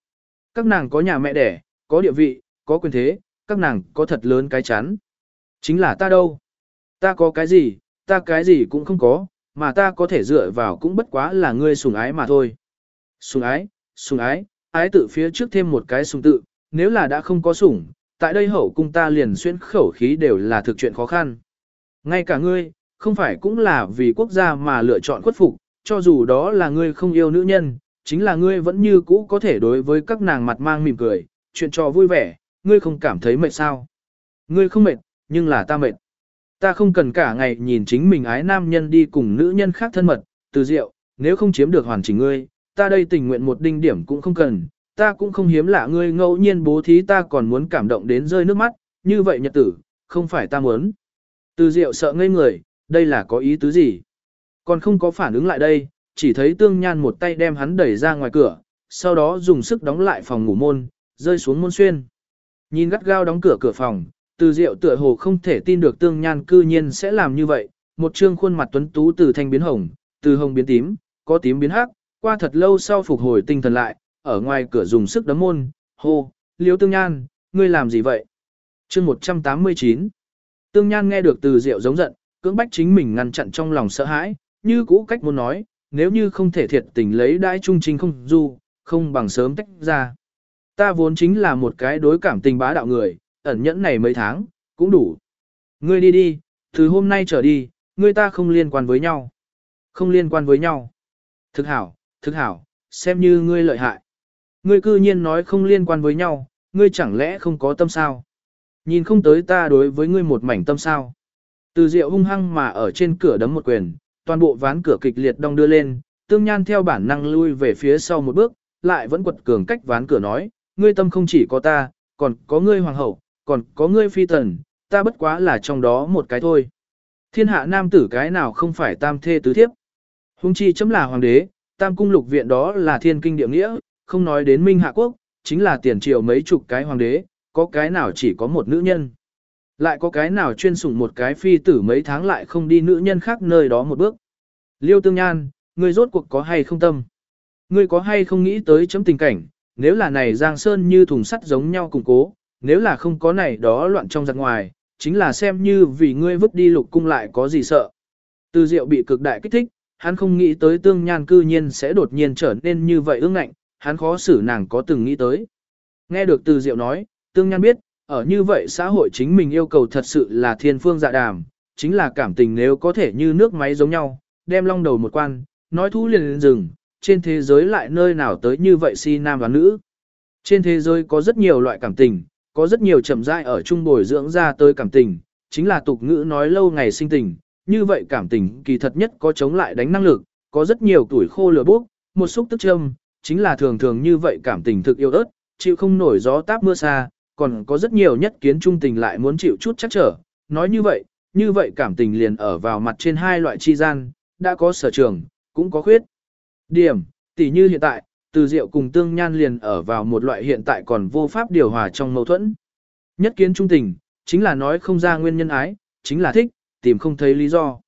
Các nàng có nhà mẹ đẻ, có địa vị, có quyền thế, các nàng có thật lớn cái chắn. Chính là ta đâu? Ta có cái gì, ta cái gì cũng không có, mà ta có thể dựa vào cũng bất quá là ngươi sùng ái mà thôi. Sùng ái, sùng ái, ái tự phía trước thêm một cái sùng tự, nếu là đã không có sủng, tại đây hậu cung ta liền xuyên khẩu khí đều là thực chuyện khó khăn. Ngay cả ngươi, không phải cũng là vì quốc gia mà lựa chọn khuất phục, cho dù đó là ngươi không yêu nữ nhân, chính là ngươi vẫn như cũ có thể đối với các nàng mặt mang mỉm cười, chuyện trò vui vẻ, ngươi không cảm thấy mệt sao. Ngươi không mệt, nhưng là ta mệt. Ta không cần cả ngày nhìn chính mình ái nam nhân đi cùng nữ nhân khác thân mật, từ rượu, nếu không chiếm được hoàn chỉnh ngươi, ta đây tình nguyện một đinh điểm cũng không cần, ta cũng không hiếm lạ ngươi ngẫu nhiên bố thí ta còn muốn cảm động đến rơi nước mắt, như vậy nhật tử, không phải ta muốn. Từ rượu sợ ngây người, đây là có ý tứ gì? Còn không có phản ứng lại đây, chỉ thấy tương nhan một tay đem hắn đẩy ra ngoài cửa, sau đó dùng sức đóng lại phòng ngủ môn, rơi xuống môn xuyên. Nhìn gắt gao đóng cửa cửa phòng, từ diệu tựa hồ không thể tin được tương nhan cư nhiên sẽ làm như vậy, một trương khuôn mặt tuấn tú từ thanh biến hồng, từ hồng biến tím, có tím biến hắc, qua thật lâu sau phục hồi tinh thần lại, ở ngoài cửa dùng sức đấm môn, hô, liếu tương nhan, ngươi làm gì vậy? chương 189 Tương Nhan nghe được từ Diệu giống giận, cưỡng bách chính mình ngăn chặn trong lòng sợ hãi, như cũ cách muốn nói, nếu như không thể thiệt tình lấy đãi trung trình không du, không bằng sớm tách ra. Ta vốn chính là một cái đối cảm tình bá đạo người, ẩn nhẫn này mấy tháng, cũng đủ. Ngươi đi đi, từ hôm nay trở đi, ngươi ta không liên quan với nhau. Không liên quan với nhau. Thực hảo, thực hảo, xem như ngươi lợi hại. Ngươi cư nhiên nói không liên quan với nhau, ngươi chẳng lẽ không có tâm sao? Nhìn không tới ta đối với ngươi một mảnh tâm sao? Từ Diệu hung hăng mà ở trên cửa đấm một quyền, toàn bộ ván cửa kịch liệt đong đưa lên, tương nhan theo bản năng lui về phía sau một bước, lại vẫn quật cường cách ván cửa nói, ngươi tâm không chỉ có ta, còn có ngươi hoàng hậu, còn có ngươi phi tần, ta bất quá là trong đó một cái thôi. Thiên hạ nam tử cái nào không phải tam thê tứ thiếp. Hung chi chấm là hoàng đế, tam cung lục viện đó là thiên kinh địa nghĩa, không nói đến minh hạ quốc, chính là tiền triều mấy chục cái hoàng đế, có cái nào chỉ có một nữ nhân. Lại có cái nào chuyên sủng một cái phi tử mấy tháng lại không đi nữ nhân khác nơi đó một bước. Liêu tương nhan, ngươi rốt cuộc có hay không tâm? Ngươi có hay không nghĩ tới chấm tình cảnh, nếu là này giang sơn như thùng sắt giống nhau củng cố, nếu là không có này đó loạn trong giặc ngoài, chính là xem như vì ngươi vứt đi lục cung lại có gì sợ. Từ diệu bị cực đại kích thích, hắn không nghĩ tới tương nhan cư nhiên sẽ đột nhiên trở nên như vậy ương ngạnh, hắn khó xử nàng có từng nghĩ tới. Nghe được từ diệu nói, tương nhan biết, ở như vậy xã hội chính mình yêu cầu thật sự là thiên phương dạ đàm, chính là cảm tình nếu có thể như nước máy giống nhau, đem long đầu một quan, nói thú liền lên rừng, trên thế giới lại nơi nào tới như vậy si nam và nữ. Trên thế giới có rất nhiều loại cảm tình, có rất nhiều chậm rãi ở trung bồi dưỡng ra tới cảm tình, chính là tục ngữ nói lâu ngày sinh tình, như vậy cảm tình kỳ thật nhất có chống lại đánh năng lực, có rất nhiều tuổi khô lửa bốc, một xúc tức châm, chính là thường thường như vậy cảm tình thực yêu ớt, chịu không nổi gió táp mưa xa, còn có rất nhiều nhất kiến trung tình lại muốn chịu chút chắc trở. Nói như vậy, như vậy cảm tình liền ở vào mặt trên hai loại chi gian, đã có sở trường, cũng có khuyết. Điểm, tỉ như hiện tại, từ diệu cùng tương nhan liền ở vào một loại hiện tại còn vô pháp điều hòa trong mâu thuẫn. Nhất kiến trung tình, chính là nói không ra nguyên nhân ái, chính là thích, tìm không thấy lý do.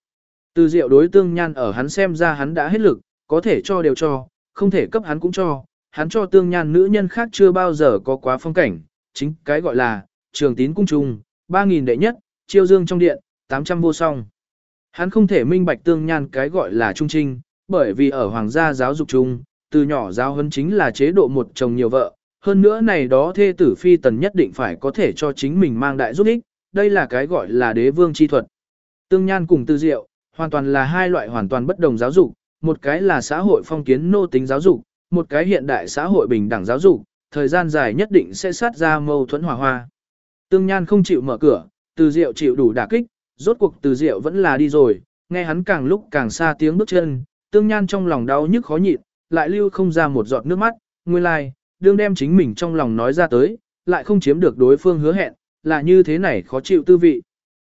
Từ diệu đối tương nhan ở hắn xem ra hắn đã hết lực, có thể cho đều cho, không thể cấp hắn cũng cho, hắn cho tương nhan nữ nhân khác chưa bao giờ có quá phong cảnh, chính cái gọi là, trường tín cung trung, 3.000 đệ nhất, chiêu dương trong điện, 800 vô song. Hắn không thể minh bạch tương nhan cái gọi là trung trinh, bởi vì ở hoàng gia giáo dục chung, từ nhỏ giáo huấn chính là chế độ một chồng nhiều vợ, hơn nữa này đó thê tử phi tần nhất định phải có thể cho chính mình mang đại giúp ích, đây là cái gọi là đế vương chi thuật. Tương nhan cùng tư diệu, hoàn toàn là hai loại hoàn toàn bất đồng giáo dục, một cái là xã hội phong kiến nô tính giáo dục, một cái hiện đại xã hội bình đẳng giáo dục, thời gian dài nhất định sẽ sát ra mâu thuẫn hòa hoa. Tương Nhan không chịu mở cửa, Từ Diệu chịu đủ đả kích, rốt cuộc Từ Diệu vẫn là đi rồi, nghe hắn càng lúc càng xa tiếng bước chân, Tương Nhan trong lòng đau nhức khó nhịn, lại lưu không ra một giọt nước mắt, nguyên lai, like, đương đem chính mình trong lòng nói ra tới, lại không chiếm được đối phương hứa hẹn, là như thế này khó chịu tư vị.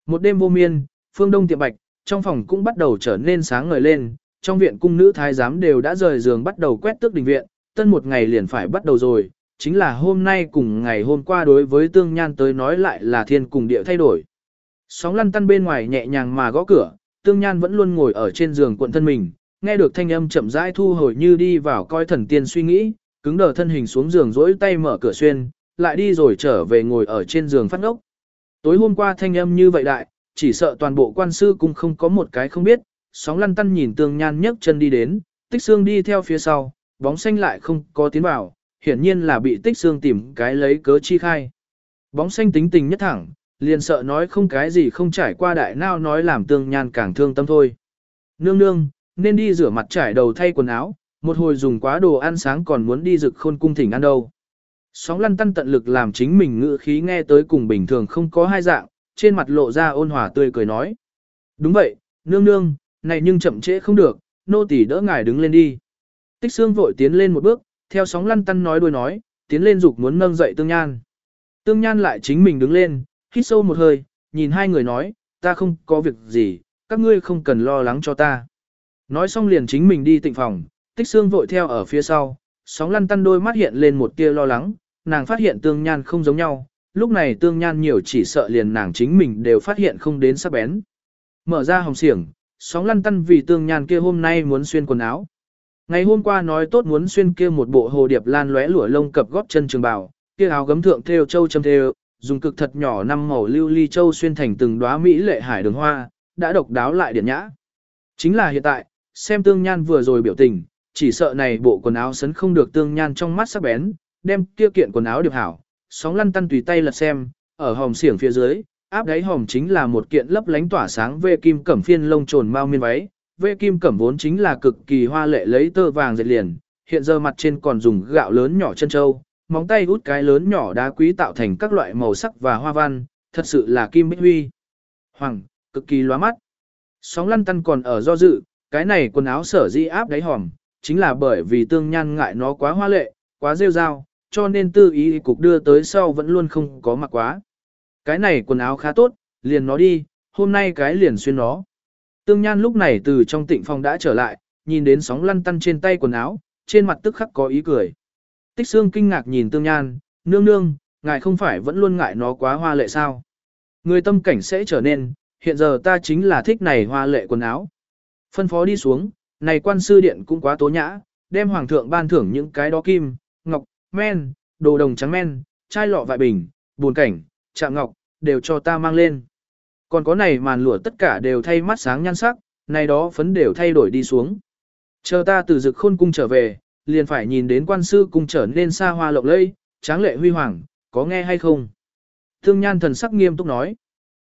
Một đêm vô miên, phương đông tiệm bạch, trong phòng cũng bắt đầu trở nên sáng ngời lên, trong viện cung nữ thái giám đều đã rời giường bắt đầu quét tước đình viện, tân một ngày liền phải bắt đầu rồi, chính là hôm nay cùng ngày hôm qua đối với tương nhan tới nói lại là thiên cùng địa thay đổi. Sóng lăn tăn bên ngoài nhẹ nhàng mà gõ cửa, tương nhan vẫn luôn ngồi ở trên giường cuộn thân mình, nghe được thanh âm chậm rãi thu hồi như đi vào coi thần tiên suy nghĩ, cứng đờ thân hình xuống giường rỗi tay mở cửa xuyên, lại đi rồi trở về ngồi ở trên giường phát ngốc. Tối hôm qua thanh âm như vậy đại, chỉ sợ toàn bộ quan sư cũng không có một cái không biết, sóng lăn tăn nhìn tương nhan nhấc chân đi đến, tích xương đi theo phía sau, bóng xanh lại không có tiến vào, hiển nhiên là bị tích xương tìm cái lấy cớ chi khai. Bóng xanh tính tình nhất thẳng, liền sợ nói không cái gì không trải qua đại nao nói làm tương nhan càng thương tâm thôi. Nương nương, nên đi rửa mặt trải đầu thay quần áo, một hồi dùng quá đồ ăn sáng còn muốn đi rực khôn cung thỉnh ăn đâu. Sóng lăn tăn tận lực làm chính mình ngữ khí nghe tới cùng bình thường không có hai dạng, trên mặt lộ ra ôn hòa tươi cười nói. Đúng vậy, nương nương, này nhưng chậm trễ không được, nô tỳ đỡ ngài đứng lên đi. Tích xương vội tiến lên một bước, theo sóng lăn tăn nói đuôi nói, tiến lên dục muốn nâng dậy tương nhan. Tương nhan lại chính mình đứng lên, hít sâu một hơi, nhìn hai người nói, ta không có việc gì, các ngươi không cần lo lắng cho ta. Nói xong liền chính mình đi tịnh phòng, tích xương vội theo ở phía sau, sóng lăn tăn đôi mắt hiện lên một tia lo lắng, nàng phát hiện tương nhan không giống nhau, lúc này tương nhan nhiều chỉ sợ liền nàng chính mình đều phát hiện không đến sắc bén. Mở ra hồng xiển, sóng lăn tăn vì tương nhan kia hôm nay muốn xuyên quần áo. Ngày hôm qua nói tốt muốn xuyên kia một bộ hồ điệp lan lóe lụa lông cập góp chân trường bào, kia áo gấm thượng thêu châu châm thêu, dùng cực thật nhỏ năm màu lưu ly châu xuyên thành từng đóa mỹ lệ hải đường hoa, đã độc đáo lại điển nhã. Chính là hiện tại, xem tương nhan vừa rồi biểu tình, chỉ sợ này bộ quần áo sấn không được tương nhan trong mắt sắc bén, đem kia kiện quần áo điệp hảo, sóng lăn tăn tùy tay lật xem, ở hòm xiển phía dưới, áp đáy hòm chính là một kiện lấp lánh tỏa sáng về kim cẩm phiên lông trồn mau miên váy, vê kim cẩm vốn chính là cực kỳ hoa lệ lấy tơ vàng dệt liền, hiện giờ mặt trên còn dùng gạo lớn nhỏ chân châu, móng tay út cái lớn nhỏ đá quý tạo thành các loại màu sắc và hoa văn, thật sự là kim bích huy. Hoàng, cực kỳ lóa mắt. Sóng lăn tăn còn ở do dự, cái này quần áo sở di áp đáy hòm, chính là bởi vì tương nhan ngại nó quá hoa lệ, quá rêu rao, cho nên tư ý cục đưa tới sau vẫn luôn không có mặc quá. Cái này quần áo khá tốt, liền nó đi, hôm nay cái liền xuyên nó. Tương Nhan lúc này từ trong tịnh phòng đã trở lại, nhìn đến sóng lăn tăn trên tay quần áo, trên mặt tức khắc có ý cười. Tích Sương kinh ngạc nhìn Tương Nhan, nương nương, ngài không phải vẫn luôn ngại nó quá hoa lệ sao. Người tâm cảnh sẽ trở nên, hiện giờ ta chính là thích này hoa lệ quần áo. Phân phó đi xuống, này quan sư điện cũng quá tố nhã, đem hoàng thượng ban thưởng những cái đó kim, ngọc, men, đồ đồng trắng men, chai lọ vại bình, buồn cảnh, chạm ngọc, đều cho ta mang lên. Còn có này màn lụa tất cả đều thay mắt sáng nhan sắc, này đó phấn đều thay đổi đi xuống. Chờ ta từ dực khôn cung trở về, liền phải nhìn đến quan sư cung trở nên xa hoa lộng lẫy, tráng lệ huy hoàng, có nghe hay không? Thương nhan thần sắc nghiêm túc nói.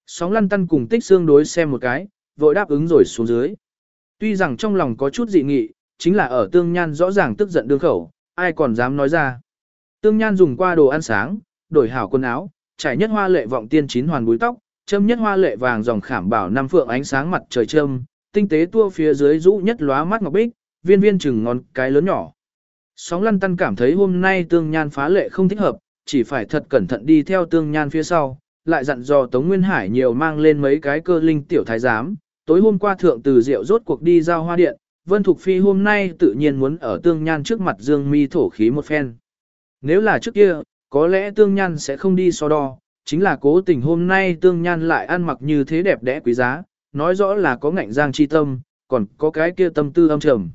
Sóng lăn tăn cùng tích xương đối xem một cái, vội đáp ứng rồi xuống dưới. Tuy rằng trong lòng có chút dị nghị, chính là ở tương nhan rõ ràng tức giận đương khẩu, ai còn dám nói ra. Tương nhan dùng qua đồ ăn sáng, đổi hảo quần áo, trải nhất hoa lệ vọng tiên chín hoàn búi tóc, châm nhất hoa lệ vàng dòng khảm bảo năm phượng ánh sáng mặt trời châm, tinh tế tua phía dưới rũ nhất lóa mắt ngọc bích, viên viên chừng ngón cái lớn nhỏ. Sóng lăn tăn cảm thấy hôm nay tương nhan phá lệ không thích hợp, chỉ phải thật cẩn thận đi theo tương nhan phía sau, lại dặn dò Tống Nguyên Hải nhiều mang lên mấy cái cơ linh tiểu thái giám. Tối hôm qua thượng từ rượu rốt cuộc đi giao hoa điện, Vân Thục Phi hôm nay tự nhiên muốn ở tương nhan trước mặt dương mi thổ khí một phen. Nếu là trước kia, có lẽ tương nhan sẽ không đi so đo, chính là cố tình hôm nay tương nhan lại ăn mặc như thế đẹp đẽ quý giá, nói rõ là có ngạnh giang chi tâm, còn có cái kia tâm tư âm trầm.